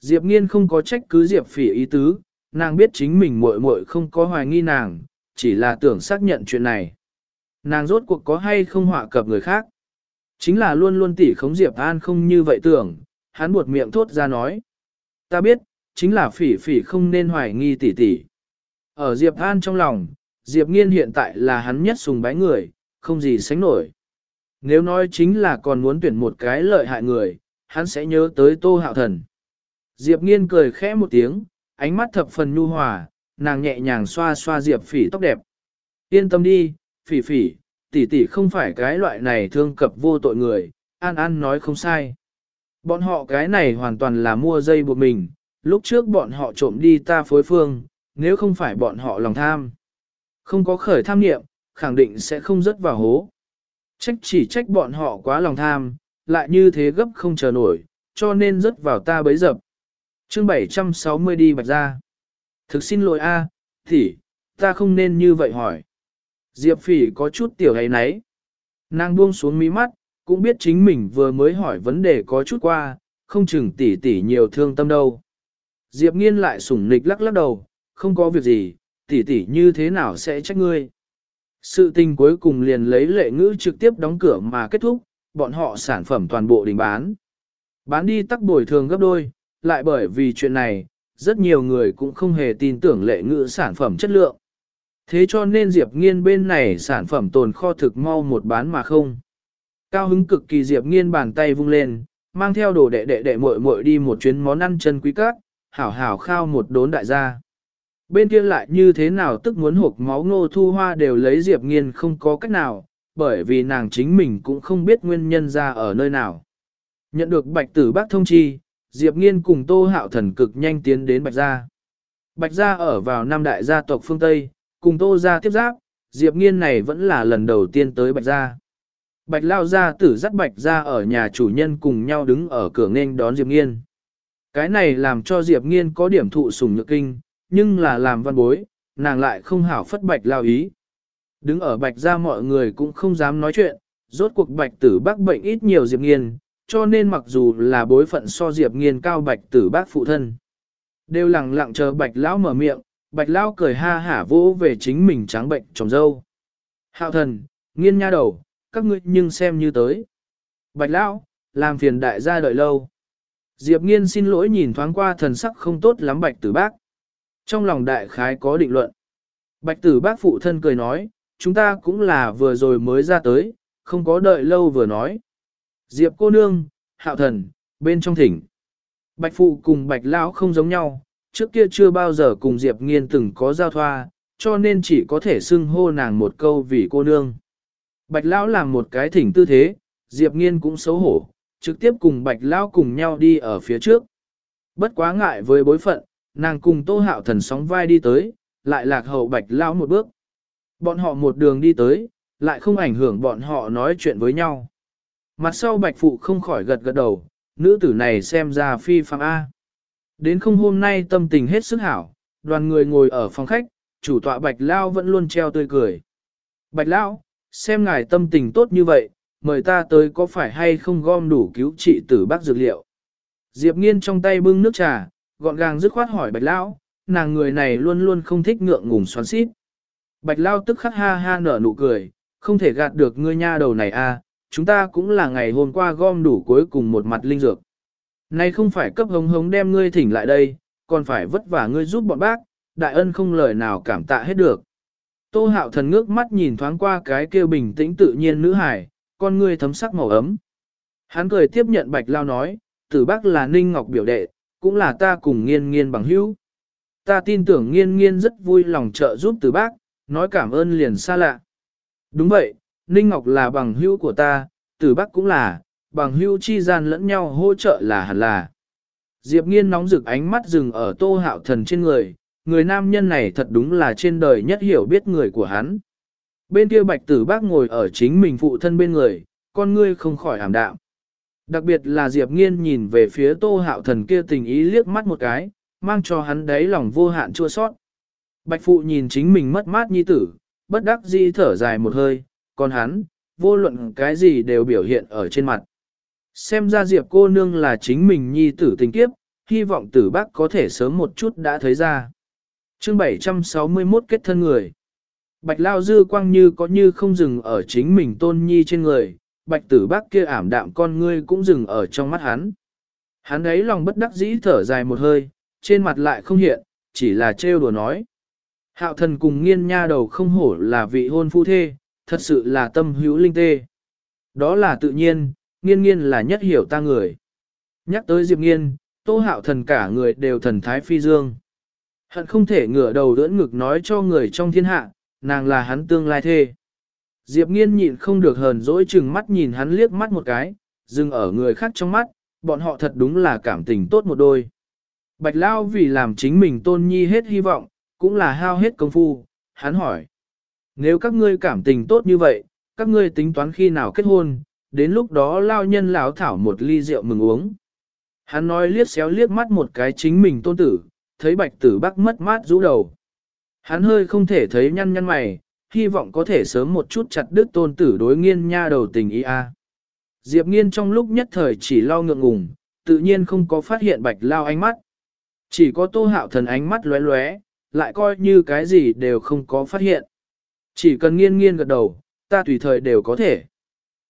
Diệp nghiên không có trách cứ Diệp phỉ ý tứ, nàng biết chính mình muội muội không có hoài nghi nàng, chỉ là tưởng xác nhận chuyện này. Nàng rốt cuộc có hay không họa cập người khác. Chính là luôn luôn tỉ khống Diệp An không như vậy tưởng, hắn buột miệng thốt ra nói. Ta biết, chính là phỉ phỉ không nên hoài nghi tỷ tỷ. Ở Diệp An trong lòng, Diệp Nghiên hiện tại là hắn nhất sùng bái người, không gì sánh nổi. Nếu nói chính là còn muốn tuyển một cái lợi hại người, hắn sẽ nhớ tới Tô Hạo Thần. Diệp Nghiên cười khẽ một tiếng, ánh mắt thập phần nhu hòa, nàng nhẹ nhàng xoa xoa Diệp Phỉ tóc đẹp. Yên tâm đi, Phỉ Phỉ, tỷ tỷ không phải cái loại này thương cập vô tội người, An An nói không sai. Bọn họ cái này hoàn toàn là mua dây buộc mình, lúc trước bọn họ trộm đi ta phối phương, nếu không phải bọn họ lòng tham. Không có khởi tham niệm, khẳng định sẽ không rớt vào hố. Trách chỉ trách bọn họ quá lòng tham, lại như thế gấp không chờ nổi, cho nên rớt vào ta bấy dập. chương 760 đi bạch ra. Thực xin lỗi a, tỷ, ta không nên như vậy hỏi. Diệp phỉ có chút tiểu hay nấy. Nàng buông xuống mí mắt, cũng biết chính mình vừa mới hỏi vấn đề có chút qua, không chừng tỷ tỷ nhiều thương tâm đâu. Diệp nghiên lại sủng nịch lắc lắc đầu, không có việc gì, tỷ tỷ như thế nào sẽ trách ngươi. Sự tình cuối cùng liền lấy lệ ngữ trực tiếp đóng cửa mà kết thúc, bọn họ sản phẩm toàn bộ đình bán. Bán đi tắc bồi thường gấp đôi, lại bởi vì chuyện này, rất nhiều người cũng không hề tin tưởng lệ ngữ sản phẩm chất lượng. Thế cho nên Diệp Nghiên bên này sản phẩm tồn kho thực mau một bán mà không. Cao hứng cực kỳ Diệp Nghiên bàn tay vung lên, mang theo đồ đệ đệ đệ muội muội đi một chuyến món ăn chân quý cát, hảo hảo khao một đốn đại gia bên kia lại như thế nào tức muốn hộp máu ngô thu hoa đều lấy Diệp Nghiên không có cách nào, bởi vì nàng chính mình cũng không biết nguyên nhân ra ở nơi nào. Nhận được bạch tử bác thông chi, Diệp Nghiên cùng Tô Hạo Thần cực nhanh tiến đến Bạch Gia. Bạch Gia ở vào năm đại gia tộc phương Tây, cùng Tô Gia tiếp giáp, Diệp Nghiên này vẫn là lần đầu tiên tới Bạch Gia. Bạch Lao Gia tử dắt Bạch Gia ở nhà chủ nhân cùng nhau đứng ở cửa nghênh đón Diệp Nghiên. Cái này làm cho Diệp Nghiên có điểm thụ sủng nhược kinh, nhưng là làm văn bối, nàng lại không hảo phất Bạch Lao ý. Đứng ở Bạch Gia mọi người cũng không dám nói chuyện, rốt cuộc Bạch tử bác bệnh ít nhiều Diệp Nghiên, cho nên mặc dù là bối phận so Diệp Nghiên cao Bạch tử bác phụ thân. Đều lặng lặng chờ Bạch Lão mở miệng, Bạch Lão cười ha hả vỗ về chính mình trắng bệnh trồng dâu. Hạo thần, nghiên nha đầu, các ngươi nhưng xem như tới. Bạch Lão, làm phiền đại gia đợi lâu. Diệp nghiên xin lỗi nhìn thoáng qua thần sắc không tốt lắm bạch tử bác. Trong lòng đại khái có định luận. Bạch tử bác phụ thân cười nói, chúng ta cũng là vừa rồi mới ra tới, không có đợi lâu vừa nói. Diệp cô nương, hạo thần, bên trong thỉnh. Bạch phụ cùng bạch lão không giống nhau, trước kia chưa bao giờ cùng Diệp nghiên từng có giao thoa, cho nên chỉ có thể xưng hô nàng một câu vì cô nương. Bạch lão làm một cái thỉnh tư thế, Diệp nghiên cũng xấu hổ, trực tiếp cùng bạch lão cùng nhau đi ở phía trước. Bất quá ngại với bối phận, nàng cùng tô hạo thần sóng vai đi tới, lại lạc hậu bạch lão một bước. Bọn họ một đường đi tới, lại không ảnh hưởng bọn họ nói chuyện với nhau. Mặt sau bạch phụ không khỏi gật gật đầu, nữ tử này xem ra phi phạm A. Đến không hôm nay tâm tình hết sức hảo, đoàn người ngồi ở phòng khách, chủ tọa bạch lao vẫn luôn treo tươi cười. Bạch lao, xem ngài tâm tình tốt như vậy, mời ta tới có phải hay không gom đủ cứu trị tử bác dược liệu. Diệp nghiên trong tay bưng nước trà, gọn gàng dứt khoát hỏi bạch lão, nàng người này luôn luôn không thích ngượng ngùng xoắn xít. Bạch lao tức khắc ha ha nở nụ cười, không thể gạt được ngươi nha đầu này a, à, chúng ta cũng là ngày hôm qua gom đủ cuối cùng một mặt linh dược. Nay không phải cấp hống hống đem ngươi thỉnh lại đây, còn phải vất vả ngươi giúp bọn bác, đại ân không lời nào cảm tạ hết được. Tô hạo thần ngước mắt nhìn thoáng qua cái kêu bình tĩnh tự nhiên nữ hải, con ngươi thấm sắc màu ấm. Hắn cười tiếp nhận bạch lao nói, tử bác là ninh ngọc biểu đệ, cũng là ta cùng nghiên nghiên bằng hữu. Ta tin tưởng nghiên nghiên rất vui lòng trợ giúp tử bác, nói cảm ơn liền xa lạ. Đúng vậy, ninh ngọc là bằng hữu của ta, tử bác cũng là, bằng hữu chi gian lẫn nhau hỗ trợ là hẳn là. Diệp nghiên nóng rực ánh mắt dừng ở tô hạo thần trên người, người nam nhân này thật đúng là trên đời nhất hiểu biết người của hắn. Bên kia bạch tử bác ngồi ở chính mình phụ thân bên người, con ngươi không khỏi ảm đạm. Đặc biệt là Diệp Nghiên nhìn về phía tô hạo thần kia tình ý liếc mắt một cái, mang cho hắn đấy lòng vô hạn chua sót. Bạch phụ nhìn chính mình mất mát nhi tử, bất đắc dĩ thở dài một hơi, còn hắn, vô luận cái gì đều biểu hiện ở trên mặt. Xem ra Diệp cô nương là chính mình nhi tử tình kiếp, hy vọng tử bác có thể sớm một chút đã thấy ra. chương 761 kết thân người. Bạch Lao dư quang như có như không dừng ở chính mình tôn nhi trên người, bạch tử bác kia ảm đạm con ngươi cũng dừng ở trong mắt hắn. Hắn ấy lòng bất đắc dĩ thở dài một hơi, trên mặt lại không hiện, chỉ là trêu đùa nói. Hạo thần cùng nghiên nha đầu không hổ là vị hôn phu thê, thật sự là tâm hữu linh tê. Đó là tự nhiên, nghiên nghiên là nhất hiểu ta người. Nhắc tới Diệp nghiên, tô hạo thần cả người đều thần thái phi dương. Hận không thể ngửa đầu đỡ ngực nói cho người trong thiên hạ, nàng là hắn tương lai thê. Diệp nghiên nhịn không được hờn dỗi chừng mắt nhìn hắn liếc mắt một cái, dừng ở người khác trong mắt, bọn họ thật đúng là cảm tình tốt một đôi. Bạch Lao vì làm chính mình tôn nhi hết hy vọng, cũng là hao hết công phu, hắn hỏi. Nếu các ngươi cảm tình tốt như vậy, các ngươi tính toán khi nào kết hôn, đến lúc đó Lao nhân lão thảo một ly rượu mừng uống. Hắn nói liếc xéo liếc mắt một cái chính mình tôn tử, thấy bạch tử bắc mất mát rũ đầu. Hắn hơi không thể thấy nhăn nhăn mày, hy vọng có thể sớm một chút chặt đứt tôn tử đối nghiên nha đầu tình ý a. Diệp nghiên trong lúc nhất thời chỉ lo ngượng ngùng, tự nhiên không có phát hiện bạch lao ánh mắt. Chỉ có tô hạo thần ánh mắt lóe lóe, lại coi như cái gì đều không có phát hiện. Chỉ cần nghiên nghiên gật đầu, ta tùy thời đều có thể.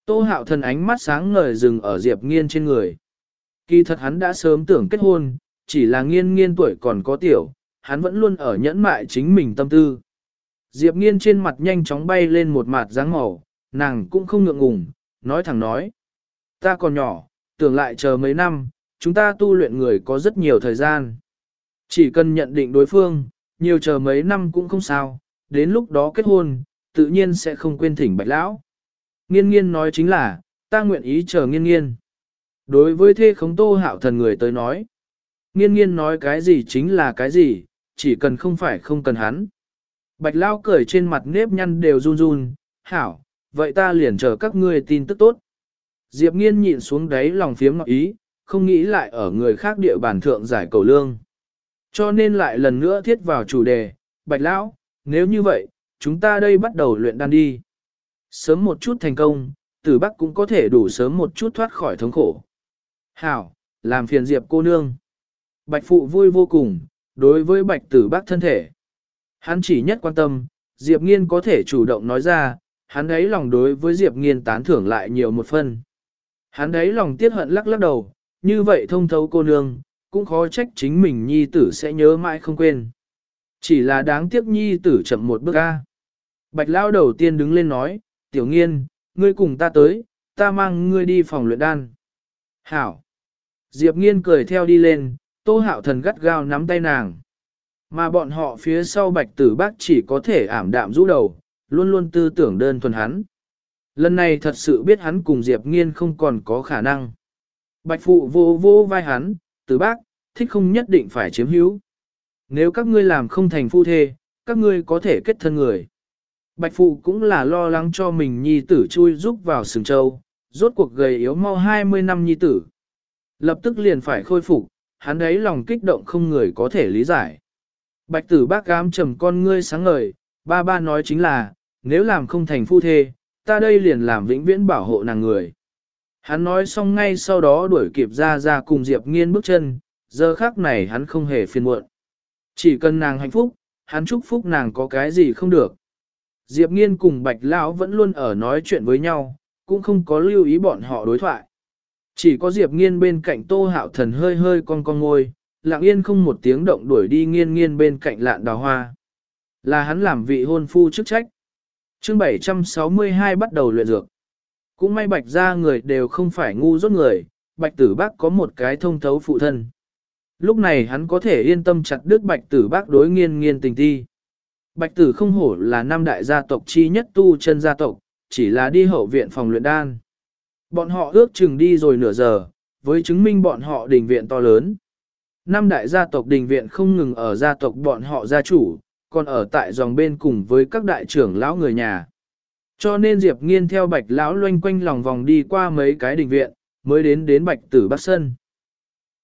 Tô hạo thần ánh mắt sáng ngời dừng ở diệp nghiên trên người. Kỳ thật hắn đã sớm tưởng kết hôn, chỉ là nghiên nghiên tuổi còn có tiểu, hắn vẫn luôn ở nhẫn mại chính mình tâm tư. Diệp nghiên trên mặt nhanh chóng bay lên một mặt dáng màu, nàng cũng không ngượng ngùng, nói thẳng nói. Ta còn nhỏ, tưởng lại chờ mấy năm, chúng ta tu luyện người có rất nhiều thời gian. Chỉ cần nhận định đối phương, nhiều chờ mấy năm cũng không sao, đến lúc đó kết hôn, tự nhiên sẽ không quên thỉnh bạch lão. Nghiên nghiên nói chính là, ta nguyện ý chờ nghiên nghiên. Đối với thê khống tô hạo thần người tới nói, nghiên nghiên nói cái gì chính là cái gì, chỉ cần không phải không cần hắn. Bạch Lão cười trên mặt nếp nhăn đều run run, hảo, vậy ta liền chờ các ngươi tin tức tốt. Diệp nghiên nhịn xuống đáy lòng phiếm ngọc ý, không nghĩ lại ở người khác địa bàn thượng giải cầu lương. Cho nên lại lần nữa thiết vào chủ đề, Bạch Lão, nếu như vậy, chúng ta đây bắt đầu luyện đan đi. Sớm một chút thành công, tử bắc cũng có thể đủ sớm một chút thoát khỏi thống khổ. Hảo, làm phiền Diệp cô nương. Bạch phụ vui vô cùng, đối với bạch tử bắc thân thể. Hắn chỉ nhất quan tâm, Diệp nghiên có thể chủ động nói ra, hắn ấy lòng đối với Diệp nghiên tán thưởng lại nhiều một phần. Hắn ấy lòng tiết hận lắc lắc đầu, như vậy thông thấu cô nương, cũng khó trách chính mình nhi tử sẽ nhớ mãi không quên. Chỉ là đáng tiếc nhi tử chậm một bước a. Bạch lao đầu tiên đứng lên nói, tiểu nghiên, ngươi cùng ta tới, ta mang ngươi đi phòng luyện đan. Hảo. Diệp nghiên cười theo đi lên, tô hạo thần gắt gao nắm tay nàng. Mà bọn họ phía sau bạch tử bác chỉ có thể ảm đạm rũ đầu, luôn luôn tư tưởng đơn thuần hắn. Lần này thật sự biết hắn cùng Diệp nghiên không còn có khả năng. Bạch phụ vô vô vai hắn, tử bác, thích không nhất định phải chiếm hữu. Nếu các ngươi làm không thành phu thê, các ngươi có thể kết thân người. Bạch phụ cũng là lo lắng cho mình nhi tử chui rúc vào sừng châu, rốt cuộc gầy yếu mau 20 năm nhi tử. Lập tức liền phải khôi phục, hắn ấy lòng kích động không người có thể lý giải. Bạch tử bác gám trầm con ngươi sáng ngời, ba ba nói chính là, nếu làm không thành phu thê, ta đây liền làm vĩnh viễn bảo hộ nàng người. Hắn nói xong ngay sau đó đuổi kịp ra ra cùng Diệp nghiên bước chân, giờ khác này hắn không hề phiền muộn. Chỉ cần nàng hạnh phúc, hắn chúc phúc nàng có cái gì không được. Diệp nghiên cùng bạch lão vẫn luôn ở nói chuyện với nhau, cũng không có lưu ý bọn họ đối thoại. Chỉ có Diệp nghiên bên cạnh tô hạo thần hơi hơi con con ngôi, lặng yên không một tiếng động đuổi đi nghiên nghiên bên cạnh lạn đào hoa. Là hắn làm vị hôn phu chức trách. chương 762 bắt đầu luyện dược. Cũng may bạch ra người đều không phải ngu rốt người, bạch tử bác có một cái thông thấu phụ thân. Lúc này hắn có thể yên tâm chặt đứt bạch tử bác đối nghiên nghiên tình thi. Bạch tử không hổ là năm đại gia tộc chi nhất tu chân gia tộc, chỉ là đi hậu viện phòng luyện đan. Bọn họ ước chừng đi rồi nửa giờ, với chứng minh bọn họ đình viện to lớn. Năm đại gia tộc đình viện không ngừng ở gia tộc bọn họ gia chủ, còn ở tại dòng bên cùng với các đại trưởng lão người nhà. Cho nên Diệp Nghiên theo bạch lão loanh quanh lòng vòng đi qua mấy cái đình viện, mới đến đến bạch tử bắc sân.